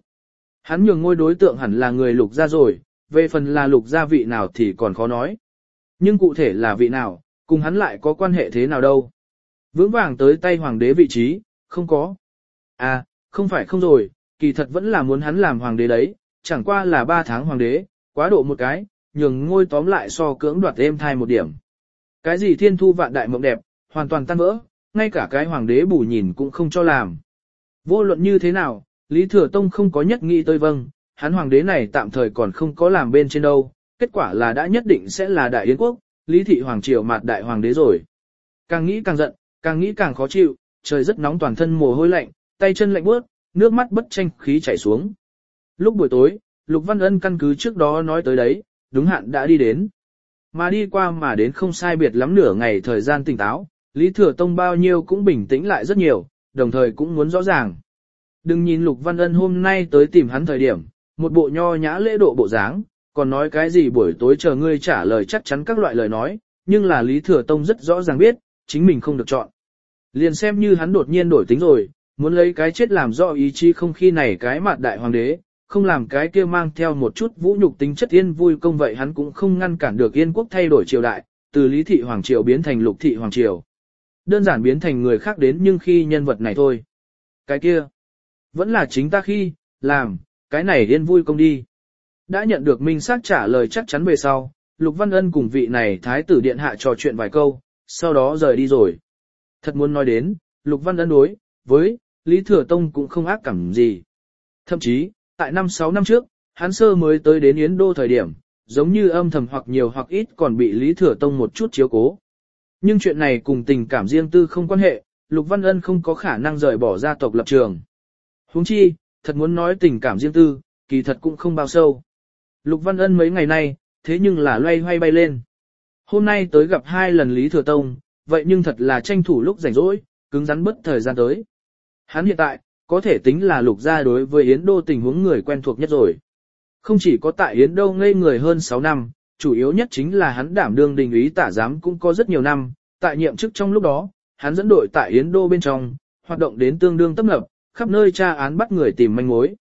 Hắn nhường ngôi đối tượng hẳn là người lục gia rồi, về phần là lục gia vị nào thì còn khó nói. Nhưng cụ thể là vị nào, cùng hắn lại có quan hệ thế nào đâu. Vững vàng tới tay hoàng đế vị trí, không có. À, không phải không rồi, kỳ thật vẫn là muốn hắn làm hoàng đế đấy, chẳng qua là ba tháng hoàng đế, quá độ một cái, nhường ngôi tóm lại so cưỡng đoạt êm thai một điểm. Cái gì thiên thu vạn đại mộng đẹp, hoàn toàn tan vỡ, ngay cả cái hoàng đế bù nhìn cũng không cho làm. Vô luận như thế nào, Lý Thừa Tông không có nhất nghĩ tới vâng, hắn hoàng đế này tạm thời còn không có làm bên trên đâu, kết quả là đã nhất định sẽ là đại yến quốc, Lý Thị Hoàng Triều mạt đại hoàng đế rồi. Càng nghĩ càng giận, càng nghĩ càng khó chịu, trời rất nóng toàn thân mồ hôi lạnh, tay chân lạnh bước, nước mắt bất tranh khí chảy xuống. Lúc buổi tối, Lục Văn Ân căn cứ trước đó nói tới đấy, đúng hạn đã đi đến. Mà đi qua mà đến không sai biệt lắm nửa ngày thời gian tỉnh táo, Lý Thừa Tông bao nhiêu cũng bình tĩnh lại rất nhiều, đồng thời cũng muốn rõ ràng. Đừng nhìn Lục Văn Ân hôm nay tới tìm hắn thời điểm, một bộ nho nhã lễ độ bộ dáng, còn nói cái gì buổi tối chờ ngươi trả lời chắc chắn các loại lời nói, nhưng là Lý Thừa Tông rất rõ ràng biết, chính mình không được chọn. Liền xem như hắn đột nhiên đổi tính rồi, muốn lấy cái chết làm rõ ý chí không khi này cái mặt đại hoàng đế, không làm cái kia mang theo một chút vũ nhục tính chất yên vui công vậy hắn cũng không ngăn cản được yên quốc thay đổi triều đại, từ lý thị hoàng triều biến thành lục thị hoàng triều. Đơn giản biến thành người khác đến nhưng khi nhân vật này thôi. Cái kia, vẫn là chính ta khi, làm, cái này yên vui công đi. Đã nhận được minh xác trả lời chắc chắn về sau, Lục Văn Ân cùng vị này thái tử điện hạ trò chuyện vài câu, sau đó rời đi rồi. Thật muốn nói đến, Lục Văn Ân đối, với, Lý Thừa Tông cũng không ác cảm gì. Thậm chí, tại năm 6 năm trước, hắn sơ mới tới đến Yến Đô thời điểm, giống như âm thầm hoặc nhiều hoặc ít còn bị Lý Thừa Tông một chút chiếu cố. Nhưng chuyện này cùng tình cảm riêng tư không quan hệ, Lục Văn Ân không có khả năng rời bỏ gia tộc lập trường. Huống chi, thật muốn nói tình cảm riêng tư, kỳ thật cũng không bao sâu. Lục Văn Ân mấy ngày nay, thế nhưng là loay hoay bay lên. Hôm nay tới gặp hai lần Lý Thừa Tông, vậy nhưng thật là tranh thủ lúc rảnh rỗi, cứng rắn bất thời gian tới. Hắn hiện tại, có thể tính là lục gia đối với Yến Đô tình huống người quen thuộc nhất rồi. Không chỉ có tại Yến Đô ngây người hơn 6 năm, chủ yếu nhất chính là hắn đảm đương đình ý tả giám cũng có rất nhiều năm, tại nhiệm chức trong lúc đó, hắn dẫn đội tại Yến Đô bên trong, hoạt động đến tương đương tấp nập, khắp nơi tra án bắt người tìm manh mối.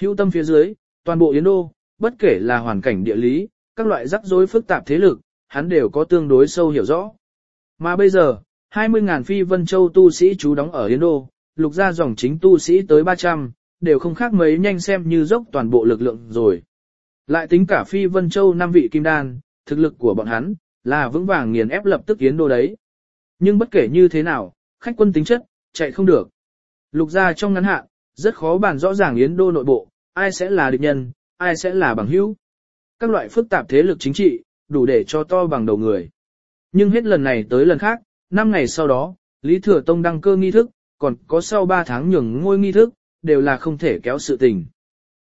Hưu tâm phía dưới, toàn bộ Yến Đô, bất kể là hoàn cảnh địa lý, các loại rắc rối phức tạp thế lực, hắn đều có tương đối sâu hiểu rõ. Mà bây giờ, 20.000 phi vân châu tu sĩ trú đóng ở Yến Đô, lục ra dòng chính tu sĩ tới 300, đều không khác mấy nhanh xem như dốc toàn bộ lực lượng rồi. Lại tính cả phi vân châu năm vị kim đan, thực lực của bọn hắn, là vững vàng nghiền ép lập tức Yến Đô đấy. Nhưng bất kể như thế nào, khách quân tính chất, chạy không được. Lục ra trong ngắn hạn, rất khó bàn rõ ràng Yến Đô nội bộ, ai sẽ là địch nhân, ai sẽ là bằng hữu. Các loại phức tạp thế lực chính trị, đủ để cho to bằng đầu người. Nhưng hết lần này tới lần khác, năm ngày sau đó, Lý Thừa Tông đăng cơ nghi thức, còn có sau 3 tháng nhường ngôi nghi thức, đều là không thể kéo sự tình.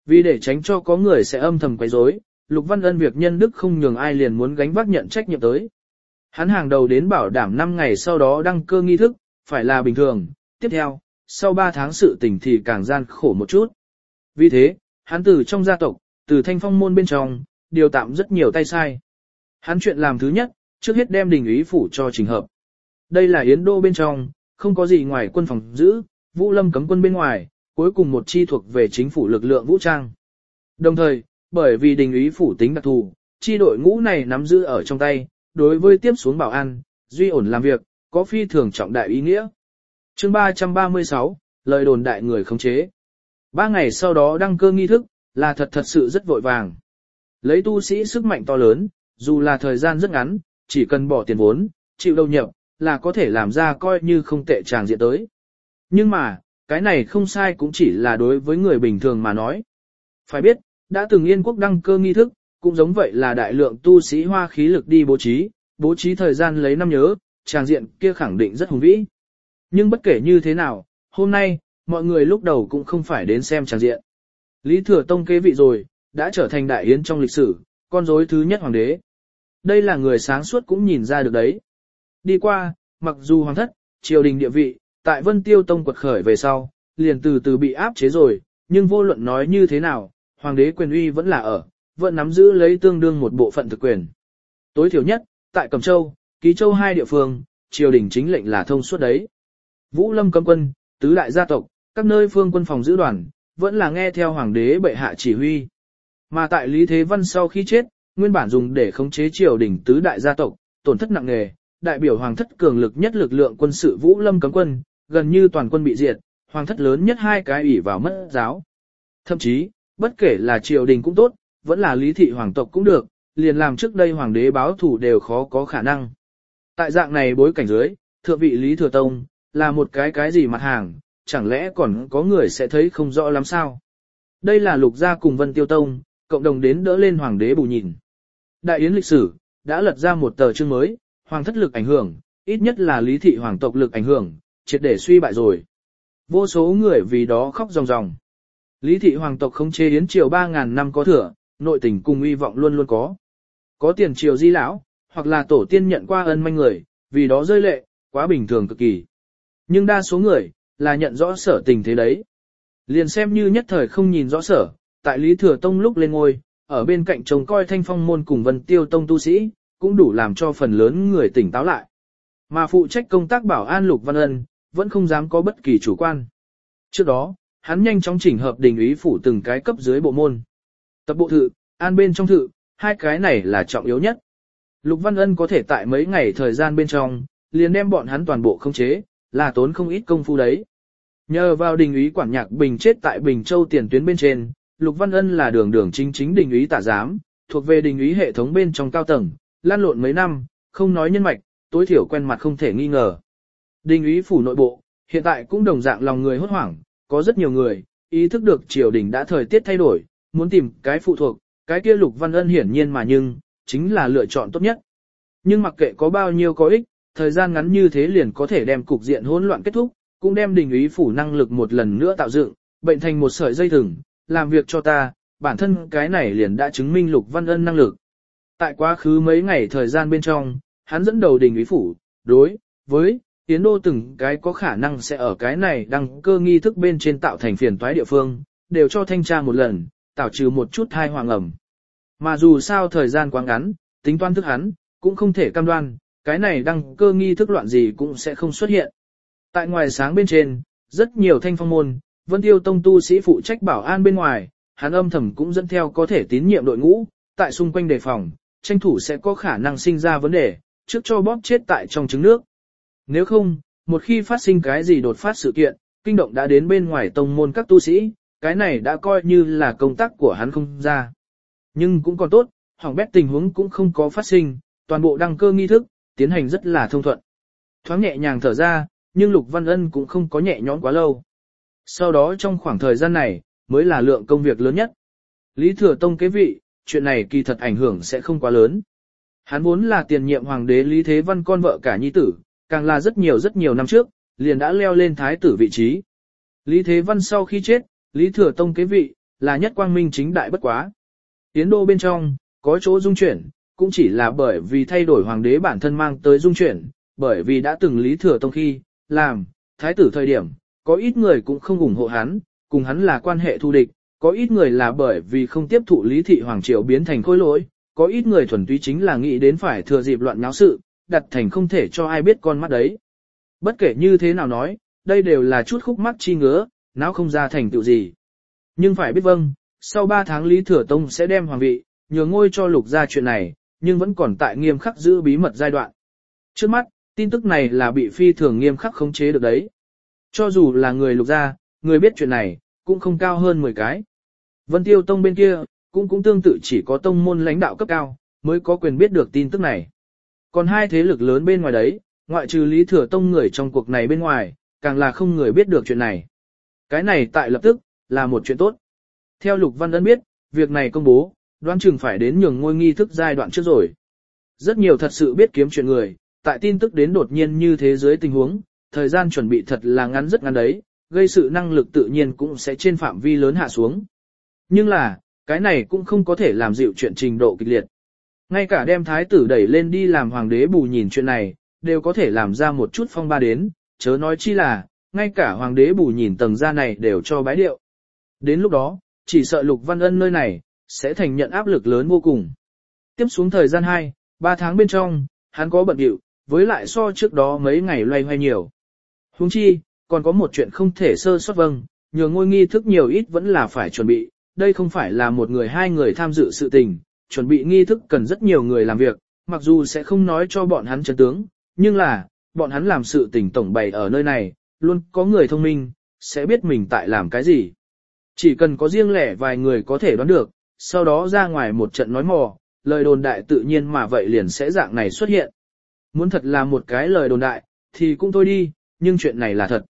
Vì để tránh cho có người sẽ âm thầm quấy rối, Lục Văn Ân việc nhân đức không nhường ai liền muốn gánh vác nhận trách nhiệm tới. Hắn hàng đầu đến bảo đảm 5 ngày sau đó đăng cơ nghi thức, phải là bình thường, tiếp theo, sau 3 tháng sự tình thì càng gian khổ một chút. Vì thế, hắn từ trong gia tộc, từ thanh phong môn bên trong, điều tạm rất nhiều tay sai. Hắn chuyện làm thứ nhất, trước hết đem đình ý phủ cho trình hợp. Đây là Yến Đô bên trong, không có gì ngoài quân phòng giữ, Vũ Lâm cấm quân bên ngoài, cuối cùng một chi thuộc về chính phủ lực lượng vũ trang. Đồng thời, bởi vì đình ý phủ tính đặc thù, chi đội ngũ này nắm giữ ở trong tay, đối với tiếp xuống bảo an, duy ổn làm việc, có phi thường trọng đại ý nghĩa. Chương 336, lời đồn đại người khống chế. Ba ngày sau đó đăng cơ nghi thức, là thật thật sự rất vội vàng. Lấy tu sĩ sức mạnh to lớn, dù là thời gian rất ngắn, chỉ cần bỏ tiền vốn, chịu đầu nhập, là có thể làm ra coi như không tệ tràng diện tới. Nhưng mà, cái này không sai cũng chỉ là đối với người bình thường mà nói. Phải biết, đã từng yên quốc đăng cơ nghi thức, cũng giống vậy là đại lượng tu sĩ hoa khí lực đi bố trí, bố trí thời gian lấy năm nhớ, tràng diện kia khẳng định rất hùng vĩ. Nhưng bất kể như thế nào, hôm nay, mọi người lúc đầu cũng không phải đến xem tràng diện. Lý Thừa Tông kế vị rồi, đã trở thành đại yến trong lịch sử, con rối thứ nhất hoàng đế. Đây là người sáng suốt cũng nhìn ra được đấy. Đi qua, mặc dù hoàng thất, triều đình địa vị, tại Vân Tiêu Tông quật khởi về sau, liền từ từ bị áp chế rồi, nhưng vô luận nói như thế nào, hoàng đế quyền uy vẫn là ở, vẫn nắm giữ lấy tương đương một bộ phận thực quyền. Tối thiểu nhất, tại Cẩm Châu, Ký Châu hai địa phương, triều đình chính lệnh là thông suốt đấy. Vũ Lâm cấm quân, tứ đại gia tộc, các nơi phương quân phòng giữ đoàn, vẫn là nghe theo hoàng đế bệ hạ chỉ huy. Mà tại Lý Thế Văn sau khi chết, nguyên bản dùng để khống chế triều đình tứ đại gia tộc, tổn thất nặng nề, đại biểu hoàng thất cường lực nhất lực lượng quân sự Vũ Lâm cấm quân, gần như toàn quân bị diệt, hoàng thất lớn nhất hai cái ủy vào mất giáo. Thậm chí, bất kể là triều đình cũng tốt, vẫn là lý thị hoàng tộc cũng được, liền làm trước đây hoàng đế báo thủ đều khó có khả năng. Tại dạng này bối cảnh dưới, thượng vị Lý Thừa Tông, là một cái cái gì mặt hàng, chẳng lẽ còn có người sẽ thấy không rõ lắm sao? Đây là lục gia cùng Vân Tiêu Tông, cộng đồng đến đỡ lên hoàng đế bù nhìn. Đại yến lịch sử, đã lật ra một tờ chương mới, hoàng thất lực ảnh hưởng, ít nhất là lý thị hoàng tộc lực ảnh hưởng, triệt để suy bại rồi. Vô số người vì đó khóc ròng ròng. Lý thị hoàng tộc không chế yến triều 3.000 năm có thừa, nội tình cùng uy vọng luôn luôn có. Có tiền triều di lão, hoặc là tổ tiên nhận qua ân manh người, vì đó rơi lệ, quá bình thường cực kỳ. Nhưng đa số người, là nhận rõ sở tình thế đấy. Liền xem như nhất thời không nhìn rõ sở, tại Lý Thừa Tông lúc lên ngôi, ở bên cạnh trông coi thanh phong môn cùng vân tiêu tông tu sĩ, cũng đủ làm cho phần lớn người tỉnh táo lại. Mà phụ trách công tác bảo an Lục Văn Ân, vẫn không dám có bất kỳ chủ quan. Trước đó, hắn nhanh chóng chỉnh hợp đình ý phủ từng cái cấp dưới bộ môn. Tập bộ thự, an bên trong thự, hai cái này là trọng yếu nhất. Lục Văn Ân có thể tại mấy ngày thời gian bên trong, liền đem bọn hắn toàn bộ khống chế, là tốn không ít công phu đấy. Nhờ vào đình ý quản nhạc Bình chết tại Bình Châu tiền tuyến bên trên, Lục Văn Ân là đường đường chính chính đình ý tả giám, thuộc về đình ý hệ thống bên trong cao tầng, lan lộn mấy năm, không nói nhân mạch, tối thiểu quen mặt không thể nghi ngờ. Đình ý phủ nội bộ, hiện tại cũng đồng dạng lòng người hốt hoảng, có rất nhiều người, ý thức được triều đình đã thời tiết thay đổi, muốn tìm cái phụ thuộc, cái kia Lục Văn Ân hiển nhiên mà nhưng, chính là lựa chọn tốt nhất. Nhưng mặc kệ có bao nhiêu có ích, thời gian ngắn như thế liền có thể đem cục diện hỗn loạn kết thúc, cũng đem đình ý phủ năng lực một lần nữa tạo dựng, bệnh thành một sợi dây thừng, làm việc cho ta, bản thân cái này liền đã chứng minh Lục Văn Ân năng lực. Tại quá khứ mấy ngày thời gian bên trong, hắn dẫn đầu đình ý phủ, đối, với, tiến đô từng cái có khả năng sẽ ở cái này đăng cơ nghi thức bên trên tạo thành phiền toái địa phương, đều cho thanh tra một lần, tạo trừ một chút thai hoàng ẩm. Mà dù sao thời gian quá ngắn, tính toán thức hắn, cũng không thể cam đoan, cái này đăng cơ nghi thức loạn gì cũng sẽ không xuất hiện. Tại ngoài sáng bên trên, Rất nhiều thanh phong môn, vân tiêu tông tu sĩ phụ trách bảo an bên ngoài, hắn âm thầm cũng dẫn theo có thể tín nhiệm đội ngũ, tại xung quanh đề phòng, tranh thủ sẽ có khả năng sinh ra vấn đề, trước cho bóp chết tại trong trứng nước. Nếu không, một khi phát sinh cái gì đột phát sự kiện, kinh động đã đến bên ngoài tông môn các tu sĩ, cái này đã coi như là công tác của hắn không ra. Nhưng cũng còn tốt, hỏng bét tình huống cũng không có phát sinh, toàn bộ đăng cơ nghi thức, tiến hành rất là thông thuận. Thoáng nhẹ nhàng thở ra, nhưng Lục Văn Ân cũng không có nhẹ nhõm quá lâu. Sau đó trong khoảng thời gian này, mới là lượng công việc lớn nhất. Lý Thừa Tông kế vị, chuyện này kỳ thật ảnh hưởng sẽ không quá lớn. Hắn vốn là tiền nhiệm hoàng đế Lý Thế Văn con vợ cả nhi tử, càng là rất nhiều rất nhiều năm trước, liền đã leo lên thái tử vị trí. Lý Thế Văn sau khi chết, Lý Thừa Tông kế vị, là nhất quang minh chính đại bất quá. Tiến đô bên trong, có chỗ dung chuyển, cũng chỉ là bởi vì thay đổi hoàng đế bản thân mang tới dung chuyển, bởi vì đã từng Lý Thừa Tông khi, làm, thái tử thời điểm, có ít người cũng không ủng hộ hắn, cùng hắn là quan hệ thù địch, có ít người là bởi vì không tiếp thụ Lý Thị Hoàng Triều biến thành khối lỗi, có ít người thuần túy chính là nghĩ đến phải thừa dịp loạn nháo sự, đặt thành không thể cho ai biết con mắt đấy. Bất kể như thế nào nói, đây đều là chút khúc mắc chi ngứa, não không ra thành tựu gì. Nhưng phải biết vâng, sau 3 tháng Lý Thừa Tông sẽ đem hoàng vị, nhường ngôi cho lục ra chuyện này, nhưng vẫn còn tại nghiêm khắc giữ bí mật giai đoạn. Trước mắt, tin tức này là bị phi thường nghiêm khắc khống chế được đấy. Cho dù là người lục gia, người biết chuyện này, cũng không cao hơn 10 cái. Vân Tiêu Tông bên kia, cũng cũng tương tự chỉ có tông môn lãnh đạo cấp cao, mới có quyền biết được tin tức này. Còn hai thế lực lớn bên ngoài đấy, ngoại trừ Lý Thừa Tông người trong cuộc này bên ngoài, càng là không người biết được chuyện này. Cái này tại lập tức, là một chuyện tốt. Theo Lục Văn Ân biết, việc này công bố, đoán chừng phải đến nhường ngôi nghi thức giai đoạn trước rồi. Rất nhiều thật sự biết kiếm chuyện người, tại tin tức đến đột nhiên như thế giới tình huống, thời gian chuẩn bị thật là ngắn rất ngắn đấy, gây sự năng lực tự nhiên cũng sẽ trên phạm vi lớn hạ xuống. Nhưng là, cái này cũng không có thể làm dịu chuyện trình độ kịch liệt. Ngay cả đem thái tử đẩy lên đi làm hoàng đế bù nhìn chuyện này, đều có thể làm ra một chút phong ba đến, chớ nói chi là, ngay cả hoàng đế bù nhìn tầng ra này đều cho bái điệu. Đến lúc đó, chỉ sợ lục văn ân nơi này, sẽ thành nhận áp lực lớn vô cùng. Tiếp xuống thời gian 2, 3 tháng bên trong, hắn có bận điệu, với lại so trước đó mấy ngày loay hoay nhiều. Huống chi, còn có một chuyện không thể sơ sót vâng, nhờ ngôi nghi thức nhiều ít vẫn là phải chuẩn bị, đây không phải là một người hai người tham dự sự tình, chuẩn bị nghi thức cần rất nhiều người làm việc, mặc dù sẽ không nói cho bọn hắn chân tướng, nhưng là, bọn hắn làm sự tình tổng bày ở nơi này, luôn có người thông minh, sẽ biết mình tại làm cái gì. Chỉ cần có riêng lẻ vài người có thể đoán được, sau đó ra ngoài một trận nói mò, lời đồn đại tự nhiên mà vậy liền sẽ dạng này xuất hiện. Muốn thật là một cái lời đồn đại, thì cũng thôi đi, nhưng chuyện này là thật.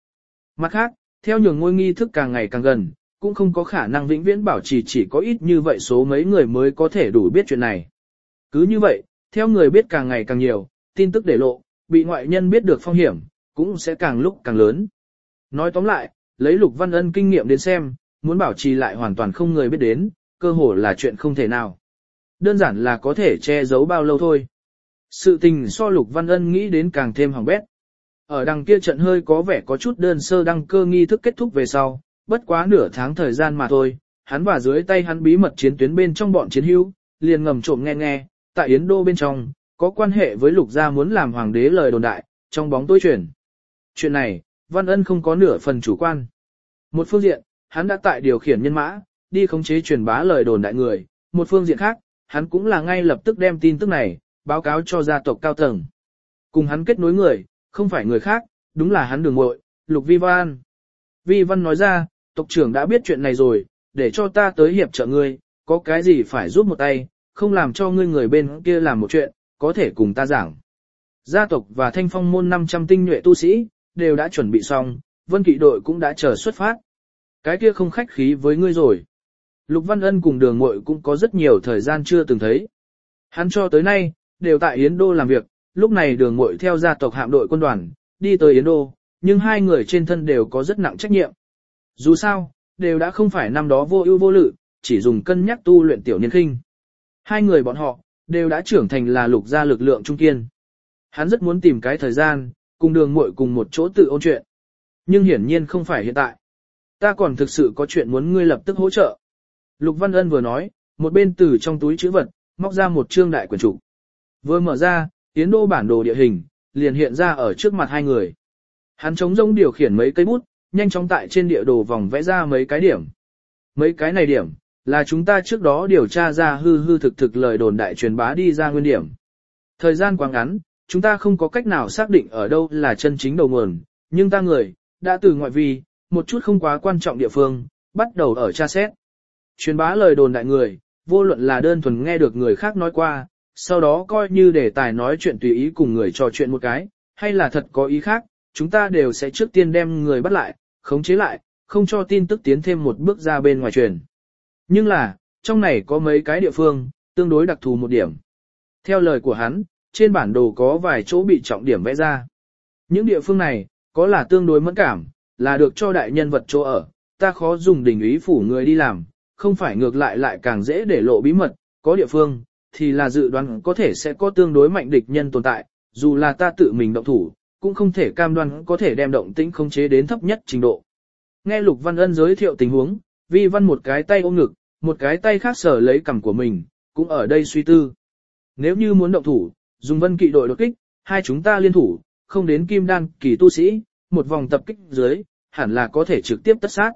Mặt khác, theo nhường ngôi nghi thức càng ngày càng gần, cũng không có khả năng vĩnh viễn bảo trì chỉ, có ít như vậy số mấy người mới có thể đủ biết chuyện này. Cứ như vậy, theo người biết càng ngày càng nhiều, tin tức để lộ, bị ngoại nhân biết được phong hiểm, cũng sẽ càng lúc càng lớn. Nói tóm lại, lấy Lục Văn Ân kinh nghiệm đến xem, muốn bảo trì lại hoàn toàn không người biết đến, cơ hồ là chuyện không thể nào. Đơn giản là có thể che giấu bao lâu thôi. Sự tình so Lục Văn Ân nghĩ đến càng thêm hỏng bét. Ở đằng kia trận hơi có vẻ có chút đơn sơ đăng cơ nghi thức kết thúc về sau, bất quá nửa tháng thời gian mà thôi, hắn và dưới tay hắn bí mật chiến tuyến bên trong bọn chiến hữu, liền ngầm trộm nghe nghe, tại Yến Đô bên trong, có quan hệ với lục gia muốn làm hoàng đế lời đồn đại, trong bóng tối chuyển. Chuyện này, Văn Ân không có nửa phần chủ quan. Một phương diện, hắn đã tại điều khiển nhân mã, đi khống chế truyền bá lời đồn đại người, một phương diện khác, hắn cũng là ngay lập tức đem tin tức này, báo cáo cho gia tộc cao tầng. Cùng hắn kết nối người, không phải người khác, đúng là hắn đường muội, Lục Vi Văn. Vi Văn nói ra, tộc trưởng đã biết chuyện này rồi, để cho ta tới hiệp trợ ngươi, có cái gì phải giúp một tay, không làm cho ngươi người bên kia làm một chuyện, có thể cùng ta giảng. Gia tộc và thanh phong môn 500 tinh nhuệ tu sĩ, đều đã chuẩn bị xong, vân kỵ đội cũng đã chờ xuất phát. Cái kia không khách khí với ngươi rồi. Lục Văn Ân cùng đường muội cũng có rất nhiều thời gian chưa từng thấy. Hắn cho tới nay, đều tại Yến Đô làm việc, lúc này đường muội theo gia tộc hạm đội quân đoàn, đi tới Yến Đô, nhưng hai người trên thân đều có rất nặng trách nhiệm. Dù sao, đều đã không phải năm đó vô ưu vô lự, chỉ dùng cân nhắc tu luyện tiểu niên khinh. Hai người bọn họ, đều đã trưởng thành là lục gia lực lượng trung kiên. Hắn rất muốn tìm cái thời gian, cùng đường muội cùng một chỗ tự ôn chuyện. Nhưng hiển nhiên không phải hiện tại. Ta còn thực sự có chuyện muốn ngươi lập tức hỗ trợ. Lục Văn Ân vừa nói, một bên từ trong túi chữ vật, móc ra một trương đại quyển trục. Vừa mở ra, tiến đô bản đồ địa hình, liền hiện ra ở trước mặt hai người. Hắn chống rông điều khiển mấy cây bút, nhanh chóng tại trên địa đồ vòng vẽ ra mấy cái điểm. Mấy cái này điểm, là chúng ta trước đó điều tra ra hư hư thực thực lời đồn đại truyền bá đi ra nguyên điểm. Thời gian quá ngắn, chúng ta không có cách nào xác định ở đâu là chân chính đầu nguồn, nhưng ta người, đã từ ngoại vi, một chút không quá quan trọng địa phương, bắt đầu ở tra xét. Truyền bá lời đồn đại người, vô luận là đơn thuần nghe được người khác nói qua, sau đó coi như để tài nói chuyện tùy ý cùng người trò chuyện một cái, hay là thật có ý khác, chúng ta đều sẽ trước tiên đem người bắt lại, khống chế lại, không cho tin tức tiến thêm một bước ra bên ngoài truyền. Nhưng là, trong này có mấy cái địa phương, tương đối đặc thù một điểm. Theo lời của hắn, trên bản đồ có vài chỗ bị trọng điểm vẽ ra. Những địa phương này, có là tương đối mẫn cảm, là được cho đại nhân vật chỗ ở, ta khó dùng đỉnh ý phủ người đi làm, không phải ngược lại lại càng dễ để lộ bí mật, có địa phương, thì là dự đoán có thể sẽ có tương đối mạnh địch nhân tồn tại, dù là ta tự mình động thủ, cũng không thể cam đoan có thể đem động tĩnh khống chế đến thấp nhất trình độ. Nghe Lục Văn Ân giới thiệu tình huống, Vi Văn một cái tay ôm ngực, một cái tay khác sở lấy cằm của mình, cũng ở đây suy tư. Nếu như muốn động thủ, dùng vân kỵ đội đột kích, hai chúng ta liên thủ, không đến kim đan kỳ tu sĩ, một vòng tập kích dưới, hẳn là có thể trực tiếp tất sát.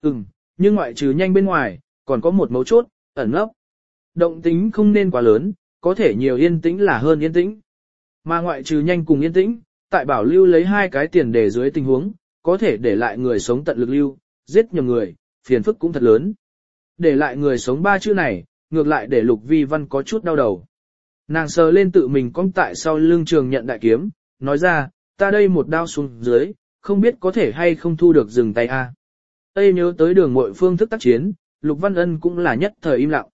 Ừm, nhưng ngoại trừ nhanh bên ngoài, còn có một mấu chốt, ẩn nấp. Động tính không nên quá lớn, có thể nhiều yên tĩnh là hơn yên tĩnh. Mà ngoại trừ nhanh cùng yên tĩnh, tại bảo lưu lấy hai cái tiền để dưới tình huống, có thể để lại người sống tận lực lưu, giết nhiều người, phiền phức cũng thật lớn. Để lại người sống ba chữ này, ngược lại để lục vi văn có chút đau đầu. Nàng sờ lên tự mình cong tại sau lưng trường nhận đại kiếm, nói ra, ta đây một đao xuống dưới, không biết có thể hay không thu được dừng tay a. Tây nhớ tới đường mội phương thức tác chiến, Lục Văn Ân cũng là nhất thời im lặng.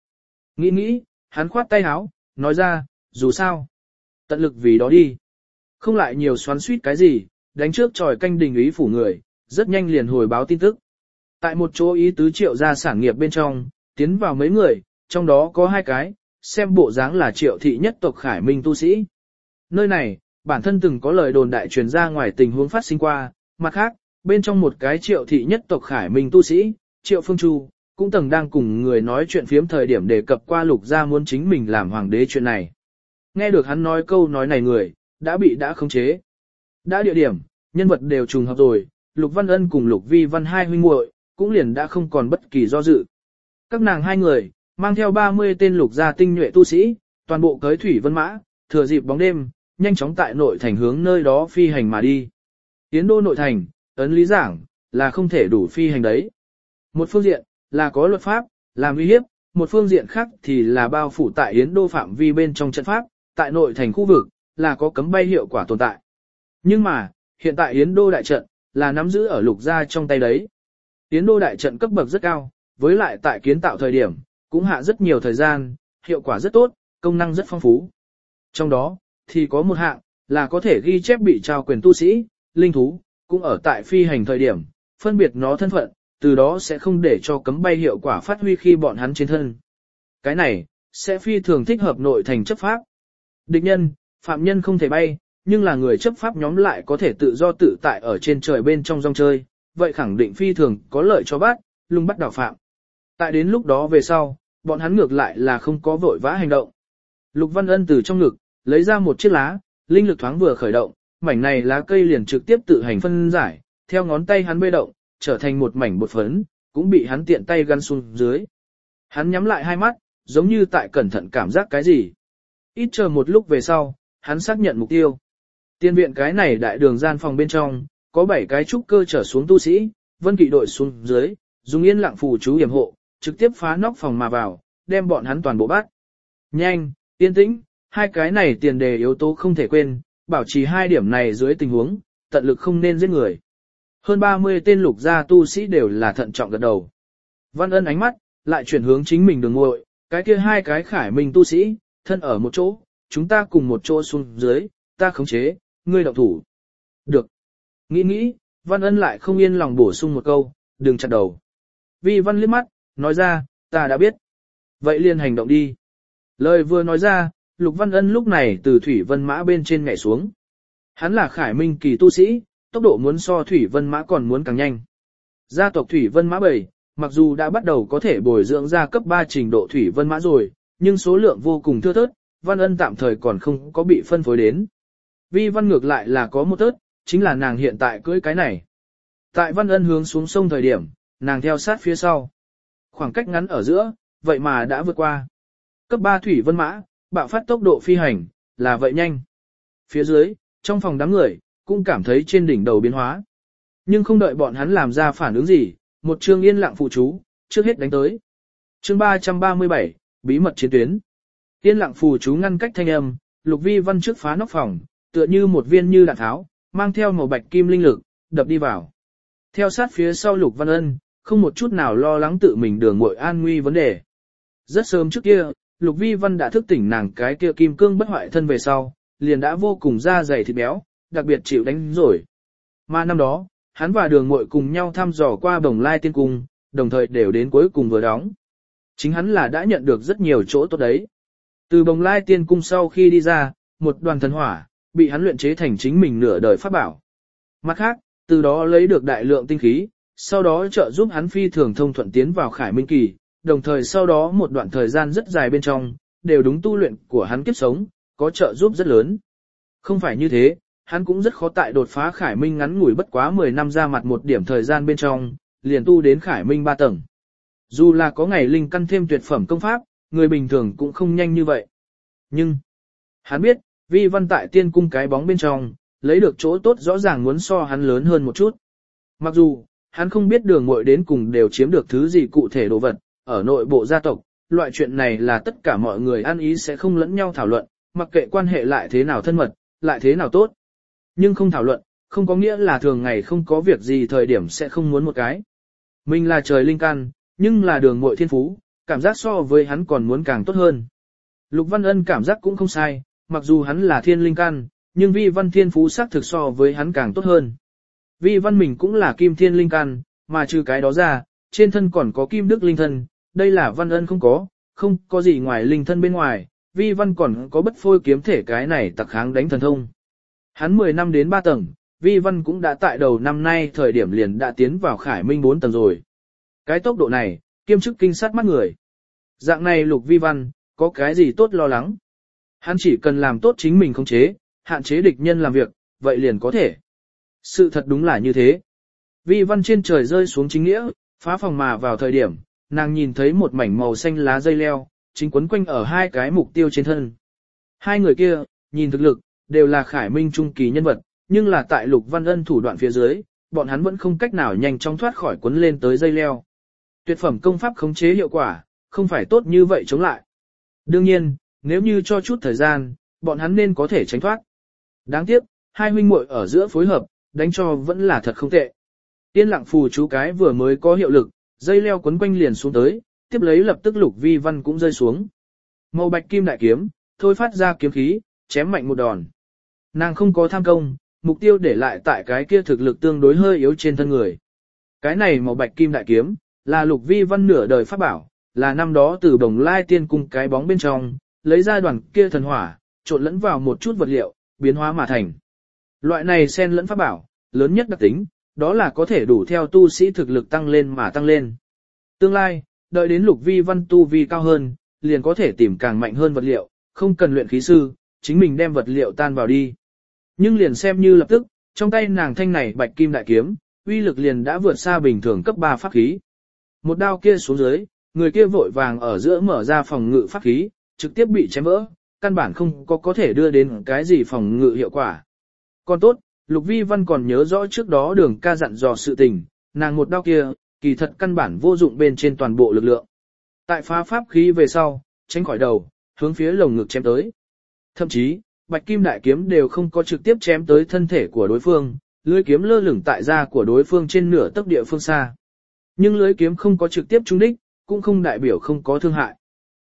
Nghĩ nghĩ, hắn khoát tay háo nói ra, dù sao, tận lực vì đó đi. Không lại nhiều xoắn suýt cái gì, đánh trước tròi canh đình ý phủ người, rất nhanh liền hồi báo tin tức. Tại một chỗ ý tứ triệu gia sản nghiệp bên trong, tiến vào mấy người, trong đó có hai cái, xem bộ dáng là triệu thị nhất tộc Khải Minh tu sĩ. Nơi này, bản thân từng có lời đồn đại truyền ra ngoài tình huống phát sinh qua, mặt khác, bên trong một cái triệu thị nhất tộc Khải Minh tu sĩ, triệu phương chu, cũng từng đang cùng người nói chuyện phiếm thời điểm đề cập qua lục gia muốn chính mình làm hoàng đế chuyện này. Nghe được hắn nói câu nói này người, đã bị đã khống chế. Đã địa điểm, nhân vật đều trùng hợp rồi, lục văn ân cùng lục vi văn hai huynh muội cũng liền đã không còn bất kỳ do dự. Các nàng hai người, mang theo 30 tên lục gia tinh nhuệ tu sĩ, toàn bộ cới thủy vân mã, thừa dịp bóng đêm, nhanh chóng tại nội thành hướng nơi đó phi hành mà đi. Tiến đô nội thành, ấn lý giảng, là không thể đủ phi hành đấy. Một phương diện, là có luật pháp, làm uy hiếp, một phương diện khác thì là bao phủ tại Yến đô phạm vi bên trong trận pháp, tại nội thành khu vực, là có cấm bay hiệu quả tồn tại. Nhưng mà, hiện tại Yến đô đại trận, là nắm giữ ở lục gia trong tay đấy. Yến đô đại trận cấp bậc rất cao, với lại tại kiến tạo thời điểm, cũng hạ rất nhiều thời gian, hiệu quả rất tốt, công năng rất phong phú. Trong đó, thì có một hạng, là có thể ghi chép bị trao quyền tu sĩ, linh thú, cũng ở tại phi hành thời điểm, phân biệt nó thân phận, từ đó sẽ không để cho cấm bay hiệu quả phát huy khi bọn hắn trên thân. Cái này, sẽ phi thường thích hợp nội thành chấp pháp. Địch nhân, phạm nhân không thể bay, nhưng là người chấp pháp nhóm lại có thể tự do tự tại ở trên trời bên trong rong chơi, vậy khẳng định phi thường có lợi cho bác, lung bắt đảo phạm. Tại đến lúc đó về sau, bọn hắn ngược lại là không có vội vã hành động. Lục Văn Ân từ trong ngực, lấy ra một chiếc lá, linh lực thoáng vừa khởi động, mảnh này lá cây liền trực tiếp tự hành phân giải, theo ngón tay hắn bê động, trở thành một mảnh bột phấn, cũng bị hắn tiện tay gắn xuống dưới. Hắn nhắm lại hai mắt, giống như tại cẩn thận cảm giác cái gì. Ít chờ một lúc về sau, hắn xác nhận mục tiêu. Tiên viện cái này đại đường gian phòng bên trong, có bảy cái trúc cơ trở xuống tu sĩ, vân kỵ đội xuống dưới, dùng yên lặng phù chú hiểm hộ, trực tiếp phá nóc phòng mà vào, đem bọn hắn toàn bộ bắt. Nhanh, yên tĩnh, hai cái này tiền đề yếu tố không thể quên, bảo trì hai điểm này dưới tình huống, tận lực không nên giết người. Hơn 30 tên lục gia tu sĩ đều là thận trọng gật đầu. Văn ân ánh mắt, lại chuyển hướng chính mình đường ngội, cái kia hai cái khải minh tu sĩ, thân ở một chỗ, chúng ta cùng một chỗ xuống dưới, ta khống chế, ngươi động thủ. Được. Nghĩ nghĩ, văn ân lại không yên lòng bổ sung một câu, đừng chặt đầu. Vi văn liếc mắt, nói ra, ta đã biết. Vậy liền hành động đi. Lời vừa nói ra, Lục Văn Ân lúc này từ Thủy Vân Mã bên trên nhảy xuống. Hắn là khải minh kỳ tu sĩ, tốc độ muốn so Thủy Vân Mã còn muốn càng nhanh. Gia tộc Thủy Vân Mã 7, mặc dù đã bắt đầu có thể bồi dưỡng ra cấp 3 trình độ Thủy Vân Mã rồi, nhưng số lượng vô cùng thưa thớt, Văn Ân tạm thời còn không có bị phân phối đến. Vi Văn ngược lại là có một tớt, chính là nàng hiện tại cưới cái này. Tại Văn Ân hướng xuống sông thời điểm, nàng theo sát phía sau. Khoảng cách ngắn ở giữa, vậy mà đã vượt qua. Cấp 3 thủy vân mã, bạo phát tốc độ phi hành, là vậy nhanh. Phía dưới, trong phòng đám người, cũng cảm thấy trên đỉnh đầu biến hóa. Nhưng không đợi bọn hắn làm ra phản ứng gì, một chương yên lặng phụ chú, trước hết đánh tới. Chương 337, bí mật chiến tuyến. Yên lặng phù chú ngăn cách thanh âm, Lục Vi Văn trước phá nóc phòng, tựa như một viên như đạn tháo, mang theo màu bạch kim linh lực, đập đi vào. Theo sát phía sau Lục Văn Ân, không một chút nào lo lắng tự mình đường muội an nguy vấn đề. Rất sớm trước kia, Lục Vi Văn đã thức tỉnh nàng cái kia kim cương bất hoại thân về sau, liền đã vô cùng da dày thịt béo, đặc biệt chịu đánh rồi. Mà năm đó, hắn và đường muội cùng nhau thăm dò qua bồng lai tiên cung, đồng thời đều đến cuối cùng vừa đóng. Chính hắn là đã nhận được rất nhiều chỗ tốt đấy. Từ bồng lai tiên cung sau khi đi ra, một đoàn thần hỏa, bị hắn luyện chế thành chính mình nửa đời pháp bảo. Mặt khác, từ đó lấy được đại lượng tinh khí, sau đó trợ giúp hắn phi thường thông thuận tiến vào khải minh kỳ, đồng thời sau đó một đoạn thời gian rất dài bên trong, đều đúng tu luyện của hắn kiếp sống, có trợ giúp rất lớn. Không phải như thế, hắn cũng rất khó tại đột phá khải minh ngắn ngủi bất quá 10 năm ra mặt một điểm thời gian bên trong, liền tu đến khải minh 3 tầng. Dù là có ngày linh căn thêm tuyệt phẩm công pháp, người bình thường cũng không nhanh như vậy. Nhưng, hắn biết, vi văn tại tiên cung cái bóng bên trong, lấy được chỗ tốt rõ ràng muốn so hắn lớn hơn một chút. Mặc dù, hắn không biết đường muội đến cùng đều chiếm được thứ gì cụ thể đồ vật, ở nội bộ gia tộc, loại chuyện này là tất cả mọi người ăn ý sẽ không lẫn nhau thảo luận, mặc kệ quan hệ lại thế nào thân mật, lại thế nào tốt. Nhưng không thảo luận, không có nghĩa là thường ngày không có việc gì thời điểm sẽ không muốn một cái. Mình là trời linh căn, nhưng là đường muội thiên phú, cảm giác so với hắn còn muốn càng tốt hơn. Lục Văn Ân cảm giác cũng không sai, mặc dù hắn là thiên linh căn, nhưng vi văn thiên phú xác thực so với hắn càng tốt hơn. Vi văn mình cũng là kim thiên linh căn, mà trừ cái đó ra, trên thân còn có kim đức linh thân, đây là văn ân không có, không có gì ngoài linh thân bên ngoài, vi văn còn có bất phôi kiếm thể cái này tặc kháng đánh thần thông. Hắn 10 năm đến 3 tầng, vi văn cũng đã tại đầu năm nay thời điểm liền đã tiến vào khải minh 4 tầng rồi. Cái tốc độ này, kiêm chức kinh sát mắt người. Dạng này lục vi văn, có cái gì tốt lo lắng. Hắn chỉ cần làm tốt chính mình không chế, hạn chế địch nhân làm việc, vậy liền có thể. Sự thật đúng là như thế. Vi văn trên trời rơi xuống chính nghĩa, phá phòng mà vào thời điểm, nàng nhìn thấy một mảnh màu xanh lá dây leo, chính quấn quanh ở hai cái mục tiêu trên thân. Hai người kia, nhìn thực lực, đều là khải minh trung kỳ nhân vật, nhưng là tại lục văn ân thủ đoạn phía dưới, bọn hắn vẫn không cách nào nhanh chóng thoát khỏi quấn lên tới dây leo. Tuyệt phẩm công pháp khống chế hiệu quả, không phải tốt như vậy chống lại. Đương nhiên, nếu như cho chút thời gian, bọn hắn nên có thể tránh thoát. Đáng tiếc, hai huynh muội ở giữa phối hợp, đánh cho vẫn là thật không tệ. Tiên lặng phù chú cái vừa mới có hiệu lực, dây leo quấn quanh liền xuống tới, tiếp lấy lập tức lục vi văn cũng rơi xuống. Màu bạch kim đại kiếm, thôi phát ra kiếm khí, chém mạnh một đòn. Nàng không có tham công, mục tiêu để lại tại cái kia thực lực tương đối hơi yếu trên thân người. Cái này màu bạch kim đại kiếm, là lục vi văn nửa đời pháp bảo, là năm đó từ đồng lai tiên cung cái bóng bên trong, lấy ra đoàn kia thần hỏa, trộn lẫn vào một chút vật liệu, biến hóa mà thành. Loại này xen lẫn pháp bảo, lớn nhất đặc tính, đó là có thể đủ theo tu sĩ thực lực tăng lên mà tăng lên. Tương lai, đợi đến lục vi văn tu vi cao hơn, liền có thể tìm càng mạnh hơn vật liệu, không cần luyện khí sư, chính mình đem vật liệu tan vào đi. Nhưng liền xem như lập tức, trong tay nàng thanh này bạch kim đại kiếm, uy lực liền đã vượt xa bình thường cấp 3 pháp khí. Một đao kia xuống dưới, người kia vội vàng ở giữa mở ra phòng ngự pháp khí, trực tiếp bị chém vỡ, căn bản không có có thể đưa đến cái gì phòng ngự hiệu quả. Còn tốt, Lục Vi Văn còn nhớ rõ trước đó đường ca dặn dò sự tình, nàng một đau kia, kỳ thật căn bản vô dụng bên trên toàn bộ lực lượng. Tại phá pháp khí về sau, tránh khỏi đầu, hướng phía lồng ngực chém tới. Thậm chí, bạch kim đại kiếm đều không có trực tiếp chém tới thân thể của đối phương, lưới kiếm lơ lửng tại da của đối phương trên nửa tấc địa phương xa. Nhưng lưới kiếm không có trực tiếp trúng đích, cũng không đại biểu không có thương hại.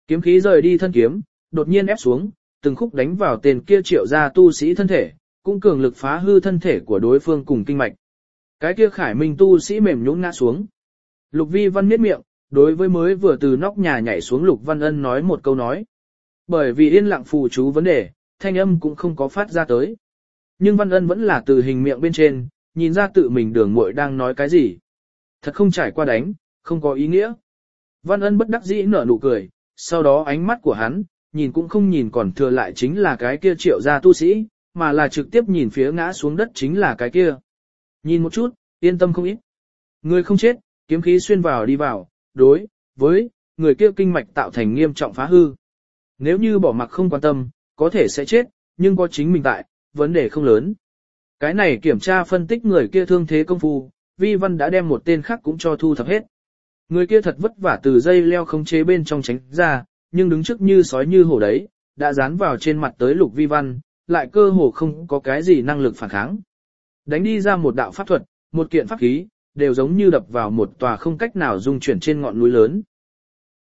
Kiếm khí rời đi thân kiếm, đột nhiên ép xuống, từng khúc đánh vào tên kia triệu ra tu sĩ thân thể, cũng cường lực phá hư thân thể của đối phương cùng kinh mạch. Cái kia khải minh tu sĩ mềm nhũn ngã xuống. Lục vi văn miết miệng, đối với mới vừa từ nóc nhà nhảy xuống lục văn ân nói một câu nói. Bởi vì yên lặng phù chú vấn đề, thanh âm cũng không có phát ra tới. Nhưng văn ân vẫn là từ hình miệng bên trên, nhìn ra tự mình đường muội đang nói cái gì. Thật không trải qua đánh, không có ý nghĩa. Văn ân bất đắc dĩ nở nụ cười, sau đó ánh mắt của hắn, nhìn cũng không nhìn còn thừa lại chính là cái kia triệu gia tu sĩ, mà là trực tiếp nhìn phía ngã xuống đất chính là cái kia. Nhìn một chút, yên tâm không ít. Người không chết, kiếm khí xuyên vào đi vào, đối, với, người kia kinh mạch tạo thành nghiêm trọng phá hư. Nếu như bỏ mặc không quan tâm, có thể sẽ chết, nhưng có chính mình tại, vấn đề không lớn. Cái này kiểm tra phân tích người kia thương thế công phu, vi văn đã đem một tên khác cũng cho thu thập hết. Người kia thật vất vả từ dây leo không chế bên trong tránh ra, nhưng đứng trước như sói như hổ đấy, đã dán vào trên mặt tới lục vi văn, lại cơ hồ không có cái gì năng lực phản kháng. Đánh đi ra một đạo pháp thuật, một kiện pháp khí, đều giống như đập vào một tòa không cách nào dung chuyển trên ngọn núi lớn.